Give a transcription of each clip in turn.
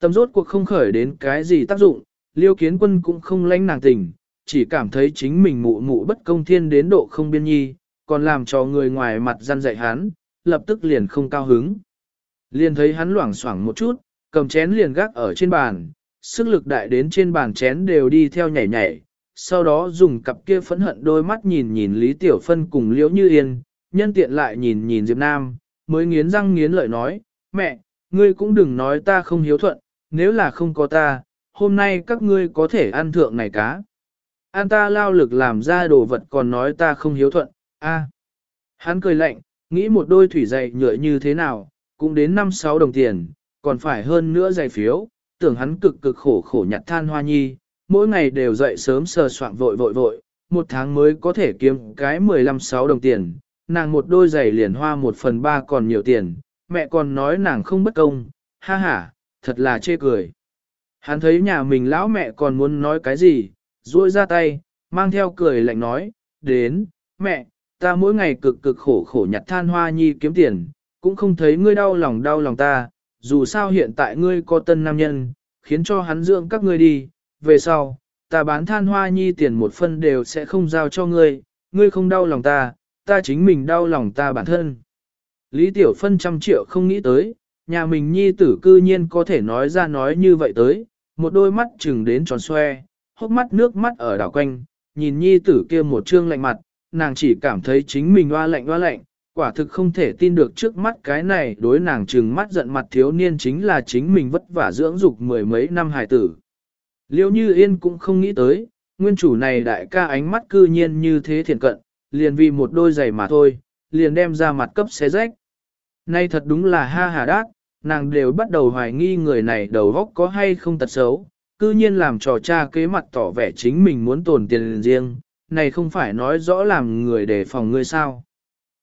Tâm rốt cuộc không khởi đến cái gì tác dụng, liêu kiến quân cũng không lánh nàng tình, chỉ cảm thấy chính mình mụ mụ bất công thiên đến độ không biên nhi, còn làm cho người ngoài mặt gian dạy hắn, lập tức liền không cao hứng. Liền thấy hắn loảng xoảng một chút, cầm chén liền gác ở trên bàn, sức lực đại đến trên bàn chén đều đi theo nhảy nhảy, sau đó dùng cặp kia phẫn hận đôi mắt nhìn nhìn Lý Tiểu Phân cùng Liễu Như Yên, nhân tiện lại nhìn nhìn Diệp Nam, mới nghiến răng nghiến lợi nói, mẹ, ngươi cũng đừng nói ta không hiếu thuận, nếu là không có ta, hôm nay các ngươi có thể ăn thượng này cá. An ta lao lực làm ra đồ vật còn nói ta không hiếu thuận, a. Hắn cười lạnh, nghĩ một đôi thủy dày nhựa như thế nào, cũng đến 5-6 đồng tiền, còn phải hơn nữa giày phiếu, tưởng hắn cực cực khổ khổ nhặt than hoa nhi, mỗi ngày đều dậy sớm sờ soạn vội vội vội, một tháng mới có thể kiếm cái 15-6 đồng tiền, nàng một đôi giày liền hoa một phần ba còn nhiều tiền, mẹ còn nói nàng không bất công, ha ha, thật là chê cười. Hắn thấy nhà mình lão mẹ còn muốn nói cái gì, duỗi ra tay, mang theo cười lạnh nói, đến, mẹ, ta mỗi ngày cực cực khổ khổ nhặt than hoa nhi kiếm tiền, cũng không thấy ngươi đau lòng đau lòng ta, dù sao hiện tại ngươi có tân nam nhân, khiến cho hắn dưỡng các ngươi đi, về sau, ta bán than hoa nhi tiền một phân đều sẽ không giao cho ngươi, ngươi không đau lòng ta, ta chính mình đau lòng ta bản thân. Lý Tiểu Phân trăm triệu không nghĩ tới, nhà mình nhi tử cư nhiên có thể nói ra nói như vậy tới, một đôi mắt chừng đến tròn xoe, hốc mắt nước mắt ở đảo quanh, nhìn nhi tử kia một trương lạnh mặt, nàng chỉ cảm thấy chính mình hoa lạnh hoa lạnh, quả thực không thể tin được trước mắt cái này đối nàng trừng mắt giận mặt thiếu niên chính là chính mình vất vả dưỡng dục mười mấy năm hài tử. Liêu như yên cũng không nghĩ tới, nguyên chủ này đại ca ánh mắt cư nhiên như thế thiện cận, liền vì một đôi giày mà thôi, liền đem ra mặt cấp xé rách. Nay thật đúng là ha hà đát, nàng đều bắt đầu hoài nghi người này đầu góc có hay không tật xấu, cư nhiên làm trò cha kế mặt tỏ vẻ chính mình muốn tồn tiền riêng, này không phải nói rõ làm người đề phòng ngươi sao.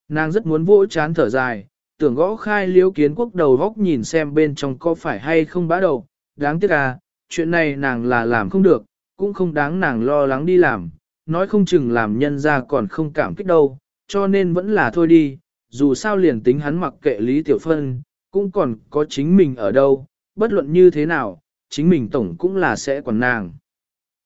Nàng rất muốn vỗ chán thở dài, tưởng gõ khai liếu kiến quốc đầu góc nhìn xem bên trong có phải hay không bã đầu, đáng tiếc à, chuyện này nàng là làm không được, cũng không đáng nàng lo lắng đi làm, nói không chừng làm nhân ra còn không cảm kích đâu, cho nên vẫn là thôi đi, dù sao liền tính hắn mặc kệ Lý Tiểu Phân, cũng còn có chính mình ở đâu, bất luận như thế nào, chính mình tổng cũng là sẽ còn nàng.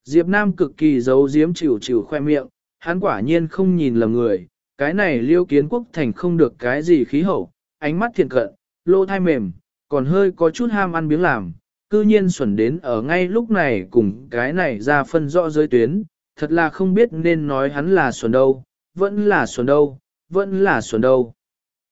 Diệp Nam cực kỳ giấu giếm chịu chịu khoe miệng, hắn quả nhiên không nhìn lầm người, cái này liêu kiến quốc thành không được cái gì khí hậu, ánh mắt thiện cận, lô thai mềm, còn hơi có chút ham ăn biếng làm, cư nhiên xuẩn đến ở ngay lúc này cùng cái này ra phân rõ giới tuyến, thật là không biết nên nói hắn là xuẩn đâu, vẫn là xuẩn đâu, vẫn là xuẩn đâu.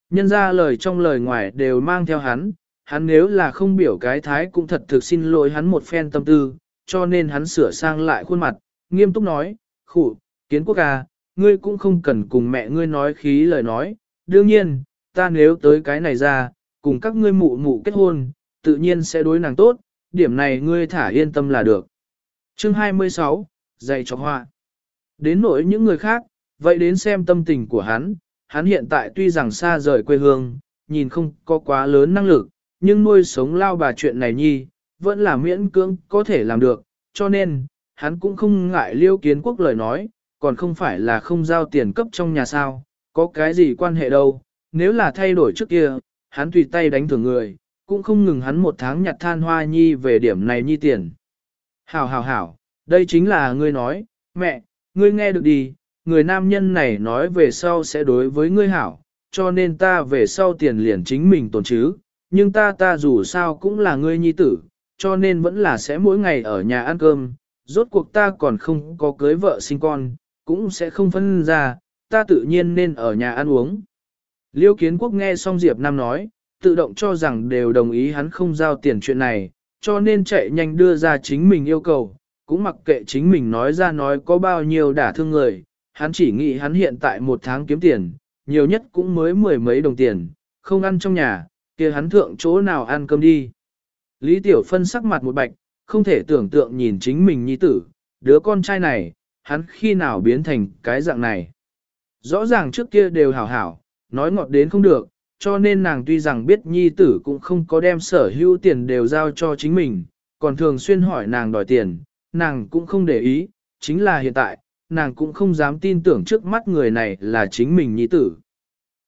Nhân ra lời trong lời ngoài đều mang theo hắn, hắn nếu là không biểu cái thái cũng thật thực xin lỗi hắn một phen tâm tư, cho nên hắn sửa sang lại khuôn mặt, nghiêm túc nói, khủ, kiến quốc à, ngươi cũng không cần cùng mẹ ngươi nói khí lời nói, đương nhiên, ta nếu tới cái này ra, cùng các ngươi mụ mụ kết hôn, tự nhiên sẽ đối nàng tốt, điểm này ngươi thả yên tâm là được. Chương 26, dạy cho họa. Đến nỗi những người khác, vậy đến xem tâm tình của hắn, hắn hiện tại tuy rằng xa rời quê hương, nhìn không có quá lớn năng lực, nhưng nuôi sống lao bà chuyện này nhi, vẫn là miễn cưỡng có thể làm được, cho nên, hắn cũng không ngại liêu kiến quốc lời nói, còn không phải là không giao tiền cấp trong nhà sao, có cái gì quan hệ đâu, nếu là thay đổi trước kia, hắn tùy tay đánh thưởng người, cũng không ngừng hắn một tháng nhặt than hoa nhi về điểm này nhi tiền. Hảo hảo hảo, đây chính là ngươi nói, mẹ, ngươi nghe được đi, người nam nhân này nói về sau sẽ đối với ngươi hảo, cho nên ta về sau tiền liền chính mình tồn chứ, nhưng ta ta dù sao cũng là ngươi nhi tử, cho nên vẫn là sẽ mỗi ngày ở nhà ăn cơm, rốt cuộc ta còn không có cưới vợ sinh con, cũng sẽ không phân ra, ta tự nhiên nên ở nhà ăn uống. Liêu kiến quốc nghe xong Diệp Nam nói, tự động cho rằng đều đồng ý hắn không giao tiền chuyện này, cho nên chạy nhanh đưa ra chính mình yêu cầu, cũng mặc kệ chính mình nói ra nói có bao nhiêu đả thương người, hắn chỉ nghĩ hắn hiện tại một tháng kiếm tiền, nhiều nhất cũng mới mười mấy đồng tiền, không ăn trong nhà, kia hắn thượng chỗ nào ăn cơm đi. Lý Tiểu Phân sắc mặt một bạch, không thể tưởng tượng nhìn chính mình nhi tử, đứa con trai này, hắn khi nào biến thành cái dạng này. Rõ ràng trước kia đều hảo hảo, nói ngọt đến không được, cho nên nàng tuy rằng biết nhi tử cũng không có đem sở hữu tiền đều giao cho chính mình, còn thường xuyên hỏi nàng đòi tiền, nàng cũng không để ý, chính là hiện tại, nàng cũng không dám tin tưởng trước mắt người này là chính mình nhi tử.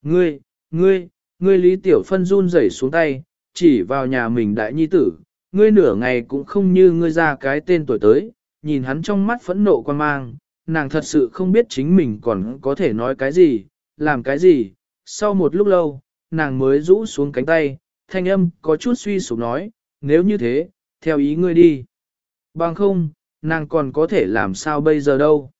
Ngươi, ngươi, ngươi Lý Tiểu Phân run rẩy xuống tay, chỉ vào nhà mình đại nhi tử, ngươi nửa ngày cũng không như ngươi ra cái tên tuổi tới, nhìn hắn trong mắt phẫn nộ quan mang, nàng thật sự không biết chính mình còn có thể nói cái gì, làm cái gì. Sau một lúc lâu, nàng mới rũ xuống cánh tay, thanh âm có chút suy sụp nói, nếu như thế, theo ý ngươi đi. Bằng không, nàng còn có thể làm sao bây giờ đâu.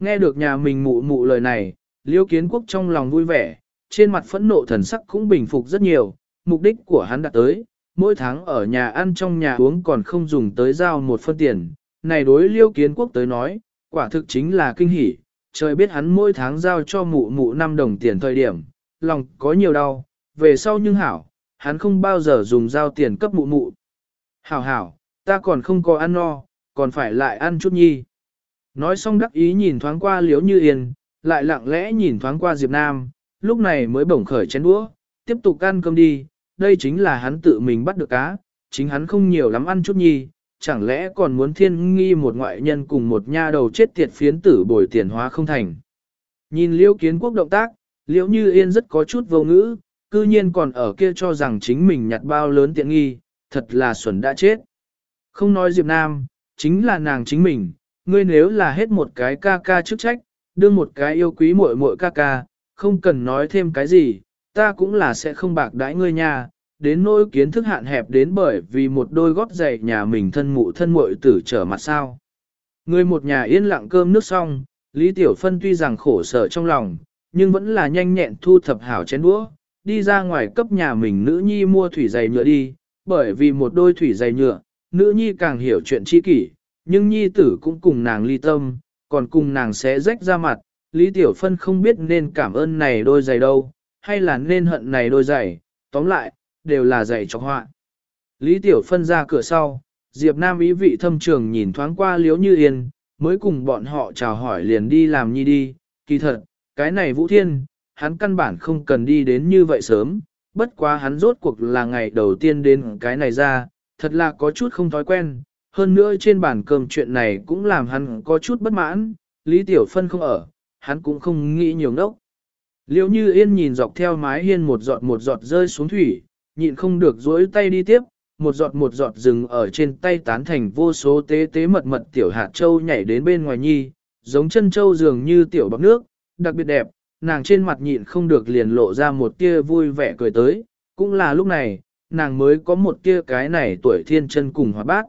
Nghe được nhà mình mụ mụ lời này, liêu kiến quốc trong lòng vui vẻ, trên mặt phẫn nộ thần sắc cũng bình phục rất nhiều, mục đích của hắn đã tới, mỗi tháng ở nhà ăn trong nhà uống còn không dùng tới giao một phân tiền, này đối liêu kiến quốc tới nói, quả thực chính là kinh hỉ, trời biết hắn mỗi tháng giao cho mụ mụ 5 đồng tiền thời điểm, lòng có nhiều đau, về sau nhưng hảo, hắn không bao giờ dùng giao tiền cấp mụ mụ. Hảo hảo, ta còn không có ăn no, còn phải lại ăn chút nhi. Nói xong đắc ý nhìn thoáng qua liếu như yên, lại lặng lẽ nhìn thoáng qua Diệp Nam, lúc này mới bổng khởi chén đũa, tiếp tục ăn cơm đi, đây chính là hắn tự mình bắt được cá, chính hắn không nhiều lắm ăn chút nhi, chẳng lẽ còn muốn thiên nghi một ngoại nhân cùng một nha đầu chết tiệt phiến tử bồi tiền hóa không thành. Nhìn liễu kiến quốc động tác, liễu như yên rất có chút vô ngữ, cư nhiên còn ở kia cho rằng chính mình nhặt bao lớn tiện nghi, thật là xuẩn đã chết. Không nói Diệp Nam, chính là nàng chính mình, ngươi nếu là hết một cái ca ca chức trách, đưa một cái yêu quý muội muội ca ca, không cần nói thêm cái gì, ta cũng là sẽ không bạc đãi ngươi nha, đến nỗi kiến thức hạn hẹp đến bởi vì một đôi gót giày nhà mình thân mụ thân muội tử trở mặt sao. Người một nhà yên lặng cơm nước xong, Lý Tiểu Phân tuy rằng khổ sở trong lòng, nhưng vẫn là nhanh nhẹn thu thập hảo chén đũa, đi ra ngoài cấp nhà mình nữ nhi mua thủy giày nhựa đi, bởi vì một đôi thủy giày nhựa, nữ nhi càng hiểu chuyện chi kỷ, nhưng nhi tử cũng cùng nàng ly tâm, còn cùng nàng sẽ rách ra mặt, Lý Tiểu Phân không biết nên cảm ơn này đôi giày đâu, hay là nên hận này đôi giày, tóm lại, đều là giày cho họa. Lý Tiểu Phân ra cửa sau, Diệp Nam ý vị thâm trường nhìn thoáng qua Liễu Như Yên, mới cùng bọn họ chào hỏi liền đi làm nhi đi, kỳ thật, cái này Vũ Thiên, hắn căn bản không cần đi đến như vậy sớm, bất quá hắn rốt cuộc là ngày đầu tiên đến cái này ra, thật là có chút không thói quen, hơn nữa trên bàn cơm chuyện này cũng làm hắn có chút bất mãn, Lý Tiểu Phân không ở, hắn cũng không nghĩ nhiều ngốc. Liễu như yên nhìn dọc theo mái hiên một giọt một giọt rơi xuống thủy, nhịn không được dối tay đi tiếp, một giọt một giọt rừng ở trên tay tán thành vô số tế tế mật mật tiểu hạt châu nhảy đến bên ngoài nhi, giống chân châu dường như tiểu bọc nước, đặc biệt đẹp, nàng trên mặt nhịn không được liền lộ ra một tia vui vẻ cười tới, cũng là lúc này, nàng mới có một tia cái này tuổi thiên chân cùng hòa bác.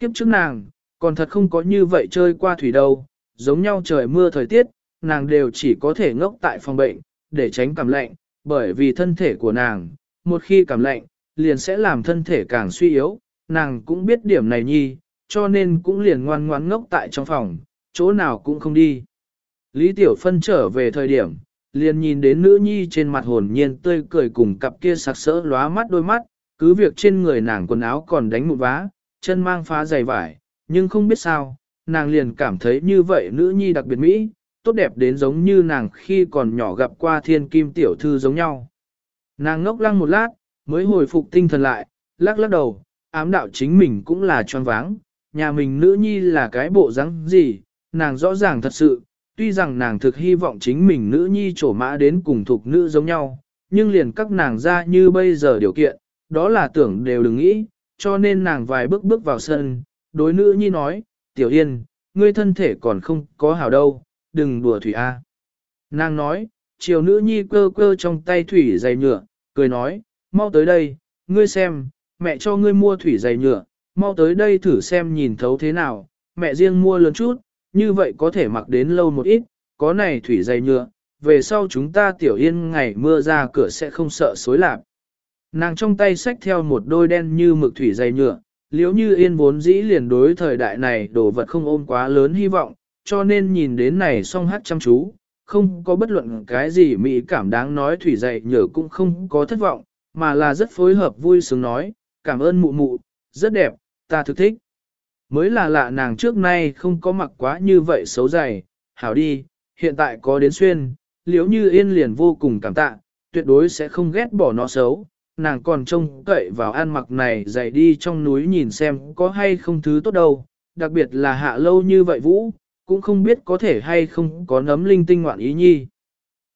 Kiếp trước nàng, còn thật không có như vậy chơi qua thủy đâu, giống nhau trời mưa thời tiết, nàng đều chỉ có thể ngốc tại phòng bệnh, để tránh cảm lạnh, bởi vì thân thể của nàng, một khi cảm lạnh, liền sẽ làm thân thể càng suy yếu, nàng cũng biết điểm này nhi, cho nên cũng liền ngoan ngoãn ngốc tại trong phòng, chỗ nào cũng không đi. Lý Tiểu Phân trở về thời điểm, liền nhìn đến nữ nhi trên mặt hồn nhiên tươi cười cùng cặp kia sặc sỡ lóa mắt đôi mắt, cứ việc trên người nàng quần áo còn đánh một vá, chân mang phá dày vải, nhưng không biết sao, nàng liền cảm thấy như vậy nữ nhi đặc biệt mỹ, tốt đẹp đến giống như nàng khi còn nhỏ gặp qua thiên kim tiểu thư giống nhau. Nàng ngốc lăng một lát, mới hồi phục tinh thần lại, lắc lắc đầu, ám đạo chính mình cũng là choáng váng, nhà mình nữ nhi là cái bộ dáng gì, nàng rõ ràng thật sự, tuy rằng nàng thực hy vọng chính mình nữ nhi trổ mã đến cùng thuộc nữ giống nhau, nhưng liền các nàng ra như bây giờ điều kiện, đó là tưởng đều đừng nghĩ, cho nên nàng vài bước bước vào sân, đối nữ nhi nói, tiểu yên, ngươi thân thể còn không có hảo đâu, đừng đùa thủy A. Nàng nói, chiều nữ nhi cơ cơ trong tay thủy dày nhựa, cười nói, mau tới đây, ngươi xem, mẹ cho ngươi mua thủy dày nhựa, mau tới đây thử xem nhìn thấu thế nào, mẹ riêng mua lớn chút, như vậy có thể mặc đến lâu một ít, có này thủy dày nhựa, về sau chúng ta tiểu yên ngày mưa ra cửa sẽ không sợ xối lạp. Nàng trong tay xách theo một đôi đen như mực thủy dày nhựa, liếu như yên vốn dĩ liền đối thời đại này đồ vật không ôm quá lớn hy vọng, cho nên nhìn đến này song hát chăm chú, không có bất luận cái gì mỹ cảm đáng nói thủy dày nhở cũng không có thất vọng, mà là rất phối hợp vui sướng nói, cảm ơn mụ mụ, rất đẹp, ta thực thích. Mới là lạ nàng trước nay không có mặc quá như vậy xấu dày, hảo đi, hiện tại có đến xuyên, liếu như yên liền vô cùng cảm tạ, tuyệt đối sẽ không ghét bỏ nó xấu, nàng còn trông cậy vào ăn mặc này dậy đi trong núi nhìn xem có hay không thứ tốt đâu, đặc biệt là hạ lâu như vậy vũ, cũng không biết có thể hay không có nấm linh tinh ngoạn ý nhi.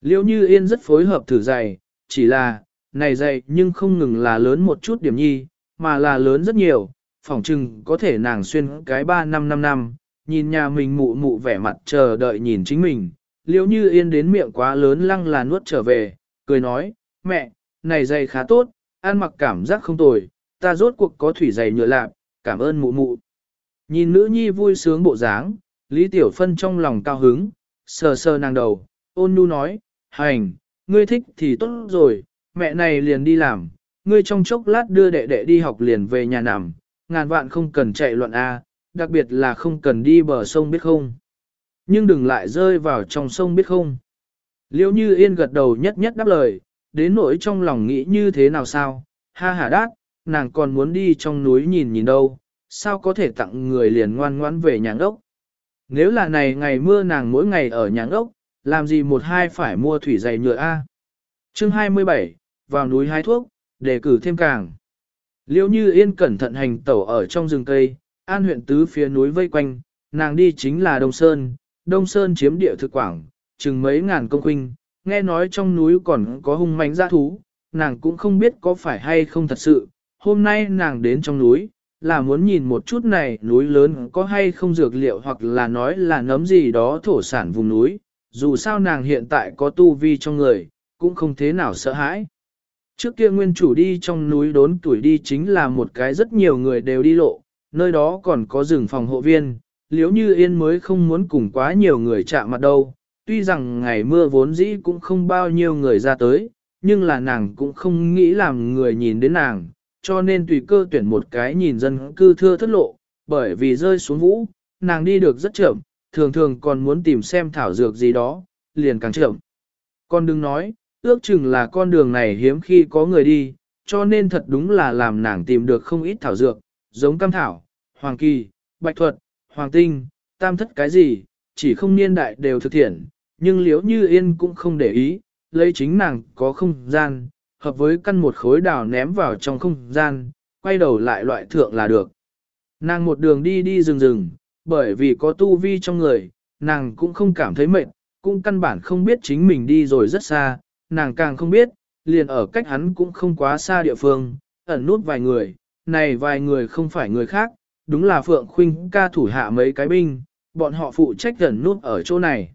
Liễu như yên rất phối hợp thử giày, chỉ là, này giày nhưng không ngừng là lớn một chút điểm nhi, mà là lớn rất nhiều, phỏng chừng có thể nàng xuyên cái 3 năm 5 năm, nhìn nhà mình mụ mụ vẻ mặt chờ đợi nhìn chính mình, liếu như yên đến miệng quá lớn lăng là nuốt trở về, cười nói, mẹ, này giày khá tốt, An mặc cảm giác không tồi, ta rốt cuộc có thủy giày nhựa lạp, cảm ơn mụ mụ. Nhìn nữ nhi vui sướng bộ dáng, Lý Tiểu Phân trong lòng cao hứng, sờ sờ nàng đầu, ôn nhu nói, hành, ngươi thích thì tốt rồi, mẹ này liền đi làm, ngươi trong chốc lát đưa đệ đệ đi học liền về nhà nằm, ngàn vạn không cần chạy loạn A, đặc biệt là không cần đi bờ sông biết không. Nhưng đừng lại rơi vào trong sông biết không. Liêu như yên gật đầu nhất nhất đáp lời, đến nỗi trong lòng nghĩ như thế nào sao, ha ha đát, nàng còn muốn đi trong núi nhìn nhìn đâu, sao có thể tặng người liền ngoan ngoãn về nhà ốc. Nếu là này ngày mưa nàng mỗi ngày ở nhà ốc, làm gì một hai phải mua thủy giày nhựa A. Chương 27, vào núi hái thuốc, để cử thêm càng. Liêu như yên cẩn thận hành tẩu ở trong rừng cây, an huyện tứ phía núi vây quanh, nàng đi chính là Đông Sơn, Đông Sơn chiếm địa thực quảng, chừng mấy ngàn công huynh, nghe nói trong núi còn có hung mãnh dã thú, nàng cũng không biết có phải hay không thật sự, hôm nay nàng đến trong núi, là muốn nhìn một chút này núi lớn có hay không dược liệu hoặc là nói là nấm gì đó thổ sản vùng núi, dù sao nàng hiện tại có tu vi trong người, cũng không thế nào sợ hãi. Trước kia nguyên chủ đi trong núi đốn tuổi đi chính là một cái rất nhiều người đều đi lộ, nơi đó còn có rừng phòng hộ viên, liếu như yên mới không muốn cùng quá nhiều người chạm mặt đâu. Tuy rằng ngày mưa vốn dĩ cũng không bao nhiêu người ra tới, nhưng là nàng cũng không nghĩ làm người nhìn đến nàng, cho nên tùy cơ tuyển một cái nhìn dân cư thưa thất lộ, bởi vì rơi xuống vũ, nàng đi được rất chậm, thường thường còn muốn tìm xem thảo dược gì đó, liền càng chậm. Con đừng nói, ước chừng là con đường này hiếm khi có người đi, cho nên thật đúng là làm nàng tìm được không ít thảo dược, giống cam thảo, hoàng kỳ, bạch thuật, hoàng tinh, tam thất cái gì, chỉ không niên đại đều thực thiện, nhưng liếu như yên cũng không để ý, lấy chính nàng có không gian, hợp với căn một khối đào ném vào trong không gian, quay đầu lại loại thượng là được. Nàng một đường đi đi rừng rừng, bởi vì có tu vi trong người, nàng cũng không cảm thấy mệt, cũng căn bản không biết chính mình đi rồi rất xa, nàng càng không biết, liền ở cách hắn cũng không quá xa địa phương, ẩn nút vài người, này vài người không phải người khác, đúng là Phượng Khuynh ca thủ hạ mấy cái binh, bọn họ phụ trách ẩn nút ở chỗ này.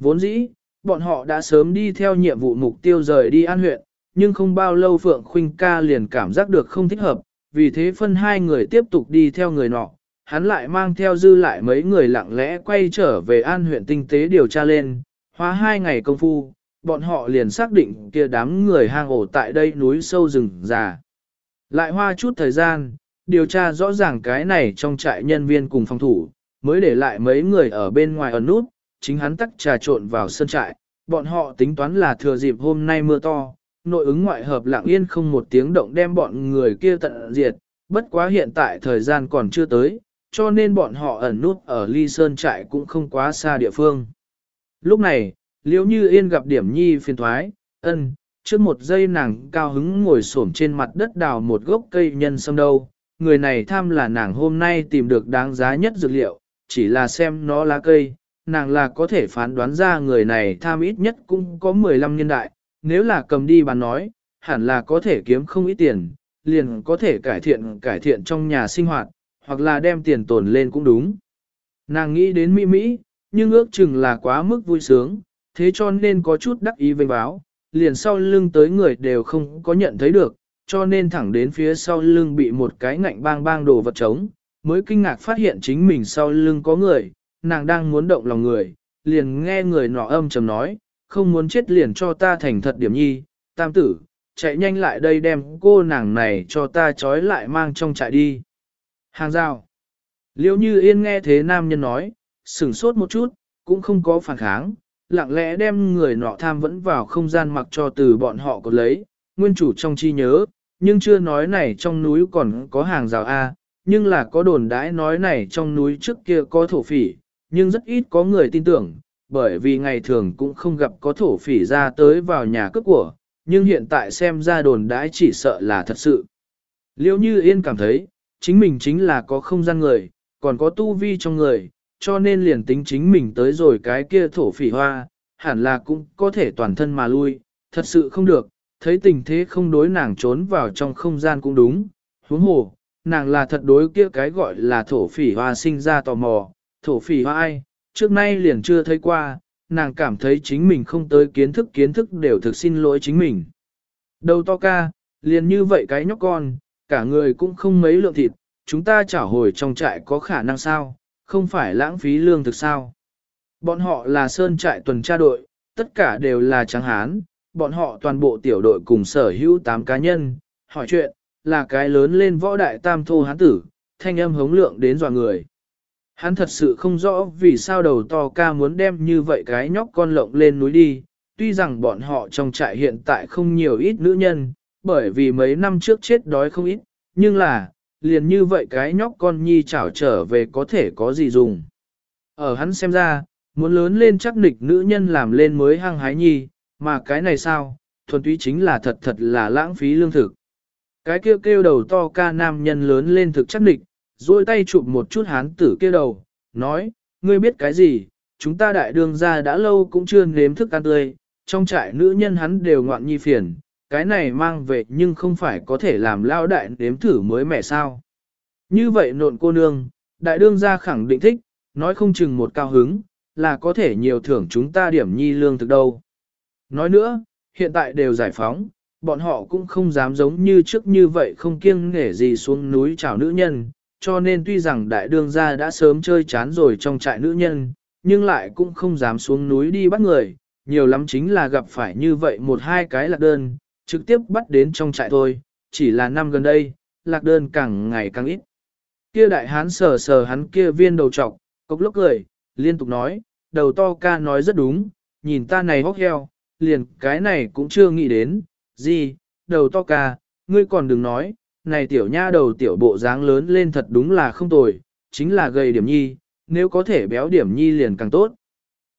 Vốn dĩ, bọn họ đã sớm đi theo nhiệm vụ mục tiêu rời đi an huyện, nhưng không bao lâu Phượng Khuynh ca liền cảm giác được không thích hợp, vì thế phân hai người tiếp tục đi theo người nọ, hắn lại mang theo dư lại mấy người lặng lẽ quay trở về an huyện tinh tế điều tra lên, hóa hai ngày công phu, bọn họ liền xác định kia đám người hang ổ tại đây núi sâu rừng già. Lại hoa chút thời gian, điều tra rõ ràng cái này trong trại nhân viên cùng phòng thủ, mới để lại mấy người ở bên ngoài ẩn nút, chính hắn tắc trà trộn vào sân trại, bọn họ tính toán là thừa dịp hôm nay mưa to, nội ứng ngoại hợp lặng yên không một tiếng động đem bọn người kia tận diệt, bất quá hiện tại thời gian còn chưa tới, cho nên bọn họ ẩn nút ở ly sơn trại cũng không quá xa địa phương. Lúc này, liễu như yên gặp điểm nhi phiền thoái, ân, trước một giây nàng cao hứng ngồi xổm trên mặt đất đào một gốc cây nhân sâm đâu, người này tham là nàng hôm nay tìm được đáng giá nhất dược liệu, chỉ là xem nó lá cây, nàng là có thể phán đoán ra người này tham ít nhất cũng có 15 niên đại, nếu là cầm đi bán nói, hẳn là có thể kiếm không ít tiền, liền có thể cải thiện cải thiện trong nhà sinh hoạt, hoặc là đem tiền tồn lên cũng đúng. Nàng nghĩ đến Mỹ Mỹ, nhưng ước chừng là quá mức vui sướng, thế cho nên có chút đắc ý vênh báo, liền sau lưng tới người đều không có nhận thấy được, cho nên thẳng đến phía sau lưng bị một cái ngạnh bang bang đồ vật trống, mới kinh ngạc phát hiện chính mình sau lưng có người, nàng đang muốn động lòng người, liền nghe người nọ âm trầm nói, không muốn chết liền cho ta thành thật điểm nhi, tam tử, chạy nhanh lại đây đem cô nàng này cho ta trói lại mang trong trại đi. Hàng rào. Liêu như yên nghe thế nam nhân nói, sửng sốt một chút, cũng không có phản kháng, lặng lẽ đem người nọ tham vẫn vào không gian mặc cho từ bọn họ có lấy, nguyên chủ trong chi nhớ, nhưng chưa nói này trong núi còn có hàng rào A, nhưng là có đồn đãi nói này trong núi trước kia có thổ phỉ, nhưng rất ít có người tin tưởng, bởi vì ngày thường cũng không gặp có thổ phỉ ra tới vào nhà cướp của, nhưng hiện tại xem ra đồn đãi chỉ sợ là thật sự. Liêu như yên cảm thấy, chính mình chính là có không gian người, còn có tu vi trong người, cho nên liền tính chính mình tới rồi cái kia thổ phỉ hoa, hẳn là cũng có thể toàn thân mà lui, thật sự không được, thấy tình thế không đối nàng trốn vào trong không gian cũng đúng, Huống hồ, nàng là thật đối kia cái gọi là thổ phỉ hoa sinh ra tò mò, thổ phỉ hoa ai, trước nay liền chưa thấy qua, nàng cảm thấy chính mình không tới kiến thức kiến thức đều thực xin lỗi chính mình. Đầu to ca, liền như vậy cái nhóc con, cả người cũng không mấy lượng thịt, chúng ta trả hồi trong trại có khả năng sao, không phải lãng phí lương thực sao. Bọn họ là sơn trại tuần tra đội, tất cả đều là trắng hán, bọn họ toàn bộ tiểu đội cùng sở hữu 8 cá nhân, hỏi chuyện, là cái lớn lên võ đại tam thô hán tử, thanh âm hống lượng đến dọa người. Hắn thật sự không rõ vì sao đầu to ca muốn đem như vậy cái nhóc con lộng lên núi đi, tuy rằng bọn họ trong trại hiện tại không nhiều ít nữ nhân, bởi vì mấy năm trước chết đói không ít, nhưng là, liền như vậy cái nhóc con nhi chảo trở về có thể có gì dùng. Ở hắn xem ra, muốn lớn lên chắc nịch nữ nhân làm lên mới hăng hái nhi, mà cái này sao, thuần túy chính là thật thật là lãng phí lương thực. Cái kêu kêu đầu to ca nam nhân lớn lên thực chắc nịch, duỗi tay chụp một chút hán tử kia đầu, nói, ngươi biết cái gì, chúng ta đại đường ra đã lâu cũng chưa nếm thức ăn tươi, trong trại nữ nhân hắn đều ngoạn nhi phiền, cái này mang về nhưng không phải có thể làm lao đại nếm thử mới mẻ sao. Như vậy nộn cô nương, đại đương gia khẳng định thích, nói không chừng một cao hứng, là có thể nhiều thưởng chúng ta điểm nhi lương thực đâu. Nói nữa, hiện tại đều giải phóng, bọn họ cũng không dám giống như trước như vậy không kiêng nể gì xuống núi chào nữ nhân, cho nên tuy rằng đại đương gia đã sớm chơi chán rồi trong trại nữ nhân, nhưng lại cũng không dám xuống núi đi bắt người, nhiều lắm chính là gặp phải như vậy một hai cái lạc đơn, trực tiếp bắt đến trong trại thôi, chỉ là năm gần đây, lạc đơn càng ngày càng ít. Kia đại hán sờ sờ hắn kia viên đầu trọc, cốc lốc cười, liên tục nói, đầu to ca nói rất đúng, nhìn ta này hốc heo, liền cái này cũng chưa nghĩ đến, gì, đầu to ca, ngươi còn đừng nói, này tiểu nha đầu tiểu bộ dáng lớn lên thật đúng là không tồi, chính là gầy điểm nhi, nếu có thể béo điểm nhi liền càng tốt.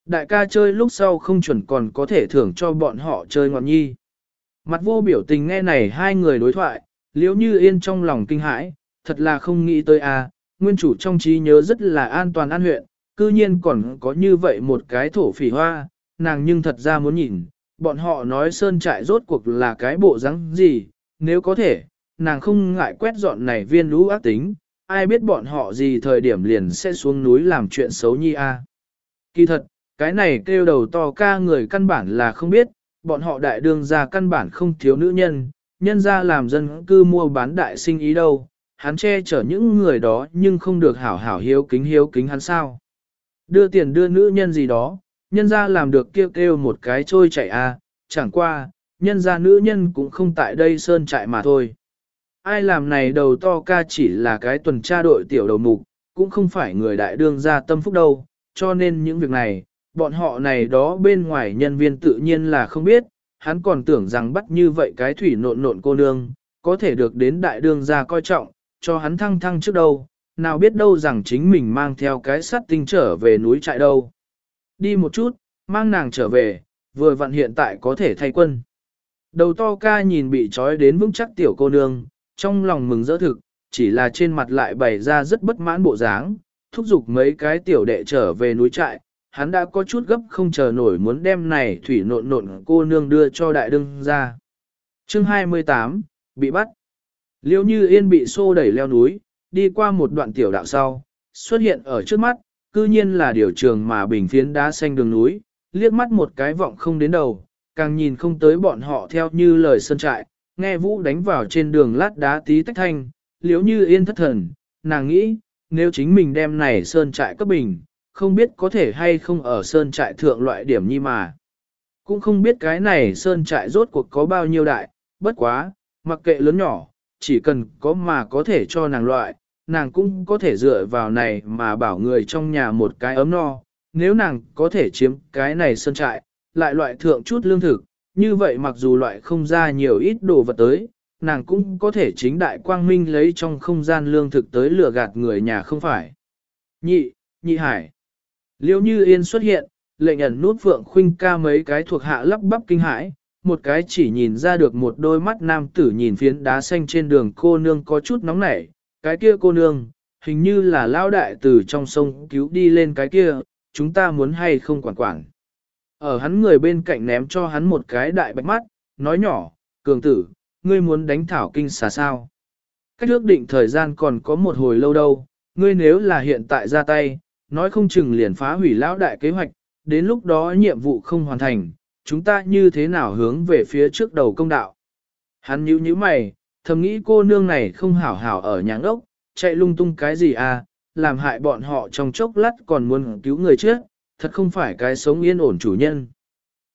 Đại ca chơi lúc sau không chuẩn còn có thể thưởng cho bọn họ chơi ngọn nhi. Mặt vô biểu tình nghe này hai người đối thoại, liếu như yên trong lòng kinh hãi, thật là không nghĩ tới a nguyên chủ trong trí nhớ rất là an toàn an huyện, cư nhiên còn có như vậy một cái thổ phỉ hoa, nàng nhưng thật ra muốn nhìn, bọn họ nói sơn trại rốt cuộc là cái bộ rắn gì, nếu có thể, nàng không ngại quét dọn này viên lũ ác tính, ai biết bọn họ gì thời điểm liền sẽ xuống núi làm chuyện xấu nhi a. Kỳ thật, cái này kêu đầu to ca người căn bản là không biết, bọn họ đại đương gia căn bản không thiếu nữ nhân, nhân ra làm dân cư mua bán đại sinh ý đâu, hắn che chở những người đó nhưng không được hảo hảo hiếu kính hiếu kính hắn sao. Đưa tiền đưa nữ nhân gì đó, nhân ra làm được kêu kêu một cái trôi chạy a, chẳng qua, nhân ra nữ nhân cũng không tại đây sơn trại mà thôi. Ai làm này đầu to ca chỉ là cái tuần tra đội tiểu đầu mục, cũng không phải người đại đương gia tâm phúc đâu, cho nên những việc này, bọn họ này đó bên ngoài nhân viên tự nhiên là không biết, hắn còn tưởng rằng bắt như vậy cái thủy nộn nộn cô nương, có thể được đến đại đương gia coi trọng, cho hắn thăng thăng trước đâu, nào biết đâu rằng chính mình mang theo cái sắt tinh trở về núi trại đâu. Đi một chút, mang nàng trở về, vừa vặn hiện tại có thể thay quân. Đầu to ca nhìn bị trói đến vững chắc tiểu cô nương, trong lòng mừng rỡ thực, chỉ là trên mặt lại bày ra rất bất mãn bộ dáng, thúc giục mấy cái tiểu đệ trở về núi trại, hắn đã có chút gấp không chờ nổi muốn đem này thủy nộn nộn cô nương đưa cho đại đương ra. Chương 28, bị bắt. Liêu như yên bị xô đẩy leo núi, đi qua một đoạn tiểu đạo sau, xuất hiện ở trước mắt, cư nhiên là điều trường mà bình phiến đá xanh đường núi, liếc mắt một cái vọng không đến đầu, càng nhìn không tới bọn họ theo như lời sơn trại, nghe vũ đánh vào trên đường lát đá tí tách thanh, liếu như yên thất thần, nàng nghĩ, nếu chính mình đem này sơn trại cấp bình, không biết có thể hay không ở sơn trại thượng loại điểm nhi mà. Cũng không biết cái này sơn trại rốt cuộc có bao nhiêu đại, bất quá, mặc kệ lớn nhỏ, chỉ cần có mà có thể cho nàng loại, nàng cũng có thể dựa vào này mà bảo người trong nhà một cái ấm no. Nếu nàng có thể chiếm cái này sơn trại, lại loại thượng chút lương thực, như vậy mặc dù loại không ra nhiều ít đồ vật tới, nàng cũng có thể chính đại quang minh lấy trong không gian lương thực tới lừa gạt người nhà không phải. Nhị, nhị hải. Liêu như yên xuất hiện, lệnh ẩn nút vượng khuynh ca mấy cái thuộc hạ lắp bắp kinh hãi, một cái chỉ nhìn ra được một đôi mắt nam tử nhìn phiến đá xanh trên đường cô nương có chút nóng nảy, cái kia cô nương, hình như là lao đại từ trong sông cứu đi lên cái kia, chúng ta muốn hay không quản quản. Ở hắn người bên cạnh ném cho hắn một cái đại bạch mắt, nói nhỏ, cường tử, ngươi muốn đánh thảo kinh xà sao. cách ước định thời gian còn có một hồi lâu đâu, ngươi nếu là hiện tại ra tay, nói không chừng liền phá hủy lão đại kế hoạch, đến lúc đó nhiệm vụ không hoàn thành, chúng ta như thế nào hướng về phía trước đầu công đạo. Hắn nhíu nhíu mày, thầm nghĩ cô nương này không hảo hảo ở nhà ốc, chạy lung tung cái gì à, làm hại bọn họ trong chốc lát còn muốn cứu người trước, thật không phải cái sống yên ổn chủ nhân.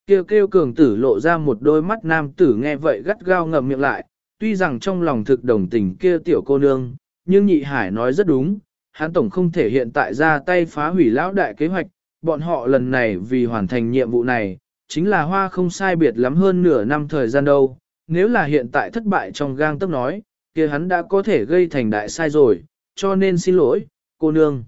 Kêu kêu cường tử lộ ra một đôi mắt nam tử nghe vậy gắt gao ngậm miệng lại, tuy rằng trong lòng thực đồng tình kia tiểu cô nương, nhưng nhị hải nói rất đúng, hắn tổng không thể hiện tại ra tay phá hủy lão đại kế hoạch, bọn họ lần này vì hoàn thành nhiệm vụ này, chính là hoa không sai biệt lắm hơn nửa năm thời gian đâu, nếu là hiện tại thất bại trong gang tấc nói, kia hắn đã có thể gây thành đại sai rồi, cho nên xin lỗi, cô nương.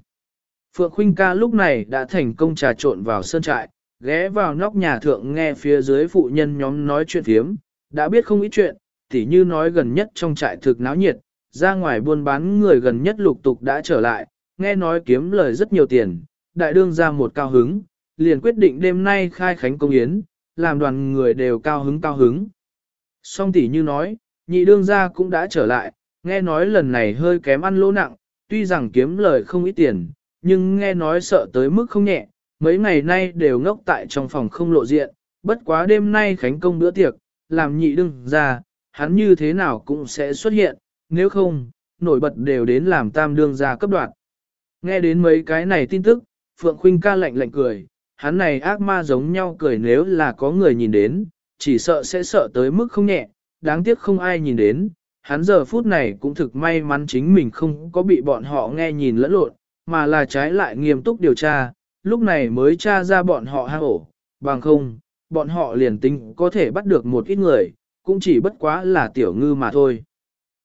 Phượng Khuynh ca lúc này đã thành công trà trộn vào sơn trại, ghé vào nóc nhà thượng nghe phía dưới phụ nhân nhóm nói chuyện thiếm, đã biết không ít chuyện, tỉ như nói gần nhất trong trại thực náo nhiệt, ra ngoài buôn bán người gần nhất lục tục đã trở lại, nghe nói kiếm lời rất nhiều tiền, đại đương ra một cao hứng, liền quyết định đêm nay khai khánh công yến, làm đoàn người đều cao hứng cao hứng. Song tỷ như nói, nhị đương gia cũng đã trở lại, nghe nói lần này hơi kém ăn lỗ nặng, tuy rằng kiếm lời không ít tiền, nhưng nghe nói sợ tới mức không nhẹ, mấy ngày nay đều ngốc tại trong phòng không lộ diện, bất quá đêm nay khánh công bữa tiệc, làm nhị đương gia, hắn như thế nào cũng sẽ xuất hiện, nếu không, nổi bật đều đến làm tam đương gia cấp đoạn. Nghe đến mấy cái này tin tức, Phượng Khuynh ca lạnh lạnh cười, hắn này ác ma giống nhau cười nếu là có người nhìn đến, chỉ sợ sẽ sợ tới mức không nhẹ, đáng tiếc không ai nhìn đến, hắn giờ phút này cũng thực may mắn chính mình không có bị bọn họ nghe nhìn lẫn lộn, mà là trái lại nghiêm túc điều tra, lúc này mới tra ra bọn họ hang ổ, bằng không, bọn họ liền tính có thể bắt được một ít người, cũng chỉ bất quá là tiểu ngư mà thôi.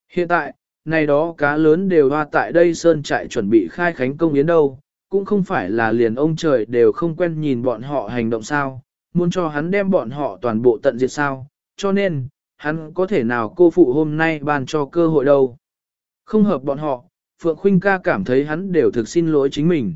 Hiện tại, này đó cá lớn đều hoa tại đây sơn trại chuẩn bị khai khánh công yến đâu, cũng không phải là liền ông trời đều không quen nhìn bọn họ hành động sao, muốn cho hắn đem bọn họ toàn bộ tận diệt sao, cho nên, hắn có thể nào cô phụ hôm nay ban cho cơ hội đâu. Không hợp bọn họ, Phượng Khuynh ca cảm thấy hắn đều thực xin lỗi chính mình.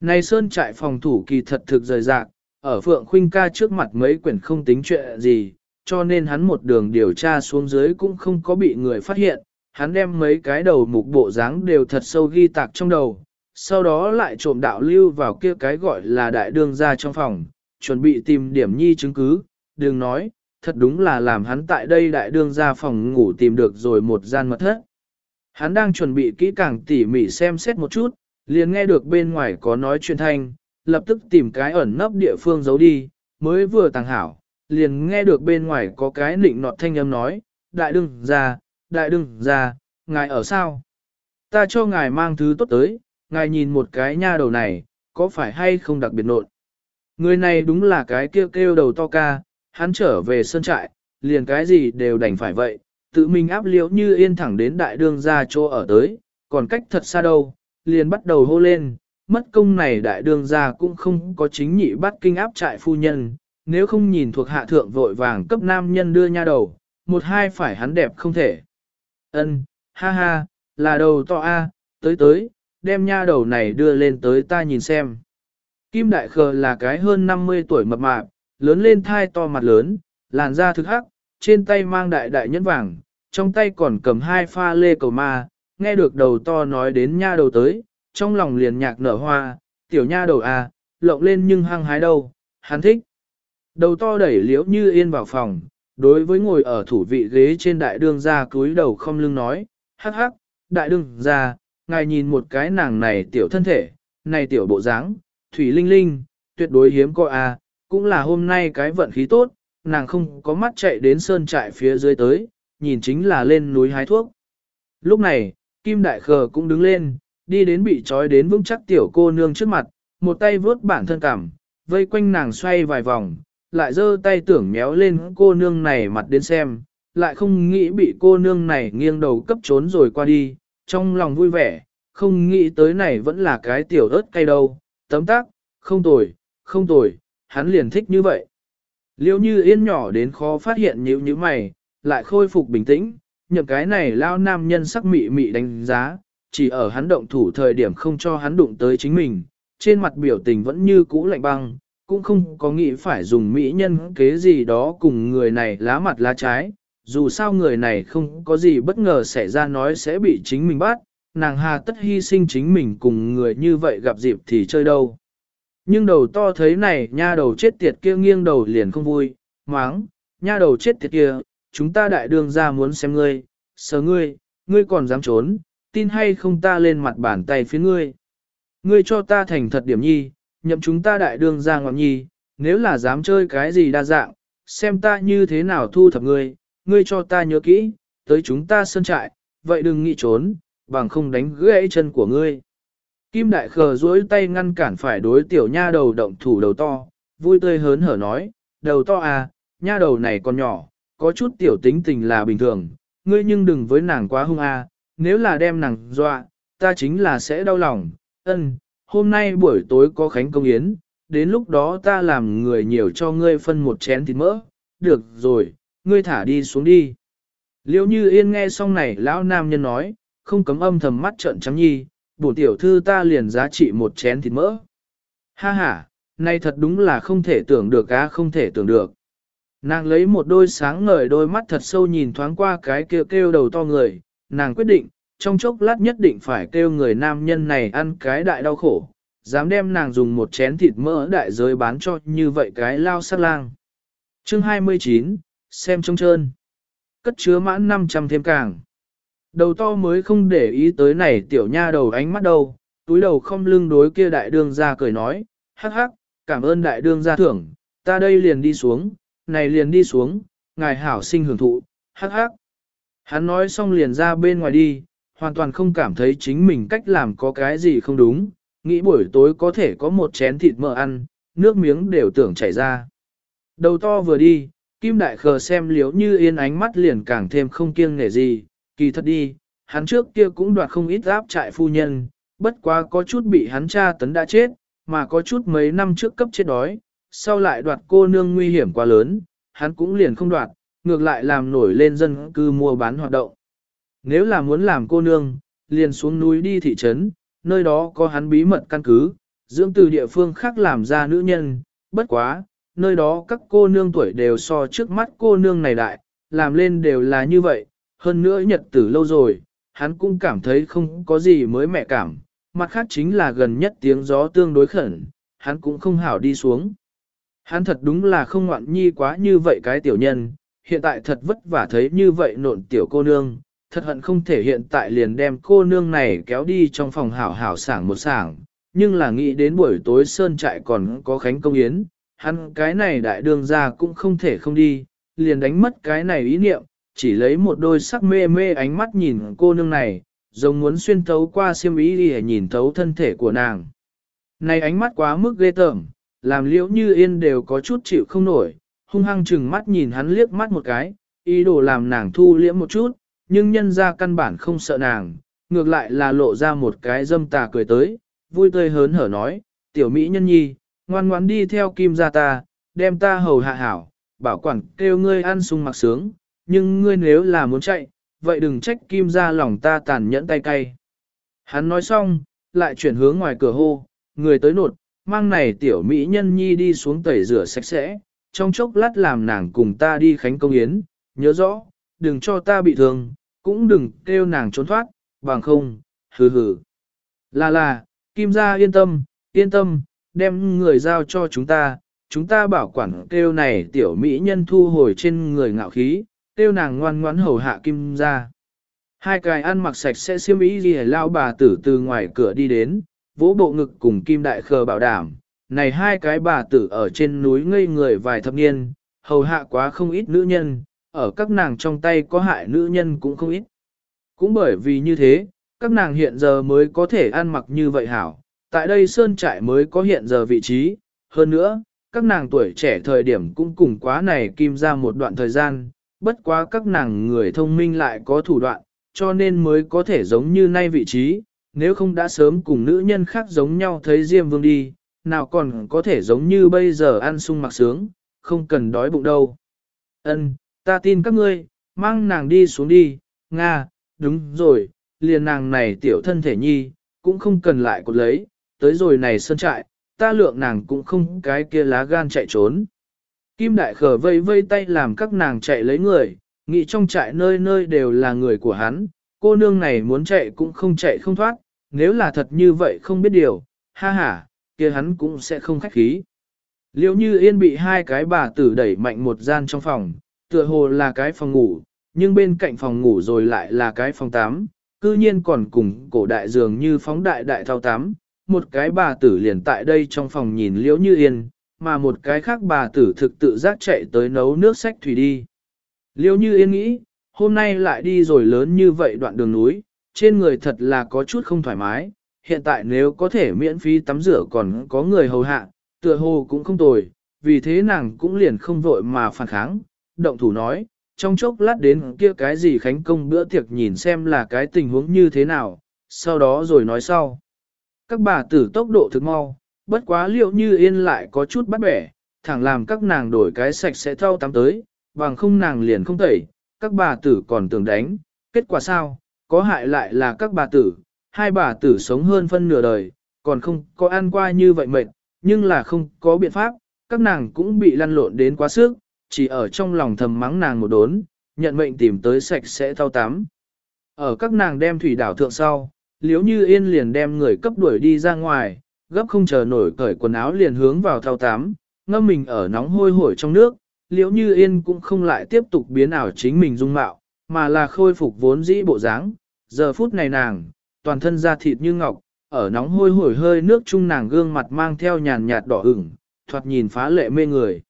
Này Sơn trại phòng thủ kỳ thật thực rời rạc, ở Phượng Khuynh ca trước mặt mấy quyển không tính chuyện gì, cho nên hắn một đường điều tra xuống dưới cũng không có bị người phát hiện, hắn đem mấy cái đầu mục bộ dáng đều thật sâu ghi tạc trong đầu, sau đó lại trộm đạo lưu vào kia cái gọi là đại đương ra trong phòng, chuẩn bị tìm điểm nhi chứng cứ, đừng nói, thật đúng là làm hắn tại đây đại đương ra phòng ngủ tìm được rồi một gian mật thất. Hắn đang chuẩn bị kỹ càng tỉ mỉ xem xét một chút, liền nghe được bên ngoài có nói chuyện thanh, lập tức tìm cái ẩn nấp địa phương giấu đi, mới vừa tàng hảo, liền nghe được bên ngoài có cái nịnh nọt thanh âm nói, đại đương ra, đại đương ra, ngài ở sao? Ta cho ngài mang thứ tốt tới, ngài nhìn một cái nha đầu này, có phải hay không đặc biệt nộn? Người này đúng là cái kêu kêu đầu to ca, hắn trở về sân trại, liền cái gì đều đành phải vậy, tự mình áp liễu như yên thẳng đến đại đương ra chỗ ở tới, còn cách thật xa đâu, liền bắt đầu hô lên, mất công này đại đương ra cũng không có chính nhị bắt kinh áp trại phu nhân, nếu không nhìn thuộc hạ thượng vội vàng cấp nam nhân đưa nha đầu, một hai phải hắn đẹp không thể. Ân, ha ha, là đầu to a, tới tới, đem nha đầu này đưa lên tới ta nhìn xem. Kim Đại Khờ là cái hơn 50 tuổi mập mạp, lớn lên thai to mặt lớn, làn da thực hắc, trên tay mang đại đại nhẫn vàng, trong tay còn cầm hai pha lê cầu ma, nghe được đầu to nói đến nha đầu tới, trong lòng liền nhạc nở hoa, tiểu nha đầu à, lộng lên nhưng hăng hái đâu, hắn thích. Đầu to đẩy liễu như yên vào phòng, đối với ngồi ở thủ vị ghế trên đại đương gia cúi đầu không lưng nói, hắc hắc, đại đương gia, ngài nhìn một cái nàng này tiểu thân thể, này tiểu bộ dáng, thủy linh linh, tuyệt đối hiếm có à. cũng là hôm nay cái vận khí tốt, nàng không có mắt chạy đến sơn trại phía dưới tới, nhìn chính là lên núi hái thuốc. Lúc này, Kim Đại Khờ cũng đứng lên, đi đến bị trói đến vững chắc tiểu cô nương trước mặt, một tay vớt bản thân cảm, vây quanh nàng xoay vài vòng, lại giơ tay tưởng méo lên cô nương này mặt đến xem, lại không nghĩ bị cô nương này nghiêng đầu cấp trốn rồi qua đi, trong lòng vui vẻ, không nghĩ tới này vẫn là cái tiểu ớt cay đâu, tấm tác, không tồi, không tồi, hắn liền thích như vậy. Liêu như yên nhỏ đến khó phát hiện nhíu như mày, lại khôi phục bình tĩnh, nhậm cái này lao nam nhân sắc mị mị đánh giá, chỉ ở hắn động thủ thời điểm không cho hắn đụng tới chính mình, trên mặt biểu tình vẫn như cũ lạnh băng, cũng không có nghĩ phải dùng mỹ nhân kế gì đó cùng người này lá mặt lá trái, dù sao người này không có gì bất ngờ xảy ra nói sẽ bị chính mình bắt, nàng hà tất hy sinh chính mình cùng người như vậy gặp dịp thì chơi đâu. Nhưng đầu to thấy này, nha đầu chết tiệt kia nghiêng đầu liền không vui, máng, nha đầu chết tiệt kia, chúng ta đại đường ra muốn xem ngươi, sờ ngươi, ngươi còn dám trốn, tin hay không ta lên mặt bàn tay phía ngươi. Ngươi cho ta thành thật điểm nhi, nhậm chúng ta đại đường ra ngọn nhi, nếu là dám chơi cái gì đa dạng, xem ta như thế nào thu thập ngươi, ngươi cho ta nhớ kỹ, tới chúng ta sơn trại, vậy đừng nghĩ trốn, bằng không đánh gãy chân của ngươi. Kim đại khờ duỗi tay ngăn cản phải đối tiểu nha đầu động thủ đầu to, vui tươi hớn hở nói, đầu to à, nha đầu này còn nhỏ, có chút tiểu tính tình là bình thường, ngươi nhưng đừng với nàng quá hung à, nếu là đem nàng dọa, ta chính là sẽ đau lòng, ân, hôm nay buổi tối có khánh công yến, đến lúc đó ta làm người nhiều cho ngươi phân một chén thịt mỡ, được rồi, ngươi thả đi xuống đi. Liêu như yên nghe xong này lão nam nhân nói, không cấm âm thầm mắt trợn trắng nhi, bổn tiểu thư ta liền giá trị một chén thịt mỡ. Ha ha, nay thật đúng là không thể tưởng được á không thể tưởng được. Nàng lấy một đôi sáng ngời đôi mắt thật sâu nhìn thoáng qua cái kêu kêu đầu to người, nàng quyết định, trong chốc lát nhất định phải kêu người nam nhân này ăn cái đại đau khổ, dám đem nàng dùng một chén thịt mỡ đại giới bán cho như vậy cái lao sát lang. Chương 29, xem trông trơn. Cất chứa mãn 500 thêm càng. Đầu to mới không để ý tới này tiểu nha đầu ánh mắt đâu, túi đầu không lưng đối kia đại đương ra cười nói, hắc hắc, cảm ơn đại đương gia thưởng, ta đây liền đi xuống, này liền đi xuống, ngài hảo sinh hưởng thụ, hắc hắc. Hắn nói xong liền ra bên ngoài đi, hoàn toàn không cảm thấy chính mình cách làm có cái gì không đúng, nghĩ buổi tối có thể có một chén thịt mỡ ăn, nước miếng đều tưởng chảy ra. Đầu to vừa đi, Kim Đại Khờ xem liếu như yên ánh mắt liền càng thêm không kiêng nể gì, kỳ thật đi, hắn trước kia cũng đoạt không ít áp trại phu nhân, bất quá có chút bị hắn cha tấn đã chết, mà có chút mấy năm trước cấp chết đói, sau lại đoạt cô nương nguy hiểm quá lớn, hắn cũng liền không đoạt, ngược lại làm nổi lên dân cư mua bán hoạt động. Nếu là muốn làm cô nương, liền xuống núi đi thị trấn, nơi đó có hắn bí mật căn cứ, dưỡng từ địa phương khác làm ra nữ nhân, bất quá, nơi đó các cô nương tuổi đều so trước mắt cô nương này đại, làm lên đều là như vậy, hơn nữa nhật tử lâu rồi, hắn cũng cảm thấy không có gì mới mẹ cảm, mặt khác chính là gần nhất tiếng gió tương đối khẩn, hắn cũng không hảo đi xuống. Hắn thật đúng là không ngoạn nhi quá như vậy cái tiểu nhân, hiện tại thật vất vả thấy như vậy nộn tiểu cô nương, thật hận không thể hiện tại liền đem cô nương này kéo đi trong phòng hảo hảo sảng một sảng, nhưng là nghĩ đến buổi tối sơn trại còn có khánh công yến, hắn cái này đại đương ra cũng không thể không đi, liền đánh mất cái này ý niệm, chỉ lấy một đôi sắc mê mê ánh mắt nhìn cô nương này, giống muốn xuyên thấu qua xiêm ý đi nhìn thấu thân thể của nàng. Này ánh mắt quá mức ghê tởm, làm liễu như yên đều có chút chịu không nổi, hung hăng chừng mắt nhìn hắn liếc mắt một cái, ý đồ làm nàng thu liễm một chút, nhưng nhân ra căn bản không sợ nàng, ngược lại là lộ ra một cái dâm tà cười tới, vui tươi hớn hở nói, tiểu mỹ nhân nhi, ngoan ngoãn đi theo kim gia ta, đem ta hầu hạ hảo, bảo quản kêu ngươi ăn sung mặc sướng, nhưng ngươi nếu là muốn chạy, vậy đừng trách kim gia lòng ta tàn nhẫn tay cay. Hắn nói xong, lại chuyển hướng ngoài cửa hô, người tới nột, mang này tiểu mỹ nhân nhi đi xuống tẩy rửa sạch sẽ, trong chốc lát làm nàng cùng ta đi khánh công yến, nhớ rõ, đừng cho ta bị thương, cũng đừng kêu nàng trốn thoát, bằng không, hừ hừ. Là là, kim gia yên tâm, yên tâm, đem người giao cho chúng ta, chúng ta bảo quản kêu này tiểu mỹ nhân thu hồi trên người ngạo khí, kêu nàng ngoan ngoãn hầu hạ kim gia. Hai cái ăn mặc sạch sẽ xiêm ý gì lao bà tử từ ngoài cửa đi đến, vỗ bộ ngực cùng kim đại khờ bảo đảm. Này hai cái bà tử ở trên núi ngây người vài thập niên, hầu hạ quá không ít nữ nhân, ở các nàng trong tay có hại nữ nhân cũng không ít. Cũng bởi vì như thế, các nàng hiện giờ mới có thể ăn mặc như vậy hảo, tại đây sơn trại mới có hiện giờ vị trí, hơn nữa, các nàng tuổi trẻ thời điểm cũng cùng quá này kim ra một đoạn thời gian, bất quá các nàng người thông minh lại có thủ đoạn, cho nên mới có thể giống như nay vị trí, nếu không đã sớm cùng nữ nhân khác giống nhau thấy Diêm Vương đi, nào còn có thể giống như bây giờ ăn sung mặc sướng, không cần đói bụng đâu. Ân, ta tin các ngươi, mang nàng đi xuống đi, Nga, đúng rồi, liền nàng này tiểu thân thể nhi, cũng không cần lại cột lấy, tới rồi này sơn trại, ta lượng nàng cũng không cái kia lá gan chạy trốn. Kim đại khở vây vây tay làm các nàng chạy lấy người, nghĩ trong trại nơi nơi đều là người của hắn, cô nương này muốn chạy cũng không chạy không thoát, nếu là thật như vậy không biết điều, ha ha, kia hắn cũng sẽ không khách khí. Liễu như yên bị hai cái bà tử đẩy mạnh một gian trong phòng, tựa hồ là cái phòng ngủ, nhưng bên cạnh phòng ngủ rồi lại là cái phòng tắm, cư nhiên còn cùng cổ đại dường như phóng đại đại thao tắm. Một cái bà tử liền tại đây trong phòng nhìn liễu như yên, mà một cái khác bà tử thực tự giác chạy tới nấu nước sách thủy đi. liêu như yên nghĩ, hôm nay lại đi rồi lớn như vậy đoạn đường núi, trên người thật là có chút không thoải mái, hiện tại nếu có thể miễn phí tắm rửa còn có người hầu hạ, tựa hồ cũng không tồi, vì thế nàng cũng liền không vội mà phản kháng, động thủ nói, trong chốc lát đến kia cái gì khánh công bữa tiệc nhìn xem là cái tình huống như thế nào, sau đó rồi nói sau. Các bà tử tốc độ thực mau, bất quá liệu như yên lại có chút bắt bẻ, thẳng làm các nàng đổi cái sạch sẽ thau tắm tới, bằng không nàng liền không tẩy, các bà tử còn tưởng đánh, kết quả sao, có hại lại là các bà tử, hai bà tử sống hơn phân nửa đời, còn không có ăn qua như vậy mệt, nhưng là không có biện pháp, các nàng cũng bị lăn lộn đến quá sức, chỉ ở trong lòng thầm mắng nàng một đốn, nhận mệnh tìm tới sạch sẽ thao tắm. Ở các nàng đem thủy đảo thượng sau, liếu như yên liền đem người cấp đuổi đi ra ngoài, gấp không chờ nổi cởi quần áo liền hướng vào thao tắm, ngâm mình ở nóng hôi hổi trong nước, liễu như yên cũng không lại tiếp tục biến ảo chính mình dung mạo, mà là khôi phục vốn dĩ bộ dáng. Giờ phút này nàng, toàn thân da thịt như ngọc, ở nóng hôi hổi hơi nước chung nàng gương mặt mang theo nhàn nhạt đỏ ửng, thoạt nhìn phá lệ mê người.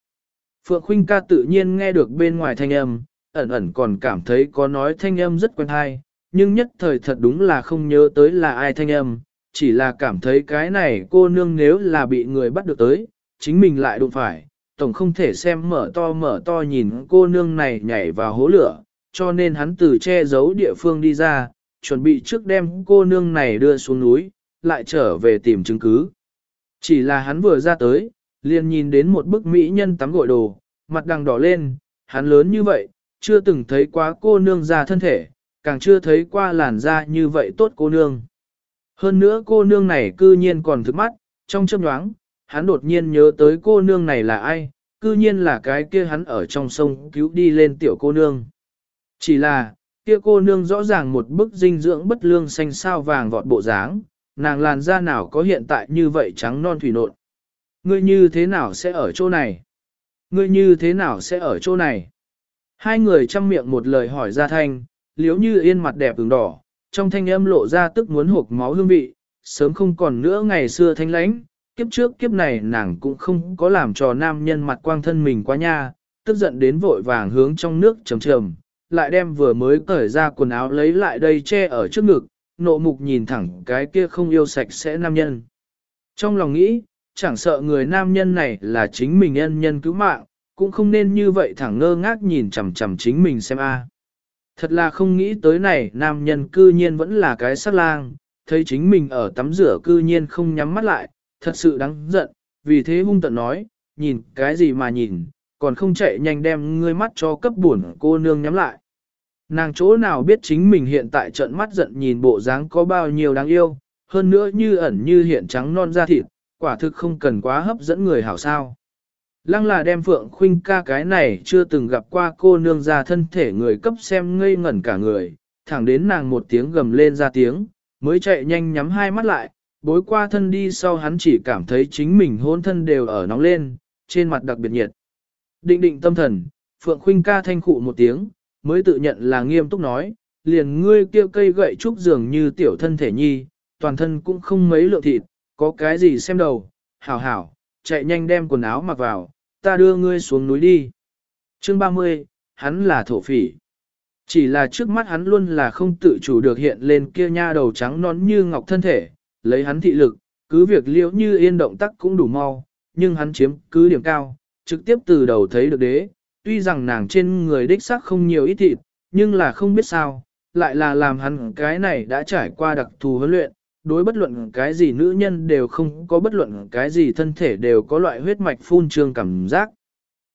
Phượng Khuynh ca tự nhiên nghe được bên ngoài thanh âm, ẩn ẩn còn cảm thấy có nói thanh âm rất quen hay, nhưng nhất thời thật đúng là không nhớ tới là ai thanh âm, chỉ là cảm thấy cái này cô nương nếu là bị người bắt được tới, chính mình lại đụng phải, tổng không thể xem mở to mở to nhìn cô nương này nhảy vào hố lửa, cho nên hắn từ che giấu địa phương đi ra, chuẩn bị trước đem cô nương này đưa xuống núi, lại trở về tìm chứng cứ. Chỉ là hắn vừa ra tới, liền nhìn đến một bức mỹ nhân tắm gội đồ, mặt đằng đỏ lên, hắn lớn như vậy, chưa từng thấy quá cô nương ra thân thể, càng chưa thấy qua làn da như vậy tốt cô nương. Hơn nữa cô nương này cư nhiên còn thức mắt, trong chớp nhoáng, hắn đột nhiên nhớ tới cô nương này là ai, cư nhiên là cái kia hắn ở trong sông cứu đi lên tiểu cô nương. Chỉ là, kia cô nương rõ ràng một bức dinh dưỡng bất lương xanh sao vàng vọt bộ dáng, nàng làn da nào có hiện tại như vậy trắng non thủy nộn. Ngươi như thế nào sẽ ở chỗ này? Ngươi như thế nào sẽ ở chỗ này? Hai người chăm miệng một lời hỏi ra thanh, liếu như yên mặt đẹp ửng đỏ, trong thanh âm lộ ra tức muốn hộp máu hương vị, sớm không còn nữa ngày xưa thanh lãnh, kiếp trước kiếp này nàng cũng không có làm cho nam nhân mặt quang thân mình quá nha, tức giận đến vội vàng hướng trong nước trầm trầm, lại đem vừa mới cởi ra quần áo lấy lại đây che ở trước ngực, nộ mục nhìn thẳng cái kia không yêu sạch sẽ nam nhân. Trong lòng nghĩ, chẳng sợ người nam nhân này là chính mình nhân nhân cứu mạng, cũng không nên như vậy thẳng ngơ ngác nhìn chằm chằm chính mình xem a. Thật là không nghĩ tới này nam nhân cư nhiên vẫn là cái sát lang, thấy chính mình ở tắm rửa cư nhiên không nhắm mắt lại, thật sự đáng giận, vì thế hung tận nói, nhìn cái gì mà nhìn, còn không chạy nhanh đem ngươi mắt cho cấp buồn cô nương nhắm lại. Nàng chỗ nào biết chính mình hiện tại trận mắt giận nhìn bộ dáng có bao nhiêu đáng yêu, hơn nữa như ẩn như hiện trắng non da thịt, quả thực không cần quá hấp dẫn người hảo sao. Lăng là đem Phượng Khuynh ca cái này chưa từng gặp qua cô nương ra thân thể người cấp xem ngây ngẩn cả người, thẳng đến nàng một tiếng gầm lên ra tiếng, mới chạy nhanh nhắm hai mắt lại, bối qua thân đi sau hắn chỉ cảm thấy chính mình hôn thân đều ở nóng lên, trên mặt đặc biệt nhiệt. Định định tâm thần, Phượng Khuynh ca thanh khụ một tiếng, mới tự nhận là nghiêm túc nói, liền ngươi kia cây gậy trúc dường như tiểu thân thể nhi, toàn thân cũng không mấy lượng thịt, có cái gì xem đầu, hảo hảo, chạy nhanh đem quần áo mặc vào, ta đưa ngươi xuống núi đi. Chương 30, hắn là thổ phỉ. Chỉ là trước mắt hắn luôn là không tự chủ được hiện lên kia nha đầu trắng nón như ngọc thân thể, lấy hắn thị lực, cứ việc liễu như yên động tác cũng đủ mau, nhưng hắn chiếm cứ điểm cao, trực tiếp từ đầu thấy được đế, tuy rằng nàng trên người đích xác không nhiều ít thịt, nhưng là không biết sao, lại là làm hắn cái này đã trải qua đặc thù huấn luyện, đối bất luận cái gì nữ nhân đều không có bất luận cái gì thân thể đều có loại huyết mạch phun trương cảm giác.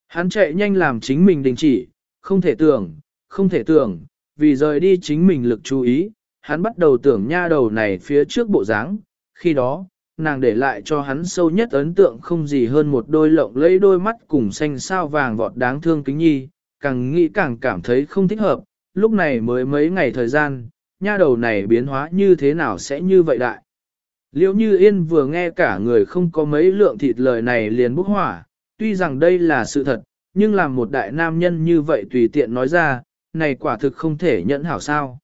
Hắn chạy nhanh làm chính mình đình chỉ, không thể tưởng, không thể tưởng, vì rời đi chính mình lực chú ý, hắn bắt đầu tưởng nha đầu này phía trước bộ dáng, khi đó, nàng để lại cho hắn sâu nhất ấn tượng không gì hơn một đôi lộng lẫy đôi mắt cùng xanh sao vàng vọt đáng thương kính nhi, càng nghĩ càng cảm thấy không thích hợp, lúc này mới mấy ngày thời gian, nha đầu này biến hóa như thế nào sẽ như vậy đại. Liễu như yên vừa nghe cả người không có mấy lượng thịt lời này liền bốc hỏa, tuy rằng đây là sự thật, nhưng làm một đại nam nhân như vậy tùy tiện nói ra, này quả thực không thể nhẫn hảo sao.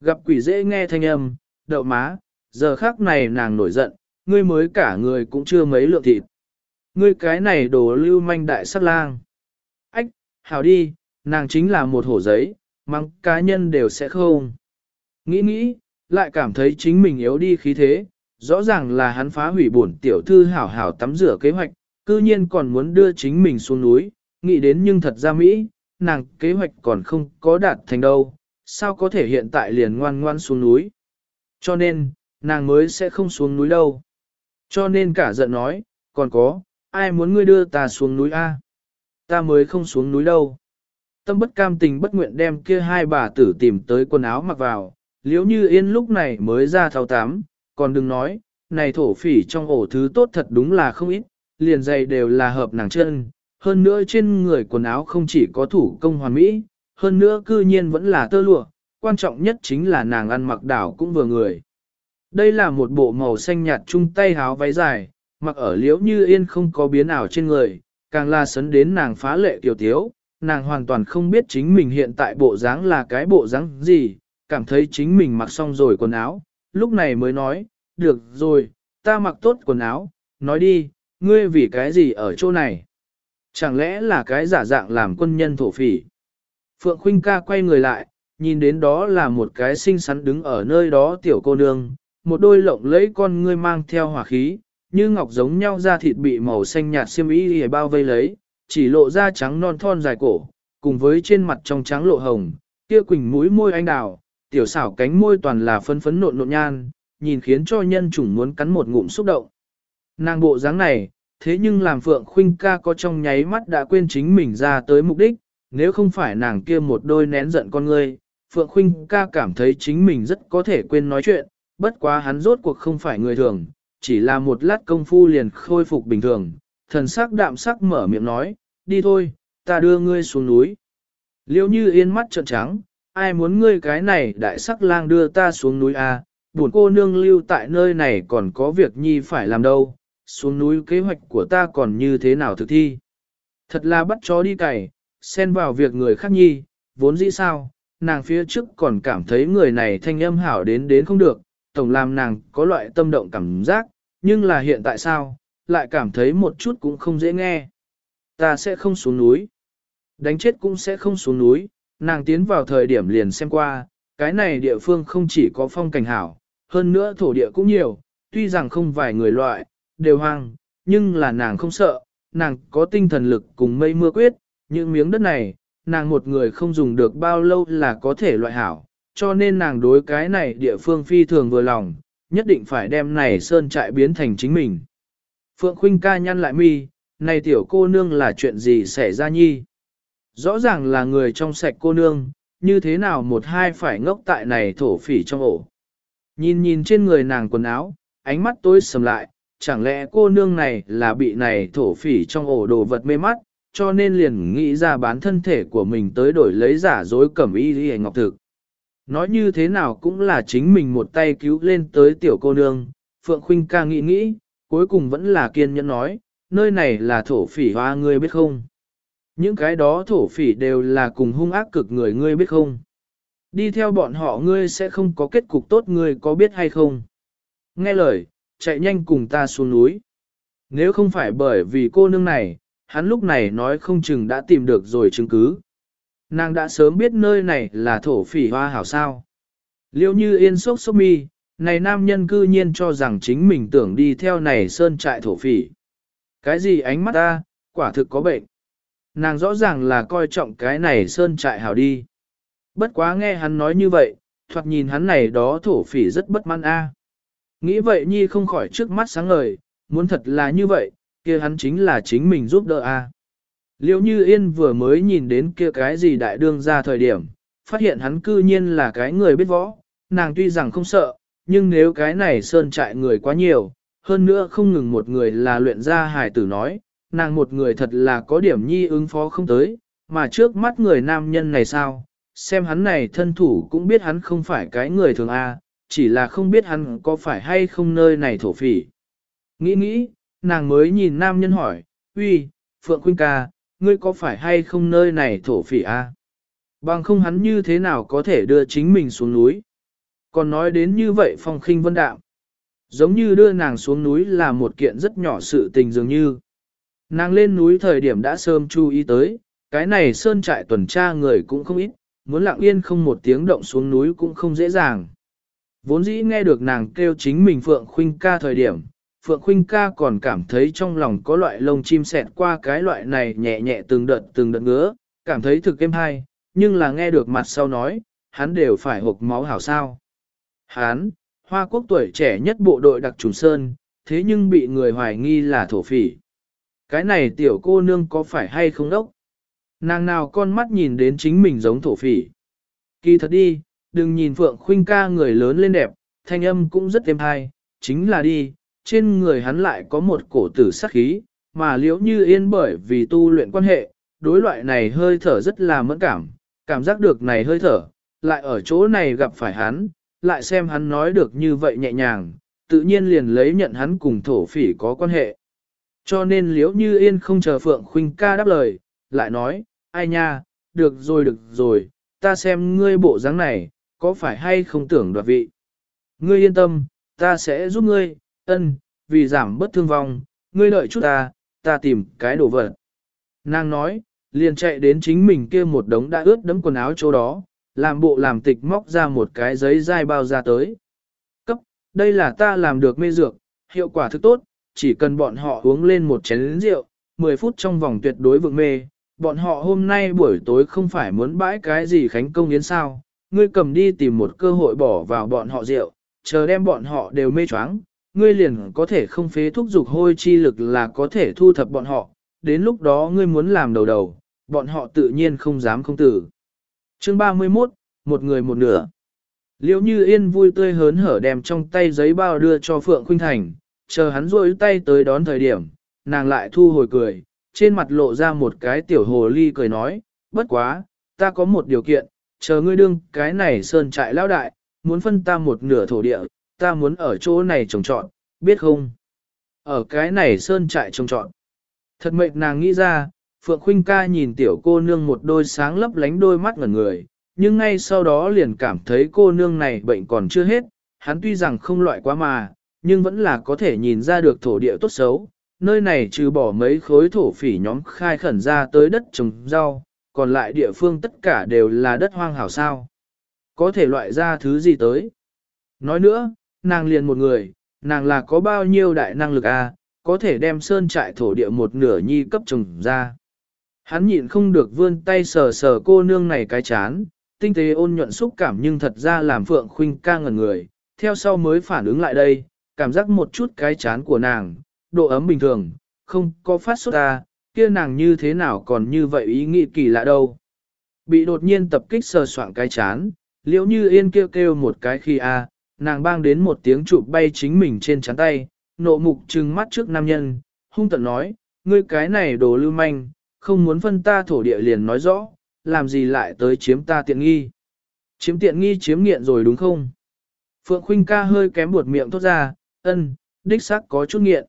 Gặp quỷ dễ nghe thanh âm, đậu má, giờ khác này nàng nổi giận, ngươi mới cả người cũng chưa mấy lượng thịt. Ngươi cái này đồ lưu manh đại sát lang. Ách, hảo đi, nàng chính là một hổ giấy, mắng cá nhân đều sẽ không. Nghĩ nghĩ, lại cảm thấy chính mình yếu đi khí thế, rõ ràng là hắn phá hủy bổn tiểu thư hảo hảo tắm rửa kế hoạch, cư nhiên còn muốn đưa chính mình xuống núi, nghĩ đến nhưng thật ra Mỹ, nàng kế hoạch còn không có đạt thành đâu, sao có thể hiện tại liền ngoan ngoan xuống núi. Cho nên, nàng mới sẽ không xuống núi đâu. Cho nên cả giận nói, còn có, ai muốn ngươi đưa ta xuống núi A? Ta mới không xuống núi đâu. Tâm bất cam tình bất nguyện đem kia hai bà tử tìm tới quần áo mặc vào, liếu như yên lúc này mới ra thao tám, còn đừng nói, này thổ phỉ trong ổ thứ tốt thật đúng là không ít, liền giày đều là hợp nàng chân, hơn nữa trên người quần áo không chỉ có thủ công hoàn mỹ, hơn nữa cư nhiên vẫn là tơ lụa, quan trọng nhất chính là nàng ăn mặc đảo cũng vừa người. Đây là một bộ màu xanh nhạt chung tay háo váy dài, mặc ở liễu như yên không có biến ảo trên người, càng là sấn đến nàng phá lệ tiểu tiếu, nàng hoàn toàn không biết chính mình hiện tại bộ dáng là cái bộ dáng gì, cảm thấy chính mình mặc xong rồi quần áo, lúc này mới nói, được rồi, ta mặc tốt quần áo, nói đi, ngươi vì cái gì ở chỗ này? Chẳng lẽ là cái giả dạng làm quân nhân thổ phỉ? Phượng Khuynh ca quay người lại, nhìn đến đó là một cái xinh xắn đứng ở nơi đó tiểu cô nương, một đôi lộng lẫy con ngươi mang theo hỏa khí, như ngọc giống nhau da thịt bị màu xanh nhạt xiêm y để bao vây lấy, chỉ lộ da trắng non thon dài cổ, cùng với trên mặt trong trắng lộ hồng, kia quỳnh mũi môi anh đào, tiểu xảo cánh môi toàn là phấn phấn nộn nộn nhan, nhìn khiến cho nhân chủng muốn cắn một ngụm xúc động. Nàng bộ dáng này, thế nhưng làm Phượng Khuynh ca có trong nháy mắt đã quên chính mình ra tới mục đích, nếu không phải nàng kia một đôi nén giận con ngươi, Phượng Khuynh ca cảm thấy chính mình rất có thể quên nói chuyện, bất quá hắn rốt cuộc không phải người thường, chỉ là một lát công phu liền khôi phục bình thường, thần sắc đạm sắc mở miệng nói, đi thôi, ta đưa ngươi xuống núi. Liêu như yên mắt trợn trắng, ai muốn ngươi cái này đại sắc lang đưa ta xuống núi à, buồn cô nương lưu tại nơi này còn có việc nhi phải làm đâu, xuống núi kế hoạch của ta còn như thế nào thực thi. Thật là bắt chó đi cày, xen vào việc người khác nhi, vốn dĩ sao, nàng phía trước còn cảm thấy người này thanh âm hảo đến đến không được, tổng làm nàng có loại tâm động cảm giác, nhưng là hiện tại sao, lại cảm thấy một chút cũng không dễ nghe. Ta sẽ không xuống núi. Đánh chết cũng sẽ không xuống núi, nàng tiến vào thời điểm liền xem qua, cái này địa phương không chỉ có phong cảnh hảo, hơn nữa thổ địa cũng nhiều, tuy rằng không vài người loại, đều hoang, nhưng là nàng không sợ, nàng có tinh thần lực cùng mây mưa quyết, những miếng đất này, nàng một người không dùng được bao lâu là có thể loại hảo, cho nên nàng đối cái này địa phương phi thường vừa lòng, nhất định phải đem này sơn trại biến thành chính mình. Phượng Khuynh ca nhăn lại mi, này tiểu cô nương là chuyện gì xảy ra nhi? Rõ ràng là người trong sạch cô nương, như thế nào một hai phải ngốc tại này thổ phỉ trong ổ. Nhìn nhìn trên người nàng quần áo, ánh mắt tối sầm lại, chẳng lẽ cô nương này là bị này thổ phỉ trong ổ đồ vật mê mắt, cho nên liền nghĩ ra bán thân thể của mình tới đổi lấy giả dối cẩm y đi ngọc thực. Nói như thế nào cũng là chính mình một tay cứu lên tới tiểu cô nương, Phượng Khuynh ca nghĩ nghĩ, cuối cùng vẫn là kiên nhẫn nói, nơi này là thổ phỉ hoa ngươi biết không? Những cái đó thổ phỉ đều là cùng hung ác cực người ngươi biết không? Đi theo bọn họ ngươi sẽ không có kết cục tốt ngươi có biết hay không? Nghe lời, chạy nhanh cùng ta xuống núi. Nếu không phải bởi vì cô nương này, hắn lúc này nói không chừng đã tìm được rồi chứng cứ. Nàng đã sớm biết nơi này là thổ phỉ hoa hảo sao. Liêu như yên sốc sốc mi, này nam nhân cư nhiên cho rằng chính mình tưởng đi theo này sơn trại thổ phỉ. Cái gì ánh mắt ta, quả thực có bệnh. Nàng rõ ràng là coi trọng cái này sơn trại hảo đi. Bất quá nghe hắn nói như vậy, thoạt nhìn hắn này đó thổ phỉ rất bất mãn a. Nghĩ vậy nhi không khỏi trước mắt sáng ngời, muốn thật là như vậy, kia hắn chính là chính mình giúp đỡ a. liễu như yên vừa mới nhìn đến kia cái gì đại đương ra thời điểm, phát hiện hắn cư nhiên là cái người biết võ, nàng tuy rằng không sợ, nhưng nếu cái này sơn trại người quá nhiều, hơn nữa không ngừng một người là luyện ra hài tử nói, nàng một người thật là có điểm nhi ứng phó không tới, mà trước mắt người nam nhân này sao, xem hắn này thân thủ cũng biết hắn không phải cái người thường A, chỉ là không biết hắn có phải hay không nơi này thổ phỉ. Nghĩ nghĩ, nàng mới nhìn nam nhân hỏi, uy, Phượng Quynh ca, ngươi có phải hay không nơi này thổ phỉ A? Bằng không hắn như thế nào có thể đưa chính mình xuống núi? Còn nói đến như vậy phong khinh vân đạm. Giống như đưa nàng xuống núi là một kiện rất nhỏ sự tình dường như. Nàng lên núi thời điểm đã sớm chú ý tới, cái này sơn trại tuần tra người cũng không ít, muốn lặng yên không một tiếng động xuống núi cũng không dễ dàng. Vốn dĩ nghe được nàng kêu chính mình Phượng Khuynh ca thời điểm, Phượng Khuynh ca còn cảm thấy trong lòng có loại lông chim sẹt qua cái loại này nhẹ nhẹ từng đợt từng đợt ngứa, cảm thấy thực êm hay, nhưng là nghe được mặt sau nói, hắn đều phải hộp máu hảo sao. Hắn, Hoa Quốc tuổi trẻ nhất bộ đội đặc trùng sơn, thế nhưng bị người hoài nghi là thổ phỉ. Cái này tiểu cô nương có phải hay không đốc? Nàng nào con mắt nhìn đến chính mình giống thổ phỉ. Kỳ thật đi, đừng nhìn Phượng Khuynh ca người lớn lên đẹp, thanh âm cũng rất êm hay, chính là đi, trên người hắn lại có một cổ tử sắc khí, mà liễu như yên bởi vì tu luyện quan hệ, đối loại này hơi thở rất là mẫn cảm, cảm giác được này hơi thở, lại ở chỗ này gặp phải hắn, lại xem hắn nói được như vậy nhẹ nhàng, tự nhiên liền lấy nhận hắn cùng thổ phỉ có quan hệ. Cho nên liễu như yên không chờ Phượng Khuynh ca đáp lời, lại nói, ai nha, được rồi được rồi, ta xem ngươi bộ dáng này, có phải hay không tưởng đoạt vị. Ngươi yên tâm, ta sẽ giúp ngươi, ân, vì giảm bất thương vong, ngươi đợi chút ta, ta tìm cái đồ vật. Nàng nói, liền chạy đến chính mình kia một đống đã ướt đẫm quần áo chỗ đó, làm bộ làm tịch móc ra một cái giấy dai bao ra tới. Cấp, đây là ta làm được mê dược, hiệu quả thức tốt, chỉ cần bọn họ uống lên một chén rượu, 10 phút trong vòng tuyệt đối vượng mê, bọn họ hôm nay buổi tối không phải muốn bãi cái gì khánh công yến sao, ngươi cầm đi tìm một cơ hội bỏ vào bọn họ rượu, chờ đem bọn họ đều mê choáng, ngươi liền có thể không phế thúc dục hôi chi lực là có thể thu thập bọn họ, đến lúc đó ngươi muốn làm đầu đầu, bọn họ tự nhiên không dám không tử. Chương 31, một người một nửa. Liễu như yên vui tươi hớn hở đem trong tay giấy bao đưa cho Phượng Khuynh Thành, chờ hắn rôi tay tới đón thời điểm, nàng lại thu hồi cười, trên mặt lộ ra một cái tiểu hồ ly cười nói, bất quá, ta có một điều kiện, chờ ngươi đương cái này sơn trại lao đại, muốn phân ta một nửa thổ địa, ta muốn ở chỗ này trồng trọn, biết không? Ở cái này sơn trại trồng trọn. Thật mệt nàng nghĩ ra, Phượng Khuynh ca nhìn tiểu cô nương một đôi sáng lấp lánh đôi mắt ngẩn người, nhưng ngay sau đó liền cảm thấy cô nương này bệnh còn chưa hết, hắn tuy rằng không loại quá mà, nhưng vẫn là có thể nhìn ra được thổ địa tốt xấu. Nơi này trừ bỏ mấy khối thổ phỉ nhóm khai khẩn ra tới đất trồng rau, còn lại địa phương tất cả đều là đất hoang hảo sao. Có thể loại ra thứ gì tới. Nói nữa, nàng liền một người, nàng là có bao nhiêu đại năng lực a, à, có thể đem sơn trại thổ địa một nửa nhi cấp trồng ra. Hắn nhịn không được vươn tay sờ sờ cô nương này cái chán, tinh tế ôn nhuận xúc cảm nhưng thật ra làm Phượng Khuynh ca ngẩn người, theo sau mới phản ứng lại đây, cảm giác một chút cái chán của nàng, độ ấm bình thường, không có phát sốt ta, kia nàng như thế nào còn như vậy ý nghĩ kỳ lạ đâu. Bị đột nhiên tập kích sờ soạn cái chán, liễu như yên kêu kêu một cái khi a, nàng bang đến một tiếng chụp bay chính mình trên chán tay, nộ mục trừng mắt trước nam nhân, hung tận nói, ngươi cái này đồ lưu manh, không muốn phân ta thổ địa liền nói rõ, làm gì lại tới chiếm ta tiện nghi. Chiếm tiện nghi chiếm nghiện rồi đúng không? Phượng Khuynh ca hơi kém buột miệng thốt ra, ân, đích xác có chút nghiện.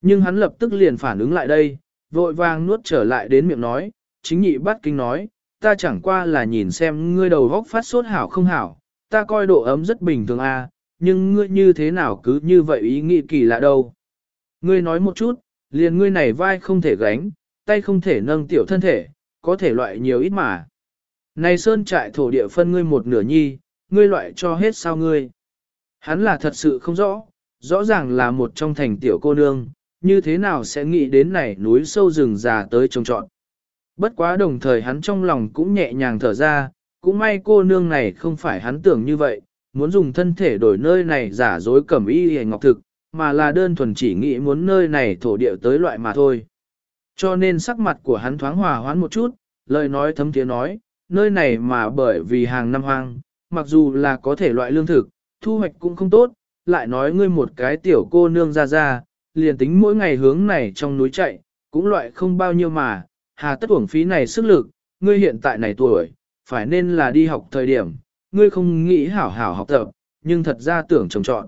Nhưng hắn lập tức liền phản ứng lại đây, vội vàng nuốt trở lại đến miệng nói, chính nhị bắt kinh nói, ta chẳng qua là nhìn xem ngươi đầu góc phát sốt hảo không hảo, ta coi độ ấm rất bình thường a, à, nhưng ngươi như thế nào cứ như vậy ý nghĩ kỳ lạ đâu. Ngươi nói một chút, liền ngươi này vai không thể gánh, tay không thể nâng tiểu thân thể, có thể loại nhiều ít mà. Này sơn trại thổ địa phân ngươi một nửa nhi, ngươi loại cho hết sao ngươi. Hắn là thật sự không rõ, rõ ràng là một trong thành tiểu cô nương, như thế nào sẽ nghĩ đến này núi sâu rừng già tới trông trọn. Bất quá đồng thời hắn trong lòng cũng nhẹ nhàng thở ra, cũng may cô nương này không phải hắn tưởng như vậy, muốn dùng thân thể đổi nơi này giả dối cẩm y hề ngọc thực, mà là đơn thuần chỉ nghĩ muốn nơi này thổ địa tới loại mà thôi. Cho nên sắc mặt của hắn thoáng hòa hoãn một chút, lời nói thấm tiếng nói, nơi này mà bởi vì hàng năm hoang, mặc dù là có thể loại lương thực, thu hoạch cũng không tốt, lại nói ngươi một cái tiểu cô nương ra ra, liền tính mỗi ngày hướng này trong núi chạy, cũng loại không bao nhiêu mà, hà tất uổng phí này sức lực, ngươi hiện tại này tuổi, phải nên là đi học thời điểm, ngươi không nghĩ hảo hảo học tập, nhưng thật ra tưởng trồng trọn.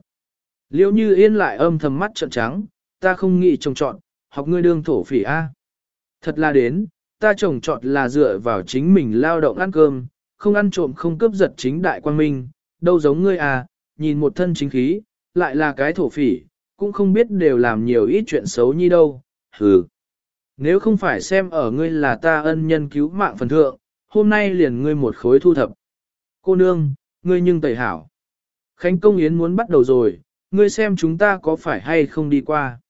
Liễu như yên lại âm thầm mắt trợn trắng, ta không nghĩ trồng trọn, học ngươi đương thổ phỉ A. Thật là đến, ta trồng trọt là dựa vào chính mình lao động ăn cơm, không ăn trộm không cướp giật chính đại quan minh, đâu giống ngươi à, nhìn một thân chính khí, lại là cái thổ phỉ, cũng không biết đều làm nhiều ít chuyện xấu như đâu, hừ. Nếu không phải xem ở ngươi là ta ân nhân cứu mạng phần thượng, hôm nay liền ngươi một khối thu thập. Cô nương, ngươi nhưng tẩy hảo. Khánh công yến muốn bắt đầu rồi, ngươi xem chúng ta có phải hay không đi qua.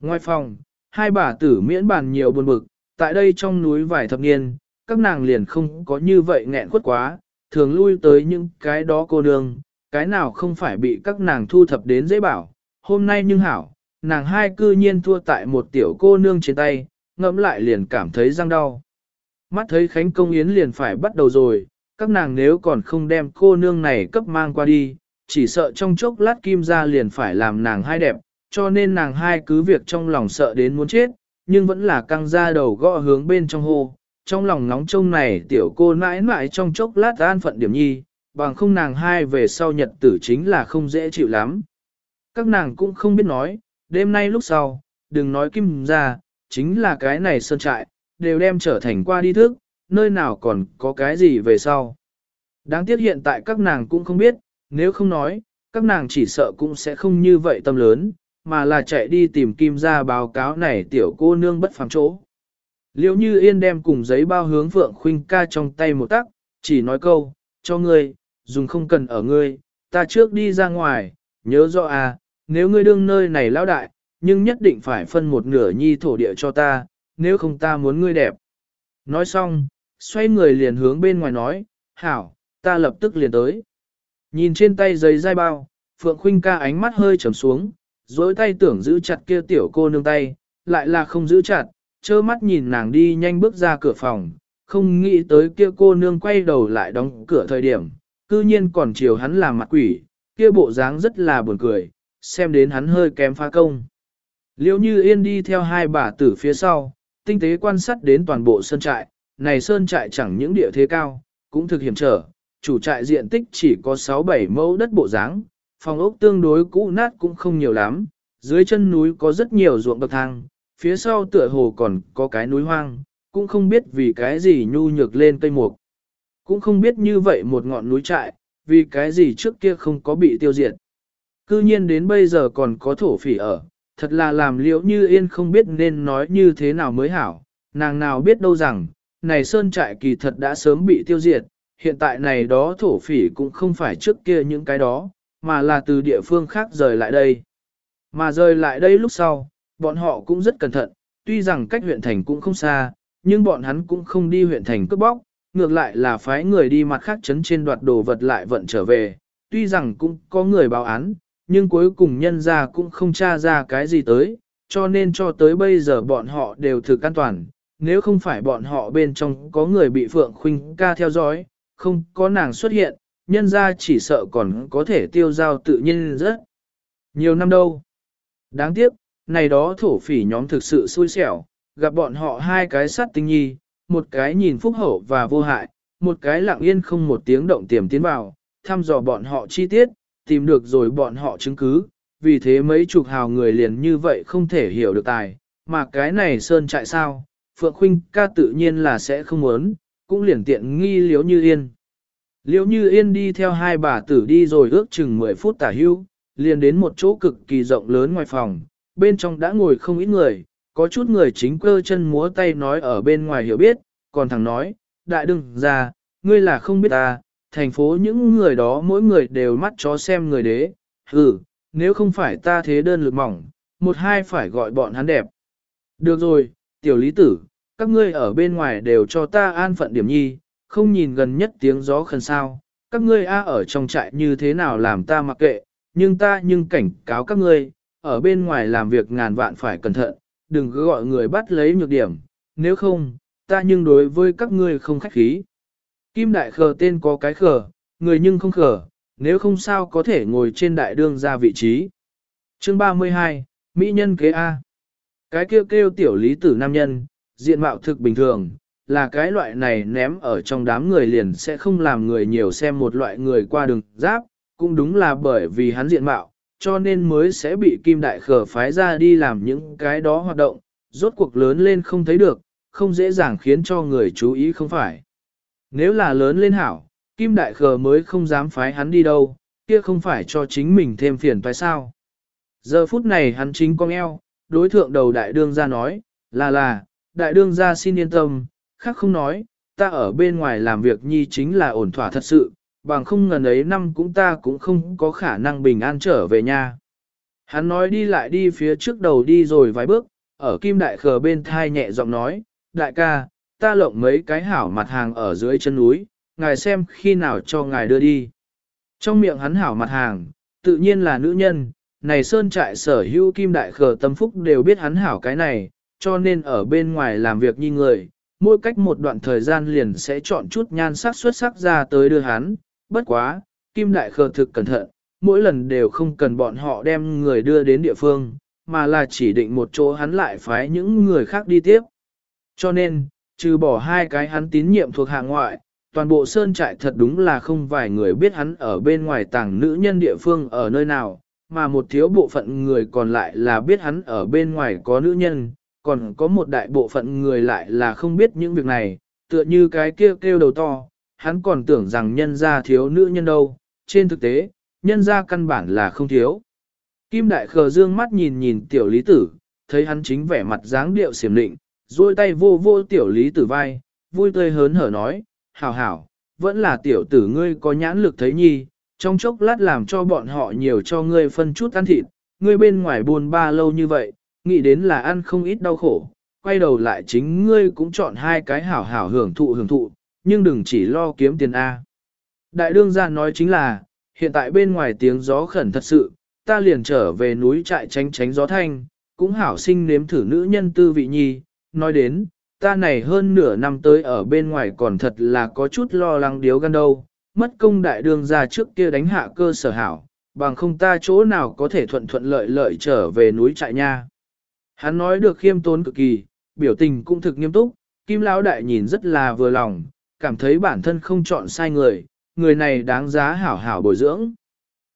Ngoài phòng, hai bà tử miễn bàn nhiều buồn bực, tại đây trong núi vài thập niên, các nàng liền không có như vậy nghẹn quất quá, thường lui tới những cái đó cô nương, cái nào không phải bị các nàng thu thập đến dễ bảo. Hôm nay nhưng hảo, nàng hai cư nhiên thua tại một tiểu cô nương trên tay, ngẫm lại liền cảm thấy răng đau. Mắt thấy Khánh Công Yến liền phải bắt đầu rồi, các nàng nếu còn không đem cô nương này cấp mang qua đi, chỉ sợ trong chốc lát kim ra liền phải làm nàng hai đẹp, cho nên nàng hai cứ việc trong lòng sợ đến muốn chết, nhưng vẫn là căng ra đầu gõ hướng bên trong hô. Trong lòng nóng trông này tiểu cô nãi nãi trong chốc lát an phận điểm nhi, bằng không nàng hai về sau nhật tử chính là không dễ chịu lắm. Các nàng cũng không biết nói, đêm nay lúc sau, đừng nói kim ra, chính là cái này sơn trại, đều đem trở thành qua đi thức, nơi nào còn có cái gì về sau. Đáng tiếc hiện tại các nàng cũng không biết, nếu không nói, các nàng chỉ sợ cũng sẽ không như vậy tâm lớn, mà là chạy đi tìm kim ra báo cáo này tiểu cô nương bất phàm chỗ. Liêu như yên đem cùng giấy bao hướng Phượng Khuynh ca trong tay một tắc, chỉ nói câu, cho ngươi, dùng không cần ở ngươi, ta trước đi ra ngoài, nhớ rõ à, nếu ngươi đương nơi này lão đại, nhưng nhất định phải phân một nửa nhi thổ địa cho ta, nếu không ta muốn ngươi đẹp. Nói xong, xoay người liền hướng bên ngoài nói, hảo, ta lập tức liền tới. Nhìn trên tay giấy dai bao, Phượng Khuynh ca ánh mắt hơi trầm xuống, dối tay tưởng giữ chặt kia tiểu cô nương tay, lại là không giữ chặt, trơ mắt nhìn nàng đi nhanh bước ra cửa phòng, không nghĩ tới kia cô nương quay đầu lại đóng cửa thời điểm, cư nhiên còn chiều hắn làm mặt quỷ, kia bộ dáng rất là buồn cười, xem đến hắn hơi kém phá công. Liễu như yên đi theo hai bà tử phía sau, tinh tế quan sát đến toàn bộ sơn trại, này sơn trại chẳng những địa thế cao, cũng thực hiểm trở, chủ trại diện tích chỉ có 6-7 mẫu đất bộ dáng, phòng ốc tương đối cũ nát cũng không nhiều lắm, dưới chân núi có rất nhiều ruộng bậc thang, phía sau tựa hồ còn có cái núi hoang, cũng không biết vì cái gì nhu nhược lên cây mục. Cũng không biết như vậy một ngọn núi trại, vì cái gì trước kia không có bị tiêu diệt. Cư nhiên đến bây giờ còn có thổ phỉ ở, thật là làm liễu như yên không biết nên nói như thế nào mới hảo, nàng nào biết đâu rằng, này sơn trại kỳ thật đã sớm bị tiêu diệt, hiện tại này đó thổ phỉ cũng không phải trước kia những cái đó, mà là từ địa phương khác rời lại đây. Mà rời lại đây lúc sau, bọn họ cũng rất cẩn thận, tuy rằng cách huyện thành cũng không xa, nhưng bọn hắn cũng không đi huyện thành cướp bóc, ngược lại là phái người đi mặt khác chấn trên đoạt đồ vật lại vận trở về, tuy rằng cũng có người báo án, nhưng cuối cùng nhân ra cũng không tra ra cái gì tới, cho nên cho tới bây giờ bọn họ đều thực an toàn, nếu không phải bọn họ bên trong có người bị Phượng Khuynh ca theo dõi, không có nàng xuất hiện, nhân ra chỉ sợ còn có thể tiêu giao tự nhiên rất nhiều năm đâu. Đáng tiếc, này đó thổ phỉ nhóm thực sự xui xẻo, gặp bọn họ hai cái sát tinh nhi, một cái nhìn phúc hậu và vô hại, một cái lặng yên không một tiếng động tiềm tiến vào, thăm dò bọn họ chi tiết, tìm được rồi bọn họ chứng cứ, vì thế mấy chục hào người liền như vậy không thể hiểu được tài, mà cái này sơn trại sao, Phượng Khuynh ca tự nhiên là sẽ không muốn, cũng liền tiện nghi liếu như yên. Liễu như yên đi theo hai bà tử đi rồi ước chừng 10 phút tả hưu, liền đến một chỗ cực kỳ rộng lớn ngoài phòng, bên trong đã ngồi không ít người, có chút người chính cơ chân múa tay nói ở bên ngoài hiểu biết, còn thằng nói, đại đừng ra, ngươi là không biết ta, thành phố những người đó mỗi người đều mắt chó xem người đế, ừ, nếu không phải ta thế đơn lực mỏng, một hai phải gọi bọn hắn đẹp. Được rồi, tiểu lý tử, các ngươi ở bên ngoài đều cho ta an phận điểm nhi, không nhìn gần nhất tiếng gió khẩn sao, các ngươi a ở trong trại như thế nào làm ta mặc kệ, nhưng ta nhưng cảnh cáo các ngươi, ở bên ngoài làm việc ngàn vạn phải cẩn thận, đừng cứ gọi người bắt lấy nhược điểm, nếu không, ta nhưng đối với các ngươi không khách khí. Kim đại khờ tên có cái khờ, người nhưng không khờ, nếu không sao có thể ngồi trên đại đương ra vị trí. Chương 32, Mỹ nhân kế A. Cái kêu kêu tiểu lý tử nam nhân, diện mạo thực bình thường, là cái loại này ném ở trong đám người liền sẽ không làm người nhiều xem một loại người qua đường giáp, cũng đúng là bởi vì hắn diện mạo, cho nên mới sẽ bị Kim Đại Khở phái ra đi làm những cái đó hoạt động, rốt cuộc lớn lên không thấy được, không dễ dàng khiến cho người chú ý không phải. Nếu là lớn lên hảo, Kim Đại Khờ mới không dám phái hắn đi đâu, kia không phải cho chính mình thêm phiền phải sao. Giờ phút này hắn chính con eo, đối thượng đầu đại đương ra nói, là là, đại đương ra xin yên tâm, khác không nói, ta ở bên ngoài làm việc nhi chính là ổn thỏa thật sự, bằng không ngần ấy năm cũng ta cũng không có khả năng bình an trở về nhà. Hắn nói đi lại đi phía trước đầu đi rồi vài bước, ở kim đại khờ bên thai nhẹ giọng nói, đại ca, ta lộng mấy cái hảo mặt hàng ở dưới chân núi, ngài xem khi nào cho ngài đưa đi. Trong miệng hắn hảo mặt hàng, tự nhiên là nữ nhân, này sơn trại sở hữu kim đại khờ tâm phúc đều biết hắn hảo cái này, cho nên ở bên ngoài làm việc như người, mỗi cách một đoạn thời gian liền sẽ chọn chút nhan sắc xuất sắc ra tới đưa hắn, bất quá, kim đại khờ thực cẩn thận, mỗi lần đều không cần bọn họ đem người đưa đến địa phương, mà là chỉ định một chỗ hắn lại phái những người khác đi tiếp. Cho nên, trừ bỏ hai cái hắn tín nhiệm thuộc hạ ngoại, toàn bộ sơn trại thật đúng là không vài người biết hắn ở bên ngoài tàng nữ nhân địa phương ở nơi nào, mà một thiếu bộ phận người còn lại là biết hắn ở bên ngoài có nữ nhân, còn có một đại bộ phận người lại là không biết những việc này, tựa như cái kia kêu, kêu đầu to, hắn còn tưởng rằng nhân gia thiếu nữ nhân đâu, trên thực tế, nhân gia căn bản là không thiếu. Kim đại khờ dương mắt nhìn nhìn tiểu lý tử, thấy hắn chính vẻ mặt dáng điệu xiểm định, duỗi tay vô vô tiểu lý tử vai, vui tươi hớn hở nói, hảo hảo, vẫn là tiểu tử ngươi có nhãn lực thấy nhi, trong chốc lát làm cho bọn họ nhiều cho ngươi phân chút ăn thịt, ngươi bên ngoài buồn ba lâu như vậy, nghĩ đến là ăn không ít đau khổ, quay đầu lại chính ngươi cũng chọn hai cái hảo hảo hưởng thụ hưởng thụ, nhưng đừng chỉ lo kiếm tiền A. Đại đương gia nói chính là, hiện tại bên ngoài tiếng gió khẩn thật sự, ta liền trở về núi trại tránh tránh gió thanh, cũng hảo sinh nếm thử nữ nhân tư vị nhi, nói đến, ta này hơn nửa năm tới ở bên ngoài còn thật là có chút lo lắng điếu gan đâu, mất công đại đương gia trước kia đánh hạ cơ sở hảo, bằng không ta chỗ nào có thể thuận thuận lợi lợi trở về núi trại nha. Hắn nói được khiêm tốn cực kỳ, biểu tình cũng thực nghiêm túc, Kim Lão Đại nhìn rất là vừa lòng, cảm thấy bản thân không chọn sai người, người này đáng giá hảo hảo bồi dưỡng.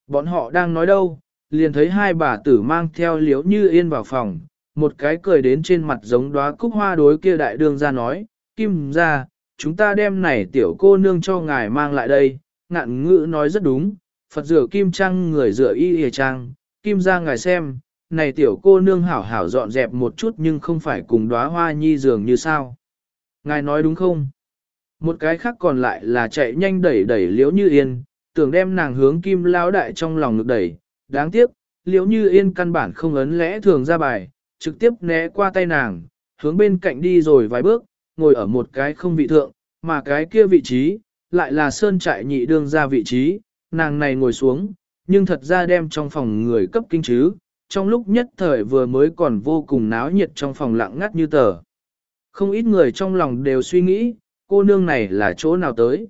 Bọn họ đang nói đâu, liền thấy hai bà tử mang theo liếu như yên vào phòng, một cái cười đến trên mặt giống đóa cúc hoa đối kia đại đương ra nói, Kim ra, chúng ta đem này tiểu cô nương cho ngài mang lại đây, ngạn ngữ nói rất đúng, Phật rửa Kim Trăng người rửa y hề trang, Kim ra ngài xem, này tiểu cô nương hảo hảo dọn dẹp một chút nhưng không phải cùng đóa hoa nhi dường như sao. Ngài nói đúng không? Một cái khác còn lại là chạy nhanh đẩy đẩy liễu như yên, tưởng đem nàng hướng kim lao đại trong lòng ngực đẩy. Đáng tiếc, liễu như yên căn bản không ấn lẽ thường ra bài, trực tiếp né qua tay nàng, hướng bên cạnh đi rồi vài bước, ngồi ở một cái không vị thượng, mà cái kia vị trí, lại là sơn trại nhị đương ra vị trí, nàng này ngồi xuống, nhưng thật ra đem trong phòng người cấp kinh chứ, trong lúc nhất thời vừa mới còn vô cùng náo nhiệt trong phòng lặng ngắt như tờ. Không ít người trong lòng đều suy nghĩ, cô nương này là chỗ nào tới.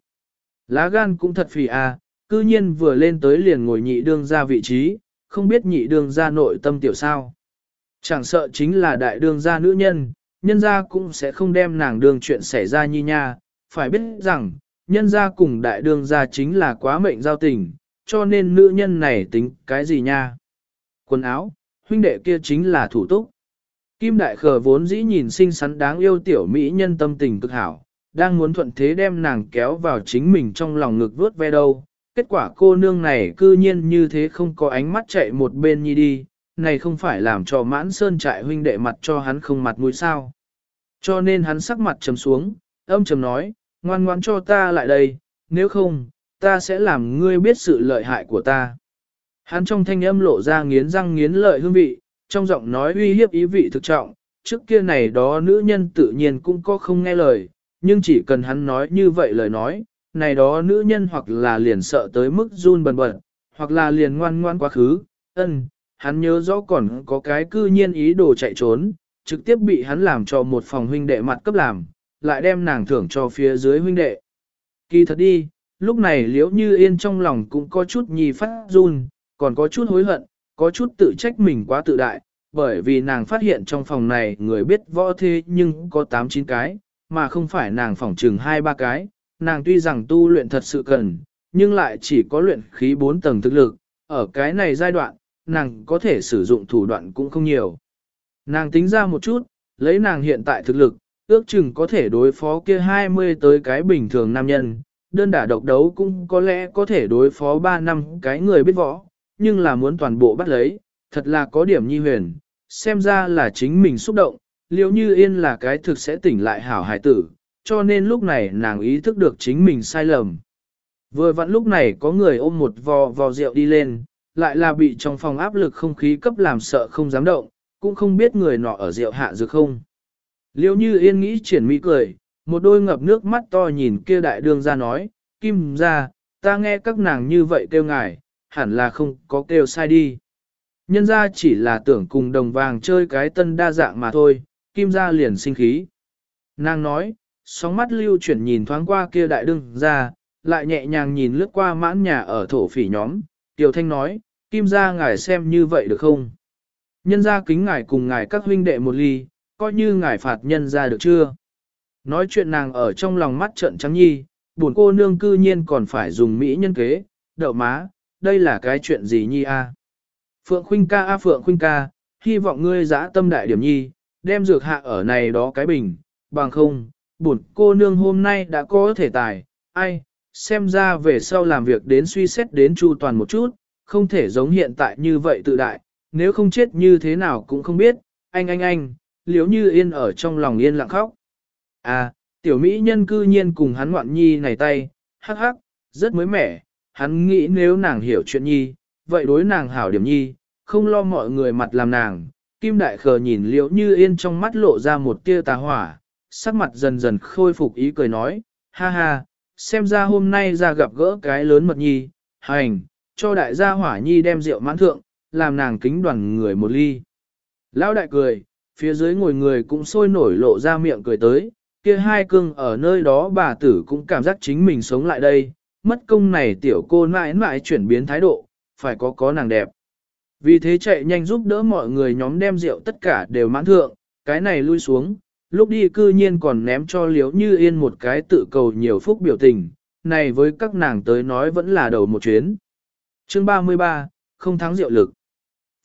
Lá gan cũng thật phì à, cư nhiên vừa lên tới liền ngồi nhị đương ra vị trí, không biết nhị đương ra nội tâm tiểu sao. Chẳng sợ chính là đại đương gia nữ nhân, nhân gia cũng sẽ không đem nàng đương chuyện xảy ra như nha, phải biết rằng, nhân gia cùng đại đương gia chính là quá mệnh giao tình, cho nên nữ nhân này tính cái gì nha. Quần áo, huynh đệ kia chính là thủ túc. Kim đại khờ vốn dĩ nhìn xinh xắn đáng yêu tiểu mỹ nhân tâm tình cực hảo, đang muốn thuận thế đem nàng kéo vào chính mình trong lòng ngực vuốt ve đâu. Kết quả cô nương này cư nhiên như thế không có ánh mắt chạy một bên nhi đi, này không phải làm cho mãn sơn trại huynh đệ mặt cho hắn không mặt mũi sao. Cho nên hắn sắc mặt trầm xuống, âm trầm nói, ngoan ngoan cho ta lại đây, nếu không, ta sẽ làm ngươi biết sự lợi hại của ta. Hắn trong thanh âm lộ ra nghiến răng nghiến lợi hương vị, trong giọng nói uy hiếp ý vị thực trọng, trước kia này đó nữ nhân tự nhiên cũng có không nghe lời, nhưng chỉ cần hắn nói như vậy lời nói, này đó nữ nhân hoặc là liền sợ tới mức run bần bật, hoặc là liền ngoan ngoan quá khứ, ân, hắn nhớ rõ còn có cái cư nhiên ý đồ chạy trốn, trực tiếp bị hắn làm cho một phòng huynh đệ mặt cấp làm, lại đem nàng thưởng cho phía dưới huynh đệ. Kỳ thật đi, lúc này liễu như yên trong lòng cũng có chút nhì phát run, còn có chút hối hận, có chút tự trách mình quá tự đại, bởi vì nàng phát hiện trong phòng này người biết võ thế nhưng có 8-9 cái, mà không phải nàng phỏng trừng hai ba cái, nàng tuy rằng tu luyện thật sự cần, nhưng lại chỉ có luyện khí 4 tầng thực lực, ở cái này giai đoạn, nàng có thể sử dụng thủ đoạn cũng không nhiều. Nàng tính ra một chút, lấy nàng hiện tại thực lực, ước chừng có thể đối phó kia 20 tới cái bình thường nam nhân, đơn đả độc đấu cũng có lẽ có thể đối phó 3 năm cái người biết võ, nhưng là muốn toàn bộ bắt lấy, thật là có điểm nhi huyền, xem ra là chính mình xúc động, liếu như yên là cái thực sẽ tỉnh lại hảo hải tử, cho nên lúc này nàng ý thức được chính mình sai lầm. Vừa vặn lúc này có người ôm một vò vò rượu đi lên, lại là bị trong phòng áp lực không khí cấp làm sợ không dám động, cũng không biết người nọ ở rượu hạ dược không. Liêu như yên nghĩ triển mỹ cười, một đôi ngập nước mắt to nhìn kia đại đương ra nói, kim ra, ta nghe các nàng như vậy kêu ngài, hẳn là không có kêu sai đi. Nhân ra chỉ là tưởng cùng đồng vàng chơi cái tân đa dạng mà thôi, kim gia liền sinh khí. Nàng nói, sóng mắt lưu chuyển nhìn thoáng qua kia đại đương ra, lại nhẹ nhàng nhìn lướt qua mãn nhà ở thổ phỉ nhóm, Tiểu Thanh nói, kim gia ngài xem như vậy được không? Nhân gia kính ngài cùng ngài các huynh đệ một ly, coi như ngài phạt nhân gia được chưa? Nói chuyện nàng ở trong lòng mắt trận trắng nhi, buồn cô nương cư nhiên còn phải dùng mỹ nhân kế, đậu má, đây là cái chuyện gì nhi a? Phượng Khuynh ca a Phượng Khuynh ca, hy vọng ngươi giã tâm đại điểm nhi, đem dược hạ ở này đó cái bình, bằng không, bổn cô nương hôm nay đã có thể tài, ai, xem ra về sau làm việc đến suy xét đến chu toàn một chút, không thể giống hiện tại như vậy tự đại, nếu không chết như thế nào cũng không biết, anh anh anh, liếu như yên ở trong lòng yên lặng khóc. À, tiểu mỹ nhân cư nhiên cùng hắn ngoạn nhi này tay, hắc hắc, rất mới mẻ, hắn nghĩ nếu nàng hiểu chuyện nhi, vậy đối nàng hảo điểm nhi, không lo mọi người mặt làm nàng. Kim đại khờ nhìn liễu như yên trong mắt lộ ra một tia tà hỏa, sắc mặt dần dần khôi phục ý cười nói, ha ha, xem ra hôm nay ra gặp gỡ cái lớn mật nhi, hành, cho đại gia hỏa nhi đem rượu mãn thượng, làm nàng kính đoàn người một ly. Lão đại cười, phía dưới ngồi người cũng sôi nổi lộ ra miệng cười tới, kia hai cưng ở nơi đó bà tử cũng cảm giác chính mình sống lại đây, mất công này tiểu cô mãi mãi chuyển biến thái độ, phải có có nàng đẹp. Vì thế chạy nhanh giúp đỡ mọi người nhóm đem rượu tất cả đều mãn thượng, cái này lui xuống, lúc đi cư nhiên còn ném cho liếu như yên một cái tự cầu nhiều phúc biểu tình, này với các nàng tới nói vẫn là đầu một chuyến. Chương 33, không thắng rượu lực.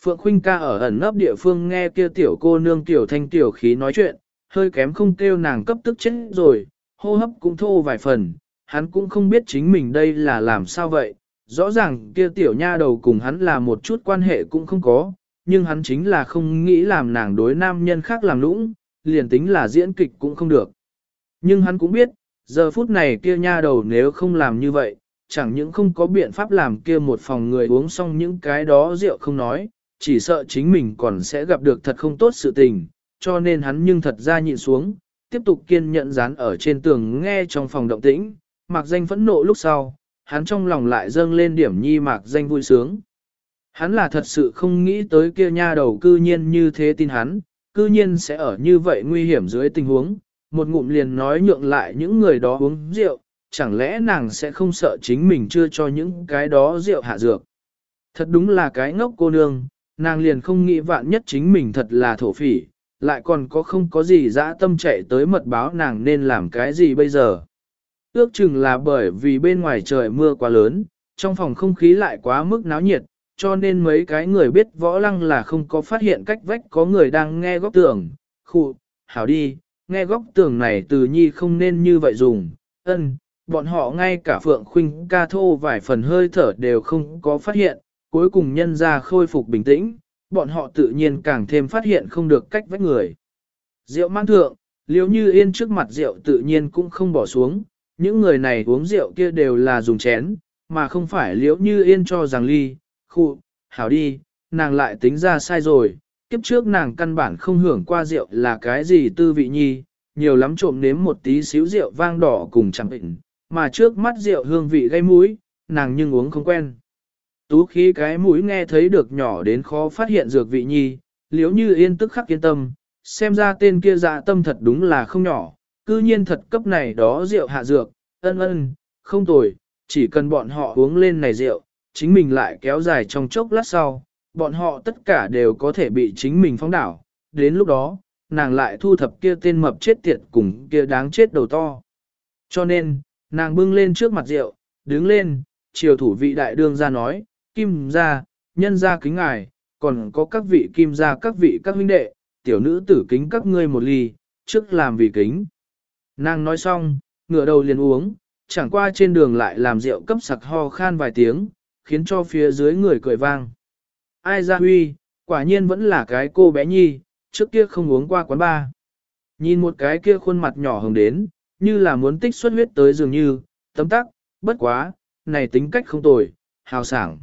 Phượng Khuynh ca ở ẩn nấp địa phương nghe kia tiểu cô nương tiểu thanh tiểu khí nói chuyện, hơi kém không kêu nàng cấp tức chết rồi, hô hấp cũng thô vài phần, hắn cũng không biết chính mình đây là làm sao vậy, rõ ràng kia tiểu nha đầu cùng hắn là một chút quan hệ cũng không có, nhưng hắn chính là không nghĩ làm nàng đối nam nhân khác làm lũng, liền tính là diễn kịch cũng không được. Nhưng hắn cũng biết, giờ phút này kia nha đầu nếu không làm như vậy, chẳng những không có biện pháp làm kia một phòng người uống xong những cái đó rượu không nói, chỉ sợ chính mình còn sẽ gặp được thật không tốt sự tình, cho nên hắn nhưng thật ra nhịn xuống, tiếp tục kiên nhẫn dán ở trên tường nghe trong phòng động tĩnh, mặc danh phẫn nộ lúc sau, hắn trong lòng lại dâng lên điểm nhi mạc danh vui sướng. Hắn là thật sự không nghĩ tới kia nha đầu cư nhiên như thế tin hắn, cư nhiên sẽ ở như vậy nguy hiểm dưới tình huống, một ngụm liền nói nhượng lại những người đó uống rượu, chẳng lẽ nàng sẽ không sợ chính mình chưa cho những cái đó rượu hạ dược. Thật đúng là cái ngốc cô nương, nàng liền không nghĩ vạn nhất chính mình thật là thổ phỉ, lại còn có không có gì dã tâm chạy tới mật báo nàng nên làm cái gì bây giờ. Ước chừng là bởi vì bên ngoài trời mưa quá lớn, trong phòng không khí lại quá mức náo nhiệt, cho nên mấy cái người biết võ lăng là không có phát hiện cách vách có người đang nghe góc tường. Khụ, hảo đi, nghe góc tường này từ nhi không nên như vậy dùng, ân, bọn họ ngay cả phượng khuynh ca thô vài phần hơi thở đều không có phát hiện, cuối cùng nhân ra khôi phục bình tĩnh, bọn họ tự nhiên càng thêm phát hiện không được cách vách người. Rượu mang thượng, liếu như yên trước mặt rượu tự nhiên cũng không bỏ xuống, những người này uống rượu kia đều là dùng chén, mà không phải liếu như yên cho rằng ly, khu, hảo đi, nàng lại tính ra sai rồi, kiếp trước nàng căn bản không hưởng qua rượu là cái gì tư vị nhi, nhiều lắm trộm nếm một tí xíu rượu vang đỏ cùng chẳng bệnh, mà trước mắt rượu hương vị gây mũi, nàng nhưng uống không quen. Tú khí cái mũi nghe thấy được nhỏ đến khó phát hiện dược vị nhi, liếu như yên tức khắc yên tâm, xem ra tên kia dạ tâm thật đúng là không nhỏ, cư nhiên thật cấp này đó rượu hạ dược, ân ân, không tồi, chỉ cần bọn họ uống lên này rượu, chính mình lại kéo dài trong chốc lát sau, bọn họ tất cả đều có thể bị chính mình phóng đảo, đến lúc đó, nàng lại thu thập kia tên mập chết tiệt cùng kia đáng chết đầu to. Cho nên, nàng bưng lên trước mặt rượu, đứng lên, chiều thủ vị đại đương ra nói, kim ra, nhân ra kính ngài, còn có các vị kim ra các vị các huynh đệ, tiểu nữ tử kính các ngươi một ly, trước làm vì kính. Nàng nói xong, ngửa đầu liền uống, chẳng qua trên đường lại làm rượu cấp sặc ho khan vài tiếng, khiến cho phía dưới người cười vang. Ai ra huy, quả nhiên vẫn là cái cô bé nhi, trước kia không uống qua quán ba. Nhìn một cái kia khuôn mặt nhỏ hồng đến, như là muốn tích xuất huyết tới dường như, tấm tắc, bất quá, này tính cách không tồi, hào sảng.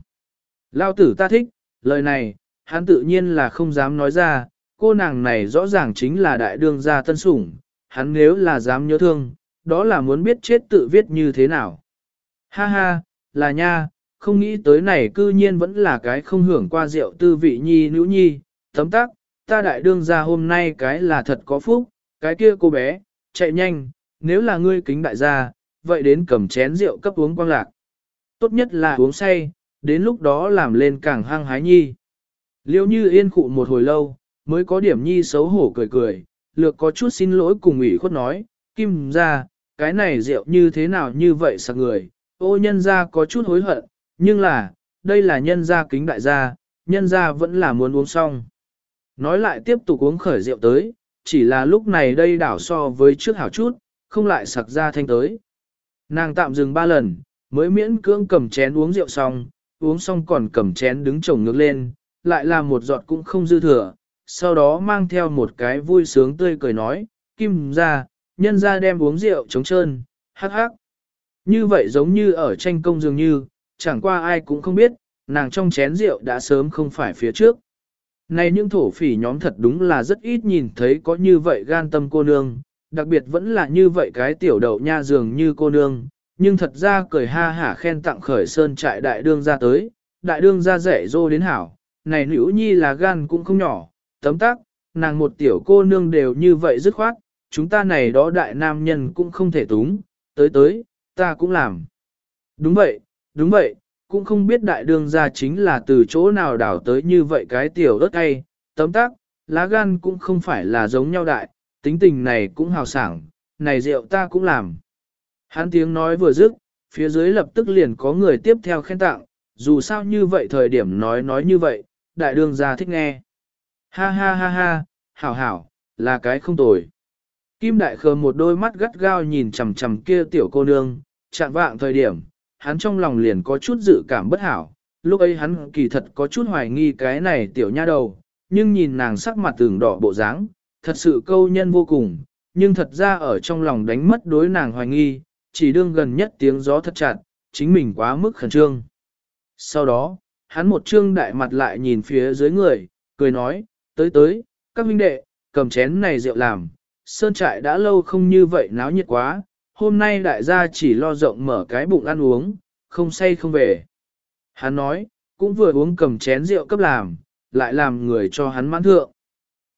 Lao tử ta thích, lời này, hắn tự nhiên là không dám nói ra, cô nàng này rõ ràng chính là đại đương gia tân sủng, hắn nếu là dám nhớ thương, đó là muốn biết chết tự viết như thế nào. Ha ha, là nha, không nghĩ tới này cư nhiên vẫn là cái không hưởng qua rượu tư vị nhi nữ nhi, tấm tắc, ta đại đương gia hôm nay cái là thật có phúc, cái kia cô bé, chạy nhanh, nếu là ngươi kính đại gia, vậy đến cầm chén rượu cấp uống quang lạc. Tốt nhất là uống say, đến lúc đó làm lên càng hăng hái nhi. Liêu như yên khụ một hồi lâu, mới có điểm nhi xấu hổ cười cười, lược có chút xin lỗi cùng ủy khuất nói, kim ra, cái này rượu như thế nào như vậy sạc người, ô nhân ra có chút hối hận, nhưng là, đây là nhân gia kính đại gia, nhân gia vẫn là muốn uống xong. Nói lại tiếp tục uống khởi rượu tới, chỉ là lúc này đây đảo so với trước hảo chút, không lại sặc ra thanh tới. Nàng tạm dừng ba lần, mới miễn cưỡng cầm chén uống rượu xong, uống xong còn cầm chén đứng chồng ngược lên, lại là một giọt cũng không dư thừa, sau đó mang theo một cái vui sướng tươi cười nói, kim ra, nhân ra đem uống rượu trống trơn, hắc hắc. Như vậy giống như ở tranh công dường như, chẳng qua ai cũng không biết, nàng trong chén rượu đã sớm không phải phía trước. Này những thổ phỉ nhóm thật đúng là rất ít nhìn thấy có như vậy gan tâm cô nương, đặc biệt vẫn là như vậy cái tiểu đậu nha dường như cô nương, nhưng thật ra cười ha hả khen tặng khởi sơn trại đại đương ra tới, đại đương ra rẻ rô đến hảo, này nữ nhi là gan cũng không nhỏ, tấm tắc, nàng một tiểu cô nương đều như vậy dứt khoát, chúng ta này đó đại nam nhân cũng không thể túng, tới tới, ta cũng làm. Đúng vậy, đúng vậy, cũng không biết đại đương gia chính là từ chỗ nào đảo tới như vậy cái tiểu ớt hay, tấm tắc, lá gan cũng không phải là giống nhau đại, tính tình này cũng hào sảng, này rượu ta cũng làm. Hắn tiếng nói vừa dứt, phía dưới lập tức liền có người tiếp theo khen tặng, dù sao như vậy thời điểm nói nói như vậy, đại đương gia thích nghe. Ha ha ha ha, hảo hảo, là cái không tồi. Kim đại khờ một đôi mắt gắt gao nhìn chằm chằm kia tiểu cô nương, chạm vạng thời điểm, hắn trong lòng liền có chút dự cảm bất hảo, lúc ấy hắn kỳ thật có chút hoài nghi cái này tiểu nha đầu, nhưng nhìn nàng sắc mặt tường đỏ bộ dáng, thật sự câu nhân vô cùng, nhưng thật ra ở trong lòng đánh mất đối nàng hoài nghi, chỉ đương gần nhất tiếng gió thật chặt, chính mình quá mức khẩn trương. Sau đó, hắn một trương đại mặt lại nhìn phía dưới người, cười nói, tới tới, các huynh đệ, cầm chén này rượu làm, sơn trại đã lâu không như vậy náo nhiệt quá, hôm nay đại gia chỉ lo rộng mở cái bụng ăn uống, không say không về. Hắn nói, cũng vừa uống cầm chén rượu cấp làm, lại làm người cho hắn mãn thượng.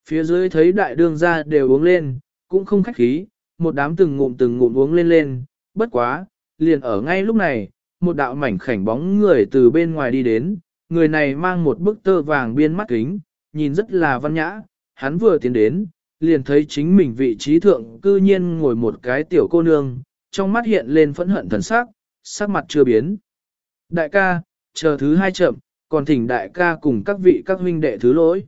Phía dưới thấy đại đương gia đều uống lên, cũng không khách khí, một đám từng ngụm từng ngụm uống lên lên, bất quá, liền ở ngay lúc này, một đạo mảnh khảnh bóng người từ bên ngoài đi đến, người này mang một bức tơ vàng biên mắt kính, nhìn rất là văn nhã, hắn vừa tiến đến, liền thấy chính mình vị trí thượng cư nhiên ngồi một cái tiểu cô nương, trong mắt hiện lên phẫn hận thần sắc, sắc mặt chưa biến. Đại ca, chờ thứ hai chậm, còn thỉnh đại ca cùng các vị các huynh đệ thứ lỗi.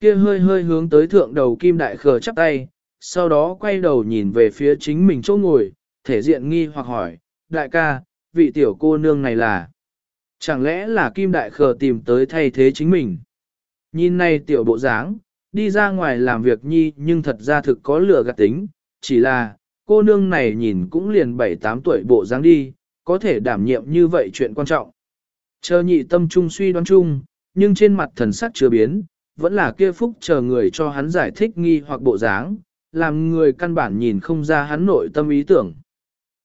Kia hơi hơi hướng tới thượng đầu kim đại khờ chắp tay, sau đó quay đầu nhìn về phía chính mình chỗ ngồi, thể diện nghi hoặc hỏi, đại ca, vị tiểu cô nương này là... Chẳng lẽ là kim đại khờ tìm tới thay thế chính mình? Nhìn này tiểu bộ dáng, đi ra ngoài làm việc nhi nhưng thật ra thực có lửa gạt tính, chỉ là, cô nương này nhìn cũng liền 7-8 tuổi bộ dáng đi, có thể đảm nhiệm như vậy chuyện quan trọng. Chờ nhị tâm trung suy đoán chung, nhưng trên mặt thần sắc chưa biến, vẫn là kia phúc chờ người cho hắn giải thích nghi hoặc bộ dáng, làm người căn bản nhìn không ra hắn nội tâm ý tưởng.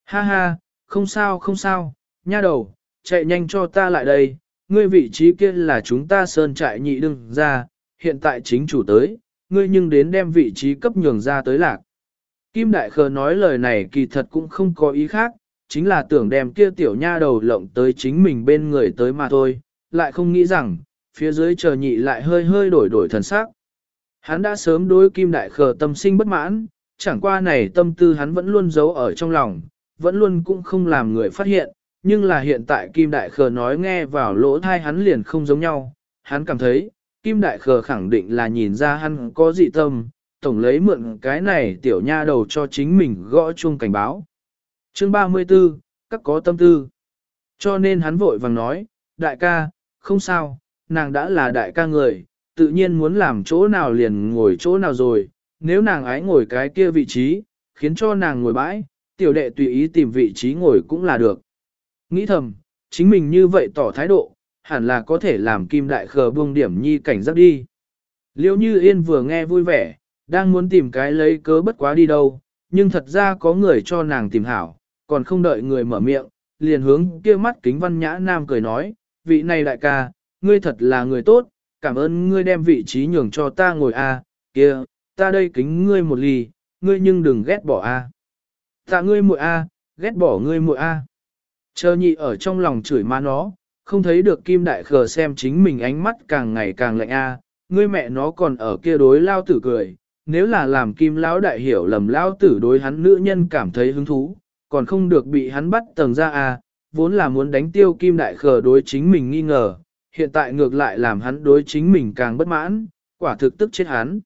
Ha ha, không sao không sao, nha đầu, chạy nhanh cho ta lại đây, ngươi vị trí kia là chúng ta sơn trại nhị đương ra, hiện tại chính chủ tới, ngươi nhưng đến đem vị trí cấp nhường ra tới lạc. Kim Đại Khờ nói lời này kỳ thật cũng không có ý khác, chính là tưởng đem kia tiểu nha đầu lộng tới chính mình bên người tới mà thôi, lại không nghĩ rằng, phía dưới chờ nhị lại hơi hơi đổi đổi thần sắc. Hắn đã sớm đối kim đại khờ tâm sinh bất mãn, chẳng qua này tâm tư hắn vẫn luôn giấu ở trong lòng, vẫn luôn cũng không làm người phát hiện, nhưng là hiện tại kim đại khờ nói nghe vào lỗ thai hắn liền không giống nhau, hắn cảm thấy, kim đại khờ khẳng định là nhìn ra hắn có dị tâm, tổng lấy mượn cái này tiểu nha đầu cho chính mình gõ chuông cảnh báo. Chương 34, các có tâm tư. Cho nên hắn vội vàng nói, đại ca, không sao, nàng đã là đại ca người, tự nhiên muốn làm chỗ nào liền ngồi chỗ nào rồi, nếu nàng ái ngồi cái kia vị trí, khiến cho nàng ngồi bãi, tiểu đệ tùy ý tìm vị trí ngồi cũng là được. Nghĩ thầm, chính mình như vậy tỏ thái độ, hẳn là có thể làm kim đại khờ buông điểm nhi cảnh giác đi. Liêu như yên vừa nghe vui vẻ, đang muốn tìm cái lấy cớ bất quá đi đâu, nhưng thật ra có người cho nàng tìm hảo, còn không đợi người mở miệng, liền hướng kia mắt kính văn nhã nam cười nói, vị này đại ca, ngươi thật là người tốt, cảm ơn ngươi đem vị trí nhường cho ta ngồi a, kia, ta đây kính ngươi một ly, ngươi nhưng đừng ghét bỏ a. Tạ ngươi muội a, ghét bỏ ngươi muội a. Chờ nhị ở trong lòng chửi má nó, không thấy được kim đại khờ xem chính mình ánh mắt càng ngày càng lạnh a, ngươi mẹ nó còn ở kia đối lao tử cười, nếu là làm kim lão đại hiểu lầm lao tử đối hắn nữ nhân cảm thấy hứng thú, còn không được bị hắn bắt tầng ra a, vốn là muốn đánh tiêu kim đại khờ đối chính mình nghi ngờ, hiện tại ngược lại làm hắn đối chính mình càng bất mãn, quả thực tức chết hắn.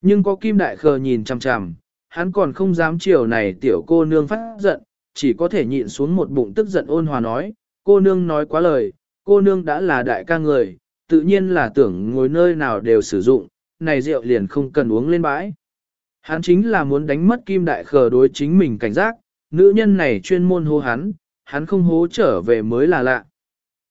Nhưng có kim đại khờ nhìn chằm chằm, hắn còn không dám chiều này tiểu cô nương phát giận, chỉ có thể nhịn xuống một bụng tức giận ôn hòa nói, cô nương nói quá lời, cô nương đã là đại ca người, tự nhiên là tưởng ngồi nơi nào đều sử dụng, này rượu liền không cần uống lên bãi. Hắn chính là muốn đánh mất kim đại khờ đối chính mình cảnh giác, nữ nhân này chuyên môn hô hắn, hắn không hố trở về mới là lạ.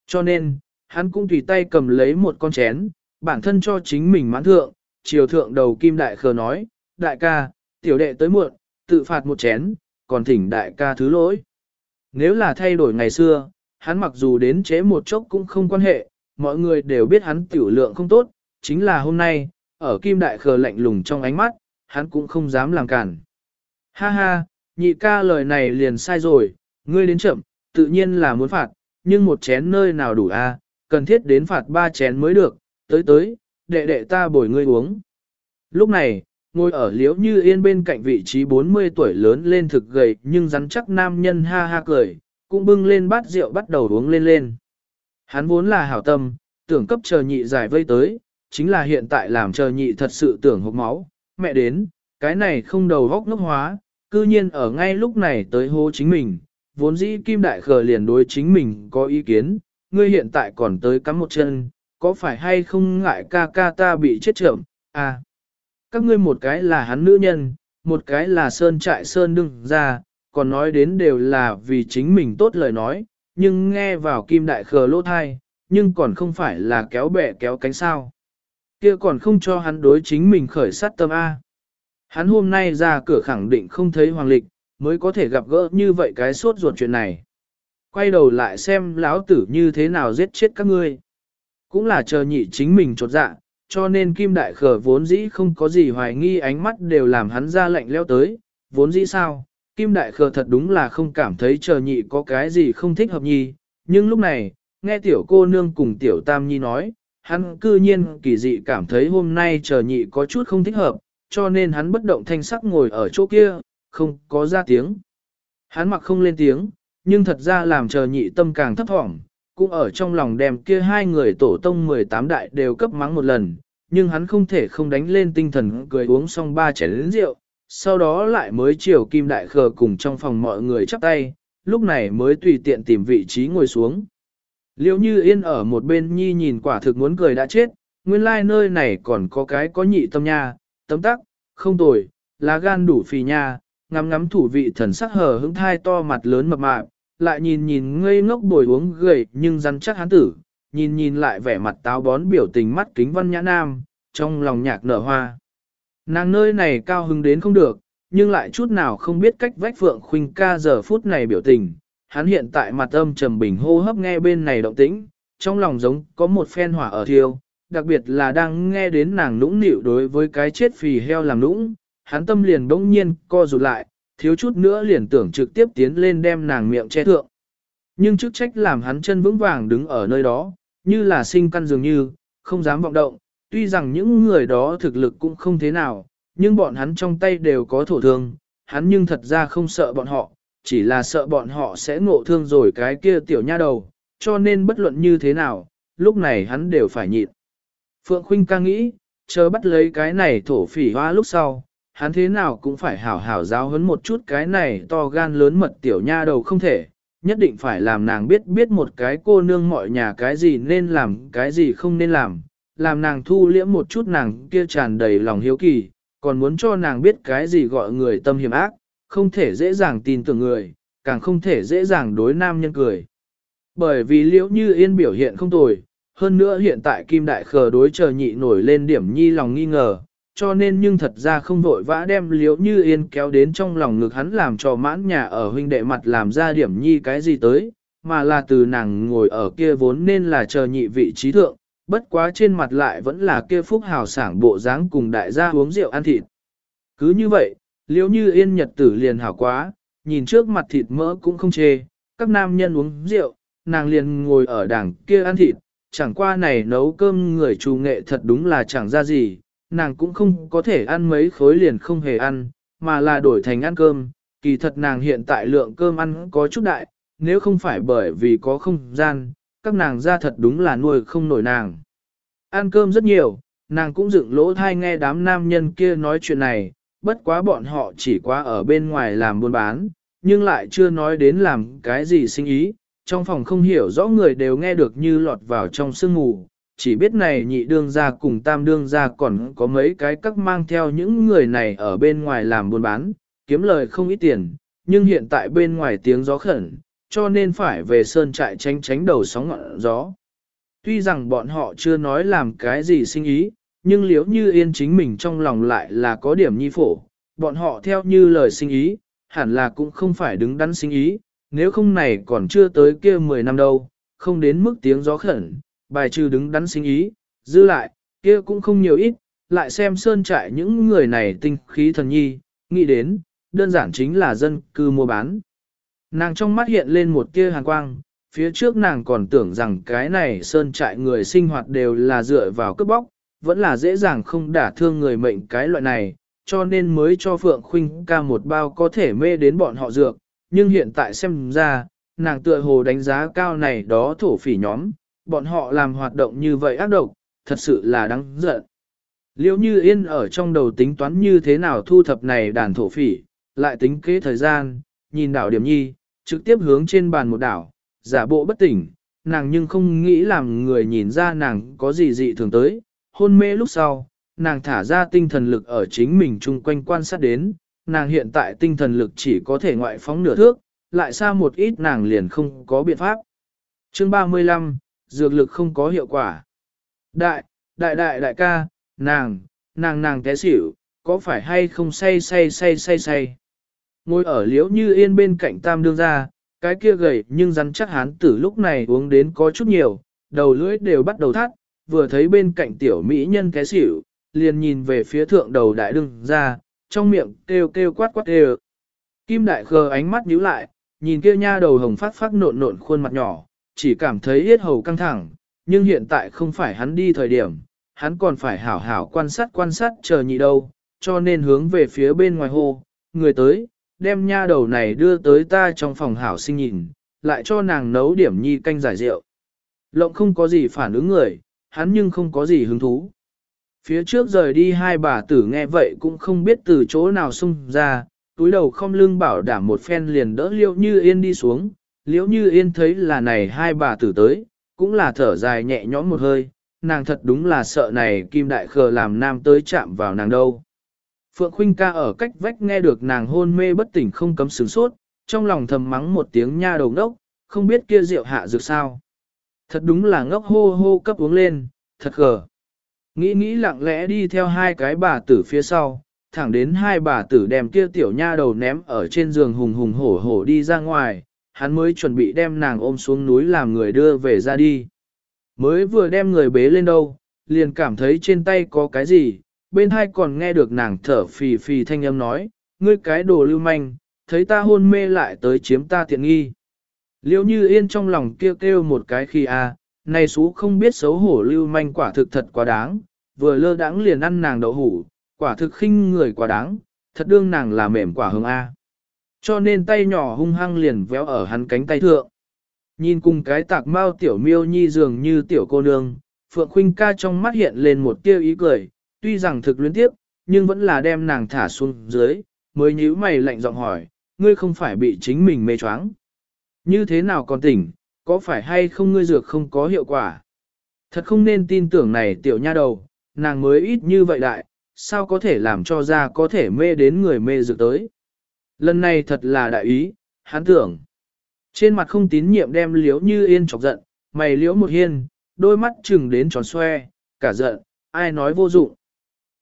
Cho nên, hắn cũng tùy tay cầm lấy một con chén, bản thân cho chính mình mãn thượng, chiều thượng đầu kim đại khờ nói, đại ca, tiểu đệ tới muộn, tự phạt một chén, còn thỉnh đại ca thứ lỗi. Nếu là thay đổi ngày xưa, hắn mặc dù đến chế một chốc cũng không quan hệ, mọi người đều biết hắn tiểu lượng không tốt, chính là hôm nay, ở kim đại khờ lạnh lùng trong ánh mắt, hắn cũng không dám làm cản. Ha ha, nhị ca lời này liền sai rồi, ngươi đến chậm, tự nhiên là muốn phạt, nhưng một chén nơi nào đủ a? cần thiết đến phạt ba chén mới được, tới tới, đệ đệ ta bồi ngươi uống. Lúc này, ngồi ở liễu như yên bên cạnh vị trí 40 tuổi lớn lên thực gầy nhưng rắn chắc nam nhân ha ha cười, cũng bưng lên bát rượu bắt đầu uống lên lên. Hắn vốn là hảo tâm, tưởng cấp chờ nhị giải vây tới, chính là hiện tại làm chờ nhị thật sự tưởng hộp máu, mẹ đến, cái này không đầu góc ngốc hóa, cư nhiên ở ngay lúc này tới hô chính mình, vốn dĩ kim đại khờ liền đối chính mình có ý kiến, ngươi hiện tại còn tới cắm một chân, có phải hay không ngại ca ca ta bị chết chậm, à. Các ngươi một cái là hắn nữ nhân, một cái là sơn trại sơn đừng ra, còn nói đến đều là vì chính mình tốt lời nói, nhưng nghe vào kim đại khờ lỗ thai, nhưng còn không phải là kéo bẻ kéo cánh sao. kia còn không cho hắn đối chính mình khởi sát tâm A. Hắn hôm nay ra cửa khẳng định không thấy hoàng lịch, mới có thể gặp gỡ như vậy cái sốt ruột chuyện này. Quay đầu lại xem lão tử như thế nào giết chết các ngươi. Cũng là chờ nhị chính mình trột dạ, cho nên kim đại khở vốn dĩ không có gì hoài nghi ánh mắt đều làm hắn ra lạnh leo tới, vốn dĩ sao, kim đại khở thật đúng là không cảm thấy chờ nhị có cái gì không thích hợp nhi, nhưng lúc này, nghe tiểu cô nương cùng tiểu tam nhi nói, hắn cư nhiên kỳ dị cảm thấy hôm nay chờ nhị có chút không thích hợp, cho nên hắn bất động thanh sắc ngồi ở chỗ kia, không có ra tiếng. Hắn mặc không lên tiếng, nhưng thật ra làm chờ nhị tâm càng thấp thỏm, cũng ở trong lòng đem kia hai người tổ tông 18 đại đều cấp mắng một lần, nhưng hắn không thể không đánh lên tinh thần cười uống xong ba chén rượu, sau đó lại mới chiều kim đại khờ cùng trong phòng mọi người chắp tay, lúc này mới tùy tiện tìm vị trí ngồi xuống. Liệu như yên ở một bên nhi nhìn quả thực muốn cười đã chết, nguyên lai like nơi này còn có cái có nhị tâm nha, tấm tắc, không tồi, lá gan đủ phì nha, ngắm ngắm thủ vị thần sắc hờ hững thai to mặt lớn mập mạp, lại nhìn nhìn ngây ngốc bồi uống gầy nhưng rắn chắc hán tử, nhìn nhìn lại vẻ mặt táo bón biểu tình mắt kính văn nhã nam, trong lòng nhạc nở hoa. Nàng nơi này cao hứng đến không được, nhưng lại chút nào không biết cách vách phượng khuynh ca giờ phút này biểu tình. Hắn hiện tại mặt âm trầm bình hô hấp nghe bên này động tĩnh, trong lòng giống có một phen hỏa ở thiêu, đặc biệt là đang nghe đến nàng nũng nịu đối với cái chết phì heo làm nũng, hắn tâm liền bỗng nhiên co rụt lại, thiếu chút nữa liền tưởng trực tiếp tiến lên đem nàng miệng che thượng. Nhưng chức trách làm hắn chân vững vàng đứng ở nơi đó, như là sinh căn dường như, không dám vọng động, tuy rằng những người đó thực lực cũng không thế nào, nhưng bọn hắn trong tay đều có thổ thương, hắn nhưng thật ra không sợ bọn họ, chỉ là sợ bọn họ sẽ ngộ thương rồi cái kia tiểu nha đầu, cho nên bất luận như thế nào, lúc này hắn đều phải nhịn. Phượng Khuynh ca nghĩ, chờ bắt lấy cái này thổ phỉ hoa lúc sau, hắn thế nào cũng phải hảo hảo giáo huấn một chút cái này to gan lớn mật tiểu nha đầu không thể, nhất định phải làm nàng biết biết một cái cô nương mọi nhà cái gì nên làm cái gì không nên làm, làm nàng thu liễm một chút nàng kia tràn đầy lòng hiếu kỳ, còn muốn cho nàng biết cái gì gọi người tâm hiểm ác, không thể dễ dàng tin tưởng người, càng không thể dễ dàng đối nam nhân cười. Bởi vì liễu như yên biểu hiện không tồi, hơn nữa hiện tại Kim Đại Khờ đối chờ nhị nổi lên điểm nhi lòng nghi ngờ, cho nên nhưng thật ra không vội vã đem liễu như yên kéo đến trong lòng ngực hắn làm cho mãn nhà ở huynh đệ mặt làm ra điểm nhi cái gì tới, mà là từ nàng ngồi ở kia vốn nên là chờ nhị vị trí thượng, bất quá trên mặt lại vẫn là kia phúc hào sảng bộ dáng cùng đại gia uống rượu ăn thịt. Cứ như vậy, liễu như yên nhật tử liền hảo quá, nhìn trước mặt thịt mỡ cũng không chê, các nam nhân uống rượu, nàng liền ngồi ở đằng kia ăn thịt, chẳng qua này nấu cơm người trù nghệ thật đúng là chẳng ra gì, nàng cũng không có thể ăn mấy khối liền không hề ăn, mà là đổi thành ăn cơm, kỳ thật nàng hiện tại lượng cơm ăn có chút đại, nếu không phải bởi vì có không gian, các nàng ra thật đúng là nuôi không nổi nàng. Ăn cơm rất nhiều, nàng cũng dựng lỗ thai nghe đám nam nhân kia nói chuyện này, bất quá bọn họ chỉ quá ở bên ngoài làm buôn bán, nhưng lại chưa nói đến làm cái gì sinh ý, trong phòng không hiểu rõ người đều nghe được như lọt vào trong sương mù, chỉ biết này nhị đương gia cùng tam đương gia còn có mấy cái các mang theo những người này ở bên ngoài làm buôn bán, kiếm lời không ít tiền, nhưng hiện tại bên ngoài tiếng gió khẩn, cho nên phải về sơn trại tránh tránh đầu sóng ngọn gió. Tuy rằng bọn họ chưa nói làm cái gì sinh ý, nhưng liếu như yên chính mình trong lòng lại là có điểm nhi phổ, bọn họ theo như lời sinh ý, hẳn là cũng không phải đứng đắn sinh ý, nếu không này còn chưa tới kia 10 năm đâu, không đến mức tiếng gió khẩn, bài trừ đứng đắn sinh ý, dư lại, kia cũng không nhiều ít, lại xem sơn trại những người này tinh khí thần nhi, nghĩ đến, đơn giản chính là dân cư mua bán. Nàng trong mắt hiện lên một tia hàn quang, phía trước nàng còn tưởng rằng cái này sơn trại người sinh hoạt đều là dựa vào cướp bóc, vẫn là dễ dàng không đả thương người mệnh cái loại này, cho nên mới cho Phượng Khuynh ca một bao có thể mê đến bọn họ dược, nhưng hiện tại xem ra, nàng tựa hồ đánh giá cao này đó thổ phỉ nhóm, bọn họ làm hoạt động như vậy ác độc, thật sự là đáng giận. Liễu như yên ở trong đầu tính toán như thế nào thu thập này đàn thổ phỉ, lại tính kế thời gian, nhìn đảo điểm nhi, trực tiếp hướng trên bàn một đảo, giả bộ bất tỉnh, nàng nhưng không nghĩ làm người nhìn ra nàng có gì dị thường tới, hôn mê lúc sau, nàng thả ra tinh thần lực ở chính mình chung quanh quan sát đến, nàng hiện tại tinh thần lực chỉ có thể ngoại phóng nửa thước, lại xa một ít nàng liền không có biện pháp. Chương 35, dược lực không có hiệu quả. Đại, đại đại đại ca, nàng, nàng nàng té xỉu, có phải hay không say say say say say. Ngồi ở liễu như yên bên cạnh tam đương ra, cái kia gầy nhưng rắn chắc hán tử lúc này uống đến có chút nhiều, đầu lưỡi đều bắt đầu thắt, vừa thấy bên cạnh tiểu mỹ nhân té xỉu, liền nhìn về phía thượng đầu đại đương ra, trong miệng kêu kêu quát quát kêu. Kim đại khờ ánh mắt nhíu lại, nhìn kia nha đầu hồng phát phát nộn nộn khuôn mặt nhỏ, chỉ cảm thấy yết hầu căng thẳng, nhưng hiện tại không phải hắn đi thời điểm, hắn còn phải hảo hảo quan sát quan sát chờ nhị đâu, cho nên hướng về phía bên ngoài hồ, người tới, đem nha đầu này đưa tới ta trong phòng hảo sinh nhìn, lại cho nàng nấu điểm nhi canh giải rượu. Lộng không có gì phản ứng người, hắn nhưng không có gì hứng thú. Phía trước rời đi hai bà tử nghe vậy cũng không biết từ chỗ nào xung ra, túi đầu không lưng bảo đảm một phen liền đỡ liệu như yên đi xuống, liễu như yên thấy là này hai bà tử tới, cũng là thở dài nhẹ nhõm một hơi, nàng thật đúng là sợ này kim đại khờ làm nam tới chạm vào nàng đâu. Phượng Khuynh ca ở cách vách nghe được nàng hôn mê bất tỉnh không cấm sướng sốt, trong lòng thầm mắng một tiếng nha đầu ngốc, không biết kia rượu hạ dược sao. Thật đúng là ngốc hô hô cấp uống lên, thật gờ. Nghĩ nghĩ lặng lẽ đi theo hai cái bà tử phía sau, thẳng đến hai bà tử đem kia tiểu nha đầu ném ở trên giường hùng hùng hổ hổ đi ra ngoài, hắn mới chuẩn bị đem nàng ôm xuống núi làm người đưa về ra đi. Mới vừa đem người bế lên đâu, liền cảm thấy trên tay có cái gì, bên hai còn nghe được nàng thở phì phì thanh âm nói, ngươi cái đồ lưu manh, thấy ta hôn mê lại tới chiếm ta tiện nghi. Liêu như yên trong lòng kêu kêu một cái khi a, này xú không biết xấu hổ lưu manh quả thực thật quá đáng, vừa lơ đãng liền ăn nàng đậu hủ, quả thực khinh người quá đáng, thật đương nàng là mềm quả hương A. Cho nên tay nhỏ hung hăng liền véo ở hắn cánh tay thượng. Nhìn cùng cái tạc mau tiểu miêu nhi dường như tiểu cô nương, Phượng Khuynh ca trong mắt hiện lên một tia ý cười, tuy rằng thực luyến tiếp, nhưng vẫn là đem nàng thả xuống dưới, mới nhíu mày lạnh giọng hỏi, ngươi không phải bị chính mình mê choáng. Như thế nào còn tỉnh, có phải hay không ngươi dược không có hiệu quả? Thật không nên tin tưởng này tiểu nha đầu, nàng mới ít như vậy đại, sao có thể làm cho ra có thể mê đến người mê dược tới. Lần này thật là đại ý, hắn tưởng. Trên mặt không tín nhiệm đem liếu như yên chọc giận, mày liễu một hiên, đôi mắt chừng đến tròn xoe, cả giận, ai nói vô dụng.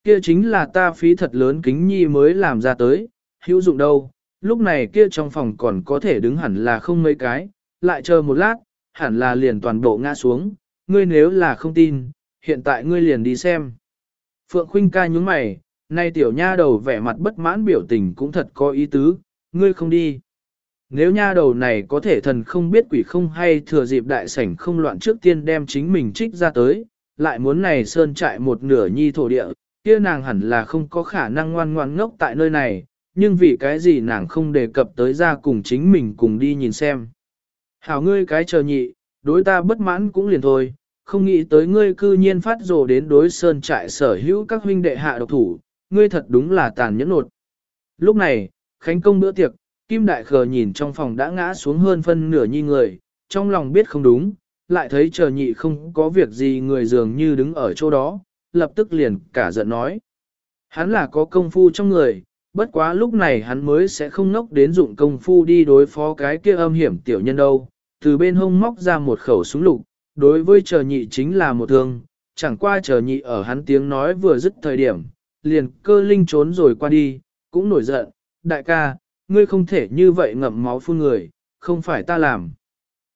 Kia chính là ta phí thật lớn kính nhi mới làm ra tới, hữu dụng đâu, lúc này kia trong phòng còn có thể đứng hẳn là không mấy cái, lại chờ một lát, hẳn là liền toàn bộ ngã xuống, ngươi nếu là không tin, hiện tại ngươi liền đi xem. Phượng Khuynh ca nhúng mày, nay tiểu nha đầu vẻ mặt bất mãn biểu tình cũng thật có ý tứ, ngươi không đi. Nếu nha đầu này có thể thần không biết quỷ không hay thừa dịp đại sảnh không loạn trước tiên đem chính mình trích ra tới, lại muốn này sơn trại một nửa nhi thổ địa, kia nàng hẳn là không có khả năng ngoan ngoan ngốc tại nơi này, nhưng vì cái gì nàng không đề cập tới ra cùng chính mình cùng đi nhìn xem. Hảo ngươi cái chờ nhị, đối ta bất mãn cũng liền thôi, không nghĩ tới ngươi cư nhiên phát rồ đến đối sơn trại sở hữu các huynh đệ hạ độc thủ, ngươi thật đúng là tàn nhẫn nột. Lúc này, khánh công bữa tiệc, Kim Đại Khờ nhìn trong phòng đã ngã xuống hơn phân nửa nhi người, trong lòng biết không đúng, lại thấy chờ nhị không có việc gì người dường như đứng ở chỗ đó, lập tức liền cả giận nói. Hắn là có công phu trong người, bất quá lúc này hắn mới sẽ không nốc đến dụng công phu đi đối phó cái kia âm hiểm tiểu nhân đâu, từ bên hông móc ra một khẩu súng lục, đối với chờ nhị chính là một thương, chẳng qua chờ nhị ở hắn tiếng nói vừa dứt thời điểm, liền cơ linh trốn rồi qua đi, cũng nổi giận, đại ca, ngươi không thể như vậy ngậm máu phun người, không phải ta làm.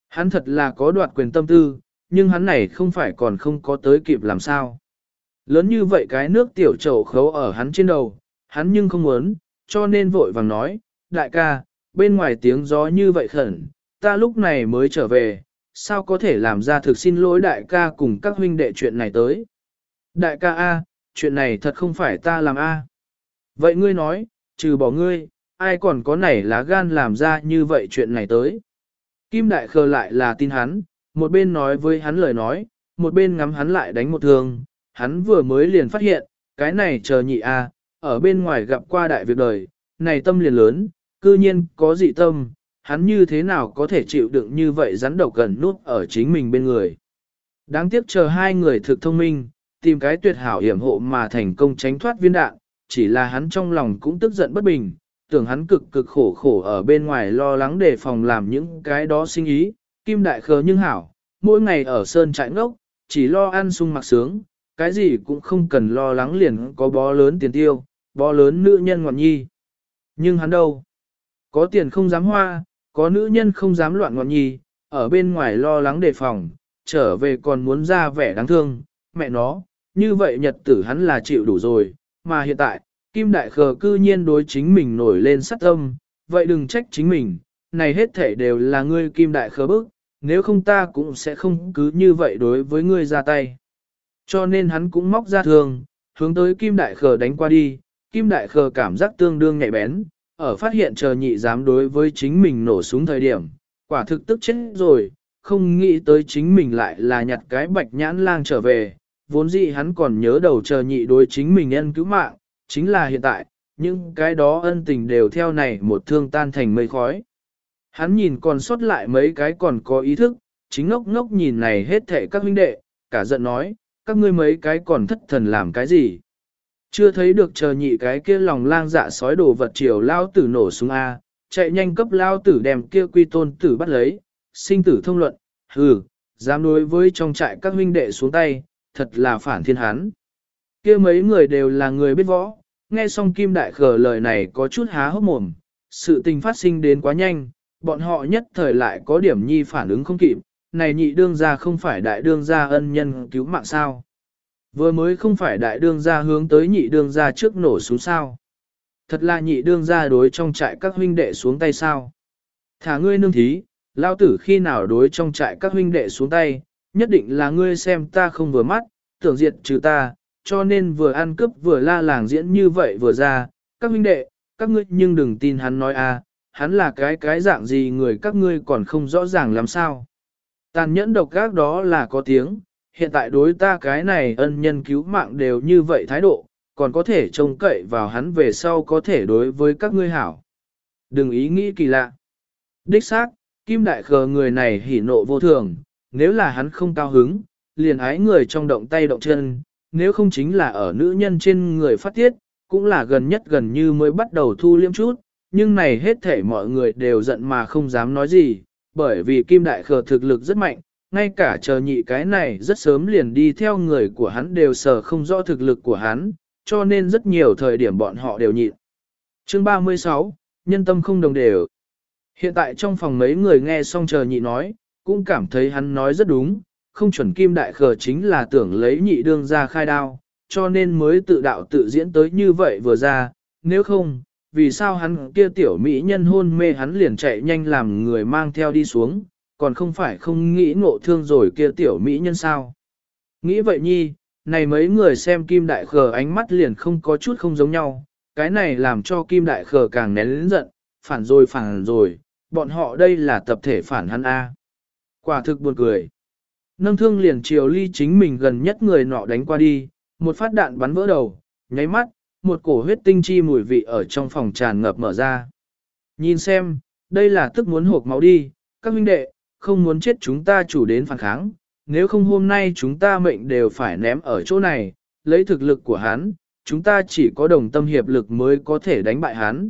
Hắn thật là có đoạt quyền tâm tư, nhưng hắn này không phải còn không có tới kịp làm sao. Lớn như vậy cái nước tiểu trầu khấu ở hắn trên đầu, hắn nhưng không muốn, cho nên vội vàng nói, đại ca, bên ngoài tiếng gió như vậy khẩn, ta lúc này mới trở về, sao có thể làm ra thực xin lỗi đại ca cùng các huynh đệ chuyện này tới. Đại ca A, chuyện này thật không phải ta làm A. Vậy ngươi nói, trừ bỏ ngươi, ai còn có nảy lá gan làm ra như vậy chuyện này tới. Kim Đại Khờ lại là tin hắn, một bên nói với hắn lời nói, một bên ngắm hắn lại đánh một thương, hắn vừa mới liền phát hiện, cái này chờ nhị a, ở bên ngoài gặp qua đại việc đời, này tâm liền lớn, cư nhiên có dị tâm, hắn như thế nào có thể chịu đựng như vậy rắn độc gần nút ở chính mình bên người. Đáng tiếc chờ hai người thực thông minh, tìm cái tuyệt hảo hiểm hộ mà thành công tránh thoát viên đạn, chỉ là hắn trong lòng cũng tức giận bất bình, tưởng hắn cực cực khổ khổ ở bên ngoài lo lắng để phòng làm những cái đó sinh ý, kim đại khờ nhưng hảo, mỗi ngày ở sơn trại ngốc, chỉ lo ăn sung mặc sướng, cái gì cũng không cần lo lắng liền có bó lớn tiền tiêu, bó lớn nữ nhân ngọn nhi. Nhưng hắn đâu? Có tiền không dám hoa, có nữ nhân không dám loạn ngọn nhi, ở bên ngoài lo lắng đề phòng, trở về còn muốn ra vẻ đáng thương, mẹ nó, như vậy nhật tử hắn là chịu đủ rồi, mà hiện tại, Kim Đại Khờ cư nhiên đối chính mình nổi lên sát tâm, vậy đừng trách chính mình, này hết thể đều là ngươi Kim Đại Khờ bức, nếu không ta cũng sẽ không cứ như vậy đối với ngươi ra tay. Cho nên hắn cũng móc ra thường, hướng tới Kim Đại Khờ đánh qua đi, Kim Đại Khờ cảm giác tương đương nhạy bén, ở phát hiện chờ nhị dám đối với chính mình nổ súng thời điểm, quả thực tức chết rồi, không nghĩ tới chính mình lại là nhặt cái bạch nhãn lang trở về, vốn dĩ hắn còn nhớ đầu chờ nhị đối chính mình nhân cứu mạng, chính là hiện tại, những cái đó ân tình đều theo này một thương tan thành mây khói. Hắn nhìn còn sót lại mấy cái còn có ý thức, chính ngốc ngốc nhìn này hết thệ các huynh đệ, cả giận nói, các ngươi mấy cái còn thất thần làm cái gì. Chưa thấy được chờ nhị cái kia lòng lang dạ sói đồ vật chiều lao tử nổ súng A, chạy nhanh cấp lao tử đem kia quy tôn tử bắt lấy, sinh tử thông luận, hừ, dám đối với trong trại các huynh đệ xuống tay, thật là phản thiên hán, kia mấy người đều là người biết võ, nghe xong Kim Đại Khờ lời này có chút há hốc mồm, sự tình phát sinh đến quá nhanh, bọn họ nhất thời lại có điểm nhi phản ứng không kịp, này nhị đương gia không phải đại đương gia ân nhân cứu mạng sao. Vừa mới không phải đại đương gia hướng tới nhị đương gia trước nổ xuống sao. Thật là nhị đương gia đối trong trại các huynh đệ xuống tay sao. Thả ngươi nương thí, lao tử khi nào đối trong trại các huynh đệ xuống tay, nhất định là ngươi xem ta không vừa mắt, tưởng diệt trừ ta, cho nên vừa ăn cướp vừa la làng diễn như vậy vừa ra, các huynh đệ, các ngươi nhưng đừng tin hắn nói a, hắn là cái cái dạng gì người các ngươi còn không rõ ràng làm sao. Tàn nhẫn độc gác đó là có tiếng, hiện tại đối ta cái này ân nhân cứu mạng đều như vậy thái độ, còn có thể trông cậy vào hắn về sau có thể đối với các ngươi hảo. Đừng ý nghĩ kỳ lạ. Đích xác, Kim Đại Khờ người này hỉ nộ vô thường, nếu là hắn không cao hứng, liền ái người trong động tay động chân, nếu không chính là ở nữ nhân trên người phát tiết, cũng là gần nhất gần như mới bắt đầu thu liêm chút, nhưng này hết thể mọi người đều giận mà không dám nói gì, bởi vì Kim Đại Khờ thực lực rất mạnh, ngay cả chờ nhị cái này rất sớm liền đi theo người của hắn đều sờ không rõ thực lực của hắn, cho nên rất nhiều thời điểm bọn họ đều nhịn. Chương 36, nhân tâm không đồng đều. Hiện tại trong phòng mấy người nghe xong chờ nhị nói, cũng cảm thấy hắn nói rất đúng, không chuẩn kim đại khờ chính là tưởng lấy nhị đương ra khai đao, cho nên mới tự đạo tự diễn tới như vậy vừa ra, nếu không, vì sao hắn kia tiểu mỹ nhân hôn mê hắn liền chạy nhanh làm người mang theo đi xuống, còn không phải không nghĩ ngộ thương rồi kia tiểu mỹ nhân sao. Nghĩ vậy nhi, này mấy người xem kim đại khờ ánh mắt liền không có chút không giống nhau, cái này làm cho kim đại khờ càng nén lĩnh giận, phản rồi phản rồi, bọn họ đây là tập thể phản hắn A. Quả thực buồn cười. Nâng thương liền chiều ly chính mình gần nhất người nọ đánh qua đi, một phát đạn bắn vỡ đầu, nháy mắt, một cổ huyết tinh chi mùi vị ở trong phòng tràn ngập mở ra. Nhìn xem, đây là tức muốn hộp máu đi, các huynh đệ, không muốn chết chúng ta chủ đến phản kháng, nếu không hôm nay chúng ta mệnh đều phải ném ở chỗ này, lấy thực lực của hắn, chúng ta chỉ có đồng tâm hiệp lực mới có thể đánh bại hắn.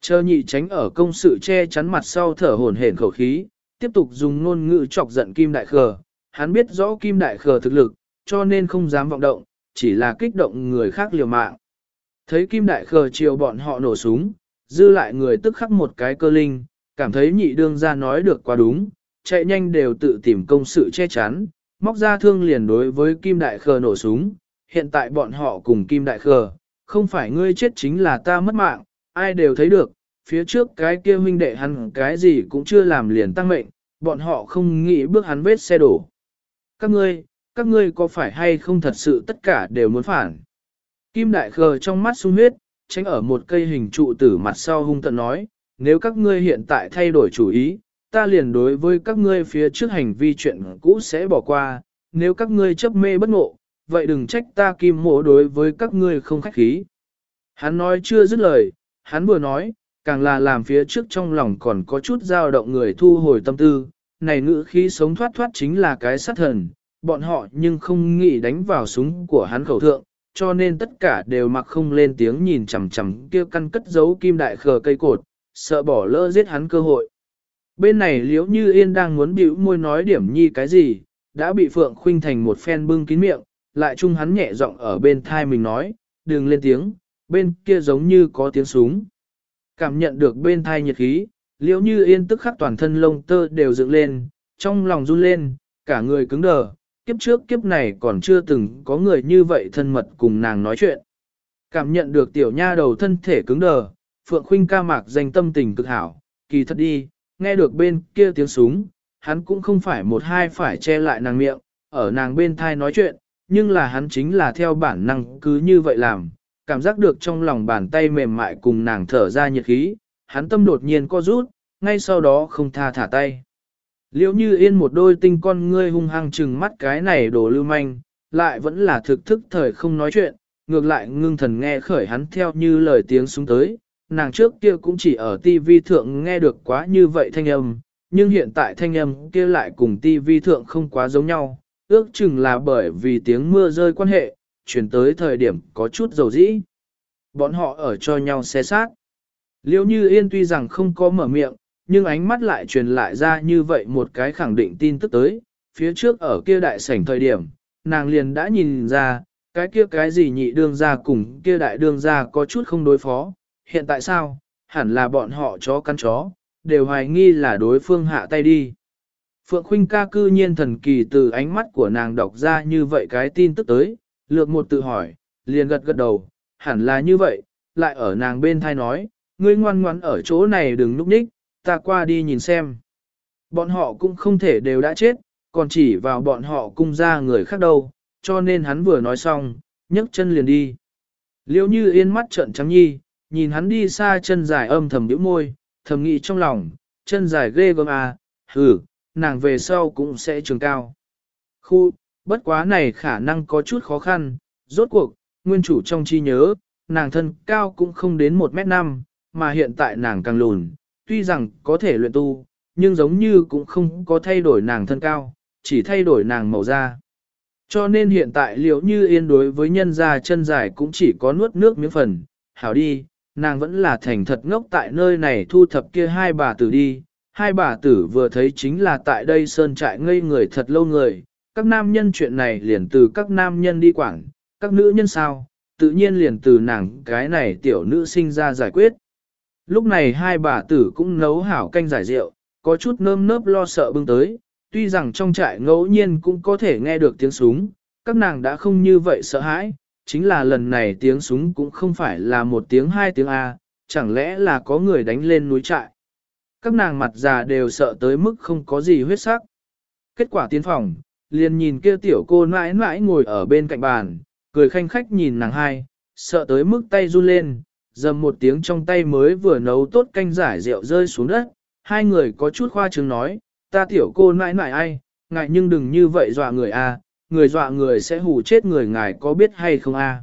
Chờ nhị tránh ở công sự che chắn mặt sau thở hổn hển khẩu khí, tiếp tục dùng ngôn ngữ chọc giận Kim Đại Khờ. Hắn biết rõ Kim Đại Khờ thực lực, cho nên không dám vọng động, chỉ là kích động người khác liều mạng. Thấy Kim Đại Khờ chiều bọn họ nổ súng, dư lại người tức khắc một cái cơ linh, cảm thấy nhị đương ra nói được quá đúng, chạy nhanh đều tự tìm công sự che chắn, móc ra thương liền đối với Kim Đại Khờ nổ súng. Hiện tại bọn họ cùng Kim Đại Khờ, không phải ngươi chết chính là ta mất mạng, ai đều thấy được, phía trước cái kia huynh đệ hắn cái gì cũng chưa làm liền tăng mệnh, bọn họ không nghĩ bước hắn vết xe đổ. Các ngươi, các ngươi có phải hay không thật sự tất cả đều muốn phản? Kim Đại Khờ trong mắt sung huyết, tránh ở một cây hình trụ tử mặt sau hung tận nói, nếu các ngươi hiện tại thay đổi chủ ý, ta liền đối với các ngươi phía trước hành vi chuyện cũ sẽ bỏ qua, nếu các ngươi chấp mê bất ngộ, vậy đừng trách ta kim mộ đối với các ngươi không khách khí. Hắn nói chưa dứt lời, hắn vừa nói, càng là làm phía trước trong lòng còn có chút dao động người thu hồi tâm tư, này ngữ khí sống thoát thoát chính là cái sát thần, bọn họ nhưng không nghĩ đánh vào súng của hắn khẩu thượng, cho nên tất cả đều mặc không lên tiếng nhìn chằm chằm kia căn cất giấu kim đại khờ cây cột, sợ bỏ lỡ giết hắn cơ hội. Bên này liễu như yên đang muốn bĩu môi nói điểm nhi cái gì, đã bị Phượng Khuynh thành một phen bưng kín miệng, lại chung hắn nhẹ giọng ở bên thai mình nói, đừng lên tiếng, bên kia giống như có tiếng súng. Cảm nhận được bên thai nhiệt khí, liễu như yên tức khắc toàn thân lông tơ đều dựng lên, trong lòng run lên, cả người cứng đờ, kiếp trước kiếp này còn chưa từng có người như vậy thân mật cùng nàng nói chuyện. Cảm nhận được tiểu nha đầu thân thể cứng đờ, Phượng Khuynh ca mạc danh tâm tình cực hảo, kỳ thật đi, nghe được bên kia tiếng súng, hắn cũng không phải một hai phải che lại nàng miệng, ở nàng bên thai nói chuyện, nhưng là hắn chính là theo bản năng cứ như vậy làm, cảm giác được trong lòng bàn tay mềm mại cùng nàng thở ra nhiệt khí, hắn tâm đột nhiên co rút, ngay sau đó không tha thả tay. Liễu như yên một đôi tinh con ngươi hung hăng chừng mắt cái này đồ lưu manh, lại vẫn là thực thức thời không nói chuyện, ngược lại ngưng thần nghe khởi hắn theo như lời tiếng xuống tới, nàng trước kia cũng chỉ ở TV thượng nghe được quá như vậy thanh âm, nhưng hiện tại thanh âm kia lại cùng TV thượng không quá giống nhau, ước chừng là bởi vì tiếng mưa rơi quan hệ, chuyển tới thời điểm có chút dầu dĩ. Bọn họ ở cho nhau xe xác. Liêu như yên tuy rằng không có mở miệng, nhưng ánh mắt lại truyền lại ra như vậy một cái khẳng định tin tức tới, phía trước ở kia đại sảnh thời điểm, nàng liền đã nhìn ra, cái kia cái gì nhị đương ra cùng kia đại đương ra có chút không đối phó, hiện tại sao, hẳn là bọn họ chó cắn chó, đều hoài nghi là đối phương hạ tay đi. Phượng Khuynh ca cư nhiên thần kỳ từ ánh mắt của nàng đọc ra như vậy cái tin tức tới, lược một tự hỏi, liền gật gật đầu, hẳn là như vậy, lại ở nàng bên thai nói, ngươi ngoan ngoãn ở chỗ này đừng núp ních, ta qua đi nhìn xem. Bọn họ cũng không thể đều đã chết, còn chỉ vào bọn họ cung ra người khác đâu, cho nên hắn vừa nói xong, nhấc chân liền đi. Liêu như yên mắt trợn trắng nhi, nhìn hắn đi xa chân dài âm thầm nhíu môi, thầm nghĩ trong lòng, chân dài ghê gớm à, hừ, nàng về sau cũng sẽ trường cao. Khu, bất quá này khả năng có chút khó khăn, rốt cuộc, nguyên chủ trong chi nhớ, nàng thân cao cũng không đến 1 mét 5, mà hiện tại nàng càng lùn, tuy rằng có thể luyện tu, nhưng giống như cũng không có thay đổi nàng thân cao, chỉ thay đổi nàng màu da. Cho nên hiện tại liệu như yên đối với nhân gia chân dài cũng chỉ có nuốt nước miếng phần, hảo đi, nàng vẫn là thành thật ngốc tại nơi này thu thập kia hai bà tử đi. Hai bà tử vừa thấy chính là tại đây sơn trại ngây người thật lâu người, các nam nhân chuyện này liền từ các nam nhân đi quản, các nữ nhân sao, tự nhiên liền từ nàng cái này tiểu nữ sinh ra giải quyết. Lúc này hai bà tử cũng nấu hảo canh giải rượu, có chút nơm nớp lo sợ bưng tới, tuy rằng trong trại ngẫu nhiên cũng có thể nghe được tiếng súng, các nàng đã không như vậy sợ hãi, chính là lần này tiếng súng cũng không phải là một tiếng hai tiếng A, chẳng lẽ là có người đánh lên núi trại. Các nàng mặt già đều sợ tới mức không có gì huyết sắc. Kết quả tiến phòng, liền nhìn kia tiểu cô nãi nãi ngồi ở bên cạnh bàn, cười khanh khách nhìn nàng hai, sợ tới mức tay run lên, dầm một tiếng trong tay mới vừa nấu tốt canh giải rượu rơi xuống đất, hai người có chút khoa trương nói, ta tiểu cô nãi nãi ai, ngại nhưng đừng như vậy dọa người a, người dọa người sẽ hù chết người ngài có biết hay không a?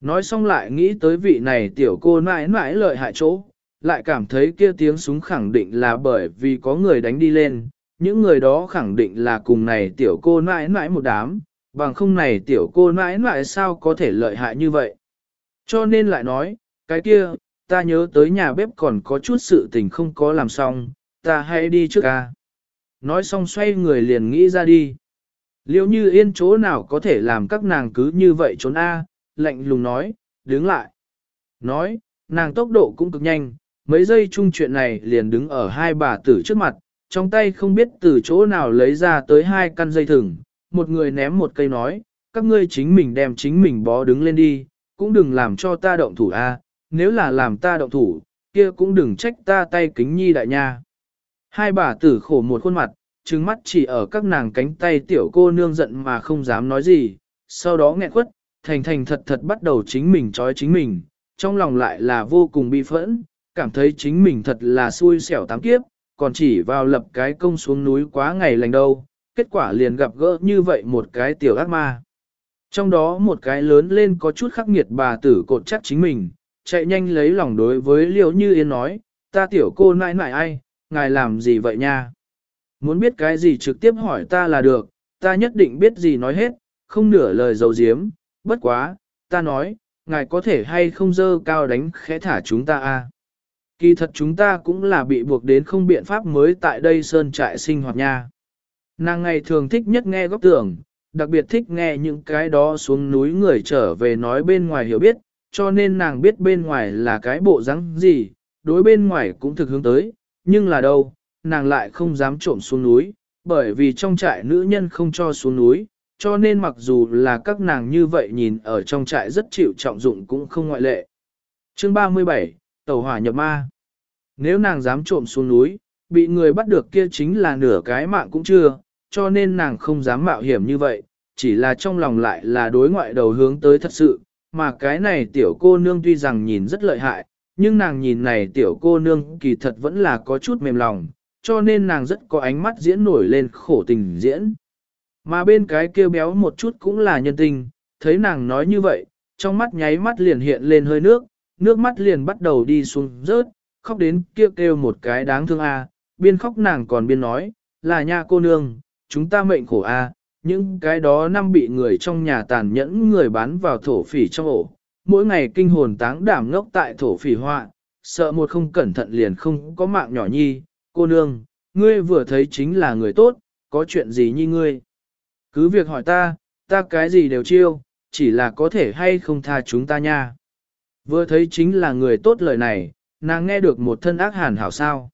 Nói xong lại nghĩ tới vị này tiểu cô nãi nãi lợi hại chỗ, lại cảm thấy kia tiếng súng khẳng định là bởi vì có người đánh đi lên, những người đó khẳng định là cùng này tiểu cô nãi nãi một đám, bằng không này tiểu cô nãi nãi sao có thể lợi hại như vậy. Cho nên lại nói, cái kia, ta nhớ tới nhà bếp còn có chút sự tình không có làm xong, ta hãy đi trước ca. Nói xong xoay người liền nghĩ ra đi. Liệu như yên chỗ nào có thể làm các nàng cứ như vậy trốn A, lạnh lùng nói, đứng lại. Nói, nàng tốc độ cũng cực nhanh, mấy giây chung chuyện này liền đứng ở hai bà tử trước mặt, trong tay không biết từ chỗ nào lấy ra tới hai căn dây thừng, một người ném một cây nói, các ngươi chính mình đem chính mình bó đứng lên đi, cũng đừng làm cho ta động thủ a, nếu là làm ta động thủ, kia cũng đừng trách ta tay kính nhi đại nha. Hai bà tử khổ một khuôn mặt, trừng mắt chỉ ở các nàng cánh tay tiểu cô nương giận mà không dám nói gì, sau đó nghẹn quất, thành thành thật thật bắt đầu chính mình trói chính mình, trong lòng lại là vô cùng bi phẫn, cảm thấy chính mình thật là xui xẻo tám kiếp, còn chỉ vào lập cái công xuống núi quá ngày lành đâu, kết quả liền gặp gỡ như vậy một cái tiểu ác ma. Trong đó một cái lớn lên có chút khắc nghiệt bà tử cột chắc chính mình, chạy nhanh lấy lòng đối với Liễu Như Yên nói, ta tiểu cô nãi nãi ai, ngài làm gì vậy nha? Muốn biết cái gì trực tiếp hỏi ta là được, ta nhất định biết gì nói hết, không nửa lời dầu diếm, bất quá, ta nói, ngài có thể hay không dơ cao đánh khẽ thả chúng ta a Kỳ thật chúng ta cũng là bị buộc đến không biện pháp mới tại đây sơn trại sinh hoạt nha. Nàng ngày thường thích nhất nghe góc tưởng, đặc biệt thích nghe những cái đó xuống núi người trở về nói bên ngoài hiểu biết, cho nên nàng biết bên ngoài là cái bộ rắn gì, đối bên ngoài cũng thực hướng tới, nhưng là đâu, nàng lại không dám trộm xuống núi, bởi vì trong trại nữ nhân không cho xuống núi, cho nên mặc dù là các nàng như vậy nhìn ở trong trại rất chịu trọng dụng cũng không ngoại lệ. Chương 37, Tẩu hỏa nhập ma Nếu nàng dám trộm xuống núi, bị người bắt được kia chính là nửa cái mạng cũng chưa, cho nên nàng không dám mạo hiểm như vậy, chỉ là trong lòng lại là đối ngoại đầu hướng tới thật sự, mà cái này tiểu cô nương tuy rằng nhìn rất lợi hại, nhưng nàng nhìn này tiểu cô nương kỳ thật vẫn là có chút mềm lòng, cho nên nàng rất có ánh mắt diễn nổi lên khổ tình diễn. Mà bên cái kêu béo một chút cũng là nhân tình, thấy nàng nói như vậy, trong mắt nháy mắt liền hiện lên hơi nước, nước mắt liền bắt đầu đi xuống rớt, khóc đến kêu kêu một cái đáng thương a, biên khóc nàng còn biên nói, là nha cô nương, chúng ta mệnh khổ a, những cái đó năm bị người trong nhà tàn nhẫn người bán vào thổ phỉ trong ổ, mỗi ngày kinh hồn táng đảm ngốc tại thổ phỉ họa, sợ một không cẩn thận liền không có mạng nhỏ nhi, cô nương, ngươi vừa thấy chính là người tốt, có chuyện gì nhi ngươi? Cứ việc hỏi ta, ta cái gì đều chiêu, chỉ là có thể hay không tha chúng ta nha. Vừa thấy chính là người tốt lời này, nàng nghe được một thân ác hàn hảo sao.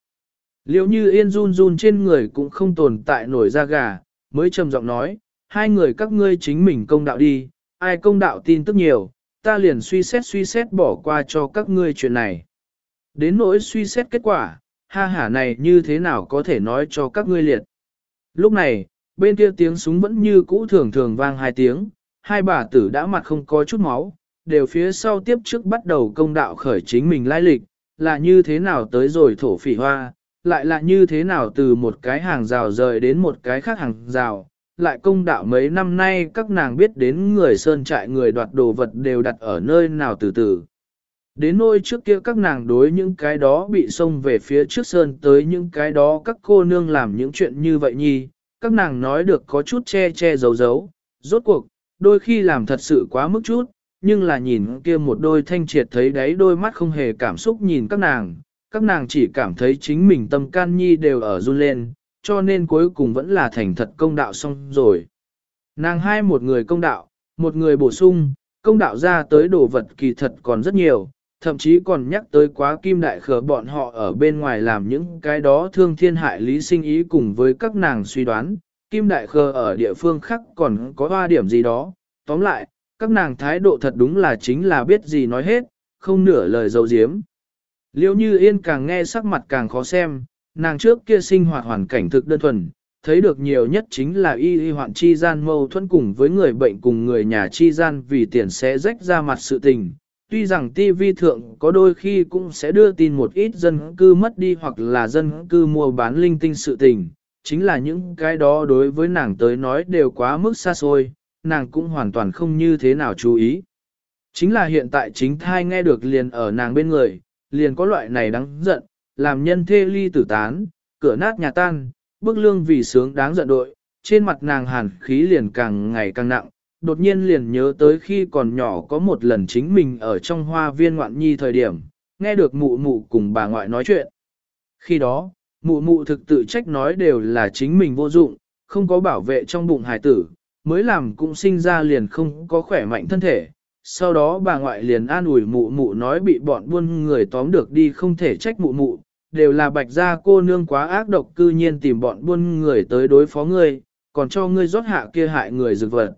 Liệu như yên run run trên người cũng không tồn tại nổi da gà, mới trầm giọng nói, hai người các ngươi chính mình công đạo đi, ai công đạo tin tức nhiều, ta liền suy xét suy xét bỏ qua cho các ngươi chuyện này. Đến nỗi suy xét kết quả, ha hả này như thế nào có thể nói cho các ngươi liệt. Lúc này, bên kia tiếng súng vẫn như cũ thường thường vang hai tiếng, hai bà tử đã mặt không có chút máu, đều phía sau tiếp trước bắt đầu công đạo khởi chính mình lai lịch, là như thế nào tới rồi thổ phỉ hoa, lại là như thế nào từ một cái hàng rào rời đến một cái khác hàng rào, lại công đạo mấy năm nay các nàng biết đến người sơn trại người đoạt đồ vật đều đặt ở nơi nào từ từ. Đến nôi trước kia các nàng đối những cái đó bị xông về phía trước sơn tới những cái đó các cô nương làm những chuyện như vậy nhi, các nàng nói được có chút che che giấu giấu, rốt cuộc, đôi khi làm thật sự quá mức chút, nhưng là nhìn kia một đôi thanh triệt thấy đấy đôi mắt không hề cảm xúc nhìn các nàng, các nàng chỉ cảm thấy chính mình tâm can nhi đều ở run lên, cho nên cuối cùng vẫn là thành thật công đạo xong rồi. Nàng hai một người công đạo, một người bổ sung, công đạo ra tới đồ vật kỳ thật còn rất nhiều, thậm chí còn nhắc tới quá kim đại khờ bọn họ ở bên ngoài làm những cái đó thương thiên hại lý sinh ý cùng với các nàng suy đoán, kim đại khờ ở địa phương khác còn có hoa điểm gì đó, tóm lại, các nàng thái độ thật đúng là chính là biết gì nói hết, không nửa lời dấu diếm. Liêu như yên càng nghe sắc mặt càng khó xem, nàng trước kia sinh hoạt hoàn cảnh thực đơn thuần, thấy được nhiều nhất chính là y y hoạn chi gian mâu thuẫn cùng với người bệnh cùng người nhà chi gian vì tiền sẽ rách ra mặt sự tình. Tuy rằng TV thượng có đôi khi cũng sẽ đưa tin một ít dân cư mất đi hoặc là dân cư mua bán linh tinh sự tình, chính là những cái đó đối với nàng tới nói đều quá mức xa xôi, nàng cũng hoàn toàn không như thế nào chú ý. Chính là hiện tại chính thai nghe được liền ở nàng bên người, liền có loại này đáng giận, làm nhân thê ly tử tán, cửa nát nhà tan, bức lương vì sướng đáng giận đội, trên mặt nàng hàn khí liền càng ngày càng nặng, đột nhiên liền nhớ tới khi còn nhỏ có một lần chính mình ở trong hoa viên ngoạn nhi thời điểm, nghe được mụ mụ cùng bà ngoại nói chuyện. Khi đó, mụ mụ thực tự trách nói đều là chính mình vô dụng, không có bảo vệ trong bụng hải tử, mới làm cũng sinh ra liền không có khỏe mạnh thân thể. Sau đó bà ngoại liền an ủi mụ mụ nói bị bọn buôn người tóm được đi không thể trách mụ mụ, đều là bạch gia cô nương quá ác độc cư nhiên tìm bọn buôn người tới đối phó ngươi, còn cho ngươi rót hạ kia hại người dược vật.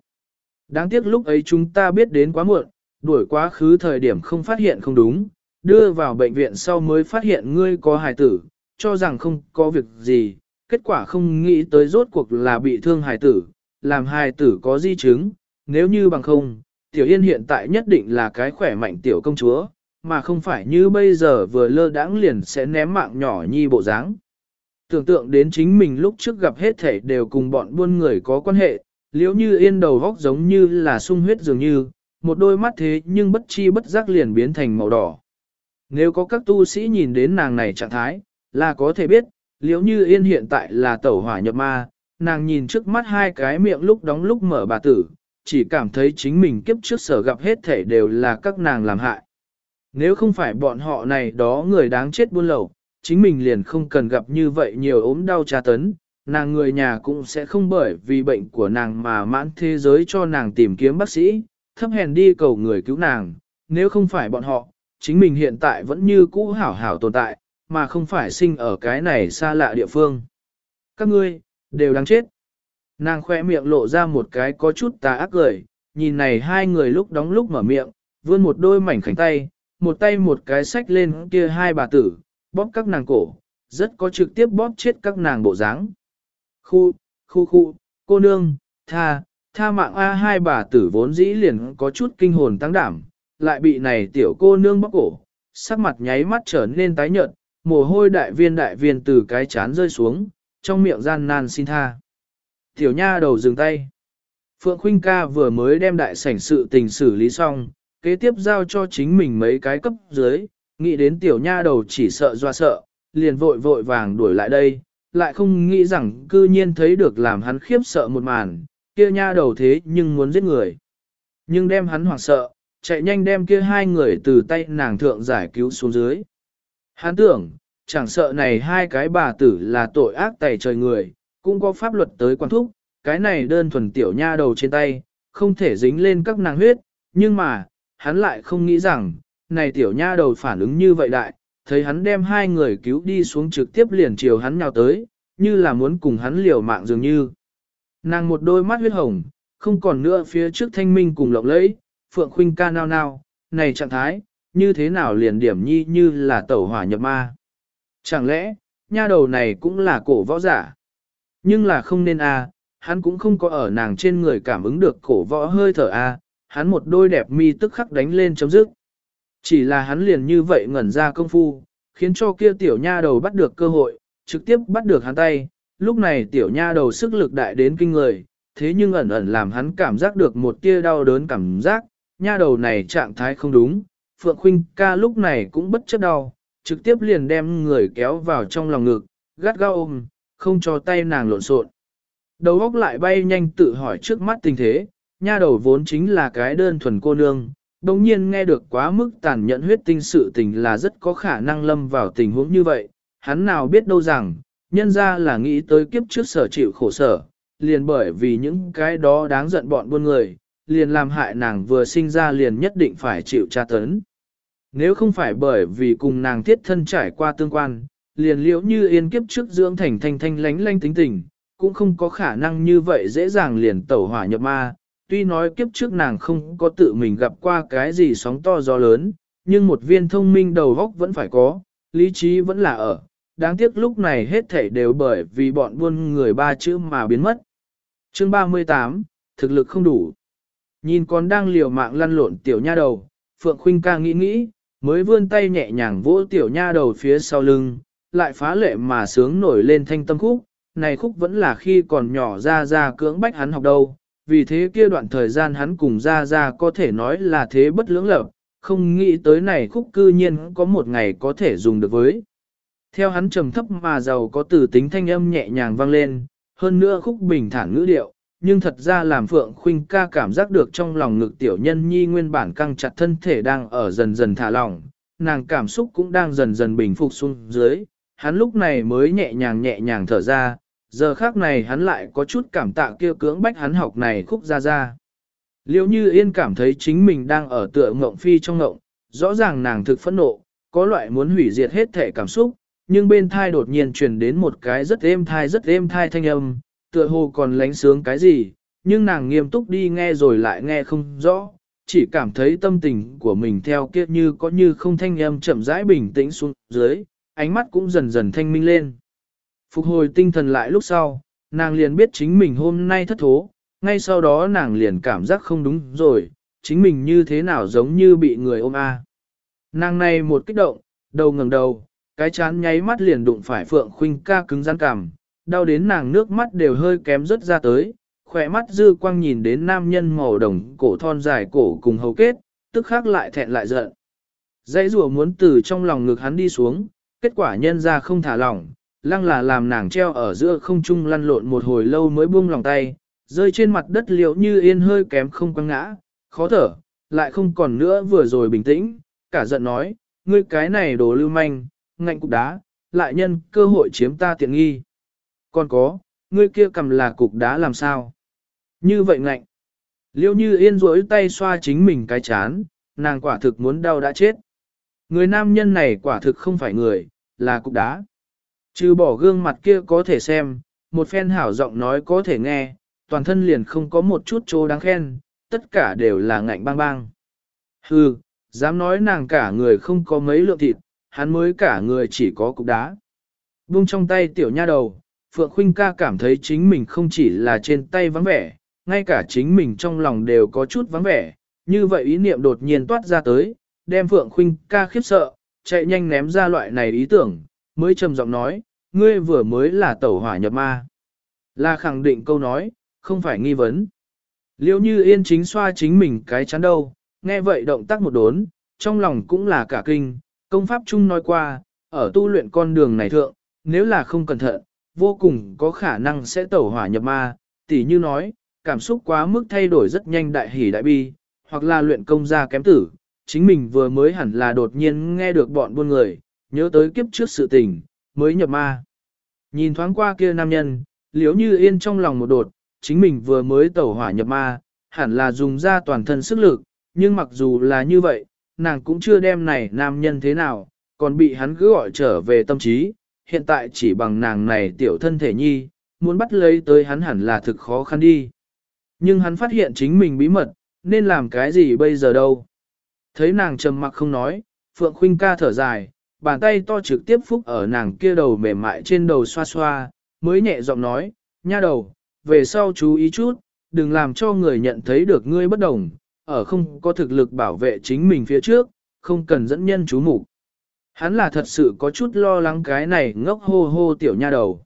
Đáng tiếc lúc ấy chúng ta biết đến quá muộn, đuổi quá khứ thời điểm không phát hiện không đúng, đưa vào bệnh viện sau mới phát hiện ngươi có hài tử, cho rằng không có việc gì, kết quả không nghĩ tới rốt cuộc là bị thương hài tử, làm hài tử có di chứng, nếu như bằng không, Tiểu Yên hiện tại nhất định là cái khỏe mạnh tiểu công chúa, mà không phải như bây giờ vừa lơ đãng liền sẽ ném mạng nhỏ nhi bộ dáng. Tưởng tượng đến chính mình lúc trước gặp hết thể đều cùng bọn buôn người có quan hệ, liếu như yên đầu góc giống như là sung huyết dường như, một đôi mắt thế nhưng bất chi bất giác liền biến thành màu đỏ. Nếu có các tu sĩ nhìn đến nàng này trạng thái, là có thể biết, liếu như yên hiện tại là tẩu hỏa nhập ma, nàng nhìn trước mắt hai cái miệng lúc đóng lúc mở bà tử, chỉ cảm thấy chính mình kiếp trước sở gặp hết thể đều là các nàng làm hại. Nếu không phải bọn họ này đó người đáng chết buôn lậu, chính mình liền không cần gặp như vậy nhiều ốm đau tra tấn, nàng người nhà cũng sẽ không bởi vì bệnh của nàng mà mãn thế giới cho nàng tìm kiếm bác sĩ, thấp hèn đi cầu người cứu nàng, nếu không phải bọn họ, chính mình hiện tại vẫn như cũ hảo hảo tồn tại, mà không phải sinh ở cái này xa lạ địa phương. Các ngươi, đều đáng chết. Nàng khoe miệng lộ ra một cái có chút tà ác cười, nhìn này hai người lúc đóng lúc mở miệng, vươn một đôi mảnh khảnh tay, một tay một cái sách lên kia hai bà tử, bóp các nàng cổ, rất có trực tiếp bóp chết các nàng bộ dáng. Khu, khu khu, cô nương, tha, tha mạng A hai bà tử vốn dĩ liền có chút kinh hồn tăng đảm, lại bị này tiểu cô nương bóp cổ, sắc mặt nháy mắt trở nên tái nhợt, mồ hôi đại viên đại viên từ cái chán rơi xuống, trong miệng gian nan xin tha. Tiểu nha đầu dừng tay. Phượng Khuynh ca vừa mới đem đại sảnh sự tình xử lý xong, kế tiếp giao cho chính mình mấy cái cấp dưới, nghĩ đến tiểu nha đầu chỉ sợ doa sợ, liền vội vội vàng đuổi lại đây, lại không nghĩ rằng cư nhiên thấy được làm hắn khiếp sợ một màn, kia nha đầu thế nhưng muốn giết người. Nhưng đem hắn hoảng sợ, chạy nhanh đem kia hai người từ tay nàng thượng giải cứu xuống dưới. Hắn tưởng, chẳng sợ này hai cái bà tử là tội ác tày trời người, cũng có pháp luật tới quan thúc, cái này đơn thuần tiểu nha đầu trên tay, không thể dính lên các nàng huyết, nhưng mà, hắn lại không nghĩ rằng, này tiểu nha đầu phản ứng như vậy đại, thấy hắn đem hai người cứu đi xuống trực tiếp liền chiều hắn nhào tới, như là muốn cùng hắn liều mạng dường như. Nàng một đôi mắt huyết hồng, không còn nữa phía trước thanh minh cùng lộng lẫy, phượng khuynh ca nao nao, này trạng thái, như thế nào liền điểm nhi như là tẩu hỏa nhập ma. Chẳng lẽ, nha đầu này cũng là cổ võ giả? Nhưng là không nên à, hắn cũng không có ở nàng trên người cảm ứng được cổ võ hơi thở a, hắn một đôi đẹp mi tức khắc đánh lên chấm dứt. Chỉ là hắn liền như vậy ngẩn ra công phu, khiến cho kia tiểu nha đầu bắt được cơ hội, trực tiếp bắt được hắn tay, lúc này tiểu nha đầu sức lực đại đến kinh người, thế nhưng ẩn ẩn làm hắn cảm giác được một tia đau đớn cảm giác, nha đầu này trạng thái không đúng, Phượng Khuynh ca lúc này cũng bất chấp đau, trực tiếp liền đem người kéo vào trong lòng ngực, gắt gao ôm, không cho tay nàng lộn xộn. Đầu óc lại bay nhanh tự hỏi trước mắt tình thế, nha đầu vốn chính là cái đơn thuần cô nương, đồng nhiên nghe được quá mức tàn nhẫn huyết tinh sự tình là rất có khả năng lâm vào tình huống như vậy, hắn nào biết đâu rằng, nhân ra là nghĩ tới kiếp trước sở chịu khổ sở, liền bởi vì những cái đó đáng giận bọn buôn người, liền làm hại nàng vừa sinh ra liền nhất định phải chịu tra tấn. Nếu không phải bởi vì cùng nàng thiết thân trải qua tương quan, liền liễu như yên kiếp trước dưỡng thành thanh thanh lánh lánh tính tình, cũng không có khả năng như vậy dễ dàng liền tẩu hỏa nhập ma. Tuy nói kiếp trước nàng không có tự mình gặp qua cái gì sóng to gió lớn, nhưng một viên thông minh đầu góc vẫn phải có, lý trí vẫn là ở. Đáng tiếc lúc này hết thảy đều bởi vì bọn buôn người ba chữ mà biến mất. Chương 38, thực lực không đủ. Nhìn con đang liều mạng lăn lộn tiểu nha đầu, Phượng Khuynh ca nghĩ nghĩ, mới vươn tay nhẹ nhàng vỗ tiểu nha đầu phía sau lưng, lại phá lệ mà sướng nổi lên thanh tâm khúc, này khúc vẫn là khi còn nhỏ ra ra cưỡng bách hắn học đâu, vì thế kia đoạn thời gian hắn cùng ra ra có thể nói là thế bất lưỡng lập, không nghĩ tới này khúc cư nhiên có một ngày có thể dùng được với. Theo hắn trầm thấp mà giàu có từ tính thanh âm nhẹ nhàng vang lên, hơn nữa khúc bình thản ngữ điệu, nhưng thật ra làm Phượng Khuynh ca cảm giác được trong lòng ngực tiểu nhân nhi nguyên bản căng chặt thân thể đang ở dần dần thả lỏng, nàng cảm xúc cũng đang dần dần bình phục xuống dưới, hắn lúc này mới nhẹ nhàng nhẹ nhàng thở ra, giờ khác này hắn lại có chút cảm tạ kia cưỡng bách hắn học này khúc ra ra. Liệu như yên cảm thấy chính mình đang ở tựa ngộng phi trong ngộng, rõ ràng nàng thực phẫn nộ, có loại muốn hủy diệt hết thể cảm xúc, nhưng bên thai đột nhiên truyền đến một cái rất êm thai rất êm thai thanh âm, tựa hồ còn lánh sướng cái gì, nhưng nàng nghiêm túc đi nghe rồi lại nghe không rõ, chỉ cảm thấy tâm tình của mình theo kia như có như không thanh âm chậm rãi bình tĩnh xuống dưới, ánh mắt cũng dần dần thanh minh lên. Phục hồi tinh thần lại lúc sau, nàng liền biết chính mình hôm nay thất thố, ngay sau đó nàng liền cảm giác không đúng rồi, chính mình như thế nào giống như bị người ôm a. Nàng này một kích động, đầu ngẩng đầu, cái chán nháy mắt liền đụng phải Phượng Khuynh ca cứng rắn cằm, đau đến nàng nước mắt đều hơi kém rớt ra tới, khỏe mắt dư quang nhìn đến nam nhân màu đồng cổ thon dài cổ cùng hầu kết, tức khắc lại thẹn lại giận. Dãy rùa muốn từ trong lòng ngực hắn đi xuống, kết quả nhân ra không thả lỏng, lăng là làm nàng treo ở giữa không trung lăn lộn một hồi lâu mới buông lòng tay, rơi trên mặt đất liệu như yên hơi kém không quăng ngã, khó thở, lại không còn nữa vừa rồi bình tĩnh, cả giận nói, ngươi cái này đồ lưu manh, ngạnh cục đá, lại nhân cơ hội chiếm ta tiện nghi. Còn có, ngươi kia cầm là cục đá làm sao? Như vậy ngạnh. Liêu như yên rỗi tay xoa chính mình cái chán, nàng quả thực muốn đau đã chết. Người nam nhân này quả thực không phải người, là cục đá. Trừ bỏ gương mặt kia có thể xem, một phen hảo giọng nói có thể nghe, toàn thân liền không có một chút chỗ đáng khen, tất cả đều là ngạnh bang bang. Hừ, dám nói nàng cả người không có mấy lượng thịt, hắn mới cả người chỉ có cục đá. Vung trong tay tiểu nha đầu, Phượng Khuynh ca cảm thấy chính mình không chỉ là trên tay vắng vẻ, ngay cả chính mình trong lòng đều có chút vắng vẻ, như vậy ý niệm đột nhiên toát ra tới, đem Phượng Khuynh ca khiếp sợ, chạy nhanh ném ra loại này ý tưởng, mới trầm giọng nói, ngươi vừa mới là tẩu hỏa nhập ma. Là khẳng định câu nói, không phải nghi vấn. Liêu như yên chính xoa chính mình cái chán đâu, nghe vậy động tác một đốn, trong lòng cũng là cả kinh, công pháp chung nói qua, ở tu luyện con đường này thượng, nếu là không cẩn thận, vô cùng có khả năng sẽ tẩu hỏa nhập ma, tỉ như nói, cảm xúc quá mức thay đổi rất nhanh đại hỉ đại bi, hoặc là luyện công gia kém tử, chính mình vừa mới hẳn là đột nhiên nghe được bọn buôn người, nhớ tới kiếp trước sự tình, mới nhập ma. Nhìn thoáng qua kia nam nhân, liếu như yên trong lòng một đột, chính mình vừa mới tẩu hỏa nhập ma, hẳn là dùng ra toàn thân sức lực, nhưng mặc dù là như vậy, nàng cũng chưa đem này nam nhân thế nào, còn bị hắn cứ gọi trở về tâm trí, hiện tại chỉ bằng nàng này tiểu thân thể nhi, muốn bắt lấy tới hắn hẳn là thực khó khăn đi. Nhưng hắn phát hiện chính mình bí mật, nên làm cái gì bây giờ đâu. Thấy nàng trầm mặc không nói, Phượng Khuynh ca thở dài, bàn tay to trực tiếp phúc ở nàng kia đầu mềm mại trên đầu xoa xoa, mới nhẹ giọng nói, nha đầu, về sau chú ý chút, đừng làm cho người nhận thấy được ngươi bất đồng, ở không có thực lực bảo vệ chính mình phía trước, không cần dẫn nhân chú mục. Hắn là thật sự có chút lo lắng cái này ngốc hô hô tiểu nha đầu.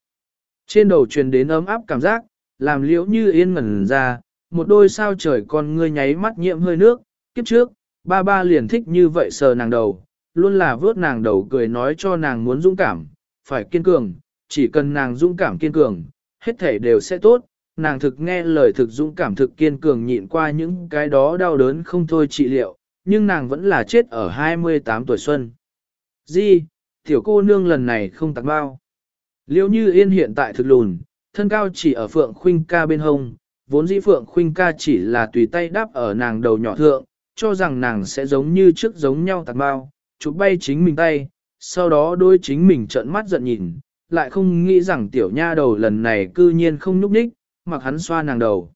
Trên đầu truyền đến ấm áp cảm giác, làm liễu như yên ngẩn ra, một đôi sao trời con ngươi nháy mắt nhiễm hơi nước, kiếp trước, ba ba liền thích như vậy sờ nàng đầu, luôn là vớt nàng đầu cười nói cho nàng muốn dũng cảm, phải kiên cường, chỉ cần nàng dũng cảm kiên cường, hết thể đều sẽ tốt, nàng thực nghe lời thực dũng cảm thực kiên cường nhịn qua những cái đó đau đớn không thôi trị liệu, nhưng nàng vẫn là chết ở 28 tuổi xuân. Di, tiểu cô nương lần này không tặng bao. Liêu như yên hiện tại thực lùn, thân cao chỉ ở phượng khuynh ca bên hông, vốn dĩ phượng khuynh ca chỉ là tùy tay đáp ở nàng đầu nhỏ thượng, cho rằng nàng sẽ giống như trước giống nhau tặng bao, chụp bay chính mình tay, sau đó đôi chính mình trợn mắt giận nhìn, lại không nghĩ rằng tiểu nha đầu lần này cư nhiên không nhúc nhích, mặc hắn xoa nàng đầu.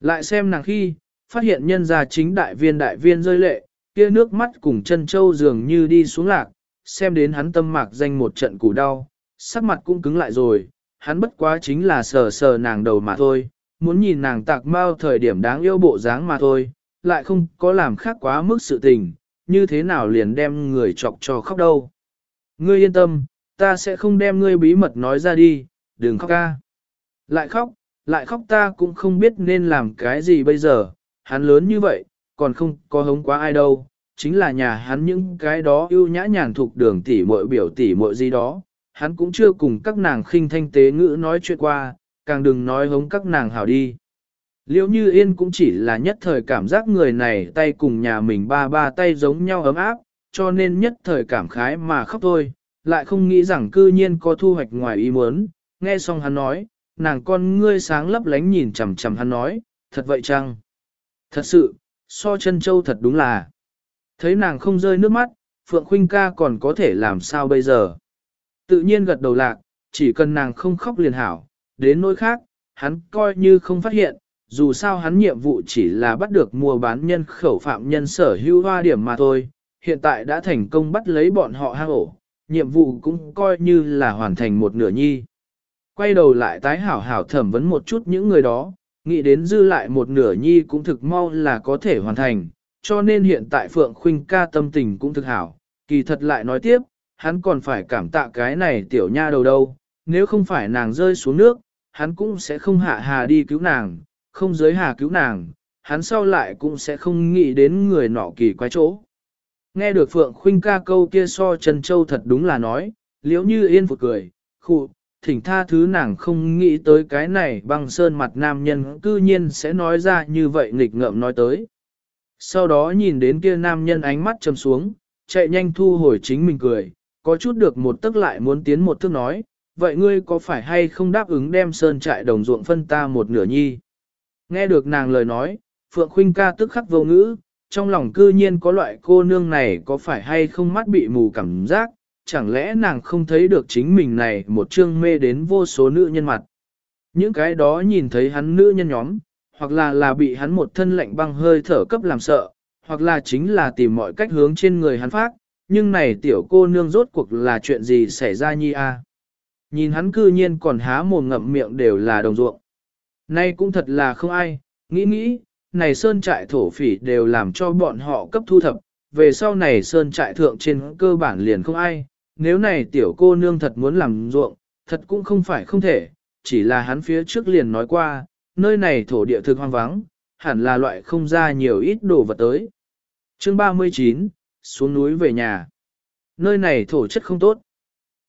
Lại xem nàng khi, phát hiện nhân gia chính đại viên đại viên rơi lệ, kia nước mắt cùng chân châu dường như đi xuống lạc, xem đến hắn tâm mạc danh một trận củ đau, sắc mặt cũng cứng lại rồi, hắn bất quá chính là sờ sờ nàng đầu mà thôi, muốn nhìn nàng tạc mau thời điểm đáng yêu bộ dáng mà thôi, lại không có làm khác quá mức sự tình, như thế nào liền đem người chọc cho khóc đâu. Ngươi yên tâm, ta sẽ không đem ngươi bí mật nói ra đi, đừng khóc ca. Lại khóc, lại khóc ta cũng không biết nên làm cái gì bây giờ, hắn lớn như vậy, còn không có hống quá ai đâu, chính là nhà hắn những cái đó ưu nhã nhàn thuộc đường tỷ muội biểu tỷ muội gì đó, hắn cũng chưa cùng các nàng khinh thanh tế ngữ nói chuyện qua, càng đừng nói hống các nàng hảo đi. Liễu như yên cũng chỉ là nhất thời cảm giác người này tay cùng nhà mình ba ba tay giống nhau ấm áp, cho nên nhất thời cảm khái mà khóc thôi, lại không nghĩ rằng cư nhiên có thu hoạch ngoài ý muốn, nghe xong hắn nói, nàng con ngươi sáng lấp lánh nhìn chằm chằm hắn nói, thật vậy chăng? Thật sự, so chân châu thật đúng là. Thấy nàng không rơi nước mắt, Phượng Khuynh ca còn có thể làm sao bây giờ? Tự nhiên gật đầu lạc, chỉ cần nàng không khóc liền hảo, đến nỗi khác, hắn coi như không phát hiện, dù sao hắn nhiệm vụ chỉ là bắt được mua bán nhân khẩu phạm nhân sở hữu hoa điểm mà thôi, hiện tại đã thành công bắt lấy bọn họ hang ổ, nhiệm vụ cũng coi như là hoàn thành một nửa nhi. Quay đầu lại tái hảo hảo thẩm vấn một chút những người đó, nghĩ đến dư lại một nửa nhi cũng thực mau là có thể hoàn thành, cho nên hiện tại Phượng Khuynh ca tâm tình cũng thực hảo, kỳ thật lại nói tiếp, hắn còn phải cảm tạ cái này tiểu nha đầu đâu, nếu không phải nàng rơi xuống nước, hắn cũng sẽ không hạ hà đi cứu nàng, không giới hà cứu nàng, hắn sau lại cũng sẽ không nghĩ đến người nọ kỳ quái chỗ. Nghe được Phượng Khuynh ca câu kia so Trần Châu thật đúng là nói, liễu như yên phụt cười, khụ, thỉnh tha thứ nàng không nghĩ tới cái này băng sơn mặt nam nhân cư nhiên sẽ nói ra như vậy nghịch ngợm nói tới. Sau đó nhìn đến kia nam nhân ánh mắt trầm xuống, chạy nhanh thu hồi chính mình cười, có chút được một tức lại muốn tiến một thước nói, vậy ngươi có phải hay không đáp ứng đem sơn trại đồng ruộng phân ta một nửa nhi? Nghe được nàng lời nói, Phượng Khuynh ca tức khắc vô ngữ, trong lòng cư nhiên có loại cô nương này có phải hay không mắt bị mù cảm giác, chẳng lẽ nàng không thấy được chính mình này một chương mê đến vô số nữ nhân mặt. Những cái đó nhìn thấy hắn nữ nhân nhóm, hoặc là là bị hắn một thân lạnh băng hơi thở cấp làm sợ, hoặc là chính là tìm mọi cách hướng trên người hắn phát, nhưng này tiểu cô nương rốt cuộc là chuyện gì xảy ra nhi a? Nhìn hắn cư nhiên còn há mồm ngậm miệng đều là đồng ruộng. Nay cũng thật là không ai, nghĩ nghĩ, này sơn trại thổ phỉ đều làm cho bọn họ cấp thu thập, về sau này sơn trại thượng trên cơ bản liền không ai, nếu này tiểu cô nương thật muốn làm ruộng, thật cũng không phải không thể, chỉ là hắn phía trước liền nói qua, nơi này thổ địa thực hoang vắng, hẳn là loại không ra nhiều ít đồ vật tới. Chương 39, xuống núi về nhà. Nơi này thổ chất không tốt.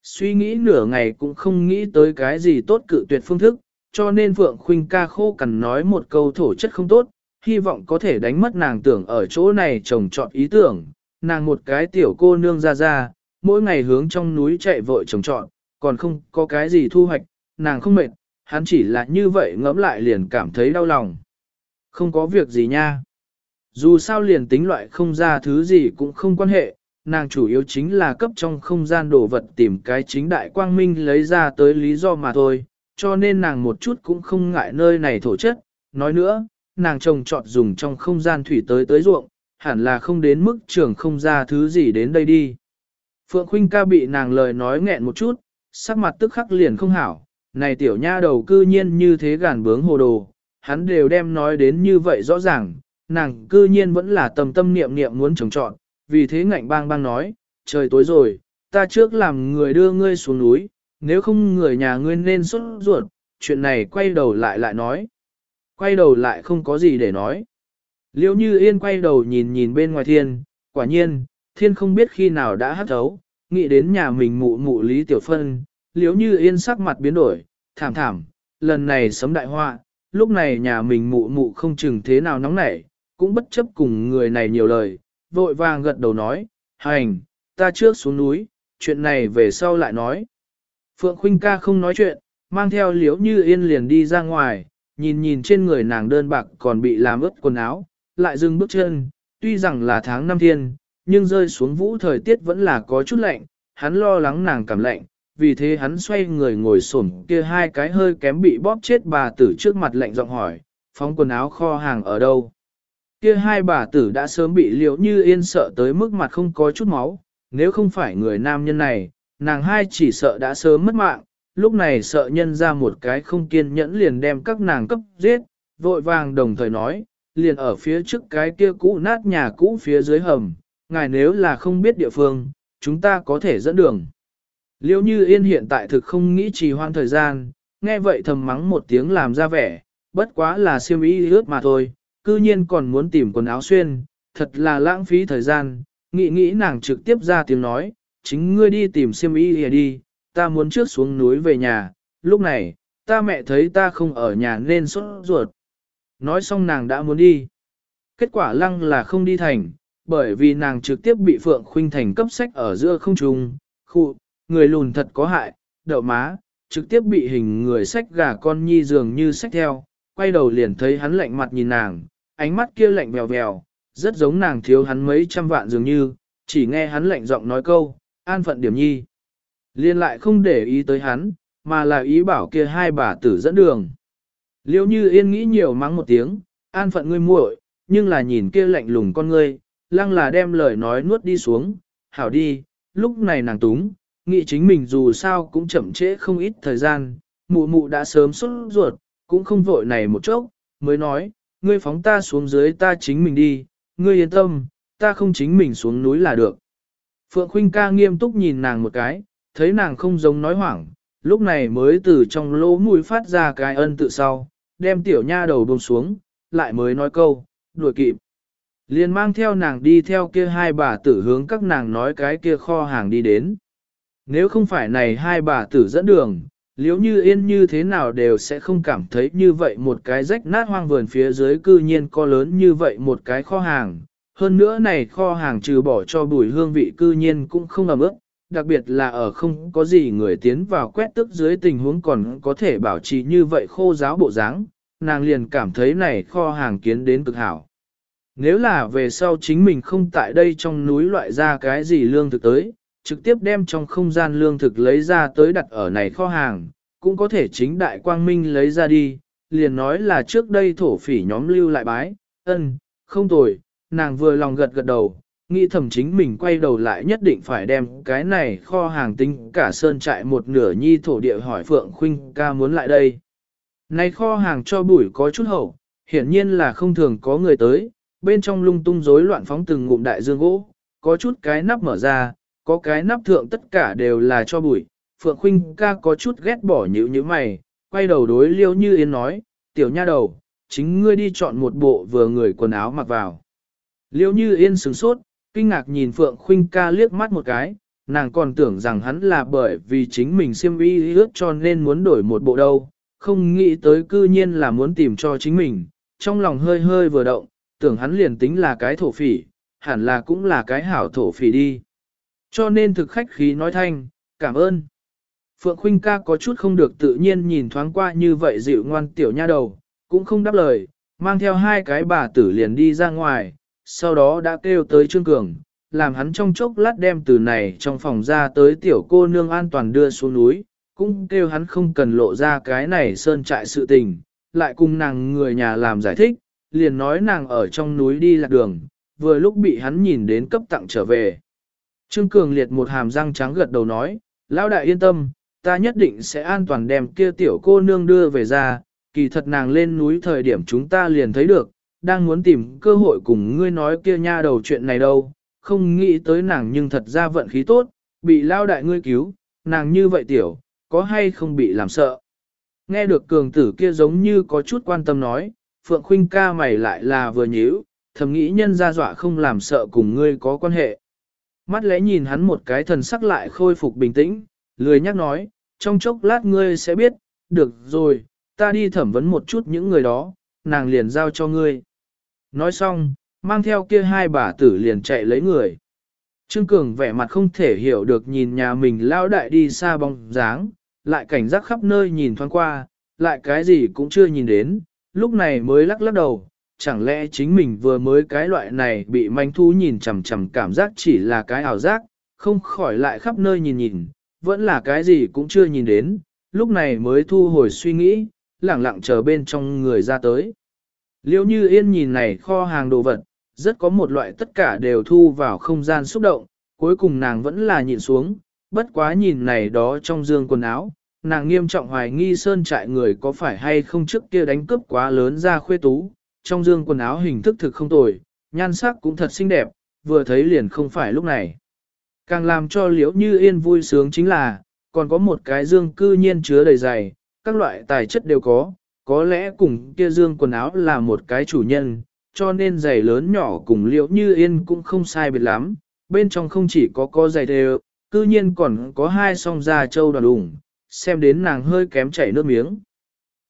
Suy nghĩ nửa ngày cũng không nghĩ tới cái gì tốt cự tuyệt phương thức, cho nên Phượng Khuynh ca khô cằn nói một câu thổ chất không tốt, hy vọng có thể đánh mất nàng tưởng ở chỗ này trồng trọt ý tưởng, nàng một cái tiểu cô nương ra ra, mỗi ngày hướng trong núi chạy vội trồng trọt, còn không có cái gì thu hoạch, nàng không mệt, hắn chỉ là như vậy ngẫm lại liền cảm thấy đau lòng. Không có việc gì nha. Dù sao liền tính loại không ra thứ gì cũng không quan hệ, nàng chủ yếu chính là cấp trong không gian đồ vật tìm cái chính đại quang minh lấy ra tới lý do mà thôi, cho nên nàng một chút cũng không ngại nơi này thổ chất. Nói nữa, nàng trồng trọt dùng trong không gian thủy tới tới ruộng, hẳn là không đến mức trường không ra thứ gì đến đây đi. Phượng Khuynh ca bị nàng lời nói nghẹn một chút, sắc mặt tức khắc liền không hảo, này tiểu nha đầu cư nhiên như thế gàn bướng hồ đồ, hắn đều đem nói đến như vậy rõ ràng, nàng cư nhiên vẫn là tầm tâm niệm niệm muốn trồng trọn, vì thế ngạnh bang bang nói, trời tối rồi, ta trước làm người đưa ngươi xuống núi, nếu không người nhà ngươi nên xuất ruột, chuyện này quay đầu lại lại nói. Quay đầu lại không có gì để nói. Liêu như yên quay đầu nhìn nhìn bên ngoài thiên, quả nhiên, thiên không biết khi nào đã hắt thấu, nghĩ đến nhà mình mụ mụ Lý Tiểu Phân, liếu như yên sắc mặt biến đổi, thảm thảm, lần này sấm đại họa, lúc này nhà mình mụ mụ không chừng thế nào nóng nảy, cũng bất chấp cùng người này nhiều lời, vội vàng gật đầu nói, hành, ta trước xuống núi, chuyện này về sau lại nói. Phượng Khuynh ca không nói chuyện, mang theo liếu như yên liền đi ra ngoài, nhìn nhìn trên người nàng đơn bạc còn bị làm ướt quần áo, lại dừng bước chân, tuy rằng là tháng năm thiên, nhưng rơi xuống vũ thời tiết vẫn là có chút lạnh, hắn lo lắng nàng cảm lạnh, vì thế hắn xoay người ngồi xổm kia hai cái hơi kém bị bóp chết bà tử trước mặt lạnh giọng hỏi, phóng quần áo kho hàng ở đâu. Kia hai bà tử đã sớm bị liễu như yên sợ tới mức mặt không có chút máu, nếu không phải người nam nhân này, nàng hai chỉ sợ đã sớm mất mạng, lúc này sợ nhân ra một cái không kiên nhẫn liền đem các nàng cấp giết, vội vàng đồng thời nói, liền ở phía trước cái kia cũ nát nhà cũ phía dưới hầm, ngài nếu là không biết địa phương, chúng ta có thể dẫn đường. Liêu như yên hiện tại thực không nghĩ trì hoãn thời gian, nghe vậy thầm mắng một tiếng làm ra vẻ, bất quá là siêm ý ướt mà thôi, cư nhiên còn muốn tìm quần áo xuyên, thật là lãng phí thời gian, nghĩ nghĩ nàng trực tiếp ra tiếng nói, chính ngươi đi tìm siêm ý đi, ta muốn trước xuống núi về nhà, lúc này, ta mẹ thấy ta không ở nhà nên sốt ruột. Nói xong nàng đã muốn đi. Kết quả lăng là không đi thành, bởi vì nàng trực tiếp bị Phượng Khuynh Thành cấp sách ở giữa không trung, khu, người lùn thật có hại, đậu má, trực tiếp bị hình người sách gà con nhi dường như sách theo, quay đầu liền thấy hắn lạnh mặt nhìn nàng, ánh mắt kia lạnh bèo bèo, rất giống nàng thiếu hắn mấy trăm vạn dường như, chỉ nghe hắn lạnh giọng nói câu, an phận điểm nhi. Liên lại không để ý tới hắn, mà là ý bảo kia hai bà tử dẫn đường. Liêu như yên nghĩ nhiều mắng một tiếng, an phận ngươi muội, nhưng là nhìn kia lạnh lùng con ngươi, lăng là đem lời nói nuốt đi xuống, hảo đi, lúc này nàng túng, nghĩ chính mình dù sao cũng chậm trễ không ít thời gian, mụ mụ đã sớm xuất ruột, cũng không vội này một chốc, mới nói, ngươi phóng ta xuống dưới ta chính mình đi, ngươi yên tâm, ta không chính mình xuống núi là được. Phượng Khuynh ca nghiêm túc nhìn nàng một cái, thấy nàng không giống nói hoảng, lúc này mới từ trong lỗ mũi phát ra cái ân tự sau, đem tiểu nha đầu buông xuống, lại mới nói câu, đuổi kịp. Liền mang theo nàng đi theo kia hai bà tử hướng các nàng nói cái kia kho hàng đi đến. Nếu không phải này hai bà tử dẫn đường, liếu như yên như thế nào đều sẽ không cảm thấy như vậy một cái rách nát hoang vườn phía dưới cư nhiên có lớn như vậy một cái kho hàng. Hơn nữa này kho hàng trừ bỏ cho bùi hương vị cư nhiên cũng không ẩm ướt, đặc biệt là ở không có gì người tiến vào quét tức dưới tình huống còn có thể bảo trì như vậy khô giáo bộ dáng, nàng liền cảm thấy này kho hàng kiến đến cực hảo. Nếu là về sau chính mình không tại đây trong núi loại ra cái gì lương thực tới, trực tiếp đem trong không gian lương thực lấy ra tới đặt ở này kho hàng, cũng có thể chính đại quang minh lấy ra đi, liền nói là trước đây thổ phỉ nhóm lưu lại bái, ân, không tồi, nàng vừa lòng gật gật đầu, nghĩ thầm chính mình quay đầu lại nhất định phải đem cái này kho hàng tính cả sơn trại một nửa nhi thổ địa hỏi Phượng Khuynh ca muốn lại đây. Này kho hàng cho bụi có chút hậu, hiển nhiên là không thường có người tới, bên trong lung tung rối loạn phóng từng ngụm đại dương gỗ, có chút cái nắp mở ra, có cái nắp thượng tất cả đều là cho bụi. Phượng Khuynh ca có chút ghét bỏ nhữ như mày, quay đầu đối liêu như yên nói, tiểu nha đầu, chính ngươi đi chọn một bộ vừa người quần áo mặc vào. Liêu như yên sửng sốt, kinh ngạc nhìn Phượng Khuynh ca liếc mắt một cái, nàng còn tưởng rằng hắn là bởi vì chính mình siêm y ước cho nên muốn đổi một bộ đâu, không nghĩ tới cư nhiên là muốn tìm cho chính mình, trong lòng hơi hơi vừa động, tưởng hắn liền tính là cái thổ phỉ, hẳn là cũng là cái hảo thổ phỉ đi. Cho nên thực khách khí nói thanh, cảm ơn. Phượng Khuynh ca có chút không được tự nhiên nhìn thoáng qua như vậy dịu ngoan tiểu nha đầu, cũng không đáp lời, mang theo hai cái bà tử liền đi ra ngoài, sau đó đã kêu tới Trương Cường, làm hắn trong chốc lát đem từ này trong phòng ra tới tiểu cô nương an toàn đưa xuống núi, cũng kêu hắn không cần lộ ra cái này sơn trại sự tình, lại cùng nàng người nhà làm giải thích, liền nói nàng ở trong núi đi lạc đường, vừa lúc bị hắn nhìn đến cấp tặng trở về. Trương Cường liệt một hàm răng trắng gật đầu nói, lão đại yên tâm, ta nhất định sẽ an toàn đem kia tiểu cô nương đưa về ra, kỳ thật nàng lên núi thời điểm chúng ta liền thấy được, đang muốn tìm cơ hội cùng ngươi nói kia nha đầu chuyện này đâu, không nghĩ tới nàng nhưng thật ra vận khí tốt, bị lao đại ngươi cứu, nàng như vậy tiểu, có hay không bị làm sợ. Nghe được cường tử kia giống như có chút quan tâm nói, Phượng Khuynh ca mày lại là vừa nhíu, thầm nghĩ nhân ra dọa không làm sợ cùng ngươi có quan hệ. Mắt lẽ nhìn hắn một cái thần sắc lại khôi phục bình tĩnh, lười nhắc nói, trong chốc lát ngươi sẽ biết, được rồi, ta đi thẩm vấn một chút những người đó, nàng liền giao cho ngươi. Nói xong, mang theo kia hai bà tử liền chạy lấy người. Trương Cường vẻ mặt không thể hiểu được nhìn nhà mình lao đại đi xa bóng dáng, lại cảnh giác khắp nơi nhìn thoáng qua, lại cái gì cũng chưa nhìn đến, lúc này mới lắc lắc đầu, chẳng lẽ chính mình vừa mới cái loại này bị manh thú nhìn chằm chằm cảm giác chỉ là cái ảo giác, không khỏi lại khắp nơi nhìn nhìn, vẫn là cái gì cũng chưa nhìn đến, lúc này mới thu hồi suy nghĩ, lẳng lặng chờ bên trong người ra tới. Liêu như yên nhìn này kho hàng đồ vật, rất có một loại tất cả đều thu vào không gian xúc động, cuối cùng nàng vẫn là nhìn xuống, bất quá nhìn này đó trong dương quần áo, nàng nghiêm trọng hoài nghi sơn trại người có phải hay không trước kia đánh cướp quá lớn ra khuê tú, trong dương quần áo hình thức thực không tồi, nhan sắc cũng thật xinh đẹp, vừa thấy liền không phải lúc này. Càng làm cho liễu như yên vui sướng chính là, còn có một cái dương cư nhiên chứa đầy dày, các loại tài chất đều có, có lẽ cùng kia dương quần áo là một cái chủ nhân, cho nên giày lớn nhỏ cùng liễu như yên cũng không sai biệt lắm, bên trong không chỉ có có giày đều, cư nhiên còn có hai song da trâu đoàn đủng, xem đến nàng hơi kém chảy nước miếng.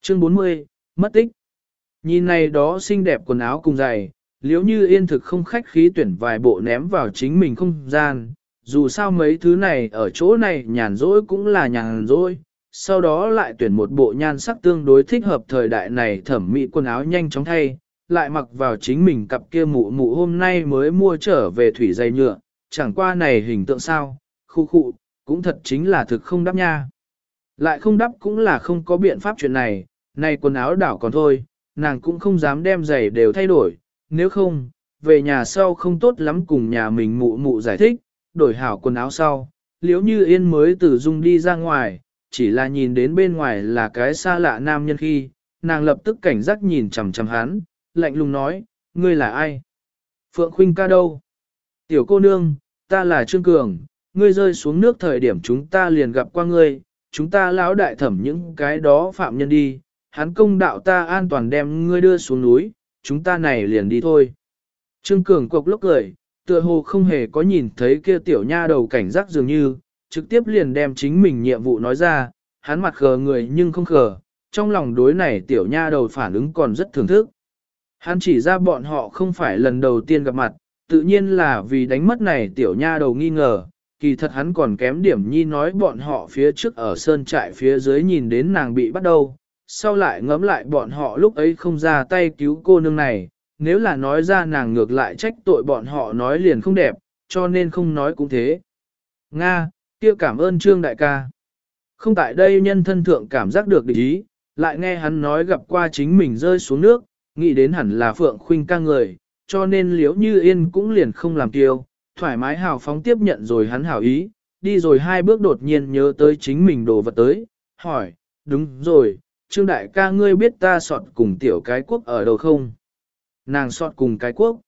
Chương 40, mất tích. Nhìn này đó xinh đẹp quần áo cùng giày, liếu như yên thực không khách khí tuyển vài bộ ném vào chính mình không gian, dù sao mấy thứ này ở chỗ này nhàn rỗi cũng là nhàn rỗi, sau đó lại tuyển một bộ nhan sắc tương đối thích hợp thời đại này thẩm mỹ quần áo nhanh chóng thay, lại mặc vào chính mình cặp kia mụ mụ hôm nay mới mua trở về thủy dây nhựa, chẳng qua này hình tượng sao, khu khu, cũng thật chính là thực không đắp nha. Lại không đắp cũng là không có biện pháp chuyện này, này quần áo đảo còn thôi, nàng cũng không dám đem giày đều thay đổi, nếu không, về nhà sau không tốt lắm cùng nhà mình mụ mụ giải thích, đổi hảo quần áo sau, liếu như yên mới từ dung đi ra ngoài, chỉ là nhìn đến bên ngoài là cái xa lạ nam nhân khi, nàng lập tức cảnh giác nhìn chằm chằm hắn, lạnh lùng nói, ngươi là ai? Phượng Khuynh ca đâu? Tiểu cô nương, ta là Trương Cường, ngươi rơi xuống nước thời điểm chúng ta liền gặp qua ngươi, chúng ta lão đại thẩm những cái đó phạm nhân đi, hắn công đạo ta an toàn đem ngươi đưa xuống núi, chúng ta này liền đi thôi. Trương Cường cục lốc cười, tựa hồ không hề có nhìn thấy kia tiểu nha đầu cảnh giác dường như, trực tiếp liền đem chính mình nhiệm vụ nói ra, hắn mặt khờ người nhưng không khờ, trong lòng đối này tiểu nha đầu phản ứng còn rất thưởng thức. Hắn chỉ ra bọn họ không phải lần đầu tiên gặp mặt, tự nhiên là vì đánh mất này tiểu nha đầu nghi ngờ, kỳ thật hắn còn kém điểm nhi nói bọn họ phía trước ở sơn trại phía dưới nhìn đến nàng bị bắt đầu, sau lại ngẫm lại bọn họ lúc ấy không ra tay cứu cô nương này, nếu là nói ra nàng ngược lại trách tội bọn họ nói liền không đẹp, cho nên không nói cũng thế. Nga, kia cảm ơn Trương Đại ca. Không tại đây nhân thân thượng cảm giác được địch ý, lại nghe hắn nói gặp qua chính mình rơi xuống nước, nghĩ đến hẳn là Phượng Khuynh ca người, cho nên liếu như yên cũng liền không làm kiêu, thoải mái hào phóng tiếp nhận rồi hắn hảo ý, đi rồi hai bước đột nhiên nhớ tới chính mình đồ vật tới, hỏi, đúng rồi, Trương Đại ca ngươi biết ta sọt cùng tiểu cái quốc ở đâu không? Nàng sọt cùng cái quốc.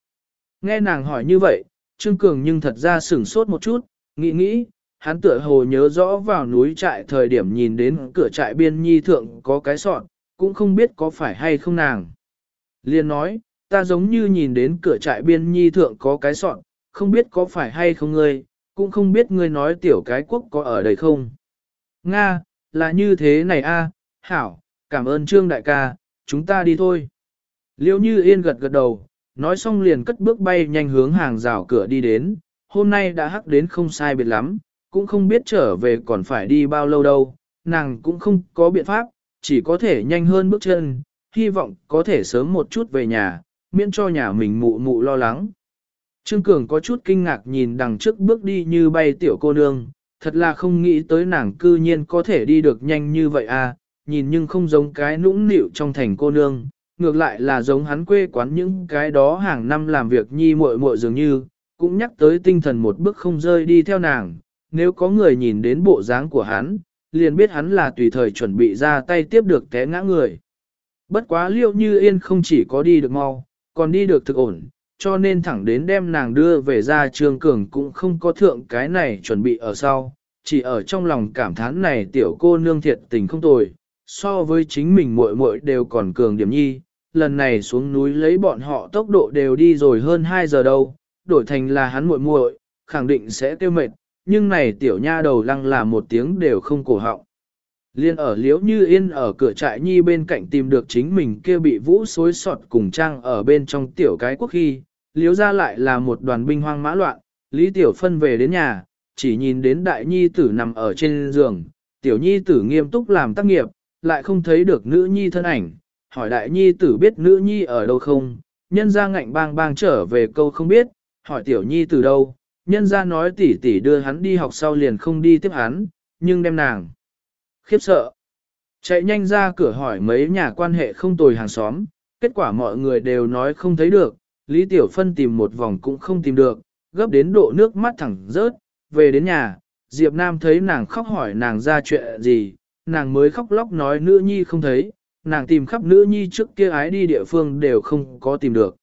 Nghe nàng hỏi như vậy, Trương Cường nhưng thật ra sửng sốt một chút, nghĩ nghĩ, hắn tựa hồ nhớ rõ vào núi trại thời điểm nhìn đến cửa trại biên nhi thượng có cái sọt, cũng không biết có phải hay không nàng. Liên nói, ta giống như nhìn đến cửa trại biên nhi thượng có cái sọt, không biết có phải hay không ngươi, cũng không biết ngươi nói tiểu cái quốc có ở đây không. Nga, là như thế này a, hảo, cảm ơn trương đại ca, chúng ta đi thôi. Liêu như yên gật gật đầu, nói xong liền cất bước bay nhanh hướng hàng rào cửa đi đến, hôm nay đã hắc đến không sai biệt lắm, cũng không biết trở về còn phải đi bao lâu đâu, nàng cũng không có biện pháp, chỉ có thể nhanh hơn bước chân, hy vọng có thể sớm một chút về nhà, miễn cho nhà mình mụ mụ lo lắng. Trương Cường có chút kinh ngạc nhìn đằng trước bước đi như bay tiểu cô nương, thật là không nghĩ tới nàng cư nhiên có thể đi được nhanh như vậy à, nhìn nhưng không giống cái nũng nịu trong thành cô nương, ngược lại là giống hắn quê quán những cái đó hàng năm làm việc nhi muội muội dường như, cũng nhắc tới tinh thần một bước không rơi đi theo nàng, nếu có người nhìn đến bộ dáng của hắn, liền biết hắn là tùy thời chuẩn bị ra tay tiếp được té ngã người. Bất quá liệu như yên không chỉ có đi được mau, còn đi được thực ổn, cho nên thẳng đến đem nàng đưa về ra trường cường cũng không có thượng cái này chuẩn bị ở sau, chỉ ở trong lòng cảm thán này tiểu cô nương thiệt tình không tồi, so với chính mình muội muội đều còn cường điểm nhi, lần này xuống núi lấy bọn họ tốc độ đều đi rồi hơn 2 giờ đâu, đổi thành là hắn muội muội, khẳng định sẽ tiêu mệt, nhưng này tiểu nha đầu lăng là một tiếng đều không cổ họng. Liên ở liễu như yên ở cửa trại nhi bên cạnh tìm được chính mình kia bị vũ xối sọt cùng trang ở bên trong tiểu cái quốc khi, liễu ra lại là một đoàn binh hoang mã loạn, lý tiểu phân về đến nhà, chỉ nhìn đến đại nhi tử nằm ở trên giường, tiểu nhi tử nghiêm túc làm tác nghiệp, lại không thấy được nữ nhi thân ảnh, hỏi đại nhi tử biết nữ nhi ở đâu không, nhân ra ngạnh bang bang trở về câu không biết, hỏi tiểu nhi từ đâu, nhân ra nói tỷ tỷ đưa hắn đi học sau liền không đi tiếp hắn, nhưng đem nàng. Khiếp sợ. Chạy nhanh ra cửa hỏi mấy nhà quan hệ không tồi hàng xóm, kết quả mọi người đều nói không thấy được, Lý Tiểu Phân tìm một vòng cũng không tìm được, gấp đến độ nước mắt thẳng rớt, về đến nhà, Diệp Nam thấy nàng khóc hỏi nàng ra chuyện gì, nàng mới khóc lóc nói nữ nhi không thấy, nàng tìm khắp nữ nhi trước kia ái đi địa phương đều không có tìm được.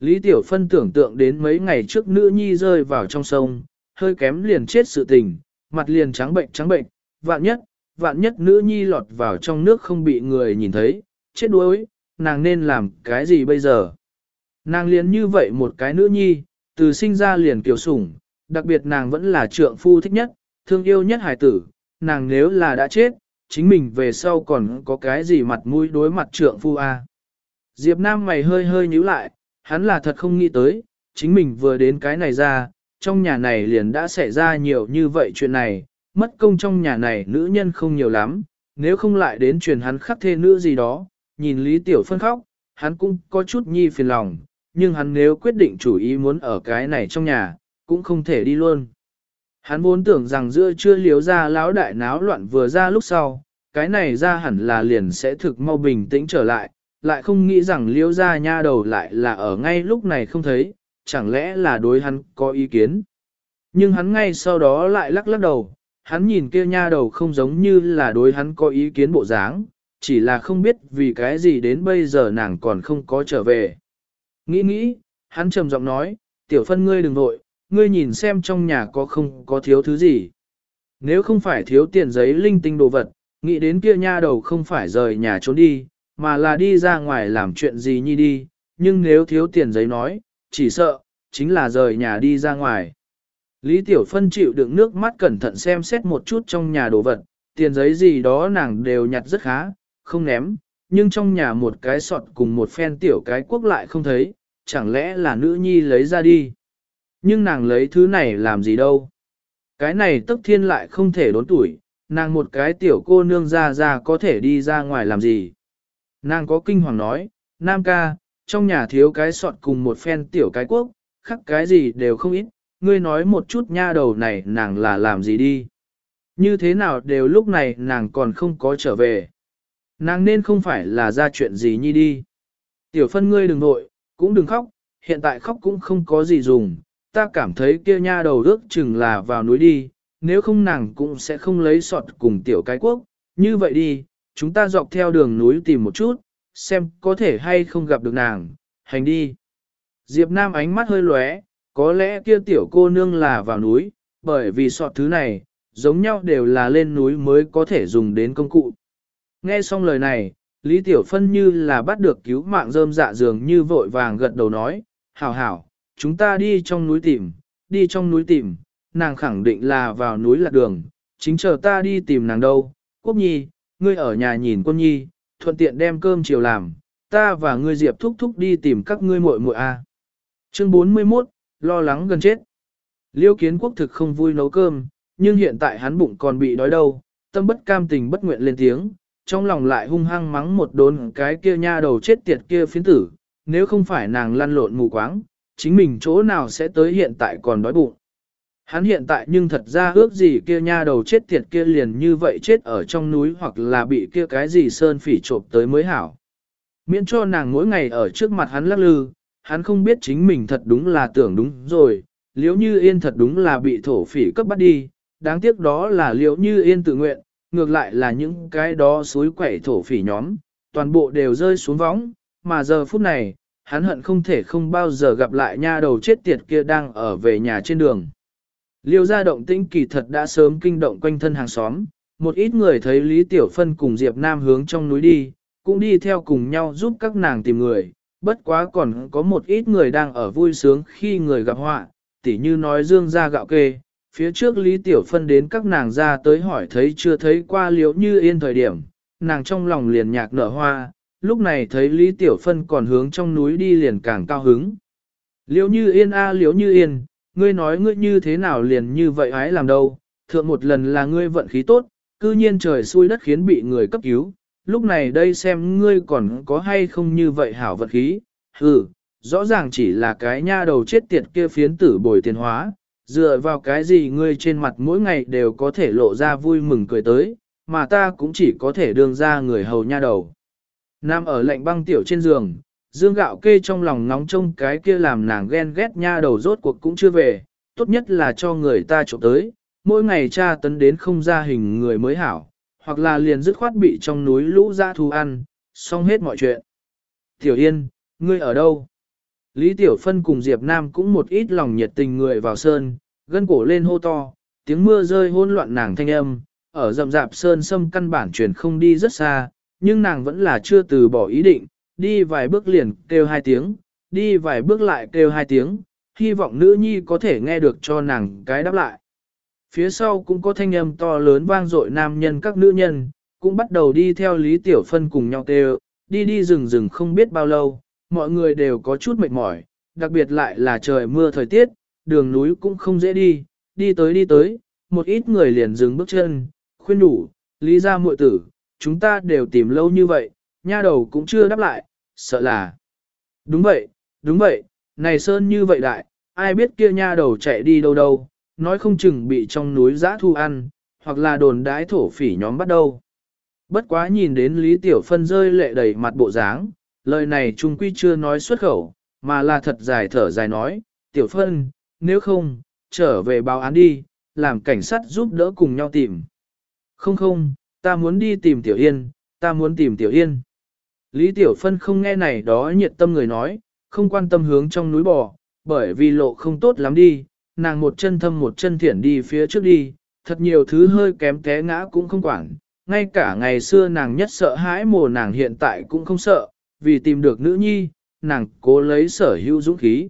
Lý Tiểu Phân tưởng tượng đến mấy ngày trước nữ nhi rơi vào trong sông, hơi kém liền chết sự tình, mặt liền trắng bệnh trắng bệnh, vạn nhất, vạn nhất nữ nhi lọt vào trong nước không bị người nhìn thấy, chết đuối, nàng nên làm cái gì bây giờ? Nàng liền như vậy một cái nữ nhi, từ sinh ra liền kiều sủng, đặc biệt nàng vẫn là trượng phu thích nhất, thương yêu nhất hải tử, nàng nếu là đã chết, chính mình về sau còn có cái gì mặt mũi đối mặt trượng phu a? À? Diệp Nam mày hơi hơi nhíu lại, hắn là thật không nghĩ tới, chính mình vừa đến cái này ra, trong nhà này liền đã xảy ra nhiều như vậy chuyện này, mất công trong nhà này nữ nhân không nhiều lắm, nếu không lại đến truyền hắn khắc thê nữ gì đó, nhìn Lý Tiểu Phân khóc, hắn cũng có chút nhi phiền lòng, nhưng hắn nếu quyết định chủ ý muốn ở cái này trong nhà, cũng không thể đi luôn. Hắn vốn tưởng rằng giữa chưa liếu ra lão đại náo loạn vừa ra lúc sau, cái này ra hẳn là liền sẽ thực mau bình tĩnh trở lại, lại không nghĩ rằng liếu ra nha đầu lại là ở ngay lúc này không thấy, chẳng lẽ là đối hắn có ý kiến. Nhưng hắn ngay sau đó lại lắc lắc đầu, hắn nhìn kia nha đầu không giống như là đối hắn có ý kiến bộ dáng, chỉ là không biết vì cái gì đến bây giờ nàng còn không có trở về. Nghĩ nghĩ, hắn trầm giọng nói, tiểu phân ngươi đừng vội, ngươi nhìn xem trong nhà có không có thiếu thứ gì. Nếu không phải thiếu tiền giấy linh tinh đồ vật, nghĩ đến kia nha đầu không phải rời nhà trốn đi, mà là đi ra ngoài làm chuyện gì nhi đi, nhưng nếu thiếu tiền giấy nói, chỉ sợ, chính là rời nhà đi ra ngoài. Lý Tiểu Phân chịu đựng nước mắt cẩn thận xem xét một chút trong nhà đồ vật, tiền giấy gì đó nàng đều nhặt rất khá, không ném, nhưng trong nhà một cái sọt cùng một phen tiểu cái quốc lại không thấy, chẳng lẽ là nữ nhi lấy ra đi. Nhưng nàng lấy thứ này làm gì đâu. Cái này tức thiên lại không thể đốn tuổi, nàng một cái tiểu cô nương ra ra có thể đi ra ngoài làm gì. Nàng có kinh hoàng nói, Nam ca, trong nhà thiếu cái sọt cùng một phen tiểu cái quốc, khắc cái gì đều không ít, ngươi nói một chút nha đầu này nàng là làm gì đi. Như thế nào đều lúc này nàng còn không có trở về. Nàng nên không phải là ra chuyện gì nhi đi. Tiểu phân ngươi đừng nội, cũng đừng khóc, hiện tại khóc cũng không có gì dùng, ta cảm thấy kia nha đầu ước chừng là vào núi đi, nếu không nàng cũng sẽ không lấy sọt cùng tiểu cái quốc, như vậy đi, chúng ta dọc theo đường núi tìm một chút, xem có thể hay không gặp được nàng, hành đi. Diệp Nam ánh mắt hơi lóe, có lẽ kia tiểu cô nương là vào núi, bởi vì sọt thứ này, giống nhau đều là lên núi mới có thể dùng đến công cụ. Nghe xong lời này, Lý Tiểu Phân như là bắt được cứu mạng rơm dạ dường như vội vàng gật đầu nói, hảo hảo, chúng ta đi trong núi tìm, đi trong núi tìm, nàng khẳng định là vào núi lạc đường, chính chờ ta đi tìm nàng đâu. Quốc nhi, ngươi ở nhà nhìn quân nhi, thuận tiện đem cơm chiều làm, ta và ngươi diệp thúc thúc đi tìm các ngươi muội muội a. Chương 41, lo lắng gần chết. Liêu kiến quốc thực không vui nấu cơm, nhưng hiện tại hắn bụng còn bị đói đâu, tâm bất cam tình bất nguyện lên tiếng, trong lòng lại hung hăng mắng một đốn cái kia nha đầu chết tiệt kia phiến tử, nếu không phải nàng lăn lộn mù quáng, chính mình chỗ nào sẽ tới hiện tại còn đói bụng. Hắn hiện tại nhưng thật ra ước gì kia nha đầu chết tiệt kia liền như vậy chết ở trong núi hoặc là bị kia cái gì sơn phỉ trộm tới mới hảo. Miễn cho nàng mỗi ngày ở trước mặt hắn lắc lư, hắn không biết chính mình thật đúng là tưởng đúng rồi, liếu như yên thật đúng là bị thổ phỉ cấp bắt đi, đáng tiếc đó là liếu như yên tự nguyện, ngược lại là những cái đó suối quẩy thổ phỉ nhóm, toàn bộ đều rơi xuống võng, mà giờ phút này, hắn hận không thể không bao giờ gặp lại nha đầu chết tiệt kia đang ở về nhà trên đường. Liêu gia động tĩnh kỳ thật đã sớm kinh động quanh thân hàng xóm, một ít người thấy Lý Tiểu Phân cùng Diệp Nam hướng trong núi đi, cũng đi theo cùng nhau giúp các nàng tìm người, bất quá còn có một ít người đang ở vui sướng khi người gặp họa, tỉ như nói dương ra gạo kê, phía trước Lý Tiểu Phân đến các nàng ra tới hỏi thấy chưa thấy qua liễu như yên thời điểm, nàng trong lòng liền nhạc nở hoa, lúc này thấy Lý Tiểu Phân còn hướng trong núi đi liền càng cao hứng. Liễu như yên a liễu như yên, ngươi nói ngươi như thế nào liền như vậy ái làm đâu, thượng một lần là ngươi vận khí tốt, cư nhiên trời xui đất khiến bị người cấp cứu, lúc này đây xem ngươi còn có hay không như vậy hảo vận khí, hừ, rõ ràng chỉ là cái nha đầu chết tiệt kia phiến tử bồi tiền hóa, dựa vào cái gì ngươi trên mặt mỗi ngày đều có thể lộ ra vui mừng cười tới, mà ta cũng chỉ có thể đương ra người hầu nha đầu. Nam ở lạnh băng tiểu trên giường, dương gạo kê trong lòng nóng trông cái kia làm nàng ghen ghét nha đầu rốt cuộc cũng chưa về, tốt nhất là cho người ta trộm tới, mỗi ngày Cha tấn đến không ra hình người mới hảo, hoặc là liền dứt khoát bị trong núi lũ ra thu ăn, xong hết mọi chuyện. Tiểu Yên, ngươi ở đâu? Lý Tiểu Phân cùng Diệp Nam cũng một ít lòng nhiệt tình người vào sơn, gân cổ lên hô to, tiếng mưa rơi hỗn loạn nàng thanh âm, ở rậm rạp sơn sâm căn bản truyền không đi rất xa, nhưng nàng vẫn là chưa từ bỏ ý định, đi vài bước liền kêu hai tiếng, đi vài bước lại kêu hai tiếng, hy vọng nữ nhi có thể nghe được cho nàng cái đáp lại. Phía sau cũng có thanh âm to lớn vang dội nam nhân các nữ nhân, cũng bắt đầu đi theo Lý Tiểu Phân cùng nhau kêu, đi đi rừng rừng không biết bao lâu, mọi người đều có chút mệt mỏi, đặc biệt lại là trời mưa thời tiết, đường núi cũng không dễ đi, đi tới đi tới, một ít người liền dừng bước chân, khuyên đủ, lý ra muội tử, chúng ta đều tìm lâu như vậy, nha đầu cũng chưa đáp lại, sợ là. Đúng vậy, đúng vậy, này sơn như vậy đại, ai biết kia nha đầu chạy đi đâu đâu, nói không chừng bị trong núi giã thu ăn, hoặc là đồn đái thổ phỉ nhóm bắt đầu. Bất quá nhìn đến Lý Tiểu Phân rơi lệ đầy mặt bộ dáng, lời này trung quy chưa nói xuất khẩu, mà là thật dài thở dài nói, Tiểu Phân, nếu không, trở về báo án đi, làm cảnh sát giúp đỡ cùng nhau tìm. Không không, ta muốn đi tìm Tiểu Yên, ta muốn tìm Tiểu Yên. Lý Tiểu Phân không nghe này đó nhiệt tâm người nói, không quan tâm hướng trong núi bò, bởi vì lộ không tốt lắm đi, nàng một chân thâm một chân thiển đi phía trước đi, thật nhiều thứ hơi kém té ngã cũng không quản, ngay cả ngày xưa nàng nhất sợ hãi mồ nàng hiện tại cũng không sợ, vì tìm được nữ nhi, nàng cố lấy sở hữu dũng khí.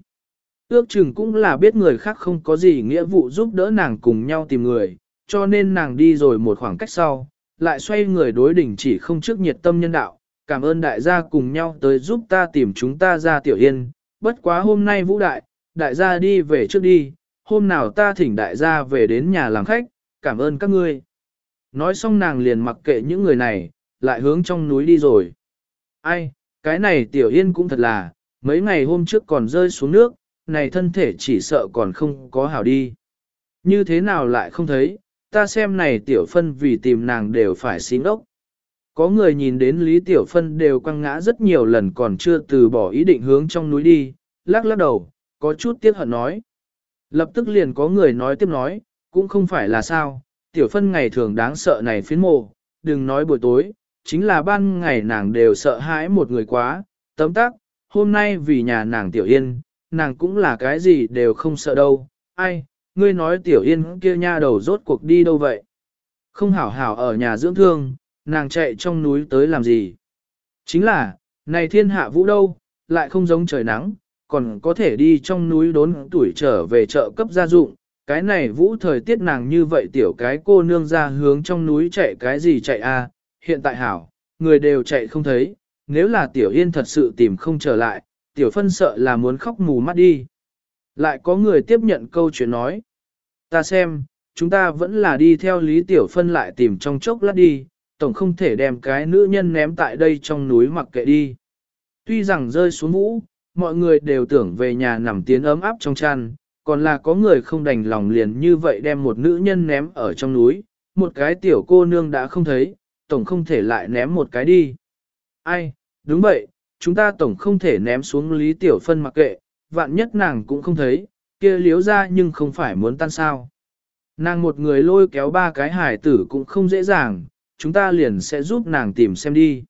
Ước chừng cũng là biết người khác không có gì nghĩa vụ giúp đỡ nàng cùng nhau tìm người, cho nên nàng đi rồi một khoảng cách sau, lại xoay người đối đỉnh chỉ không trước nhiệt tâm nhân đạo, cảm ơn đại gia cùng nhau tới giúp ta tìm chúng ta ra tiểu yên, bất quá hôm nay vũ đại, đại gia đi về trước đi, hôm nào ta thỉnh đại gia về đến nhà làm khách, cảm ơn các ngươi. Nói xong nàng liền mặc kệ những người này, lại hướng trong núi đi rồi. Ai, cái này tiểu yên cũng thật là, mấy ngày hôm trước còn rơi xuống nước, này thân thể chỉ sợ còn không có hảo đi. Như thế nào lại không thấy, ta xem này tiểu phân vì tìm nàng đều phải xí ốc. Có người nhìn đến Lý Tiểu Phân đều quăng ngã rất nhiều lần còn chưa từ bỏ ý định hướng trong núi đi, lắc lắc đầu, có chút tiếc hận nói. Lập tức liền có người nói tiếp nói, cũng không phải là sao, Tiểu Phân ngày thường đáng sợ này phiến mồ, đừng nói buổi tối, chính là ban ngày nàng đều sợ hãi một người quá, tấm tắc, hôm nay vì nhà nàng Tiểu Yên, nàng cũng là cái gì đều không sợ đâu, ai, ngươi nói Tiểu Yên kia nha đầu rốt cuộc đi đâu vậy? Không hảo hảo ở nhà dưỡng thương, nàng chạy trong núi tới làm gì? Chính là, này thiên hạ vũ đâu, lại không giống trời nắng, còn có thể đi trong núi đốn tuổi trở về chợ cấp gia dụng. Cái này vũ thời tiết nàng như vậy tiểu cái cô nương ra hướng trong núi chạy cái gì chạy a? À? hiện tại hảo, người đều chạy không thấy, nếu là tiểu yên thật sự tìm không trở lại, tiểu phân sợ là muốn khóc mù mắt đi. Lại có người tiếp nhận câu chuyện nói, ta xem, chúng ta vẫn là đi theo lý tiểu phân lại tìm trong chốc lát đi, tổng không thể đem cái nữ nhân ném tại đây trong núi mặc kệ đi. Tuy rằng rơi xuống vũ, mọi người đều tưởng về nhà nằm tiến ấm áp trong chăn, còn là có người không đành lòng liền như vậy đem một nữ nhân ném ở trong núi, một cái tiểu cô nương đã không thấy, tổng không thể lại ném một cái đi. Ai, đúng vậy, chúng ta tổng không thể ném xuống lý tiểu phân mặc kệ, vạn nhất nàng cũng không thấy, kia liếu ra nhưng không phải muốn tan sao. Nàng một người lôi kéo ba cái hải tử cũng không dễ dàng, chúng ta liền sẽ giúp nàng tìm xem đi.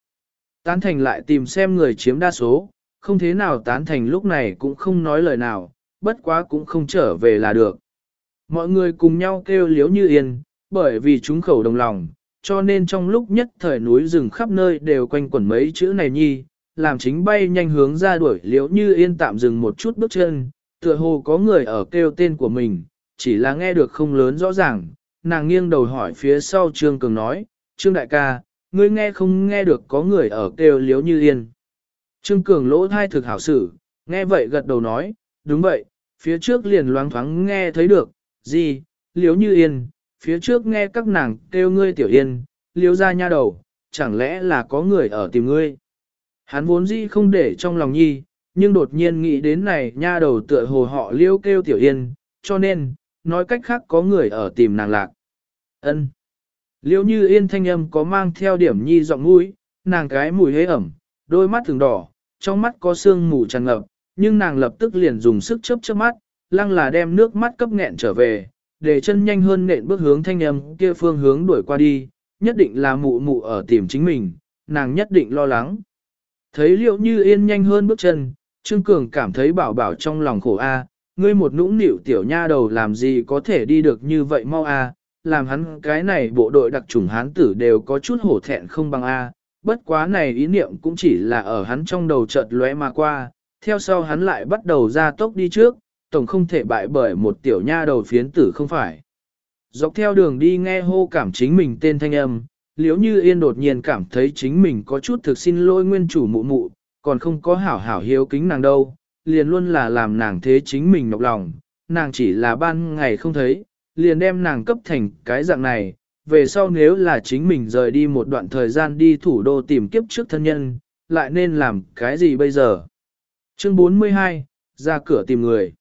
Tán thành lại tìm xem người chiếm đa số, không thế nào tán thành lúc này cũng không nói lời nào, bất quá cũng không trở về là được. Mọi người cùng nhau kêu liếu như yên, bởi vì chúng khẩu đồng lòng, cho nên trong lúc nhất thời núi rừng khắp nơi đều quanh quẩn mấy chữ này nhi, làm chính bay nhanh hướng ra đuổi liếu như yên tạm dừng một chút bước chân, tựa hồ có người ở kêu tên của mình, chỉ là nghe được không lớn rõ ràng, nàng nghiêng đầu hỏi phía sau Trương Cường nói, Trương Đại ca, ngươi nghe không nghe được có người ở kêu liếu như yên. Trương Cường lỗ thai thực hảo sử, nghe vậy gật đầu nói, đúng vậy, phía trước liền loáng thoáng nghe thấy được, gì, liếu như yên, phía trước nghe các nàng kêu ngươi tiểu yên, liếu ra nha đầu, chẳng lẽ là có người ở tìm ngươi. Hắn vốn dĩ không để trong lòng nhi, nhưng đột nhiên nghĩ đến này nha đầu tựa hồ họ liêu kêu tiểu yên, cho nên, nói cách khác có người ở tìm nàng lạc. ân Liêu như yên thanh âm có mang theo điểm nhi giọng mũi, nàng cái mùi hế ẩm, đôi mắt thường đỏ, trong mắt có sương mù tràn ngập, nhưng nàng lập tức liền dùng sức chớp chớp mắt, lăng là đem nước mắt cấp nghẹn trở về, để chân nhanh hơn nện bước hướng thanh âm kia phương hướng đuổi qua đi, nhất định là mụ mụ ở tìm chính mình, nàng nhất định lo lắng. Thấy liệu như yên nhanh hơn bước chân, Trương Cường cảm thấy bảo bảo trong lòng khổ a, ngươi một nũng nịu tiểu nha đầu làm gì có thể đi được như vậy mau a, làm hắn cái này bộ đội đặc trùng hán tử đều có chút hổ thẹn không bằng a, bất quá này ý niệm cũng chỉ là ở hắn trong đầu chợt lóe mà qua, theo sau hắn lại bắt đầu ra tốc đi trước, tổng không thể bại bởi một tiểu nha đầu phiến tử không phải. Dọc theo đường đi nghe hô cảm chính mình tên thanh âm, liếu như yên đột nhiên cảm thấy chính mình có chút thực xin lỗi nguyên chủ mụ mụ, còn không có hảo hảo hiếu kính nàng đâu, liền luôn là làm nàng thế chính mình nhọc lòng, nàng chỉ là ban ngày không thấy, liền đem nàng cấp thành cái dạng này, về sau nếu là chính mình rời đi một đoạn thời gian đi thủ đô tìm kiếp trước thân nhân, lại nên làm cái gì bây giờ? Chương 42, ra cửa tìm người.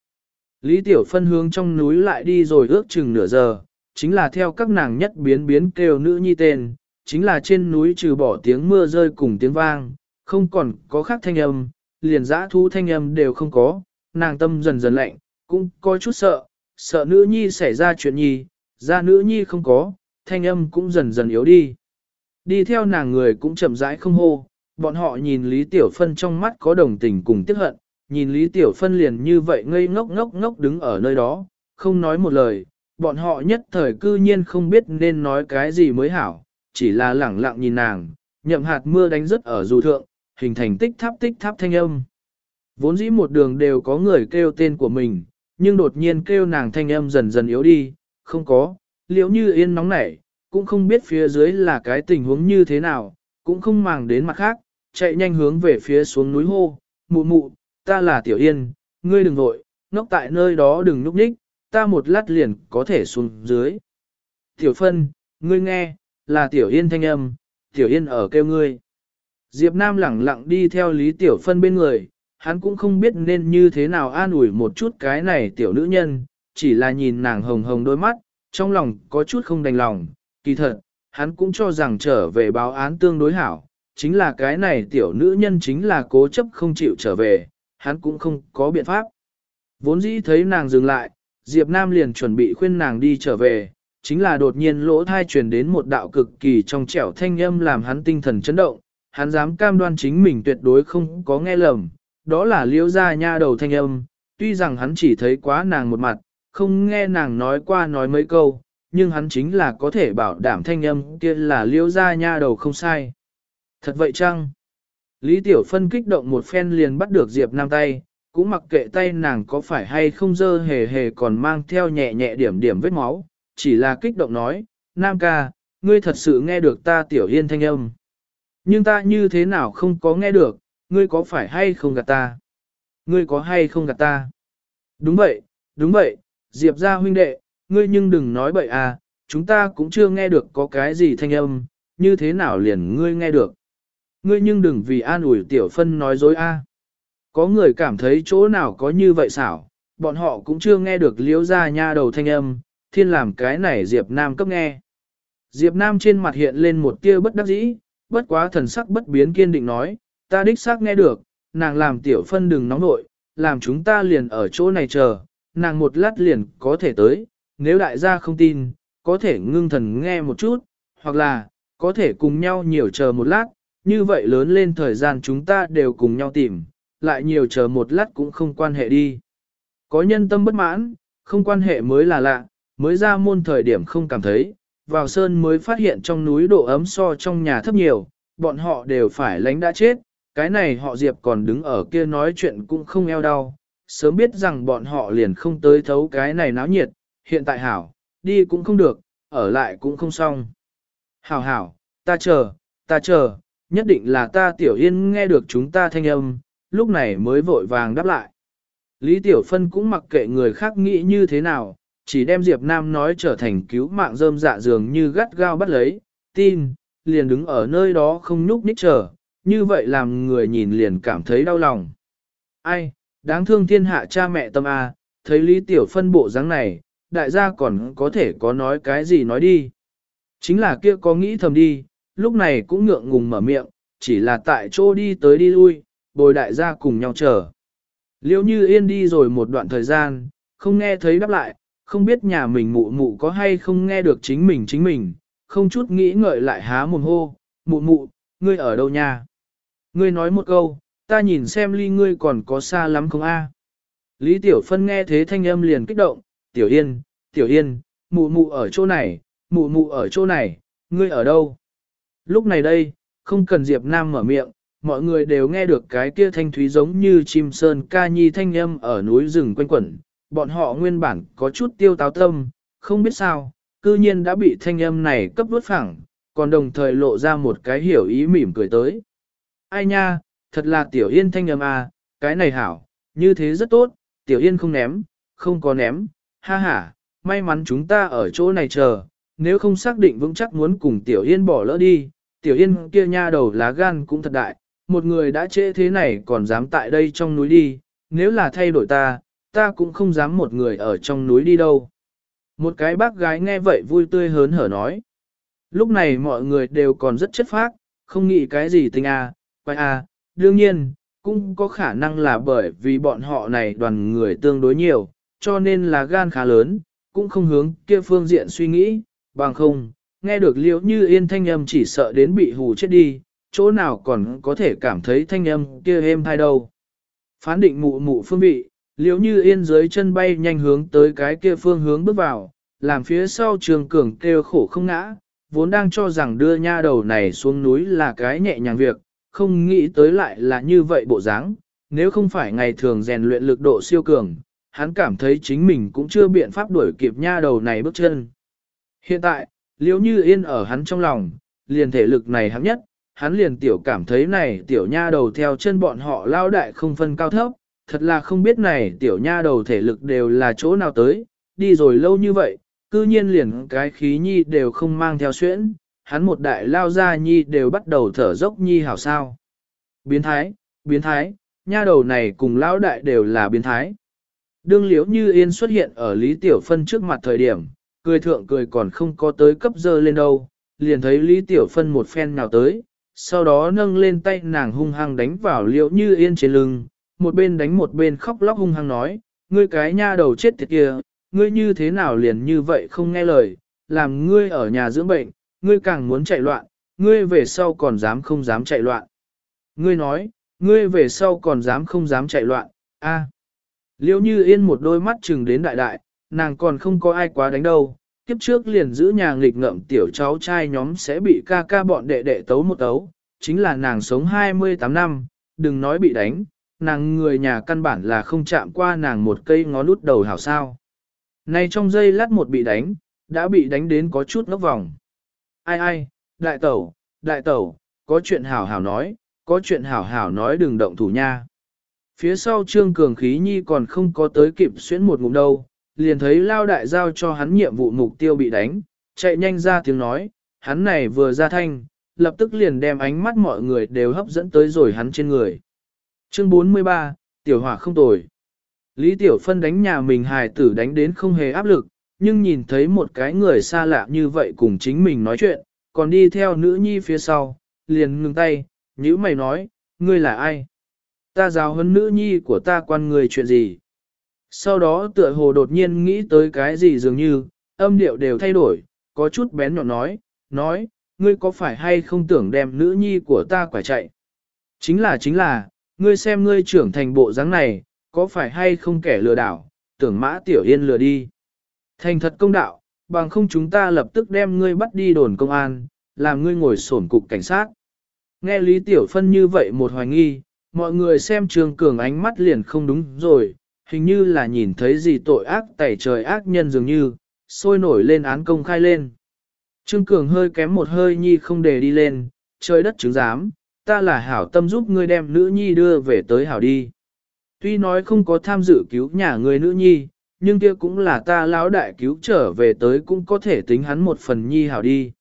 Lý Tiểu Phân hướng trong núi lại đi rồi ước chừng nửa giờ, chính là theo các nàng nhất biến biến kêu nữ nhi tên, chính là trên núi trừ bỏ tiếng mưa rơi cùng tiếng vang, không còn có khác thanh âm, liền dã thu thanh âm đều không có, nàng tâm dần dần lạnh, cũng có chút sợ, sợ nữ nhi xảy ra chuyện nhi, ra nữ nhi không có, thanh âm cũng dần dần yếu đi. Đi theo nàng người cũng chậm rãi không hô, bọn họ nhìn Lý Tiểu Phân trong mắt có đồng tình cùng tiếc hận, nhìn Lý Tiểu Phân liền như vậy ngây ngốc ngốc ngốc đứng ở nơi đó, không nói một lời, bọn họ nhất thời cư nhiên không biết nên nói cái gì mới hảo, chỉ là lẳng lặng nhìn nàng, nhậm hạt mưa đánh rớt ở dù thượng, hình thành tích tháp tích tháp thanh âm. Vốn dĩ một đường đều có người kêu tên của mình, nhưng đột nhiên kêu nàng thanh âm dần dần yếu đi, không có, liễu như yên nóng nảy, cũng không biết phía dưới là cái tình huống như thế nào, cũng không màng đến mặt khác, chạy nhanh hướng về phía xuống núi hô, mụ mụ, ta là tiểu yên, ngươi đừng vội, ngốc tại nơi đó đừng núp đích, ta một lát liền có thể xuống dưới. Tiểu phân, ngươi nghe, là tiểu yên thanh âm, tiểu yên ở kêu ngươi. Diệp Nam lẳng lặng đi theo Lý Tiểu Phân bên người, hắn cũng không biết nên như thế nào an ủi một chút cái này tiểu nữ nhân, chỉ là nhìn nàng hồng hồng đôi mắt, trong lòng có chút không đành lòng, kỳ thật, hắn cũng cho rằng trở về báo án tương đối hảo, chính là cái này tiểu nữ nhân chính là cố chấp không chịu trở về, hắn cũng không có biện pháp. Vốn dĩ thấy nàng dừng lại, Diệp Nam liền chuẩn bị khuyên nàng đi trở về, chính là đột nhiên lỗ thai truyền đến một đạo cực kỳ trong trẻo thanh âm làm hắn tinh thần chấn động, hắn dám cam đoan chính mình tuyệt đối không có nghe lầm, đó là liễu gia nha đầu thanh âm, tuy rằng hắn chỉ thấy quá nàng một mặt, không nghe nàng nói qua nói mấy câu, nhưng hắn chính là có thể bảo đảm thanh âm kia là liễu gia nha đầu không sai. Thật vậy chăng? Lý Tiểu Phân kích động một phen liền bắt được Diệp Nam tay, cũng mặc kệ tay nàng có phải hay không dơ hề hề còn mang theo nhẹ nhẹ điểm điểm vết máu, chỉ là kích động nói, Nam ca, ngươi thật sự nghe được ta Tiểu Yên thanh âm. Nhưng ta như thế nào không có nghe được, ngươi có phải hay không gạt ta? Ngươi có hay không gạt ta? Đúng vậy, đúng vậy, Diệp gia huynh đệ, ngươi nhưng đừng nói bậy à, chúng ta cũng chưa nghe được có cái gì thanh âm, như thế nào liền ngươi nghe được. Ngươi nhưng đừng vì an ủi tiểu phân nói dối a. Có người cảm thấy chỗ nào có như vậy xảo, bọn họ cũng chưa nghe được liễu ra nha đầu thanh âm, thiên làm cái này Diệp Nam cấp nghe. Diệp Nam trên mặt hiện lên một tia bất đắc dĩ, bất quá thần sắc bất biến kiên định nói, ta đích xác nghe được, nàng làm tiểu phân đừng nóng nội, làm chúng ta liền ở chỗ này chờ, nàng một lát liền có thể tới, nếu đại gia không tin, có thể ngưng thần nghe một chút, hoặc là, có thể cùng nhau nhiều chờ một lát, như vậy lớn lên thời gian chúng ta đều cùng nhau tìm, lại nhiều chờ một lát cũng không quan hệ đi. Có nhân tâm bất mãn, không quan hệ mới là lạ, mới ra môn thời điểm không cảm thấy, vào sơn mới phát hiện trong núi độ ấm so trong nhà thấp nhiều, bọn họ đều phải lánh đã chết, cái này họ Diệp còn đứng ở kia nói chuyện cũng không eo đau, sớm biết rằng bọn họ liền không tới thấu cái này náo nhiệt, hiện tại hảo, đi cũng không được, ở lại cũng không xong. Hảo hảo, ta chờ, ta chờ, nhất định là ta tiểu yên nghe được chúng ta thanh âm, lúc này mới vội vàng đáp lại. Lý Tiểu Phân cũng mặc kệ người khác nghĩ như thế nào, chỉ đem Diệp Nam nói trở thành cứu mạng rơm dạ dường như gắt gao bắt lấy, tin, liền đứng ở nơi đó không nhúc nhích chờ, như vậy làm người nhìn liền cảm thấy đau lòng. Ai, đáng thương thiên hạ cha mẹ tâm A, thấy Lý Tiểu Phân bộ dáng này, đại gia còn có thể có nói cái gì nói đi. Chính là kia có nghĩ thầm đi, lúc này cũng ngượng ngùng mở miệng, chỉ là tại chỗ đi tới đi lui, bồi đại gia cùng nhau chờ. Liêu như yên đi rồi một đoạn thời gian, không nghe thấy đáp lại, không biết nhà mình mụ mụ có hay không nghe được chính mình chính mình, không chút nghĩ ngợi lại há mồm hô, mụ mụ, ngươi ở đâu nha? Ngươi nói một câu, ta nhìn xem ly ngươi còn có xa lắm không a? Lý Tiểu Phân nghe thế thanh âm liền kích động, Tiểu Yên, Tiểu Yên, mụ mụ ở chỗ này, mụ mụ ở chỗ này, ngươi ở đâu? Lúc này đây, không cần Diệp Nam mở miệng, mọi người đều nghe được cái kia thanh thúy giống như chim sơn ca nhi thanh âm ở núi rừng quanh quẩn. Bọn họ nguyên bản có chút tiêu táo tâm, không biết sao, cư nhiên đã bị thanh âm này cấp vút phẳng, còn đồng thời lộ ra một cái hiểu ý mỉm cười tới. Ai nha, thật là tiểu yên thanh âm à, cái này hảo, như thế rất tốt, tiểu yên không ném, không có ném, ha ha, may mắn chúng ta ở chỗ này chờ, nếu không xác định vững chắc muốn cùng tiểu yên bỏ lỡ đi, tiểu yên kia nha đầu lá gan cũng thật đại, một người đã trễ thế này còn dám tại đây trong núi đi, nếu là thay đổi ta, ta cũng không dám một người ở trong núi đi đâu. Một cái bác gái nghe vậy vui tươi hớn hở nói. Lúc này mọi người đều còn rất chất phác, không nghĩ cái gì tình à, quay à, đương nhiên, cũng có khả năng là bởi vì bọn họ này đoàn người tương đối nhiều, cho nên là gan khá lớn, cũng không hướng kia phương diện suy nghĩ, bằng không, nghe được liễu như yên thanh âm chỉ sợ đến bị hù chết đi, chỗ nào còn có thể cảm thấy thanh âm kia êm thai đâu. Phán định mụ mụ phương vị, liễu như yên dưới chân bay nhanh hướng tới cái kia phương hướng bước vào, làm phía sau trường cường kêu khổ không ngã, vốn đang cho rằng đưa nha đầu này xuống núi là cái nhẹ nhàng việc, không nghĩ tới lại là như vậy bộ dáng. nếu không phải ngày thường rèn luyện lực độ siêu cường, hắn cảm thấy chính mình cũng chưa biện pháp đuổi kịp nha đầu này bước chân. Hiện tại, liễu như yên ở hắn trong lòng, liền thể lực này hấp nhất, hắn liền tiểu cảm thấy này tiểu nha đầu theo chân bọn họ lao đại không phân cao thấp, thật là không biết này tiểu nha đầu thể lực đều là chỗ nào tới, đi rồi lâu như vậy, cư nhiên liền cái khí nhi đều không mang theo xuyễn, hắn một đại lao ra nhi đều bắt đầu thở dốc nhi hảo sao. Biến thái, biến thái, nha đầu này cùng lão đại đều là biến thái. Đương liễu như yên xuất hiện ở Lý Tiểu Phân trước mặt thời điểm, cười thượng cười còn không có tới cấp dơ lên đâu, liền thấy Lý Tiểu Phân một phen nào tới, sau đó nâng lên tay nàng hung hăng đánh vào liễu như yên trên lưng, một bên đánh một bên khóc lóc hung hăng nói, ngươi cái nha đầu chết tiệt kia, ngươi như thế nào liền như vậy không nghe lời, làm ngươi ở nhà dưỡng bệnh, ngươi càng muốn chạy loạn, ngươi về sau còn dám không dám chạy loạn. Ngươi nói, ngươi về sau còn dám không dám chạy loạn, a. Liễu như yên một đôi mắt chừng đến đại đại, nàng còn không có ai quá đánh đâu, kiếp trước liền giữ nhà nghịch ngợm tiểu cháu trai nhóm sẽ bị ca ca bọn đệ đệ tấu một tấu, chính là nàng sống 28 năm, đừng nói bị đánh, nàng người nhà căn bản là không chạm qua nàng một cây ngó lút đầu hảo sao. Nay trong giây lát một bị đánh, đã bị đánh đến có chút ngốc vòng. Ai ai, đại tẩu, đại tẩu, có chuyện hảo hảo nói, có chuyện hảo hảo nói đừng động thủ nha. Phía sau trương cường khí nhi còn không có tới kịp xuyến một ngụm đâu, liền thấy lao đại giao cho hắn nhiệm vụ mục tiêu bị đánh, chạy nhanh ra tiếng nói, hắn này vừa ra thanh, lập tức liền đem ánh mắt mọi người đều hấp dẫn tới rồi hắn trên người. Chương 43, Tiểu Hỏa không tồi. Lý Tiểu Phân đánh nhà mình hài tử đánh đến không hề áp lực, nhưng nhìn thấy một cái người xa lạ như vậy cùng chính mình nói chuyện, còn đi theo nữ nhi phía sau, liền ngừng tay, nhữ mày nói, ngươi là ai? Ta giáo hơn nữ nhi của ta quan người chuyện gì? Sau đó tựa hồ đột nhiên nghĩ tới cái gì dường như, âm điệu đều thay đổi, có chút bén nhọn nói, nói, ngươi có phải hay không tưởng đem nữ nhi của ta quả chạy? Chính là chính là, ngươi xem ngươi trưởng thành bộ dáng này, có phải hay không kẻ lừa đảo, tưởng mã tiểu yên lừa đi. Thành thật công đạo, bằng không chúng ta lập tức đem ngươi bắt đi đồn công an, làm ngươi ngồi sổn cục cảnh sát. Nghe Lý Tiểu Phân như vậy một hoài nghi, mọi người xem Trương Cường ánh mắt liền không đúng rồi, hình như là nhìn thấy gì tội ác tẩy trời ác nhân dường như, sôi nổi lên án công khai lên. Trương Cường hơi kém một hơi nhi không để đi lên, trời đất chứng giám, ta là hảo tâm giúp ngươi đem nữ nhi đưa về tới hảo đi. Tuy nói không có tham dự cứu nhà người nữ nhi, nhưng kia cũng là ta lão đại cứu trở về tới cũng có thể tính hắn một phần nhi hảo đi.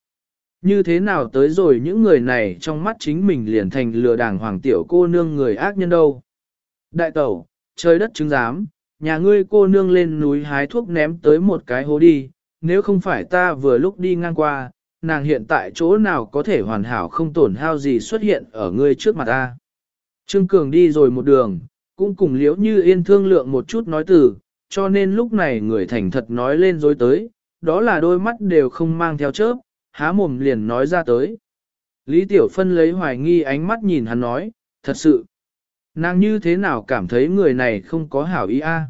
Như thế nào tới rồi những người này trong mắt chính mình liền thành lừa đảng hoàng tiểu cô nương người ác nhân đâu. Đại tẩu, trời đất chứng giám, nhà ngươi cô nương lên núi hái thuốc ném tới một cái hố đi, nếu không phải ta vừa lúc đi ngang qua, nàng hiện tại chỗ nào có thể hoàn hảo không tổn hao gì xuất hiện ở ngươi trước mặt ta. Trương Cường đi rồi một đường, cũng cùng liễu như yên thương lượng một chút nói từ, cho nên lúc này người thành thật nói lên dối tới, đó là đôi mắt đều không mang theo chớp, há mồm liền nói ra tới. Lý Tiểu Phân lấy hoài nghi ánh mắt nhìn hắn nói, thật sự, nàng như thế nào cảm thấy người này không có hảo ý a?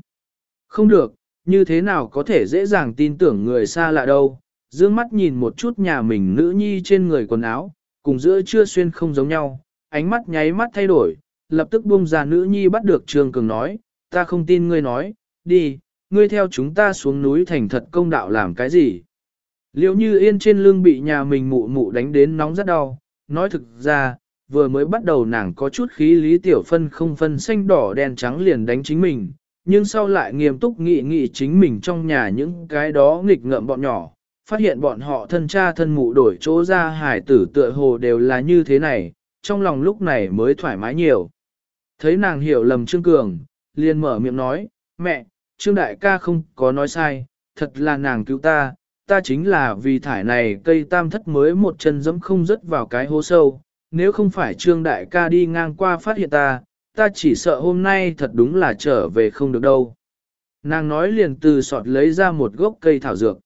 Không được, như thế nào có thể dễ dàng tin tưởng người xa lạ đâu, dương mắt nhìn một chút nhà mình nữ nhi trên người quần áo, cùng giữa chưa xuyên không giống nhau, ánh mắt nháy mắt thay đổi, lập tức buông ra nữ nhi bắt được Trương Cường nói, ta không tin ngươi nói, đi, ngươi theo chúng ta xuống núi thành thật công đạo làm cái gì. Liệu như yên trên lưng bị nhà mình mụ mụ đánh đến nóng rất đau, nói thực ra, vừa mới bắt đầu nàng có chút khí lý tiểu phân không phân xanh đỏ đen trắng liền đánh chính mình, nhưng sau lại nghiêm túc nghị nghị chính mình trong nhà những cái đó nghịch ngợm bọn nhỏ, phát hiện bọn họ thân cha thân mụ đổi chỗ ra hải tử tựa hồ đều là như thế này, trong lòng lúc này mới thoải mái nhiều. Thấy nàng hiểu lầm Trương Cường, liền mở miệng nói, mẹ, Trương Đại ca không có nói sai, thật là nàng cứu ta, ta chính là vì thải này cây tam thất mới một chân dẫm không rớt vào cái hố sâu, nếu không phải Trương Đại ca đi ngang qua phát hiện ta, ta chỉ sợ hôm nay thật đúng là trở về không được đâu. Nàng nói liền từ sọt lấy ra một gốc cây thảo dược.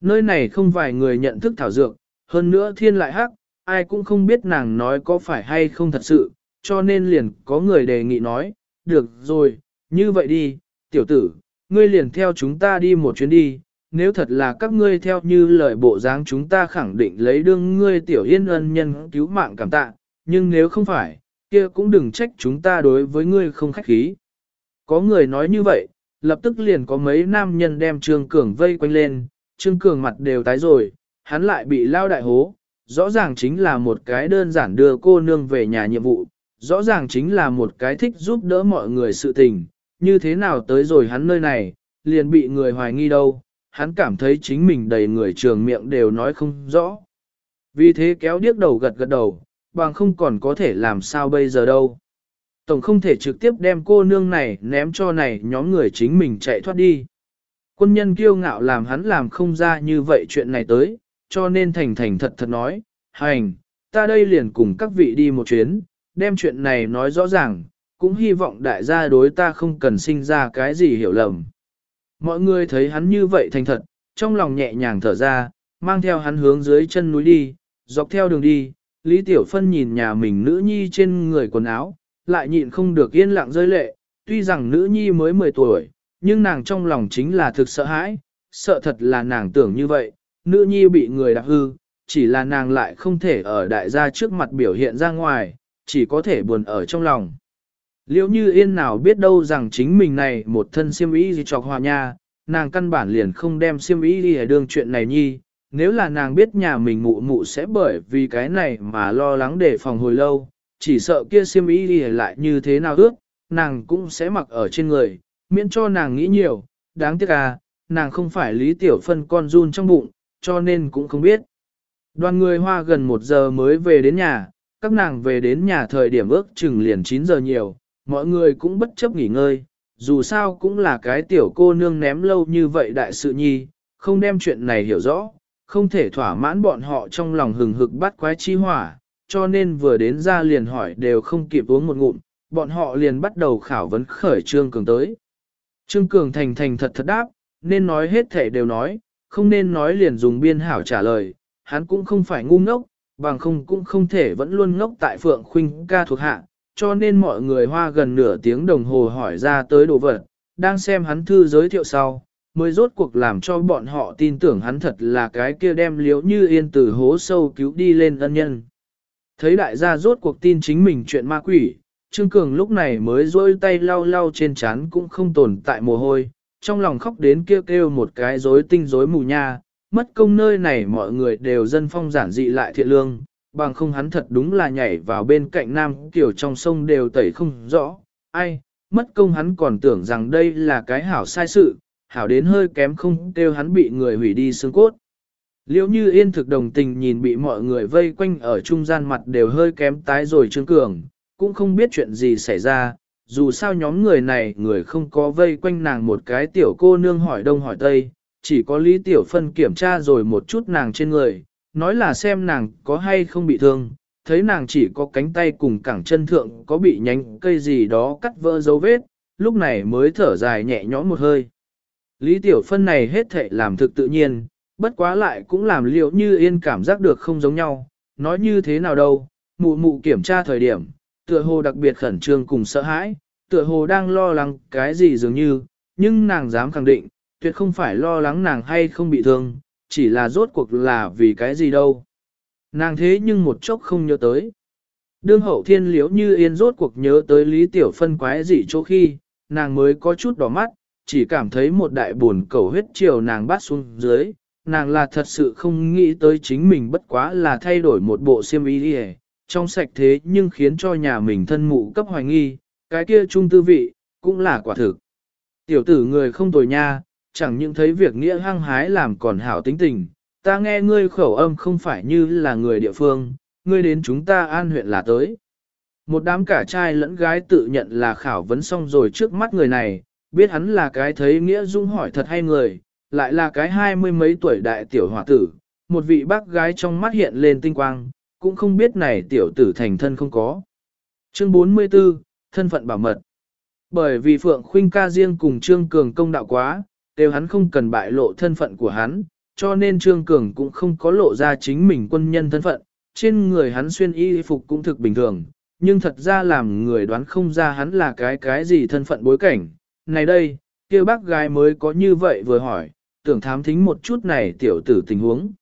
Nơi này không vài người nhận thức thảo dược, hơn nữa thiên lại hắc, ai cũng không biết nàng nói có phải hay không thật sự, cho nên liền có người đề nghị nói, được rồi, như vậy đi, tiểu tử, ngươi liền theo chúng ta đi một chuyến đi, nếu thật là các ngươi theo như lời bộ dáng chúng ta khẳng định lấy đương ngươi tiểu yên ân nhân cứu mạng cảm tạ, nhưng nếu không phải, kia cũng đừng trách chúng ta đối với ngươi không khách khí. Có người nói như vậy, lập tức liền có mấy nam nhân đem Trương Cường vây quanh lên, Trương Cường mặt đều tái rồi, hắn lại bị lao đại hố, rõ ràng chính là một cái đơn giản đưa cô nương về nhà nhiệm vụ, rõ ràng chính là một cái thích giúp đỡ mọi người sự tình, như thế nào tới rồi hắn nơi này, liền bị người hoài nghi đâu, hắn cảm thấy chính mình đầy người trường miệng đều nói không rõ. Vì thế kéo điếc đầu gật gật đầu, bằng không còn có thể làm sao bây giờ đâu. Tổng không thể trực tiếp đem cô nương này ném cho này nhóm người chính mình chạy thoát đi. Quân nhân kiêu ngạo làm hắn làm không ra như vậy chuyện này tới, cho nên thành thành thật thật nói, hành, ta đây liền cùng các vị đi một chuyến, đem chuyện này nói rõ ràng, cũng hy vọng đại gia đối ta không cần sinh ra cái gì hiểu lầm. Mọi người thấy hắn như vậy thành thật, trong lòng nhẹ nhàng thở ra, mang theo hắn hướng dưới chân núi đi, dọc theo đường đi, Lý Tiểu Phân nhìn nhà mình nữ nhi trên người quần áo, lại nhịn không được yên lặng rơi lệ, tuy rằng nữ nhi mới 10 tuổi, nhưng nàng trong lòng chính là thực sợ hãi, sợ thật là nàng tưởng như vậy, nữ nhi bị người đạp hư, chỉ là nàng lại không thể ở đại gia trước mặt biểu hiện ra ngoài, chỉ có thể buồn ở trong lòng. Liễu như yên nào biết đâu rằng chính mình này một thân siêm ý gì trọc hòa nha, nàng căn bản liền không đem siêm ý đi đương chuyện này nhi, nếu là nàng biết nhà mình mụ mụ sẽ bởi vì cái này mà lo lắng để phòng hồi lâu, chỉ sợ kia siêm ý đi lại như thế nào ước, nàng cũng sẽ mặc ở trên người, miễn cho nàng nghĩ nhiều, đáng tiếc à, nàng không phải lý tiểu phân con run trong bụng, cho nên cũng không biết. Đoàn người hoa gần một giờ mới về đến nhà, các nàng về đến nhà thời điểm ước chừng liền 9 giờ nhiều, mọi người cũng bất chấp nghỉ ngơi, dù sao cũng là cái tiểu cô nương ném lâu như vậy đại sự nhi, không đem chuyện này hiểu rõ, không thể thỏa mãn bọn họ trong lòng hừng hực bắt quái chi hỏa, cho nên vừa đến ra liền hỏi đều không kịp uống một ngụm, bọn họ liền bắt đầu khảo vấn khởi Trương Cường tới. Trương Cường thành thành thật thật đáp, nên nói hết thể đều nói, không nên nói liền dùng biên hảo trả lời, hắn cũng không phải ngu ngốc, bằng không cũng không thể vẫn luôn ngốc tại Phượng Khuynh ca thuộc hạ, cho nên mọi người hoa gần nửa tiếng đồng hồ hỏi ra tới đồ vật, đang xem hắn thư giới thiệu sau, mới rốt cuộc làm cho bọn họ tin tưởng hắn thật là cái kia đem liếu như yên từ hố sâu cứu đi lên ân nhân. Thấy đại gia rốt cuộc tin chính mình chuyện ma quỷ, Trương Cường lúc này mới rôi tay lau lau trên chán cũng không tồn tại mồ hôi, trong lòng khóc đến kêu kêu một cái rối tinh rối mù nha, mất công nơi này mọi người đều dân phong giản dị lại thiện lương, bằng không hắn thật đúng là nhảy vào bên cạnh nam kiểu trong sông đều tẩy không rõ, ai, mất công hắn còn tưởng rằng đây là cái hảo sai sự, hảo đến hơi kém không kêu hắn bị người hủy đi xương cốt. Liễu như yên thực đồng tình nhìn bị mọi người vây quanh ở trung gian mặt đều hơi kém tái rồi trương cường, cũng không biết chuyện gì xảy ra, dù sao nhóm người này người không có vây quanh nàng một cái tiểu cô nương hỏi đông hỏi tây, chỉ có Lý Tiểu Phân kiểm tra rồi một chút nàng trên người, nói là xem nàng có hay không bị thương, thấy nàng chỉ có cánh tay cùng cẳng chân thượng có bị nhánh cây gì đó cắt vỡ dấu vết, lúc này mới thở dài nhẹ nhõm một hơi. Lý Tiểu Phân này hết thệ làm thực tự nhiên, bất quá lại cũng làm liệu như yên cảm giác được không giống nhau, nói như thế nào đâu, mụ mụ kiểm tra thời điểm, tựa hồ đặc biệt khẩn trương cùng sợ hãi, tựa hồ đang lo lắng cái gì dường như, nhưng nàng dám khẳng định, tuyệt không phải lo lắng nàng hay không bị thương, chỉ là rốt cuộc là vì cái gì đâu. Nàng thế nhưng một chốc không nhớ tới. Đương hậu thiên liếu như yên rốt cuộc nhớ tới Lý Tiểu Phân quái gì chỗ khi, nàng mới có chút đỏ mắt, chỉ cảm thấy một đại buồn cầu huyết chiều nàng bắt xuống dưới, nàng là thật sự không nghĩ tới chính mình bất quá là thay đổi một bộ xiêm y đi trong sạch thế nhưng khiến cho nhà mình thân mụ cấp hoài nghi, cái kia trung tư vị, cũng là quả thực. Tiểu tử người không tồi nha, chẳng những thấy việc nghĩa hăng hái làm còn hảo tính tình, ta nghe ngươi khẩu âm không phải như là người địa phương, ngươi đến chúng ta an huyện là tới. Một đám cả trai lẫn gái tự nhận là khảo vấn xong rồi trước mắt người này, biết hắn là cái thấy nghĩa dung hỏi thật hay người, lại là cái hai mươi mấy tuổi đại tiểu hòa tử, một vị bác gái trong mắt hiện lên tinh quang, cũng không biết này tiểu tử thành thân không có. Chương 44, thân phận bảo mật. Bởi vì Phượng Khuynh ca riêng cùng Trương Cường công đạo quá, đều hắn không cần bại lộ thân phận của hắn, cho nên Trương Cường cũng không có lộ ra chính mình quân nhân thân phận, trên người hắn xuyên y phục cũng thực bình thường, nhưng thật ra làm người đoán không ra hắn là cái cái gì thân phận bối cảnh. Này đây, kia bác gái mới có như vậy vừa hỏi, tưởng thám thính một chút này tiểu tử tình huống.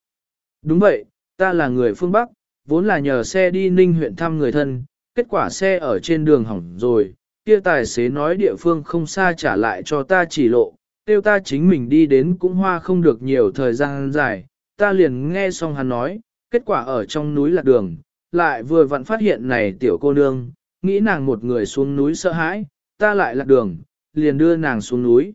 Đúng vậy, ta là người phương Bắc, vốn là nhờ xe đi ninh huyện thăm người thân, kết quả xe ở trên đường hỏng rồi, kia tài xế nói địa phương không xa trả lại cho ta chỉ lộ, tiêu ta chính mình đi đến cũng hoa không được nhiều thời gian dài, ta liền nghe xong hắn nói, kết quả ở trong núi lạc đường, lại vừa vặn phát hiện này tiểu cô nương, nghĩ nàng một người xuống núi sợ hãi, ta lại lạc đường, liền đưa nàng xuống núi.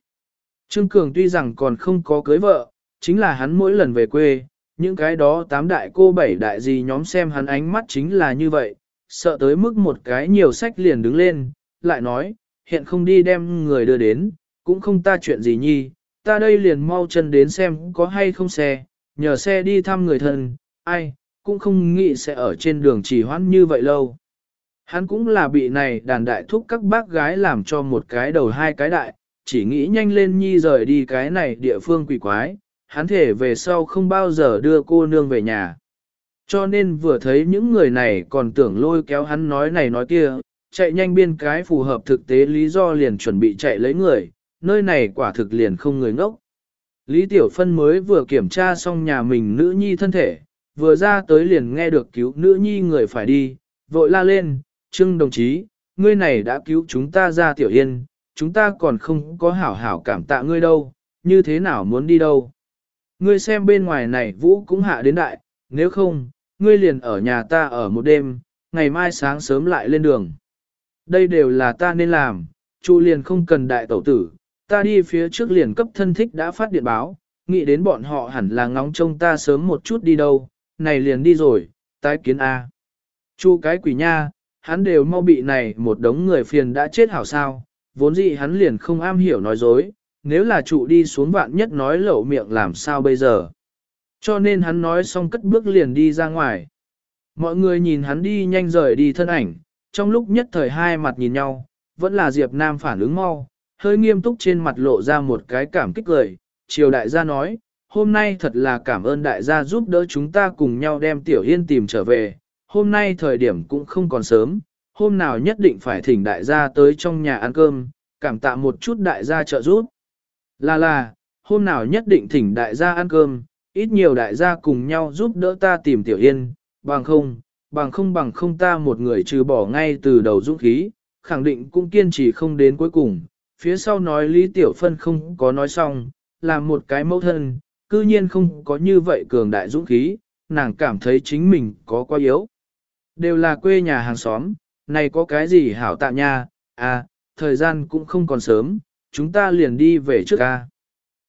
Trương Cường tuy rằng còn không có cưới vợ, chính là hắn mỗi lần về quê, những cái đó tám đại cô bảy đại gì nhóm xem hắn ánh mắt chính là như vậy, sợ tới mức một cái nhiều sách liền đứng lên, lại nói, hiện không đi đem người đưa đến, cũng không ta chuyện gì nhi, ta đây liền mau chân đến xem có hay không xe, nhờ xe đi thăm người thân, ai, cũng không nghĩ sẽ ở trên đường chỉ hoãn như vậy lâu. Hắn cũng là bị này đàn đại thúc các bác gái làm cho một cái đầu hai cái đại, chỉ nghĩ nhanh lên nhi rời đi cái này địa phương quỷ quái, hắn thể về sau không bao giờ đưa cô nương về nhà. Cho nên vừa thấy những người này còn tưởng lôi kéo hắn nói này nói kia, chạy nhanh biên cái phù hợp thực tế lý do liền chuẩn bị chạy lấy người, nơi này quả thực liền không người ngốc. Lý Tiểu Phân mới vừa kiểm tra xong nhà mình nữ nhi thân thể, vừa ra tới liền nghe được cứu nữ nhi người phải đi, vội la lên, Trương đồng chí, ngươi này đã cứu chúng ta ra Tiểu Yên, chúng ta còn không có hảo hảo cảm tạ ngươi đâu, như thế nào muốn đi đâu. Ngươi xem bên ngoài này vũ cũng hạ đến đại, nếu không, ngươi liền ở nhà ta ở một đêm, ngày mai sáng sớm lại lên đường. Đây đều là ta nên làm, Chu liền không cần đại tẩu tử, ta đi phía trước liền cấp thân thích đã phát điện báo, nghĩ đến bọn họ hẳn là ngóng trông ta sớm một chút đi đâu, này liền đi rồi, tái kiến A. Chu cái quỷ nha, hắn đều mau bị này một đống người phiền đã chết hảo sao, vốn dĩ hắn liền không am hiểu nói dối, nếu là trụ đi xuống vạn nhất nói lẩu miệng làm sao bây giờ. Cho nên hắn nói xong cất bước liền đi ra ngoài. Mọi người nhìn hắn đi nhanh rời đi thân ảnh, trong lúc nhất thời hai mặt nhìn nhau, vẫn là Diệp Nam phản ứng mau, hơi nghiêm túc trên mặt lộ ra một cái cảm kích cười, triều đại gia nói, hôm nay thật là cảm ơn đại gia giúp đỡ chúng ta cùng nhau đem Tiểu Yên tìm trở về, hôm nay thời điểm cũng không còn sớm, hôm nào nhất định phải thỉnh đại gia tới trong nhà ăn cơm, cảm tạ một chút đại gia trợ giúp. Là là, hôm nào nhất định thỉnh đại gia ăn cơm, ít nhiều đại gia cùng nhau giúp đỡ ta tìm Tiểu Yên, bằng không, bằng không bằng không ta một người trừ bỏ ngay từ đầu dũng khí, khẳng định cũng kiên trì không đến cuối cùng. Phía sau nói Lý Tiểu Phân không có nói xong, làm một cái mẫu thân, cư nhiên không có như vậy cường đại dũng khí, nàng cảm thấy chính mình có quá yếu. Đều là quê nhà hàng xóm, này có cái gì hảo tạm nha, à, thời gian cũng không còn sớm, chúng ta liền đi về trước ca.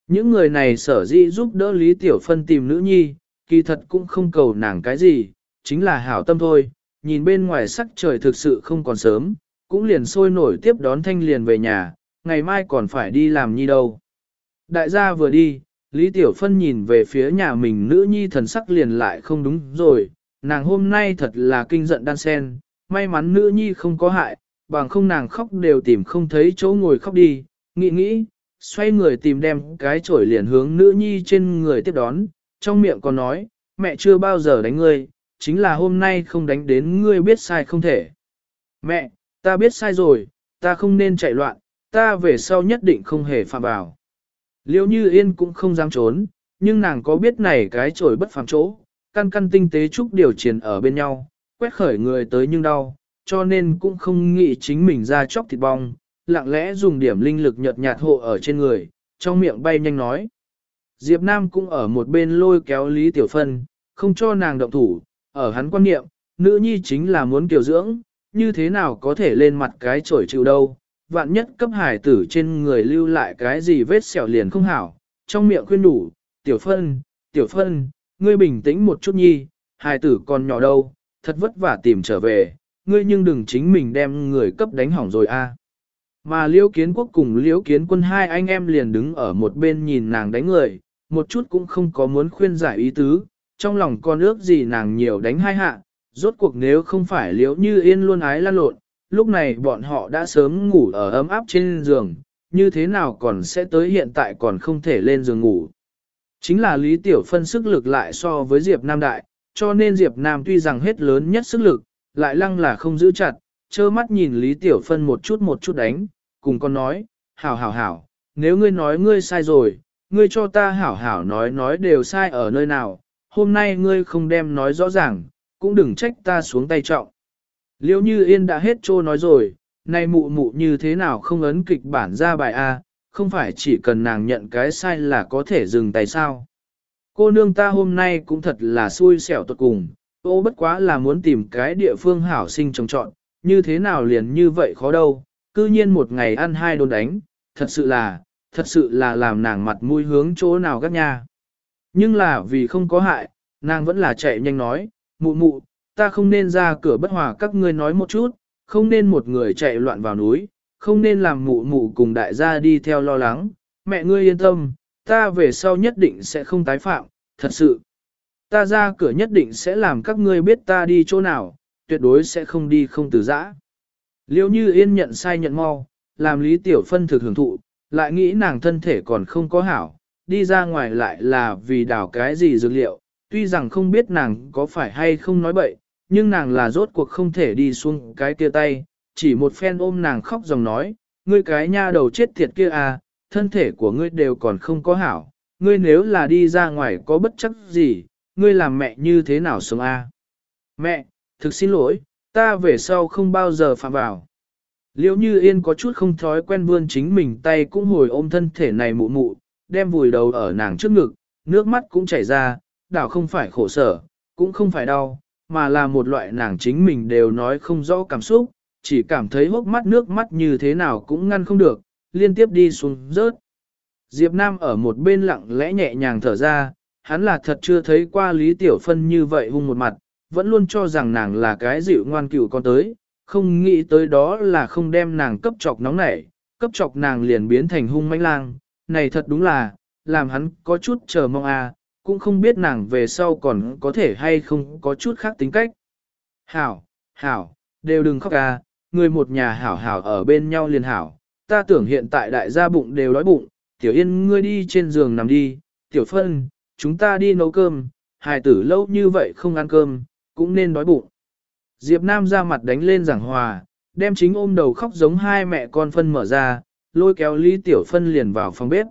Những người này sở dĩ giúp đỡ Lý Tiểu Phân tìm nữ nhi, kỳ thật cũng không cầu nàng cái gì, chính là hảo tâm thôi, nhìn bên ngoài sắc trời thực sự không còn sớm, cũng liền sôi nổi tiếp đón thanh liền về nhà, ngày mai còn phải đi làm nhi đâu. Đại gia vừa đi, Lý Tiểu Phân nhìn về phía nhà mình nữ nhi thần sắc liền lại không đúng rồi, nàng hôm nay thật là kinh giận đan sen, may mắn nữ nhi không có hại, bằng không nàng khóc đều tìm không thấy chỗ ngồi khóc đi, nghĩ nghĩ, xoay người tìm đem cái chổi liền hướng nữ nhi trên người tiếp đón, trong miệng còn nói, mẹ chưa bao giờ đánh ngươi, chính là hôm nay không đánh đến ngươi biết sai không thể. Mẹ, ta biết sai rồi, ta không nên chạy loạn, ta về sau nhất định không hề phạm vào. Liêu như yên cũng không dám trốn, nhưng nàng có biết này cái chổi bất phàm chỗ, căn căn tinh tế chúc điều triển ở bên nhau, quét khởi người tới nhưng đau, cho nên cũng không nghĩ chính mình ra chóc thịt bong, lặng lẽ dùng điểm linh lực nhợt nhạt hộ ở trên người, trong miệng bay nhanh nói. Diệp Nam cũng ở một bên lôi kéo Lý Tiểu Phân, không cho nàng động thủ, ở hắn quan niệm, nữ nhi chính là muốn kiều dưỡng, như thế nào có thể lên mặt cái chổi chịu đâu, vạn nhất cấp hải tử trên người lưu lại cái gì vết sẹo liền không hảo, trong miệng khuyên đủ, Tiểu Phân, Tiểu Phân, ngươi bình tĩnh một chút nhi, hải tử còn nhỏ đâu, thật vất vả tìm trở về, ngươi nhưng đừng chính mình đem người cấp đánh hỏng rồi a. Mà Liễu Kiến Quốc cùng Liễu Kiến Quân hai anh em liền đứng ở một bên nhìn nàng đánh người, một chút cũng không có muốn khuyên giải ý tứ, trong lòng con ước gì nàng nhiều đánh hai hạ, rốt cuộc nếu không phải Liễu Như Yên luôn ái lan lộn, lúc này bọn họ đã sớm ngủ ở ấm áp trên giường, như thế nào còn sẽ tới hiện tại còn không thể lên giường ngủ. Chính là Lý Tiểu Phân sức lực lại so với Diệp Nam Đại, cho nên Diệp Nam tuy rằng hết lớn nhất sức lực, lại lăng là không giữ chặt, trơ mắt nhìn Lý Tiểu Phân một chút một chút đánh, cùng con nói, hảo hảo hảo, nếu ngươi nói ngươi sai rồi, ngươi cho ta hảo hảo nói nói đều sai ở nơi nào, hôm nay ngươi không đem nói rõ ràng, cũng đừng trách ta xuống tay trọng. Liêu như yên đã hết trô nói rồi, nay mụ mụ như thế nào không ấn kịch bản ra bài A, không phải chỉ cần nàng nhận cái sai là có thể dừng tay sao. Cô nương ta hôm nay cũng thật là xui xẻo tuột cùng, ô bất quá là muốn tìm cái địa phương hảo sinh trồng trọn, như thế nào liền như vậy khó đâu, cư nhiên một ngày ăn hai đồn đánh, thật sự là, thật sự là làm nàng mặt mũi hướng chỗ nào các nha. Nhưng là vì không có hại, nàng vẫn là chạy nhanh nói, mụ mụ, ta không nên ra cửa bất hòa các ngươi nói một chút, không nên một người chạy loạn vào núi, không nên làm mụ mụ cùng đại gia đi theo lo lắng, mẹ ngươi yên tâm, ta về sau nhất định sẽ không tái phạm, thật sự. Ta ra cửa nhất định sẽ làm các ngươi biết ta đi chỗ nào, tuyệt đối sẽ không đi không từ giã. Liêu như yên nhận sai nhận mau, làm lý tiểu phân thực hưởng thụ, lại nghĩ nàng thân thể còn không có hảo, đi ra ngoài lại là vì đảo cái gì dược liệu, tuy rằng không biết nàng có phải hay không nói bậy, nhưng nàng là rốt cuộc không thể đi xuống cái kia tay, chỉ một phen ôm nàng khóc dòng nói, ngươi cái nha đầu chết thiệt kia à, thân thể của ngươi đều còn không có hảo, ngươi nếu là đi ra ngoài có bất chấp gì, ngươi làm mẹ như thế nào sống a? À? Mẹ, thực xin lỗi, ta về sau không bao giờ phạm vào. Liễu như yên có chút không thói quen vươn chính mình tay cũng hồi ôm thân thể này mụ mụ, đem vùi đầu ở nàng trước ngực, nước mắt cũng chảy ra, đảo không phải khổ sở, cũng không phải đau, mà là một loại nàng chính mình đều nói không rõ cảm xúc, chỉ cảm thấy hốc mắt nước mắt như thế nào cũng ngăn không được, liên tiếp đi xuống rớt. Diệp Nam ở một bên lặng lẽ nhẹ nhàng thở ra, hắn là thật chưa thấy qua Lý Tiểu Phân như vậy hung một mặt, vẫn luôn cho rằng nàng là cái dịu ngoan cựu con tới, không nghĩ tới đó là không đem nàng cấp chọc nóng nảy, cấp chọc nàng liền biến thành hung mãnh lang, này thật đúng là, làm hắn có chút chờ mong à, cũng không biết nàng về sau còn có thể hay không có chút khác tính cách. Hảo, hảo, đều đừng khóc à, người một nhà hảo hảo ở bên nhau liền hảo, ta tưởng hiện tại đại gia bụng đều đói bụng, tiểu yên ngươi đi trên giường nằm đi, tiểu phân, chúng ta đi nấu cơm, hài tử lâu như vậy không ăn cơm, cũng nên đói bụng. Diệp Nam ra mặt đánh lên giảng hòa, đem chính ôm đầu khóc giống hai mẹ con phân mở ra, lôi kéo Lý Tiểu Phân liền vào phòng bếp.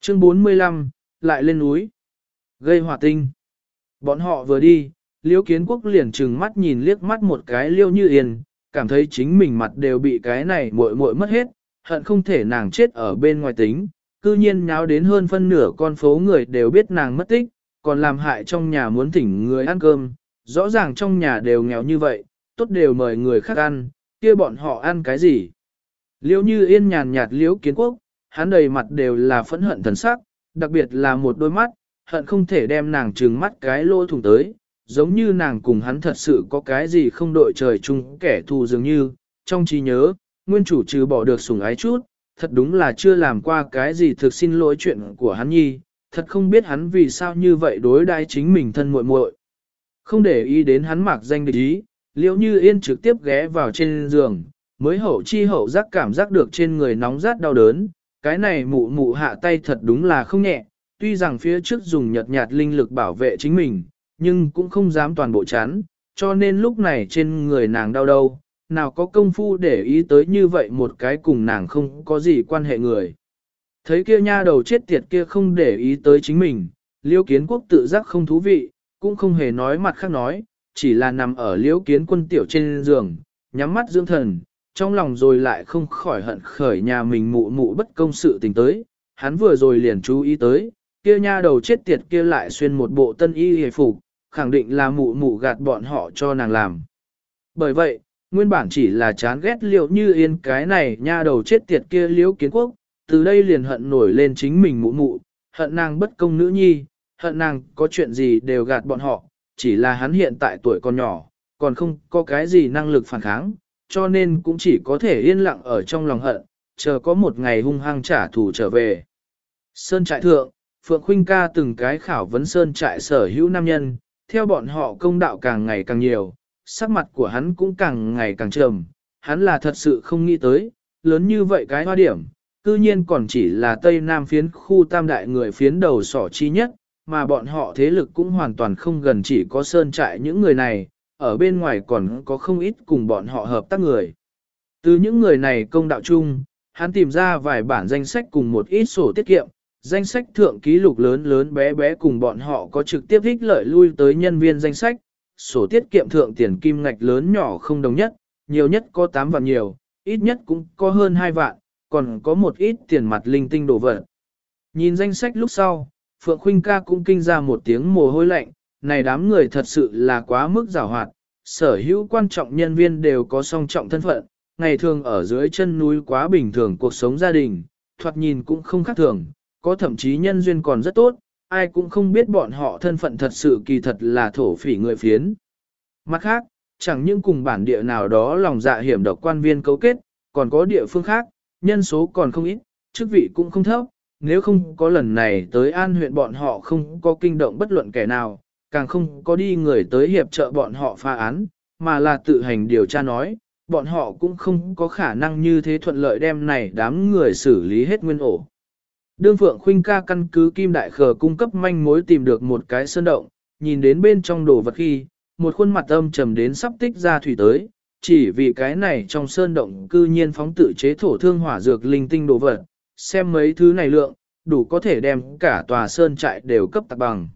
Chương 45, lại lên núi. Gây hỏa tinh. Bọn họ vừa đi, Liễu Kiến Quốc liền trừng mắt nhìn liếc mắt một cái Liêu Như Yên, cảm thấy chính mình mặt đều bị cái này muội muội mất hết, hận không thể nàng chết ở bên ngoài tính, cư nhiên nháo đến hơn phân nửa con phố người đều biết nàng mất tích, còn làm hại trong nhà muốn thỉnh người ăn cơm, rõ ràng trong nhà đều nghèo như vậy, tốt đều mời người khác ăn, kia bọn họ ăn cái gì. Liễu như yên nhàn nhạt liễu kiến quốc, hắn đầy mặt đều là phẫn hận thần sắc, đặc biệt là một đôi mắt, hận không thể đem nàng trừng mắt cái lỗ thủng tới, giống như nàng cùng hắn thật sự có cái gì không đội trời chung kẻ thù dường như, trong trí nhớ, nguyên chủ trừ bỏ được sủng ái chút, thật đúng là chưa làm qua cái gì thực xin lỗi chuyện của hắn nhi, thật không biết hắn vì sao như vậy đối đãi chính mình thân muội muội. Không để ý đến hắn mặc danh địch ý, liễu như yên trực tiếp ghé vào trên giường, mới hậu chi hậu giác cảm giác được trên người nóng rát đau đớn, cái này mụ mụ hạ tay thật đúng là không nhẹ, tuy rằng phía trước dùng nhật nhạt linh lực bảo vệ chính mình, nhưng cũng không dám toàn bộ chán, cho nên lúc này trên người nàng đau đâu, nào có công phu để ý tới như vậy một cái cùng nàng không có gì quan hệ người. Thấy kia nha đầu chết tiệt kia không để ý tới chính mình, liêu kiến quốc tự giác không thú vị, cũng không hề nói mặt khác nói, chỉ là nằm ở liễu kiến quân tiểu trên giường, nhắm mắt dưỡng thần, trong lòng rồi lại không khỏi hận khởi nhà mình mụ mụ bất công sự tình tới, hắn vừa rồi liền chú ý tới, kia nha đầu chết tiệt kia lại xuyên một bộ tân y hề phục, khẳng định là mụ mụ gạt bọn họ cho nàng làm. Bởi vậy, nguyên bản chỉ là chán ghét liệu như yên cái này nha đầu chết tiệt kia liễu kiến quốc, từ đây liền hận nổi lên chính mình mụ mụ, hận nàng bất công nữ nhi, hận nàng có chuyện gì đều gạt bọn họ, chỉ là hắn hiện tại tuổi còn nhỏ, còn không có cái gì năng lực phản kháng, cho nên cũng chỉ có thể yên lặng ở trong lòng hận, chờ có một ngày hung hăng trả thù trở về. Sơn trại thượng, Phượng Khuynh ca từng cái khảo vấn Sơn trại sở hữu nam nhân, theo bọn họ công đạo càng ngày càng nhiều, sắc mặt của hắn cũng càng ngày càng trầm, hắn là thật sự không nghĩ tới, lớn như vậy cái hoa điểm, cư nhiên còn chỉ là Tây Nam phiến khu tam đại người phiến đầu sỏ chi nhất, mà bọn họ thế lực cũng hoàn toàn không gần chỉ có sơn trại những người này, ở bên ngoài còn có không ít cùng bọn họ hợp tác người. Từ những người này công đạo chung, hắn tìm ra vài bản danh sách cùng một ít sổ tiết kiệm, danh sách thượng ký lục lớn lớn bé bé cùng bọn họ có trực tiếp ích lợi lui tới nhân viên danh sách, sổ tiết kiệm thượng tiền kim ngạch lớn nhỏ không đồng nhất, nhiều nhất có 8 vạn nhiều, ít nhất cũng có hơn 2 vạn, còn có một ít tiền mặt linh tinh đồ vật. Nhìn danh sách lúc sau, Phượng Khuynh ca cũng kinh ra một tiếng mồ hôi lạnh, này đám người thật sự là quá mức giàu hoạt, sở hữu quan trọng nhân viên đều có song trọng thân phận, ngày thường ở dưới chân núi quá bình thường cuộc sống gia đình, thoạt nhìn cũng không khác thường, có thậm chí nhân duyên còn rất tốt, ai cũng không biết bọn họ thân phận thật sự kỳ thật là thổ phỉ người phiến. Mặt khác, chẳng những cùng bản địa nào đó lòng dạ hiểm độc quan viên cấu kết, còn có địa phương khác, nhân số còn không ít, chức vị cũng không thấp, nếu không có lần này tới an huyện bọn họ không có kinh động bất luận kẻ nào, càng không có đi người tới hiệp trợ bọn họ pha án, mà là tự hành điều tra nói, bọn họ cũng không có khả năng như thế thuận lợi đem này đám người xử lý hết nguyên ổ. Đương Phượng Khuynh ca căn cứ Kim Đại Khờ cung cấp manh mối tìm được một cái sơn động, nhìn đến bên trong đồ vật khi, một khuôn mặt âm trầm đến sắp tích ra thủy tới, chỉ vì cái này trong sơn động cư nhiên phóng tự chế thổ thương hỏa dược linh tinh đồ vật, xem mấy thứ này lượng, đủ có thể đem cả tòa sơn trại đều cấp tạc bằng.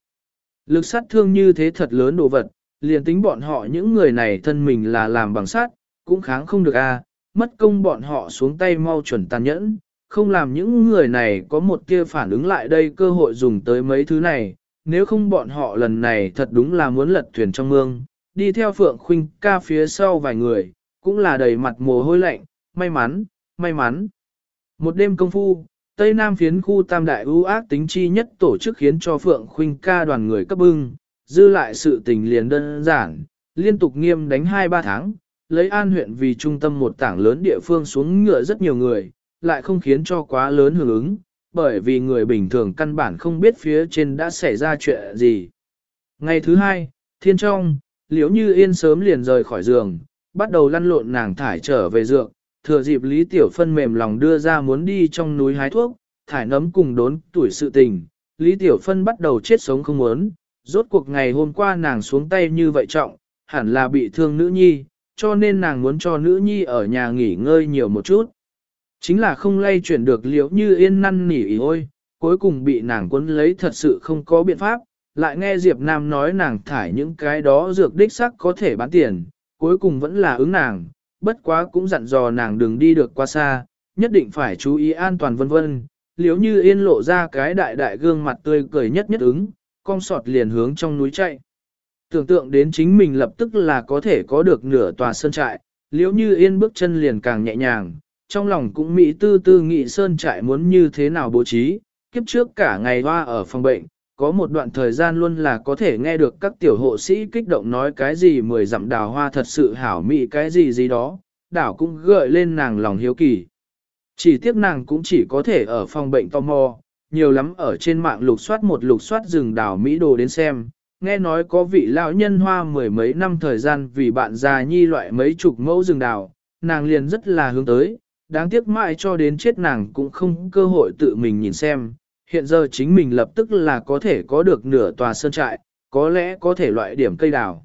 Lực sát thương như thế thật lớn đồ vật, liền tính bọn họ những người này thân mình là làm bằng sát, cũng kháng không được a mất công bọn họ xuống tay mau chuẩn tàn nhẫn, không làm những người này có một kia phản ứng lại đây cơ hội dùng tới mấy thứ này, nếu không bọn họ lần này thật đúng là muốn lật thuyền trong mương, đi theo Phượng Khuynh ca phía sau vài người, cũng là đầy mặt mồ hôi lạnh, may mắn, may mắn. Một đêm công phu, Tây Nam phiến khu tam đại ưu ác tính chi nhất tổ chức khiến cho Phượng Khuynh ca đoàn người cấp bưng, dư lại sự tình liền đơn giản, liên tục nghiêm đánh 2-3 tháng, lấy an huyện vì trung tâm một tảng lớn địa phương xuống ngựa rất nhiều người, lại không khiến cho quá lớn hưởng ứng, bởi vì người bình thường căn bản không biết phía trên đã xảy ra chuyện gì. Ngày thứ hai, thiên trong, liễu như yên sớm liền rời khỏi giường, bắt đầu lăn lộn nàng thải trở về dược, thừa dịp Lý Tiểu Phân mềm lòng đưa ra muốn đi trong núi hái thuốc, thải nấm cùng đốn tuổi sự tình, Lý Tiểu Phân bắt đầu chết sống không muốn, rốt cuộc ngày hôm qua nàng xuống tay như vậy trọng, hẳn là bị thương nữ nhi, cho nên nàng muốn cho nữ nhi ở nhà nghỉ ngơi nhiều một chút. Chính là không lay chuyển được liễu như yên năn nỉ ôi, cuối cùng bị nàng quấn lấy thật sự không có biện pháp, lại nghe Diệp Nam nói nàng thải những cái đó dược đích sắc có thể bán tiền, cuối cùng vẫn là ứng nàng, bất quá cũng dặn dò nàng đừng đi được quá xa, nhất định phải chú ý an toàn vân vân. Liếu như yên lộ ra cái đại đại gương mặt tươi cười nhất nhất ứng, con sọt liền hướng trong núi chạy. Tưởng tượng đến chính mình lập tức là có thể có được nửa tòa sơn trại, liếu như yên bước chân liền càng nhẹ nhàng, trong lòng cũng mỹ tư tư nghị sơn trại muốn như thế nào bố trí, kiếp trước cả ngày hoa ở phòng bệnh, có một đoạn thời gian luôn là có thể nghe được các tiểu hộ sĩ kích động nói cái gì mười dặm đào hoa thật sự hảo mỹ cái gì gì đó, đảo cũng gợi lên nàng lòng hiếu kỳ. Chỉ tiếc nàng cũng chỉ có thể ở phòng bệnh tò mò, nhiều lắm ở trên mạng lục soát một lục soát rừng đảo Mỹ đồ đến xem, nghe nói có vị lão nhân hoa mười mấy năm thời gian vì bạn già nhi loại mấy chục mẫu rừng đảo, nàng liền rất là hướng tới, đáng tiếc mãi cho đến chết nàng cũng không cơ hội tự mình nhìn xem, hiện giờ chính mình lập tức là có thể có được nửa tòa sơn trại, có lẽ có thể loại điểm cây đào.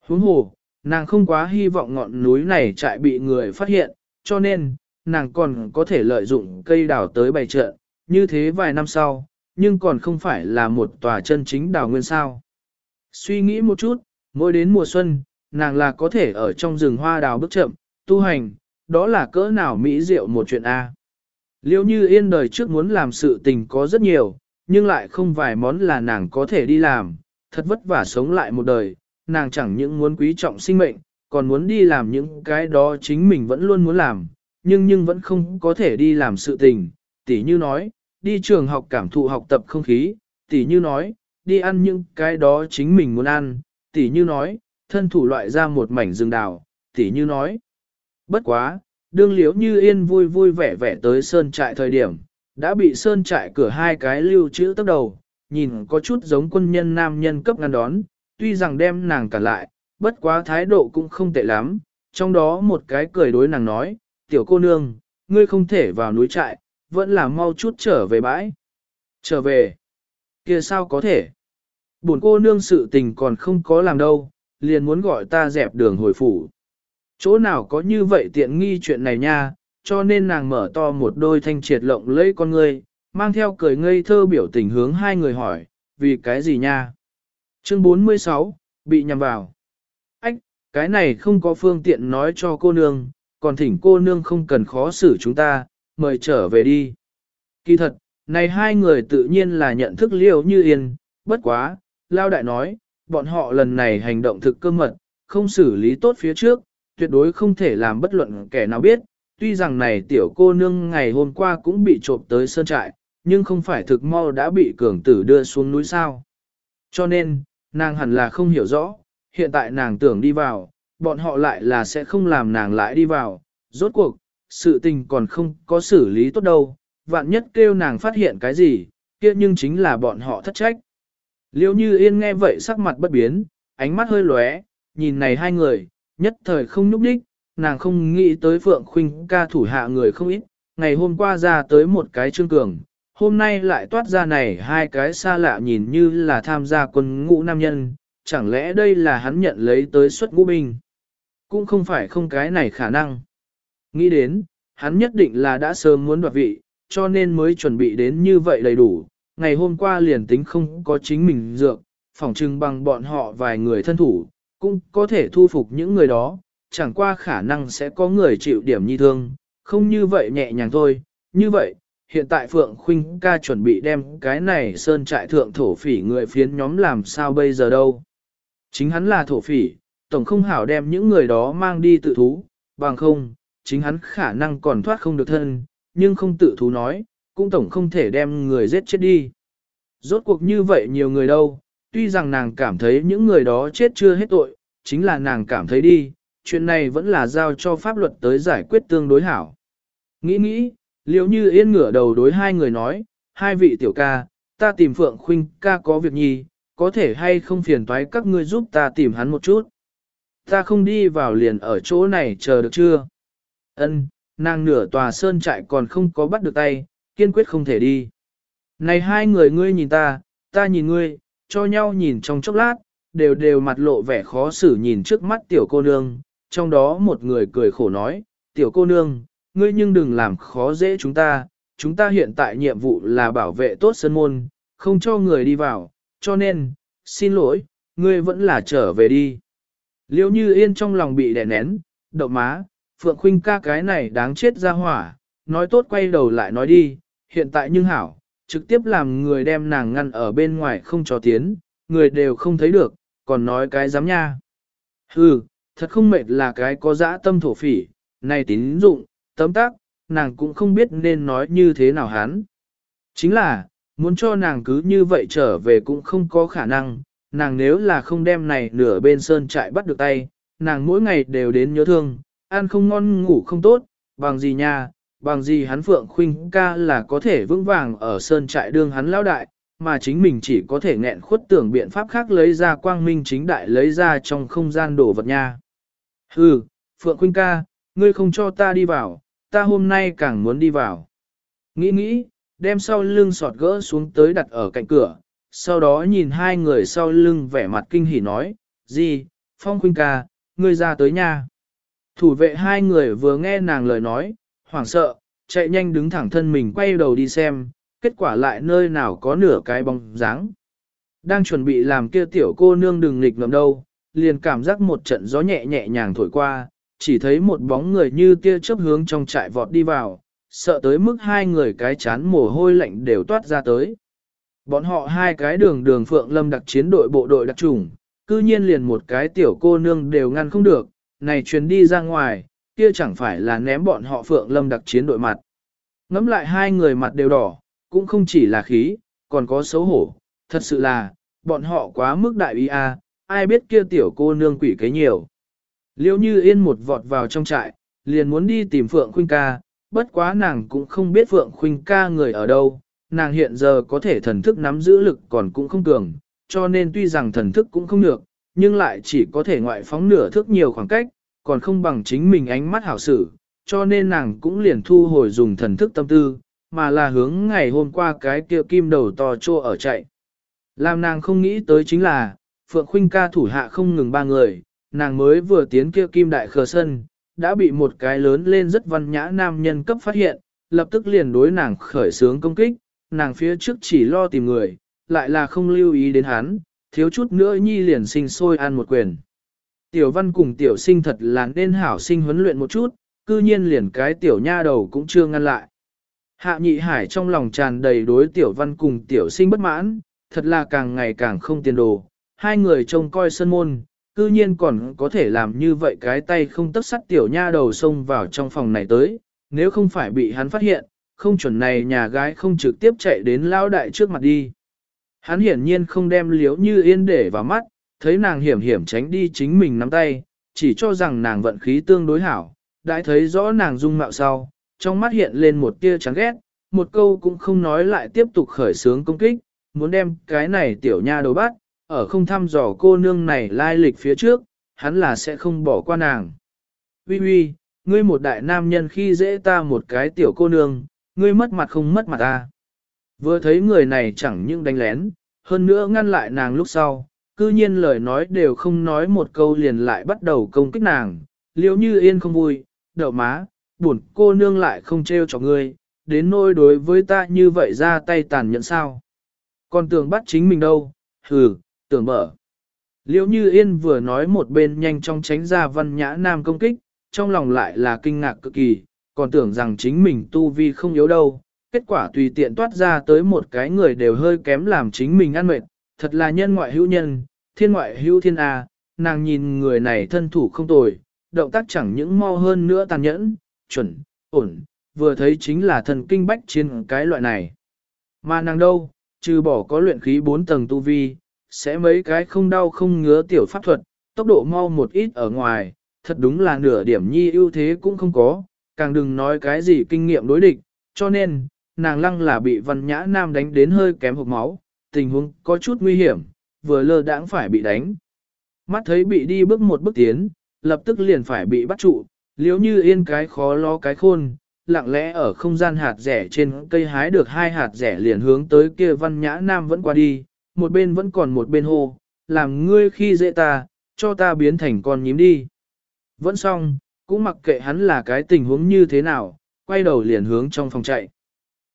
Huống hồ, nàng không quá hy vọng ngọn núi này trại bị người phát hiện, cho nên, nàng còn có thể lợi dụng cây đào tới bày trận, như thế vài năm sau, nhưng còn không phải là một tòa chân chính đào nguyên sao. Suy nghĩ một chút, mỗi đến mùa xuân, nàng là có thể ở trong rừng hoa đào bước chậm, tu hành, đó là cỡ nào mỹ diệu một chuyện A. Liêu như yên đời trước muốn làm sự tình có rất nhiều, nhưng lại không vài món là nàng có thể đi làm, thật vất vả sống lại một đời, nàng chẳng những muốn quý trọng sinh mệnh, còn muốn đi làm những cái đó chính mình vẫn luôn muốn làm, nhưng nhưng vẫn không có thể đi làm sự tình, tỉ như nói, đi trường học cảm thụ học tập không khí, tỉ như nói, đi ăn những cái đó chính mình muốn ăn, tỉ như nói, thân thủ loại ra một mảnh rừng đào, tỉ như nói. Bất quá, đương liếu như yên vui vui vẻ vẻ tới sơn trại thời điểm, đã bị sơn trại cửa hai cái lưu trữ tốc đầu, nhìn có chút giống quân nhân nam nhân cấp ngăn đón, tuy rằng đem nàng cả lại, bất quá thái độ cũng không tệ lắm, trong đó một cái cười đối nàng nói, tiểu cô nương, ngươi không thể vào núi trại, vẫn là mau chút trở về bãi. Trở về, kia sao có thể? Buồn cô nương sự tình còn không có làm đâu, liền muốn gọi ta dẹp đường hồi phủ. Chỗ nào có như vậy tiện nghi chuyện này nha, cho nên nàng mở to một đôi thanh triệt lộng lẫy con ngươi, mang theo cười ngây thơ biểu tình hướng hai người hỏi, vì cái gì nha? Chương 46, bị nhầm vào. Ách, cái này không có phương tiện nói cho cô nương, còn thỉnh cô nương không cần khó xử chúng ta, mời trở về đi. Kỳ thật, này hai người tự nhiên là nhận thức liêu như yên, bất quá, Lao Đại nói, bọn họ lần này hành động thực cơ mật, không xử lý tốt phía trước, tuyệt đối không thể làm bất luận kẻ nào biết, tuy rằng này tiểu cô nương ngày hôm qua cũng bị trộm tới sơn trại, nhưng không phải thực mau đã bị cường tử đưa xuống núi sao. Cho nên, nàng hẳn là không hiểu rõ, hiện tại nàng tưởng đi vào, bọn họ lại là sẽ không làm nàng lại đi vào, rốt cuộc, sự tình còn không có xử lý tốt đâu, vạn nhất kêu nàng phát hiện cái gì, kia nhưng chính là bọn họ thất trách. Liêu như yên nghe vậy sắc mặt bất biến, ánh mắt hơi lóe, nhìn này hai người, nhất thời không nhúc đích, nàng không nghĩ tới Phượng Khuynh ca thủ hạ người không ít, ngày hôm qua ra tới một cái trương cường, hôm nay lại toát ra này hai cái xa lạ nhìn như là tham gia quân ngũ nam nhân, chẳng lẽ đây là hắn nhận lấy tới xuất ngũ binh? Cũng không phải không cái này khả năng. Nghĩ đến, hắn nhất định là đã sớm muốn đoạt vị, cho nên mới chuẩn bị đến như vậy đầy đủ. Ngày hôm qua liền tính không có chính mình dược, phỏng trưng bằng bọn họ vài người thân thủ, cũng có thể thu phục những người đó, chẳng qua khả năng sẽ có người chịu điểm nhi thương, không như vậy nhẹ nhàng thôi. Như vậy, hiện tại Phượng Khuynh ca chuẩn bị đem cái này sơn trại thượng thổ phỉ người phiến nhóm làm sao bây giờ đâu. Chính hắn là thổ phỉ, tổng không hảo đem những người đó mang đi tự thú, bằng không, chính hắn khả năng còn thoát không được thân, nhưng không tự thú nói, cũng tổng không thể đem người giết chết đi. Rốt cuộc như vậy nhiều người đâu, tuy rằng nàng cảm thấy những người đó chết chưa hết tội, chính là nàng cảm thấy đi, chuyện này vẫn là giao cho pháp luật tới giải quyết tương đối hảo. Nghĩ nghĩ, liếu như yên ngửa đầu đối hai người nói, hai vị tiểu ca, ta tìm Phượng Khuynh ca có việc nhi, có thể hay không phiền toái các ngươi giúp ta tìm hắn một chút. Ta không đi vào liền ở chỗ này chờ được chưa? Ân, nàng nửa tòa sơn trại còn không có bắt được tay, kiên quyết không thể đi. Này hai người ngươi nhìn ta, ta nhìn ngươi, cho nhau nhìn trong chốc lát, đều đều mặt lộ vẻ khó xử nhìn trước mắt tiểu cô nương, trong đó một người cười khổ nói, tiểu cô nương, ngươi nhưng đừng làm khó dễ chúng ta, chúng ta hiện tại nhiệm vụ là bảo vệ tốt sân môn, không cho người đi vào, cho nên, xin lỗi, ngươi vẫn là trở về đi. Liêu như yên trong lòng bị đè nén, đậu má, Phượng Khuynh ca cái này đáng chết ra hỏa, nói tốt quay đầu lại nói đi, hiện tại nhưng hảo, trực tiếp làm người đem nàng ngăn ở bên ngoài không cho tiến, người đều không thấy được, còn nói cái dám nha. Hừ, thật không mệt là cái có dã tâm thổ phỉ, này tín dụng, tấm tác, nàng cũng không biết nên nói như thế nào hắn. Chính là, muốn cho nàng cứ như vậy trở về cũng không có khả năng, nàng nếu là không đem này nửa bên sơn trại bắt được tay, nàng mỗi ngày đều đến nhớ thương, ăn không ngon ngủ không tốt, bằng gì nha, bằng gì hắn Phượng Khuynh ca là có thể vững vàng ở sơn trại đương hắn lão đại, mà chính mình chỉ có thể nghẹn khuất tưởng biện pháp khác lấy ra quang minh chính đại lấy ra trong không gian đổ vật nha. Hừ, Phượng Khuynh ca, ngươi không cho ta đi vào, ta hôm nay càng muốn đi vào. Nghĩ nghĩ, đem sau lưng sọt gỡ xuống tới đặt ở cạnh cửa, sau đó nhìn hai người sau lưng vẻ mặt kinh hỉ nói, gì, Phong Khuynh ca, ngươi ra tới nha. Thủ vệ hai người vừa nghe nàng lời nói, hoảng sợ, chạy nhanh đứng thẳng thân mình quay đầu đi xem, kết quả lại nơi nào có nửa cái bóng dáng. Đang chuẩn bị làm kia tiểu cô nương đừng nghịch ngầm đâu, liền cảm giác một trận gió nhẹ nhẹ nhàng thổi qua, chỉ thấy một bóng người như tia chớp hướng trong trại vọt đi vào, sợ tới mức hai người cái chán mồ hôi lạnh đều toát ra tới. Bọn họ hai cái đường đường phượng lâm đặc chiến đội bộ đội đặc trùng, cư nhiên liền một cái tiểu cô nương đều ngăn không được, này truyền đi ra ngoài, kia chẳng phải là ném bọn họ phượng lâm đặc chiến đội mặt. Ngắm lại hai người mặt đều đỏ, cũng không chỉ là khí, còn có xấu hổ, thật sự là, bọn họ quá mức đại ý a, ai biết kia tiểu cô nương quỷ cái nhiều. Liêu như yên một vọt vào trong trại, liền muốn đi tìm Phượng Khuynh ca, bất quá nàng cũng không biết Phượng Khuynh ca người ở đâu, nàng hiện giờ có thể thần thức nắm giữ lực còn cũng không cường, cho nên tuy rằng thần thức cũng không được, nhưng lại chỉ có thể ngoại phóng nửa thước nhiều khoảng cách, còn không bằng chính mình ánh mắt hảo sử, cho nên nàng cũng liền thu hồi dùng thần thức tâm tư, mà là hướng ngày hôm qua cái kia kim đầu to trô ở chạy. Làm nàng không nghĩ tới chính là, Phượng Khuynh ca thủ hạ không ngừng ba người, nàng mới vừa tiến kia kim đại khờ sân, đã bị một cái lớn lên rất văn nhã nam nhân cấp phát hiện, lập tức liền đối nàng khởi sướng công kích, nàng phía trước chỉ lo tìm người, lại là không lưu ý đến hắn, thiếu chút nữa nhi liền sinh sôi ăn một quyền. Tiểu văn cùng tiểu sinh thật là nên hảo sinh huấn luyện một chút, cư nhiên liền cái tiểu nha đầu cũng chưa ngăn lại. Hạ nhị hải trong lòng tràn đầy đối tiểu văn cùng tiểu sinh bất mãn, thật là càng ngày càng không tiền đồ. Hai người trông coi sân môn, cư nhiên còn có thể làm như vậy cái tay không tấp sắt tiểu nha đầu xông vào trong phòng này tới, nếu không phải bị hắn phát hiện, không chuẩn này nhà gái không trực tiếp chạy đến lao đại trước mặt đi. Hắn hiển nhiên không đem liếu như yên để vào mắt, thấy nàng hiểm hiểm tránh đi chính mình nắm tay, chỉ cho rằng nàng vận khí tương đối hảo, đã thấy rõ nàng dung mạo sau, trong mắt hiện lên một tia chán ghét, một câu cũng không nói lại tiếp tục khởi sướng công kích, muốn đem cái này tiểu nha đầu bắt, ở không thăm dò cô nương này lai lịch phía trước, hắn là sẽ không bỏ qua nàng. Ui ui, ngươi một đại nam nhân khi dễ ta một cái tiểu cô nương, ngươi mất mặt không mất mặt ta. Vừa thấy người này chẳng những đánh lén, hơn nữa ngăn lại nàng lúc sau, cư nhiên lời nói đều không nói một câu liền lại bắt đầu công kích nàng, liếu như yên không vui, đậu má, buồn cô nương lại không trêu cho ngươi, đến nôi đối với ta như vậy ra tay tàn nhẫn sao. Còn tưởng bắt chính mình đâu, hừ, tưởng mở. Liễu như yên vừa nói một bên nhanh chóng tránh ra văn nhã nam công kích, trong lòng lại là kinh ngạc cực kỳ, còn tưởng rằng chính mình tu vi không yếu đâu. Kết quả tùy tiện toát ra tới một cái người đều hơi kém làm chính mình ăn mệt, thật là nhân ngoại hữu nhân, thiên ngoại hữu thiên A, nàng nhìn người này thân thủ không tồi, động tác chẳng những mau hơn nữa tàn nhẫn, chuẩn, ổn, vừa thấy chính là thần kinh bách trên cái loại này. Mà nàng đâu, trừ bỏ có luyện khí 4 tầng tu vi, sẽ mấy cái không đau không ngứa tiểu pháp thuật, tốc độ mau một ít ở ngoài, thật đúng là nửa điểm nhi ưu thế cũng không có, càng đừng nói cái gì kinh nghiệm đối địch, cho nên, nàng lăng là bị văn nhã nam đánh đến hơi kém hộp máu, tình huống có chút nguy hiểm, vừa lơ đãng phải bị đánh. Mắt thấy bị đi bước một bước tiến, lập tức liền phải bị bắt trụ, liếu như yên cái khó lo cái khôn, lặng lẽ ở không gian hạt rẻ trên cây hái được hai hạt rẻ liền hướng tới kia văn nhã nam vẫn qua đi, một bên vẫn còn một bên hô, làm ngươi khi dễ ta, cho ta biến thành con nhím đi. Vẫn xong, cũng mặc kệ hắn là cái tình huống như thế nào, quay đầu liền hướng trong phòng chạy.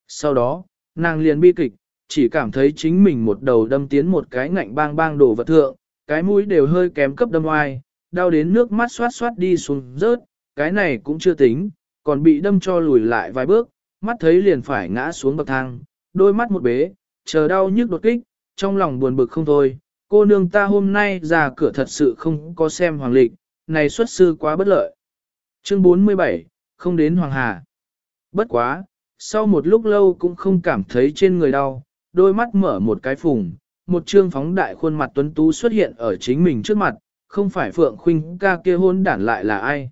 Sau đó, nàng liền bi kịch, chỉ cảm thấy chính mình một đầu đâm tiến một cái ngạnh bang bang đổ vật thượng, cái mũi đều hơi kém cấp đâm oai, đau đến nước mắt xoát xoát đi xuống rớt, cái này cũng chưa tính, còn bị đâm cho lùi lại vài bước, mắt thấy liền phải ngã xuống bậc thang, đôi mắt một bế, chờ đau nhức đột kích, trong lòng buồn bực không thôi, cô nương ta hôm nay ra cửa thật sự không có xem hoàng lịch, này xuất sư quá bất lợi. Chương 47, không đến Hoàng Hà. Bất quá, sau một lúc lâu cũng không cảm thấy trên người đau, đôi mắt mở một cái phùng, một trương phóng đại khuôn mặt tuấn tú xuất hiện ở chính mình trước mặt, không phải Phượng Khuynh ca kia hôn đản lại là ai.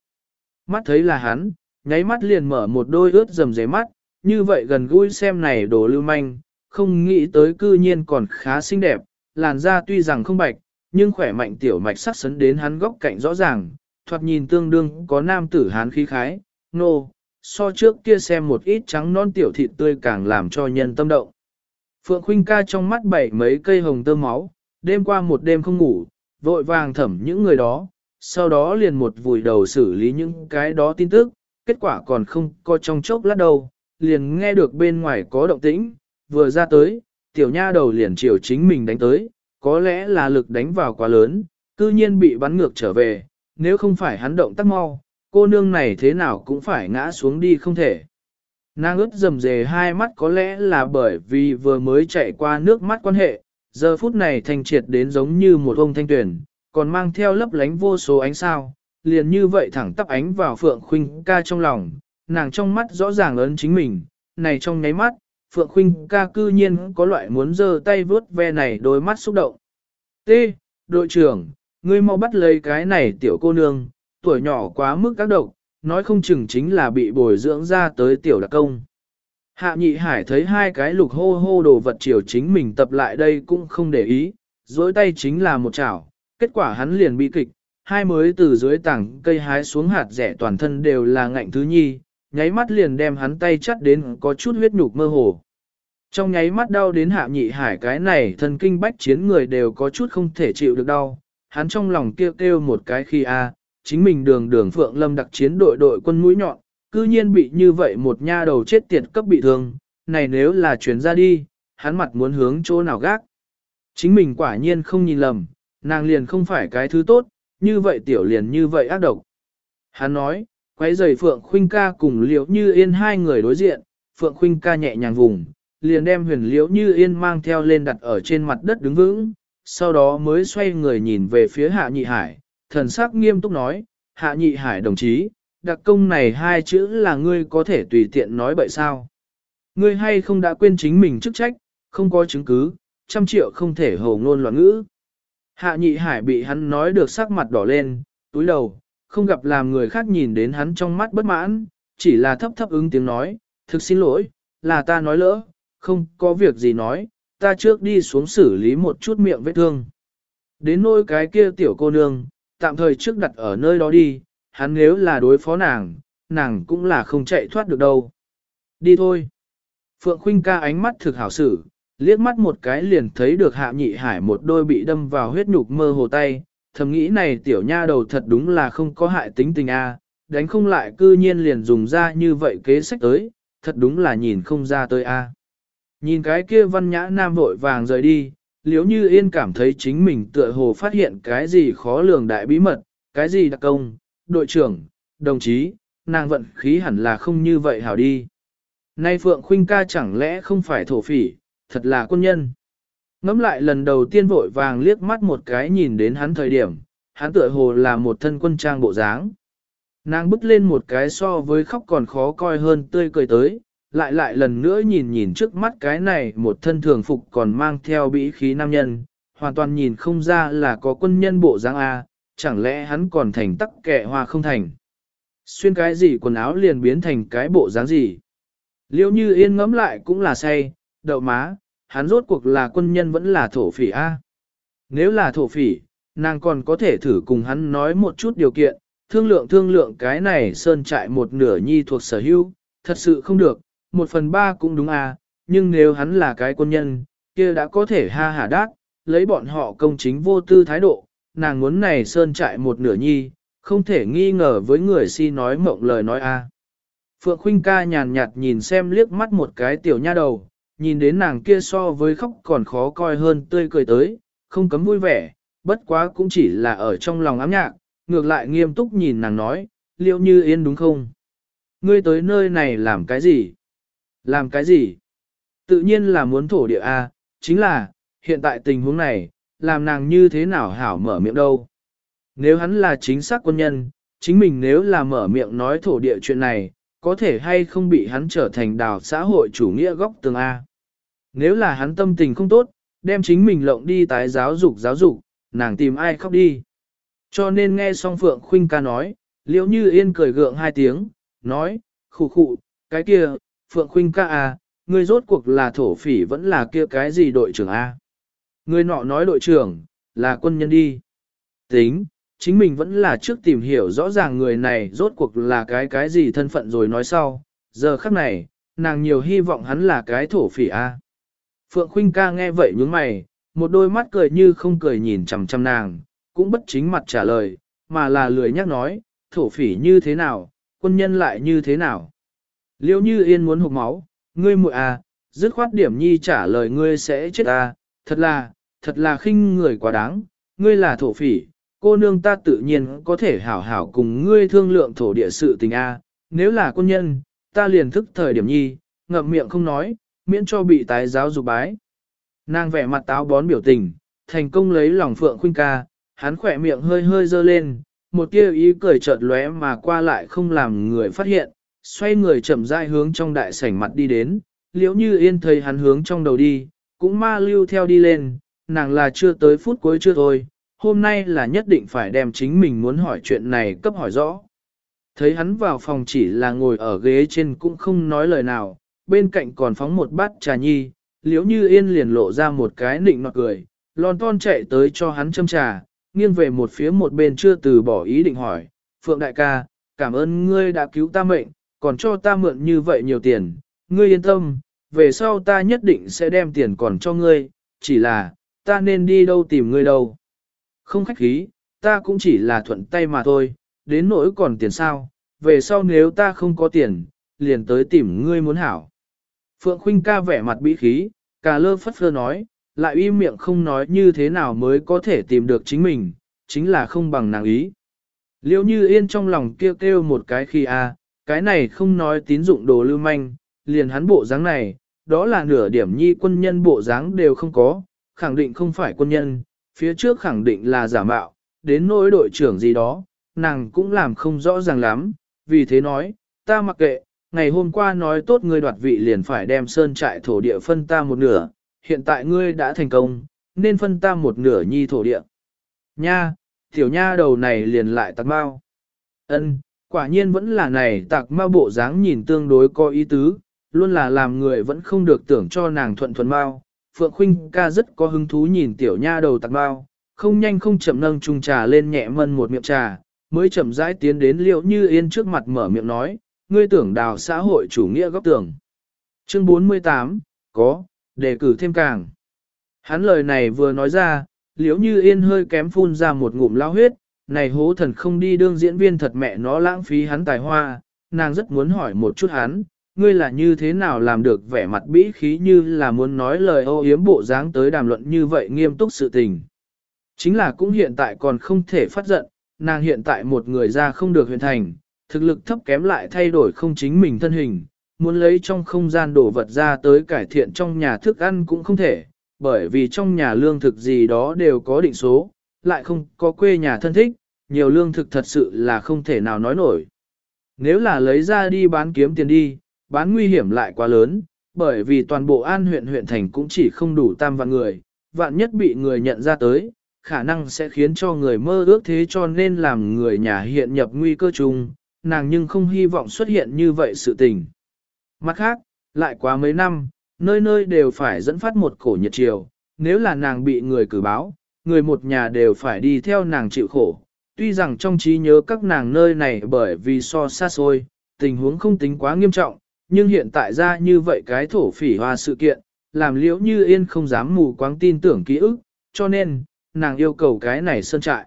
Mắt thấy là hắn, nháy mắt liền mở một đôi ướt dầm giấy mắt, như vậy gần gũi xem này đồ lưu manh, không nghĩ tới cư nhiên còn khá xinh đẹp, làn da tuy rằng không bạch, nhưng khỏe mạnh tiểu mạch sắc sấn đến hắn góc cạnh rõ ràng, thoạt nhìn tương đương có nam tử hán khí khái, nô, no, so trước kia xem một ít trắng non tiểu thịt tươi càng làm cho nhân tâm động. Phượng Khuynh ca trong mắt bảy mấy cây hồng tơ máu, đêm qua một đêm không ngủ, vội vàng thẩm những người đó, sau đó liền một vùi đầu xử lý những cái đó tin tức, kết quả còn không có trong chốc lát đâu, liền nghe được bên ngoài có động tĩnh, vừa ra tới, tiểu nha đầu liền chiều chính mình đánh tới, có lẽ là lực đánh vào quá lớn, cư nhiên bị bắn ngược trở về, nếu không phải hắn động tác mau, cô nương này thế nào cũng phải ngã xuống đi không thể. Nàng ướt dầm dề hai mắt có lẽ là bởi vì vừa mới chạy qua nước mắt quan hệ, giờ phút này thanh triệt đến giống như một ông thanh tuyển, còn mang theo lấp lánh vô số ánh sao, liền như vậy thẳng tắp ánh vào Phượng Khuynh ca trong lòng, nàng trong mắt rõ ràng ấn chính mình, này trong nháy mắt, Phượng Khuynh ca cư nhiên có loại muốn giơ tay vướt ve này đôi mắt xúc động. T. Đội trưởng, ngươi mau bắt lấy cái này tiểu cô nương, tuổi nhỏ quá mức các độc, nói không chừng chính là bị bồi dưỡng ra tới tiểu đặc công. Hạ nhị hải thấy hai cái lục hô hô đồ vật chiều chính mình tập lại đây cũng không để ý, dối tay chính là một chảo, kết quả hắn liền bị kịch, hai mới từ dưới tảng cây hái xuống hạt rẻ toàn thân đều là ngạnh thứ nhi, nháy mắt liền đem hắn tay chắt đến có chút huyết nhục mơ hồ. Trong nháy mắt đau đến hạ nhị hải cái này thần kinh bách chiến người đều có chút không thể chịu được đau, hắn trong lòng kêu kêu một cái khi a chính mình đường đường phượng lâm đặc chiến đội đội quân mũi nhọn, cư nhiên bị như vậy một nha đầu chết tiệt cấp bị thương, này nếu là chuyển ra đi, hắn mặt muốn hướng chỗ nào gác. Chính mình quả nhiên không nhìn lầm, nàng liền không phải cái thứ tốt, như vậy tiểu liền như vậy ác độc. Hắn nói, quấy giày Phượng Khuynh ca cùng liễu như yên hai người đối diện, Phượng Khuynh ca nhẹ nhàng vùng, liền đem huyền liễu như yên mang theo lên đặt ở trên mặt đất đứng vững, sau đó mới xoay người nhìn về phía hạ nhị hải, thần sắc nghiêm túc nói, hạ nhị hải đồng chí, đặc công này hai chữ là ngươi có thể tùy tiện nói bậy sao. Ngươi hay không đã quên chính mình chức trách, không có chứng cứ, trăm triệu không thể hồ ngôn loạn ngữ. Hạ nhị hải bị hắn nói được sắc mặt đỏ lên, túi đầu, không gặp làm người khác nhìn đến hắn trong mắt bất mãn, chỉ là thấp thấp ứng tiếng nói, thực xin lỗi, là ta nói lỡ, không có việc gì nói, ta trước đi xuống xử lý một chút miệng vết thương. Đến nỗi cái kia tiểu cô nương, tạm thời trước đặt ở nơi đó đi, hắn nếu là đối phó nàng, nàng cũng là không chạy thoát được đâu. Đi thôi. Phượng Khuynh ca ánh mắt thực hảo xử, liếc mắt một cái liền thấy được hạ nhị hải một đôi bị đâm vào huyết nhục mơ hồ tay, thầm nghĩ này tiểu nha đầu thật đúng là không có hại tính tình a, đánh không lại cư nhiên liền dùng ra như vậy kế sách tới, thật đúng là nhìn không ra tới a. Nhìn cái kia văn nhã nam vội vàng rời đi, liếu như yên cảm thấy chính mình tựa hồ phát hiện cái gì khó lường đại bí mật, cái gì đặc công, đội trưởng, đồng chí, nàng vận khí hẳn là không như vậy hảo đi. Nay Phượng Khuynh ca chẳng lẽ không phải thổ phỉ, thật là quân nhân. Ngắm lại lần đầu tiên vội vàng liếc mắt một cái nhìn đến hắn thời điểm, hắn tựa hồ là một thân quân trang bộ dáng. Nàng bước lên một cái so với khóc còn khó coi hơn tươi cười tới, lại lại lần nữa nhìn nhìn trước mắt cái này một thân thường phục còn mang theo bĩ khí nam nhân, hoàn toàn nhìn không ra là có quân nhân bộ dáng A, chẳng lẽ hắn còn thành tắc kẻ hoa không thành. Xuyên cái gì quần áo liền biến thành cái bộ dáng gì. Liêu như yên ngẫm lại cũng là say, đậu má, hắn rốt cuộc là quân nhân vẫn là thổ phỉ A. Nếu là thổ phỉ, nàng còn có thể thử cùng hắn nói một chút điều kiện, thương lượng thương lượng cái này sơn trại một nửa nhi thuộc sở hữu, thật sự không được, một phần ba cũng đúng à, nhưng nếu hắn là cái quân nhân, kia đã có thể ha hả đát, lấy bọn họ công chính vô tư thái độ, nàng muốn này sơn trại một nửa nhi, không thể nghi ngờ với người si nói mộng lời nói a. Phượng Khuynh ca nhàn nhạt nhìn xem liếc mắt một cái tiểu nha đầu, nhìn đến nàng kia so với khóc còn khó coi hơn tươi cười tới, không cấm vui vẻ, bất quá cũng chỉ là ở trong lòng ám nhạc, ngược lại nghiêm túc nhìn nàng nói, liệu như yên đúng không? Ngươi tới nơi này làm cái gì? Làm cái gì? Tự nhiên là muốn thổ địa A, chính là, hiện tại tình huống này, làm nàng như thế nào hảo mở miệng đâu? Nếu hắn là chính xác quân nhân, chính mình nếu là mở miệng nói thổ địa chuyện này, có thể hay không bị hắn trở thành đào xã hội chủ nghĩa góc tường A. Nếu là hắn tâm tình không tốt, đem chính mình lộng đi tái giáo dục giáo dục, nàng tìm ai khóc đi. Cho nên nghe xong Phượng Khuynh ca nói, liễu như yên cười gượng hai tiếng, nói, khụ khụ, cái kia, Phượng Khuynh ca à, ngươi rốt cuộc là thổ phỉ vẫn là kia cái gì đội trưởng A. Người nọ nói đội trưởng, là quân nhân đi. Tính, chính mình vẫn là trước tìm hiểu rõ ràng người này rốt cuộc là cái cái gì thân phận rồi nói sau. Giờ khắc này, nàng nhiều hy vọng hắn là cái thổ phỉ A. Phượng Khuynh ca nghe vậy nhướng mày, một đôi mắt cười như không cười nhìn chằm chằm nàng, cũng bất chính mặt trả lời, mà là lười nhắc nói, thổ phỉ như thế nào, quân nhân lại như thế nào. Liêu như yên muốn hụt máu, ngươi muội à, dứt khoát điểm nhi trả lời ngươi sẽ chết à, thật là, thật là khinh người quá đáng, ngươi là thổ phỉ, cô nương ta tự nhiên có thể hảo hảo cùng ngươi thương lượng thổ địa sự tình a. À. nếu là quân nhân, ta liền thức thời điểm nhi, ngậm miệng không nói, miễn cho bị tái giáo dục bái. Nàng vẻ mặt táo bón biểu tình, thành công lấy lòng Phượng Khuynh ca, hắn khỏe miệng hơi hơi dơ lên, một tia ý cười chợt lóe mà qua lại không làm người phát hiện, xoay người chậm rãi hướng trong đại sảnh mặt đi đến, liễu như yên thấy hắn hướng trong đầu đi, cũng ma lưu theo đi lên, nàng là chưa tới phút cuối chưa thôi, hôm nay là nhất định phải đem chính mình muốn hỏi chuyện này cấp hỏi rõ. Thấy hắn vào phòng chỉ là ngồi ở ghế trên cũng không nói lời nào, bên cạnh còn phóng một bát trà nhi, liễu như yên liền lộ ra một cái nịnh nọt cười, lon ton chạy tới cho hắn châm trà, nghiêng về một phía một bên chưa từ bỏ ý định hỏi, Phượng đại ca, cảm ơn ngươi đã cứu ta mệnh, còn cho ta mượn như vậy nhiều tiền, ngươi yên tâm, về sau ta nhất định sẽ đem tiền còn cho ngươi, chỉ là, ta nên đi đâu tìm ngươi đâu. Không khách khí, ta cũng chỉ là thuận tay mà thôi, đến nỗi còn tiền sao, về sau nếu ta không có tiền, liền tới tìm ngươi muốn hảo. Phượng Khuynh ca vẻ mặt bĩ khí, cà lơ phất phơ nói, lại im miệng không nói như thế nào mới có thể tìm được chính mình, chính là không bằng nàng ý. Liêu như yên trong lòng kêu kêu một cái khi a, cái này không nói tín dụng đồ lưu manh, liền hắn bộ dáng này, đó là nửa điểm nhi quân nhân bộ dáng đều không có, khẳng định không phải quân nhân, phía trước khẳng định là giả mạo, đến nỗi đội trưởng gì đó, nàng cũng làm không rõ ràng lắm, vì thế nói, ta mặc kệ, ngày hôm qua nói tốt ngươi đoạt vị liền phải đem sơn trại thổ địa phân ta một nửa, hiện tại ngươi đã thành công, nên phân ta một nửa nhi thổ địa. Nha, tiểu nha đầu này liền lại tạc mau. Ân, quả nhiên vẫn là này tạc ma bộ dáng nhìn tương đối có ý tứ, luôn là làm người vẫn không được tưởng cho nàng thuận thuận mau. Phượng Khuynh ca rất có hứng thú nhìn tiểu nha đầu tạc mau, không nhanh không chậm nâng chung trà lên nhẹ mân một miệng trà, mới chậm rãi tiến đến liệu như yên trước mặt mở miệng nói, ngươi tưởng đào xã hội chủ nghĩa góc tưởng. Chương 48, có, đề cử thêm càng. Hắn lời này vừa nói ra, liễu như yên hơi kém phun ra một ngụm lao huyết, này hố thần không đi đương diễn viên thật mẹ nó lãng phí hắn tài hoa, nàng rất muốn hỏi một chút hắn, ngươi là như thế nào làm được vẻ mặt bĩ khí như là muốn nói lời ô yếm bộ dáng tới đàm luận như vậy nghiêm túc sự tình. Chính là cũng hiện tại còn không thể phát giận, nàng hiện tại một người ra không được huyền thành, thực lực thấp kém lại thay đổi không chính mình thân hình, muốn lấy trong không gian đổ vật ra tới cải thiện trong nhà thức ăn cũng không thể, bởi vì trong nhà lương thực gì đó đều có định số, lại không có quê nhà thân thích, nhiều lương thực thật sự là không thể nào nói nổi. Nếu là lấy ra đi bán kiếm tiền đi, bán nguy hiểm lại quá lớn, bởi vì toàn bộ an huyện huyện thành cũng chỉ không đủ tam vạn người, vạn nhất bị người nhận ra tới, khả năng sẽ khiến cho người mơ ước thế cho nên làm người nhà hiện nhập nguy cơ chung, nàng nhưng không hy vọng xuất hiện như vậy sự tình. Mặt khác, lại quá mấy năm, nơi nơi đều phải dẫn phát một cổ nhiệt chiều, nếu là nàng bị người cử báo, người một nhà đều phải đi theo nàng chịu khổ. Tuy rằng trong trí nhớ các nàng nơi này bởi vì so xa xôi, tình huống không tính quá nghiêm trọng, nhưng hiện tại ra như vậy cái thổ phỉ hoa sự kiện, làm liễu như yên không dám mù quáng tin tưởng ký ức, cho nên, nàng yêu cầu cái này sơn trại.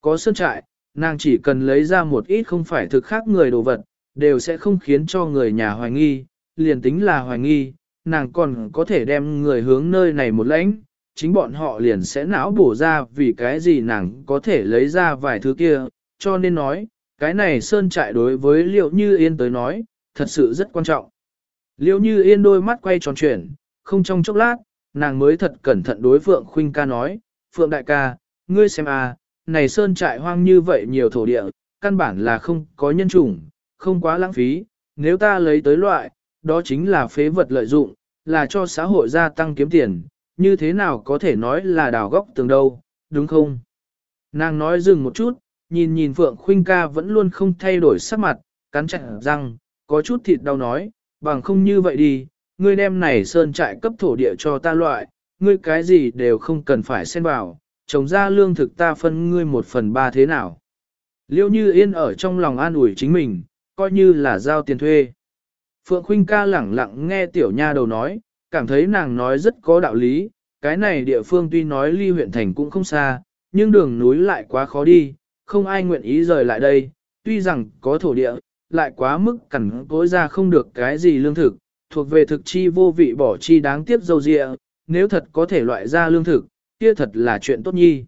Có sơn trại, nàng chỉ cần lấy ra một ít không phải thực khác người đồ vật, đều sẽ không khiến cho người nhà hoài nghi, liền tính là hoài nghi, nàng còn có thể đem người hướng nơi này một lãnh, chính bọn họ liền sẽ não bổ ra vì cái gì nàng có thể lấy ra vài thứ kia, cho nên nói, cái này sơn trại đối với liệu như yên tới nói, thật sự rất quan trọng. Liệu như yên đôi mắt quay tròn chuyển, không trong chốc lát, nàng mới thật cẩn thận đối Phượng Khuynh ca nói, Phượng đại ca, ngươi xem à, này sơn trại hoang như vậy nhiều thổ địa, căn bản là không có nhân chủng, không quá lãng phí, nếu ta lấy tới loại, đó chính là phế vật lợi dụng, là cho xã hội gia tăng kiếm tiền, như thế nào có thể nói là đào góc tường đâu, đúng không? Nàng nói dừng một chút, nhìn nhìn Phượng Khuynh ca vẫn luôn không thay đổi sắc mặt, cắn chặt răng, có chút thịt đau nói, bằng không như vậy đi, ngươi đem này sơn trại cấp thổ địa cho ta loại, ngươi cái gì đều không cần phải xen vào, trồng ra lương thực ta phân ngươi một phần ba thế nào. Liêu như yên ở trong lòng an ủi chính mình, coi như là giao tiền thuê. Phượng Khuynh ca lẳng lặng nghe tiểu nha đầu nói, cảm thấy nàng nói rất có đạo lý, cái này địa phương tuy nói ly huyện thành cũng không xa, nhưng đường núi lại quá khó đi, không ai nguyện ý rời lại đây, tuy rằng có thổ địa, lại quá mức cẩn cối ra không được cái gì lương thực, thuộc về thực chi vô vị bỏ chi đáng tiếc dâu dịa, nếu thật có thể loại ra lương thực, kia thật là chuyện tốt nhi.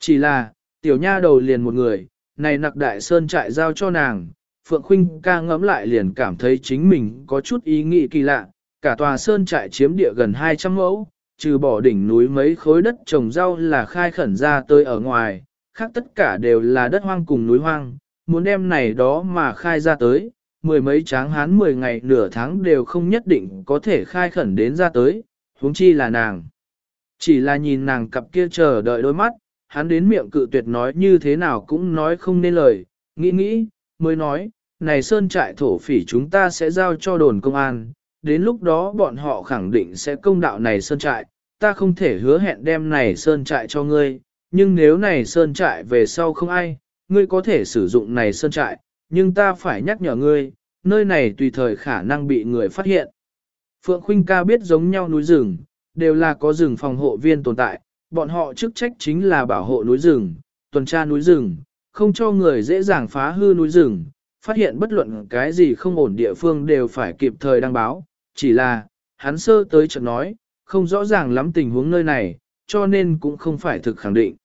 Chỉ là, tiểu nha đầu liền một người, này nặc đại sơn trại giao cho nàng, Phượng Khuynh ca ngẫm lại liền cảm thấy chính mình có chút ý nghĩ kỳ lạ, cả tòa sơn trại chiếm địa gần 200 mẫu, trừ bỏ đỉnh núi mấy khối đất trồng rau là khai khẩn ra tới ở ngoài, khác tất cả đều là đất hoang cùng núi hoang, muốn đem này đó mà khai ra tới, mười mấy tráng hán mười ngày nửa tháng đều không nhất định có thể khai khẩn đến ra tới, huống chi là nàng. Chỉ là nhìn nàng cặp kia chờ đợi đôi mắt, hắn đến miệng cự tuyệt nói như thế nào cũng nói không nên lời, nghĩ nghĩ, mới nói, này sơn trại thổ phỉ chúng ta sẽ giao cho đồn công an, đến lúc đó bọn họ khẳng định sẽ công đạo này sơn trại, ta không thể hứa hẹn đem này sơn trại cho ngươi, nhưng nếu này sơn trại về sau không ai, ngươi có thể sử dụng này sơn trại, nhưng ta phải nhắc nhở ngươi, nơi này tùy thời khả năng bị người phát hiện. Phượng Khuynh ca biết giống nhau núi rừng, đều là có rừng phòng hộ viên tồn tại, bọn họ chức trách chính là bảo hộ núi rừng, tuần tra núi rừng, không cho người dễ dàng phá hư núi rừng, phát hiện bất luận cái gì không ổn địa phương đều phải kịp thời đăng báo, chỉ là, hắn sơ tới chợt nói, không rõ ràng lắm tình huống nơi này, cho nên cũng không phải thực khẳng định.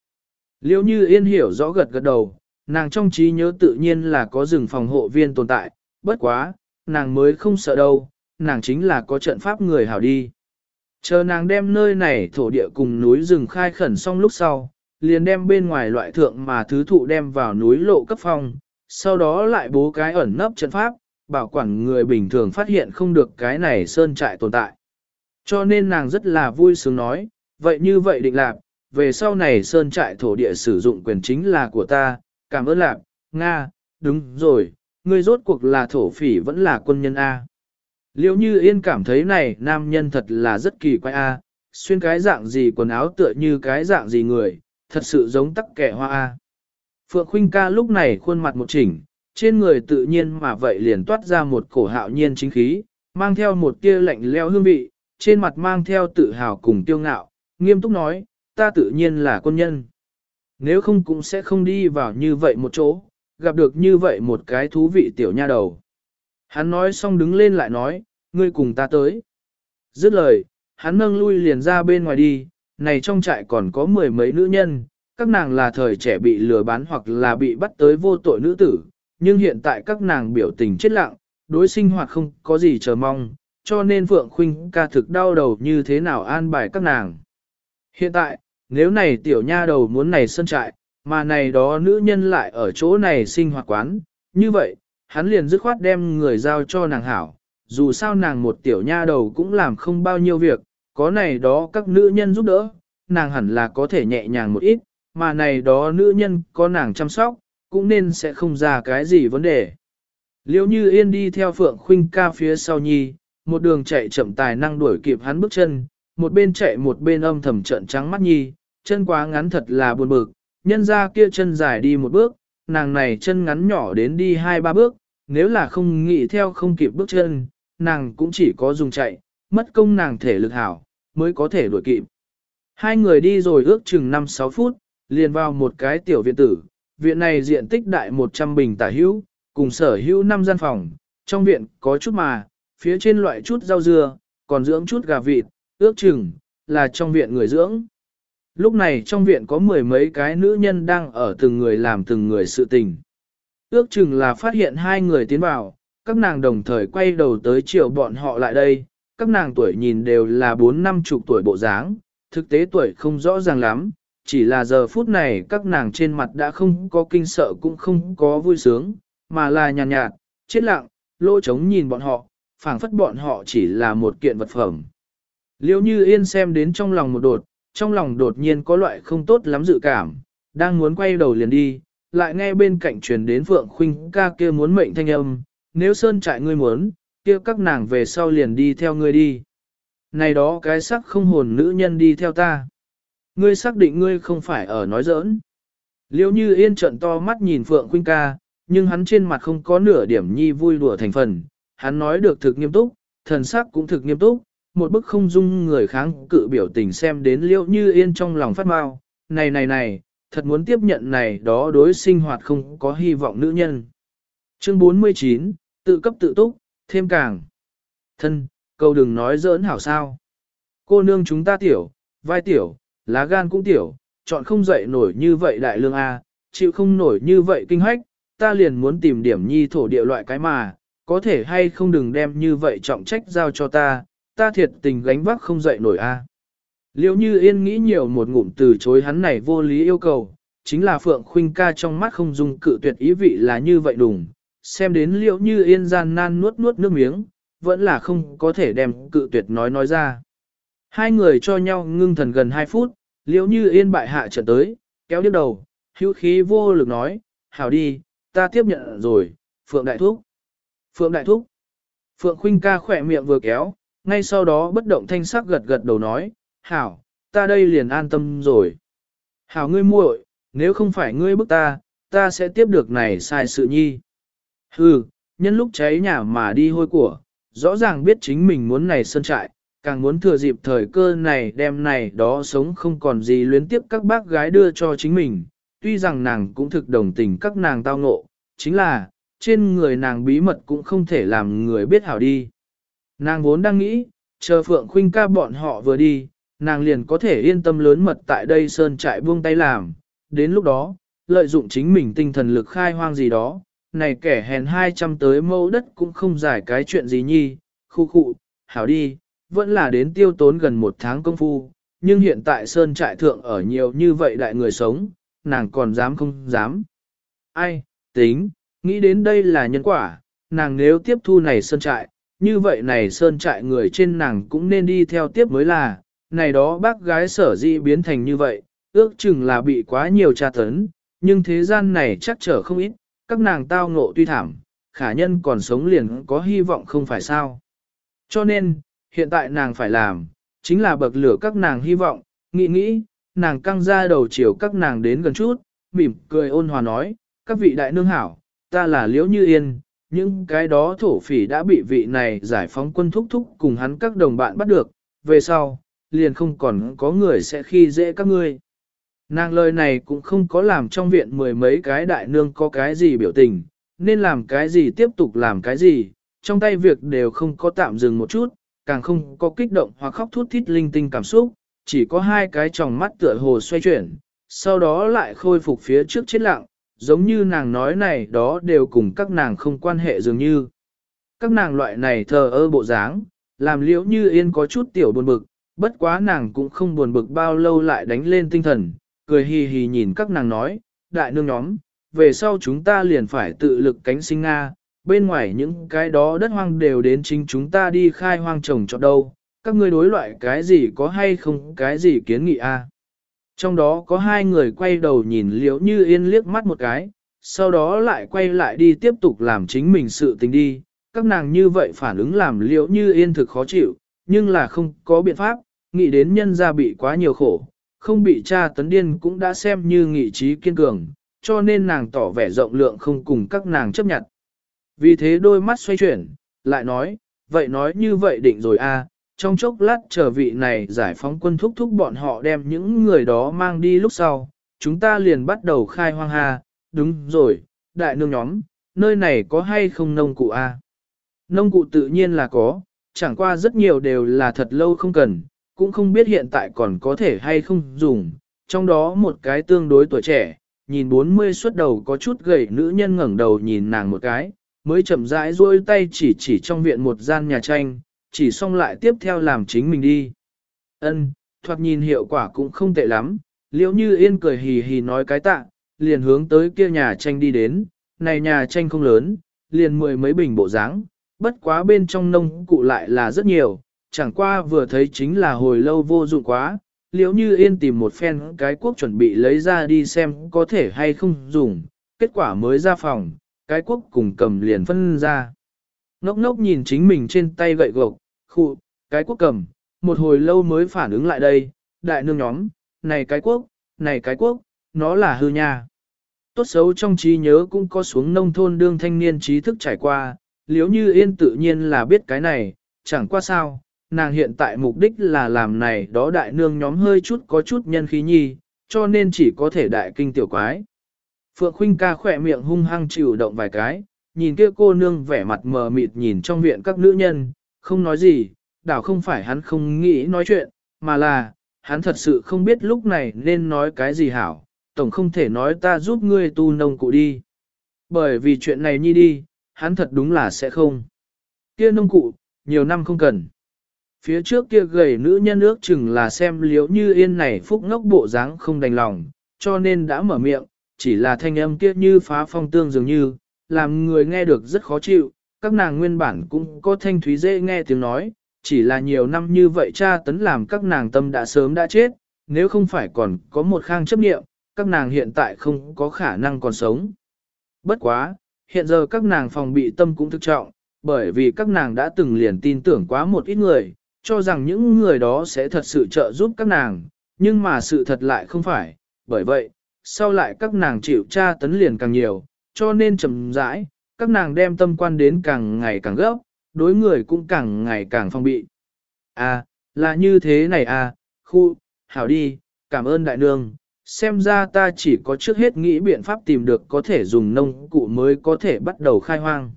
Liêu như yên hiểu rõ gật gật đầu, nàng trong trí nhớ tự nhiên là có rừng phòng hộ viên tồn tại, bất quá, nàng mới không sợ đâu, nàng chính là có trận pháp người hảo đi. Chờ nàng đem nơi này thổ địa cùng núi rừng khai khẩn xong lúc sau, liền đem bên ngoài loại thượng mà thứ thụ đem vào núi lộ cấp phong, sau đó lại bố cái ẩn nấp trận pháp, bảo quản người bình thường phát hiện không được cái này sơn trại tồn tại. Cho nên nàng rất là vui sướng nói, vậy như vậy định lạc, về sau này sơn trại thổ địa sử dụng quyền chính là của ta, cảm ơn lạc, Nga, đúng rồi, ngươi rốt cuộc là thổ phỉ vẫn là quân nhân A. Liệu như yên cảm thấy này nam nhân thật là rất kỳ quái A, xuyên cái dạng gì quần áo tựa như cái dạng gì người, thật sự giống tắc kẻ hoa A. Phượng Khuynh ca lúc này khuôn mặt một chỉnh, trên người tự nhiên mà vậy liền toát ra một cổ hạo nhiên chính khí, mang theo một tia lạnh leo hương vị, trên mặt mang theo tự hào cùng tiêu ngạo, nghiêm túc nói, ta tự nhiên là quân nhân. Nếu không cũng sẽ không đi vào như vậy một chỗ, gặp được như vậy một cái thú vị tiểu nha đầu. Hắn nói xong đứng lên lại nói, ngươi cùng ta tới. Dứt lời, hắn nâng lui liền ra bên ngoài đi, này trong trại còn có mười mấy nữ nhân, các nàng là thời trẻ bị lừa bán hoặc là bị bắt tới vô tội nữ tử, nhưng hiện tại các nàng biểu tình chết lặng, đối sinh hoạt không có gì chờ mong, cho nên Phượng Khuynh ca thực đau đầu như thế nào an bài các nàng. Hiện tại, nếu này tiểu nha đầu muốn này sân trại, mà này đó nữ nhân lại ở chỗ này sinh hoạt quán, như vậy, hắn liền dứt khoát đem người giao cho nàng hảo, dù sao nàng một tiểu nha đầu cũng làm không bao nhiêu việc, có này đó các nữ nhân giúp đỡ, nàng hẳn là có thể nhẹ nhàng một ít, mà này đó nữ nhân có nàng chăm sóc, cũng nên sẽ không ra cái gì vấn đề. Liêu như yên đi theo Phượng Khuynh ca phía sau nhi, một đường chạy chậm tài năng đuổi kịp hắn bước chân, một bên chạy một bên âm thầm trận trắng mắt nhi, chân quá ngắn thật là buồn bực, nhân ra kia chân dài đi một bước, nàng này chân ngắn nhỏ đến đi hai ba bước, nếu là không nghĩ theo không kịp bước chân, nàng cũng chỉ có dùng chạy, mất công nàng thể lực hảo, mới có thể đuổi kịp. Hai người đi rồi ước chừng 5-6 phút, liền vào một cái tiểu viện tử, viện này diện tích đại 100 bình tả hữu, cùng sở hữu 5 gian phòng, trong viện có chút mà, phía trên loại chút rau dưa, còn dưỡng chút gà vịt, ước chừng, là trong viện người dưỡng. Lúc này trong viện có mười mấy cái nữ nhân đang ở từng người làm từng người sự tình. Ước chừng là phát hiện hai người tiến vào, các nàng đồng thời quay đầu tới chiều bọn họ lại đây, các nàng tuổi nhìn đều là bốn năm chục tuổi bộ dáng, thực tế tuổi không rõ ràng lắm, chỉ là giờ phút này các nàng trên mặt đã không có kinh sợ cũng không có vui sướng, mà là nhàn nhạt, nhạt, chết lặng, lỗ trống nhìn bọn họ, phảng phất bọn họ chỉ là một kiện vật phẩm. Liêu như yên xem đến trong lòng một đột, trong lòng đột nhiên có loại không tốt lắm dự cảm, đang muốn quay đầu liền đi, lại nghe bên cạnh truyền đến Phượng Khuynh ca kia muốn mệnh thanh âm, nếu sơn trại ngươi muốn, kia các nàng về sau liền đi theo ngươi đi. Này đó cái sắc không hồn nữ nhân đi theo ta. Ngươi xác định ngươi không phải ở nói giỡn. Liêu như yên trận to mắt nhìn Phượng Khuynh ca, nhưng hắn trên mặt không có nửa điểm nhi vui đùa thành phần. Hắn nói được thực nghiêm túc, thần sắc cũng thực nghiêm túc, một bức không dung người kháng cự biểu tình xem đến liêu như yên trong lòng phát mau. Này này này, thật muốn tiếp nhận này đó đối sinh hoạt không có hy vọng nữ nhân. Chương 49, tự cấp tự túc, thêm càng. Thân, câu đừng nói giỡn hảo sao. Cô nương chúng ta tiểu, vai tiểu, lá gan cũng tiểu, chọn không dậy nổi như vậy đại lương A, chịu không nổi như vậy kinh hách, ta liền muốn tìm điểm nhi thổ địa loại cái mà, có thể hay không đừng đem như vậy trọng trách giao cho ta, ta thiệt tình gánh vác không dậy nổi A. liệu như yên nghĩ nhiều một ngụm từ chối hắn này vô lý yêu cầu, chính là Phượng Khuynh ca trong mắt không dung cự tuyệt ý vị là như vậy đùng, xem đến liệu như yên gian nan nuốt nuốt nước miếng, vẫn là không có thể đem cự tuyệt nói nói ra. Hai người cho nhau ngưng thần gần hai phút, liễu như yên bại hạ trận tới, kéo điếc đầu, hữu khí vô lực nói, hảo đi, ta tiếp nhận rồi, Phượng Đại Thúc. Phượng Đại Thúc. Phượng Khuynh ca khỏe miệng vừa kéo, ngay sau đó bất động thanh sắc gật gật đầu nói, hảo, ta đây liền an tâm rồi. Hảo ngươi muội, nếu không phải ngươi bức ta, ta sẽ tiếp được này sai sự nhi. Hừ, nhân lúc cháy nhà mà đi hôi của, rõ ràng biết chính mình muốn này sơn trại, càng muốn thừa dịp thời cơ này đem này đó sống không còn gì luyến tiếp các bác gái đưa cho chính mình. Tuy rằng nàng cũng thực đồng tình các nàng tao ngộ, chính là, trên người nàng bí mật cũng không thể làm người biết hảo đi. Nàng vốn đang nghĩ, chờ Phượng Khuynh ca bọn họ vừa đi, nàng liền có thể yên tâm lớn mật tại đây sơn trại buông tay làm, đến lúc đó, lợi dụng chính mình tinh thần lực khai hoang gì đó, này kẻ hèn 200 tới mẫu đất cũng không giải cái chuyện gì nhi, khu khu, hảo đi, vẫn là đến tiêu tốn gần một tháng công phu, nhưng hiện tại sơn trại thượng ở nhiều như vậy đại người sống, nàng còn dám không dám. Ai, tính, nghĩ đến đây là nhân quả, nàng nếu tiếp thu này sơn trại, như vậy này sơn trại người trên nàng cũng nên đi theo tiếp mới là, này đó bác gái sở dị biến thành như vậy, ước chừng là bị quá nhiều tra tấn, nhưng thế gian này chắc trở không ít, các nàng tao ngộ tuy thảm, khả nhân còn sống liền có hy vọng không phải sao. Cho nên, hiện tại nàng phải làm, chính là bậc lửa các nàng hy vọng, nghĩ nghĩ, nàng căng ra đầu chiều các nàng đến gần chút, mỉm cười ôn hòa nói, các vị đại nương hảo, ta là Liễu Như Yên, những cái đó thổ phỉ đã bị vị này giải phóng quân thúc thúc cùng hắn các đồng bạn bắt được, về sau, liền không còn có người sẽ khi dễ các ngươi. Nàng lời này cũng không có làm trong viện mười mấy cái đại nương có cái gì biểu tình, nên làm cái gì tiếp tục làm cái gì, trong tay việc đều không có tạm dừng một chút, càng không có kích động hoặc khóc thút thít linh tinh cảm xúc, chỉ có hai cái tròng mắt tựa hồ xoay chuyển, sau đó lại khôi phục phía trước chết lặng, giống như nàng nói này đó đều cùng các nàng không quan hệ dường như. Các nàng loại này thờ ơ bộ dáng, làm liễu như yên có chút tiểu buồn bực, bất quá nàng cũng không buồn bực bao lâu lại đánh lên tinh thần, cười hì hì nhìn các nàng nói, đại nương nhóm, về sau chúng ta liền phải tự lực cánh sinh Nga, bên ngoài những cái đó đất hoang đều đến chính chúng ta đi khai hoang trồng cho đâu, các ngươi đối loại cái gì có hay không cái gì kiến nghị a? À? Trong đó có hai người quay đầu nhìn liễu như yên liếc mắt một cái, sau đó lại quay lại đi tiếp tục làm chính mình sự tình đi, các nàng như vậy phản ứng làm liễu như yên thực khó chịu, nhưng là không có biện pháp, nghĩ đến nhân gia bị quá nhiều khổ, không bị cha tấn điên cũng đã xem như nghị trí kiên cường, cho nên nàng tỏ vẻ rộng lượng không cùng các nàng chấp nhận. Vì thế đôi mắt xoay chuyển, lại nói, vậy nói như vậy định rồi a. trong chốc lát chờ vị này giải phóng quân thúc thúc bọn họ đem những người đó mang đi lúc sau, chúng ta liền bắt đầu khai hoang ha, đúng rồi, đại nương nhóm, nơi này có hay không nông cụ a? Nông cụ tự nhiên là có, chẳng qua rất nhiều đều là thật lâu không cần, cũng không biết hiện tại còn có thể hay không dùng, trong đó một cái tương đối tuổi trẻ, nhìn 40 xuất đầu có chút gầy nữ nhân ngẩng đầu nhìn nàng một cái, mới chậm rãi duỗi tay chỉ chỉ trong viện một gian nhà tranh, chỉ xong lại tiếp theo làm chính mình đi. Ân, thoạt nhìn hiệu quả cũng không tệ lắm, liễu như yên cười hì hì nói cái tạ, liền hướng tới kia nhà tranh đi đến, này nhà tranh không lớn, liền mười mấy bình bộ dáng, bất quá bên trong nông cụ lại là rất nhiều, chẳng qua vừa thấy chính là hồi lâu vô dụng quá, liễu như yên tìm một phen cái quốc chuẩn bị lấy ra đi xem có thể hay không dùng, kết quả mới ra phòng, cái quốc cùng cầm liền phân ra. Ngốc ngốc nhìn chính mình trên tay gậy gộc, khu, cái quốc cầm, một hồi lâu mới phản ứng lại đây, đại nương nhóm, này cái quốc, này cái quốc, nó là hư nha. Tốt xấu trong trí nhớ cũng có xuống nông thôn đương thanh niên trí thức trải qua, liếu như yên tự nhiên là biết cái này, chẳng qua sao, nàng hiện tại mục đích là làm này đó đại nương nhóm hơi chút có chút nhân khí nhi, cho nên chỉ có thể đại kinh tiểu quái. Phượng Khuynh ca khỏe miệng hung hăng chịu động vài cái, nhìn kia cô nương vẻ mặt mờ mịt nhìn trong viện các nữ nhân, không nói gì, đảo không phải hắn không nghĩ nói chuyện, mà là, hắn thật sự không biết lúc này nên nói cái gì hảo, tổng không thể nói ta giúp ngươi tu nông cụ đi. Bởi vì chuyện này nhi đi, hắn thật đúng là sẽ không. Kia nông cụ, nhiều năm không cần. Phía trước kia gầy nữ nhân ước chừng là xem liếu như yên này phúc ngốc bộ dáng không đành lòng, cho nên đã mở miệng, chỉ là thanh âm kia như phá phong tương dường như, làm người nghe được rất khó chịu, các nàng nguyên bản cũng có thanh thúy dễ nghe tiếng nói, chỉ là nhiều năm như vậy cha tấn làm các nàng tâm đã sớm đã chết, nếu không phải còn có một khang chấp nghiệm, các nàng hiện tại không có khả năng còn sống. Bất quá, hiện giờ các nàng phòng bị tâm cũng thực trọng, bởi vì các nàng đã từng liền tin tưởng quá một ít người, cho rằng những người đó sẽ thật sự trợ giúp các nàng, nhưng mà sự thật lại không phải, bởi vậy, sau lại các nàng chịu tra tấn liền càng nhiều, cho nên chậm rãi, các nàng đem tâm quan đến càng ngày càng gấp, đối người cũng càng ngày càng phong bị. À, là như thế này à, khu, hảo đi, cảm ơn đại nương, xem ra ta chỉ có trước hết nghĩ biện pháp tìm được có thể dùng nông cụ mới có thể bắt đầu khai hoang.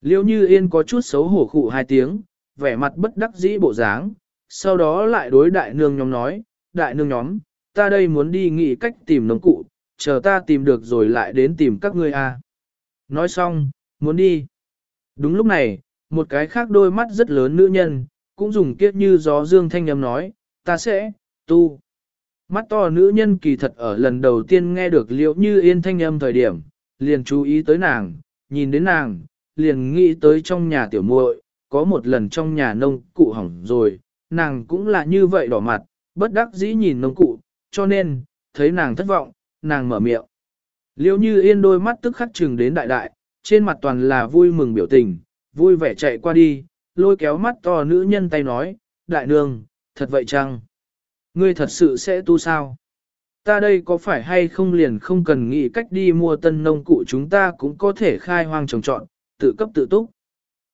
Liêu như yên có chút xấu hổ khụ hai tiếng, vẻ mặt bất đắc dĩ bộ dáng, sau đó lại đối đại nương nhóm nói, đại nương nhóm, ta đây muốn đi nghĩ cách tìm nông cụ, chờ ta tìm được rồi lại đến tìm các ngươi a. Nói xong, muốn đi. Đúng lúc này, một cái khác đôi mắt rất lớn nữ nhân, cũng dùng kiếp như gió dương thanh âm nói, ta sẽ, tu. Mắt to nữ nhân kỳ thật ở lần đầu tiên nghe được liệu như yên thanh âm thời điểm, liền chú ý tới nàng, nhìn đến nàng, liền nghĩ tới trong nhà tiểu muội, có một lần trong nhà nông cụ hỏng rồi, nàng cũng là như vậy đỏ mặt, bất đắc dĩ nhìn nông cụ, cho nên, thấy nàng thất vọng, nàng mở miệng. Liêu như yên đôi mắt tức khắc trừng đến đại đại, trên mặt toàn là vui mừng biểu tình, vui vẻ chạy qua đi, lôi kéo mắt to nữ nhân tay nói, đại nương, thật vậy chăng? Ngươi thật sự sẽ tu sao? Ta đây có phải hay không liền không cần nghĩ cách đi mua tân nông cụ chúng ta cũng có thể khai hoang trồng trọn, tự cấp tự túc.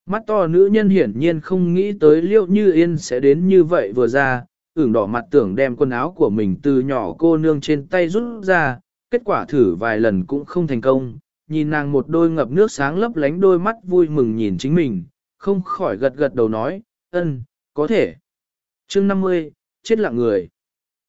Mắt to nữ nhân hiển nhiên không nghĩ tới liệu như yên sẽ đến như vậy vừa ra, ửng đỏ mặt tưởng đem quần áo của mình từ nhỏ cô nương trên tay rút ra, kết quả thử vài lần cũng không thành công, nhìn nàng một đôi ngập nước sáng lấp lánh đôi mắt vui mừng nhìn chính mình, không khỏi gật gật đầu nói, ân, có thể. chương 50, chết lặng người.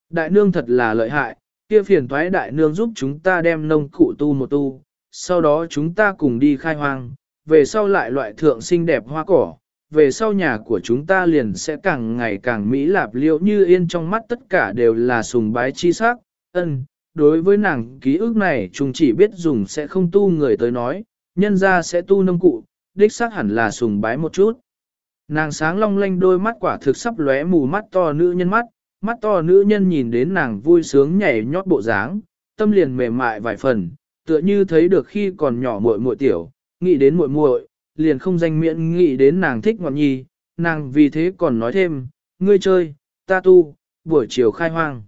Đại nương thật là lợi hại, kia phiền thoái đại nương giúp chúng ta đem nông cụ tu một tu, sau đó chúng ta cùng đi khai hoang, về sau lại loại thượng xinh đẹp hoa cỏ, về sau nhà của chúng ta liền sẽ càng ngày càng mỹ lạp liệu như yên trong mắt tất cả đều là sùng bái chi sắc, ân, đối với nàng ký ức này chúng chỉ biết dùng sẽ không tu người tới nói, nhân ra sẽ tu nông cụ, đích xác hẳn là sùng bái một chút. Nàng sáng long lanh đôi mắt quả thực sắp lóe mù mắt to nữ nhân mắt, mắt to nữ nhân nhìn đến nàng vui sướng nhảy nhót bộ dáng, tâm liền mềm mại vài phần, tựa như thấy được khi còn nhỏ muội muội tiểu, nghĩ đến muội muội, liền không danh miễn nghĩ đến nàng thích ngọn nhi, nàng vì thế còn nói thêm, ngươi chơi, ta tu, buổi chiều khai hoang.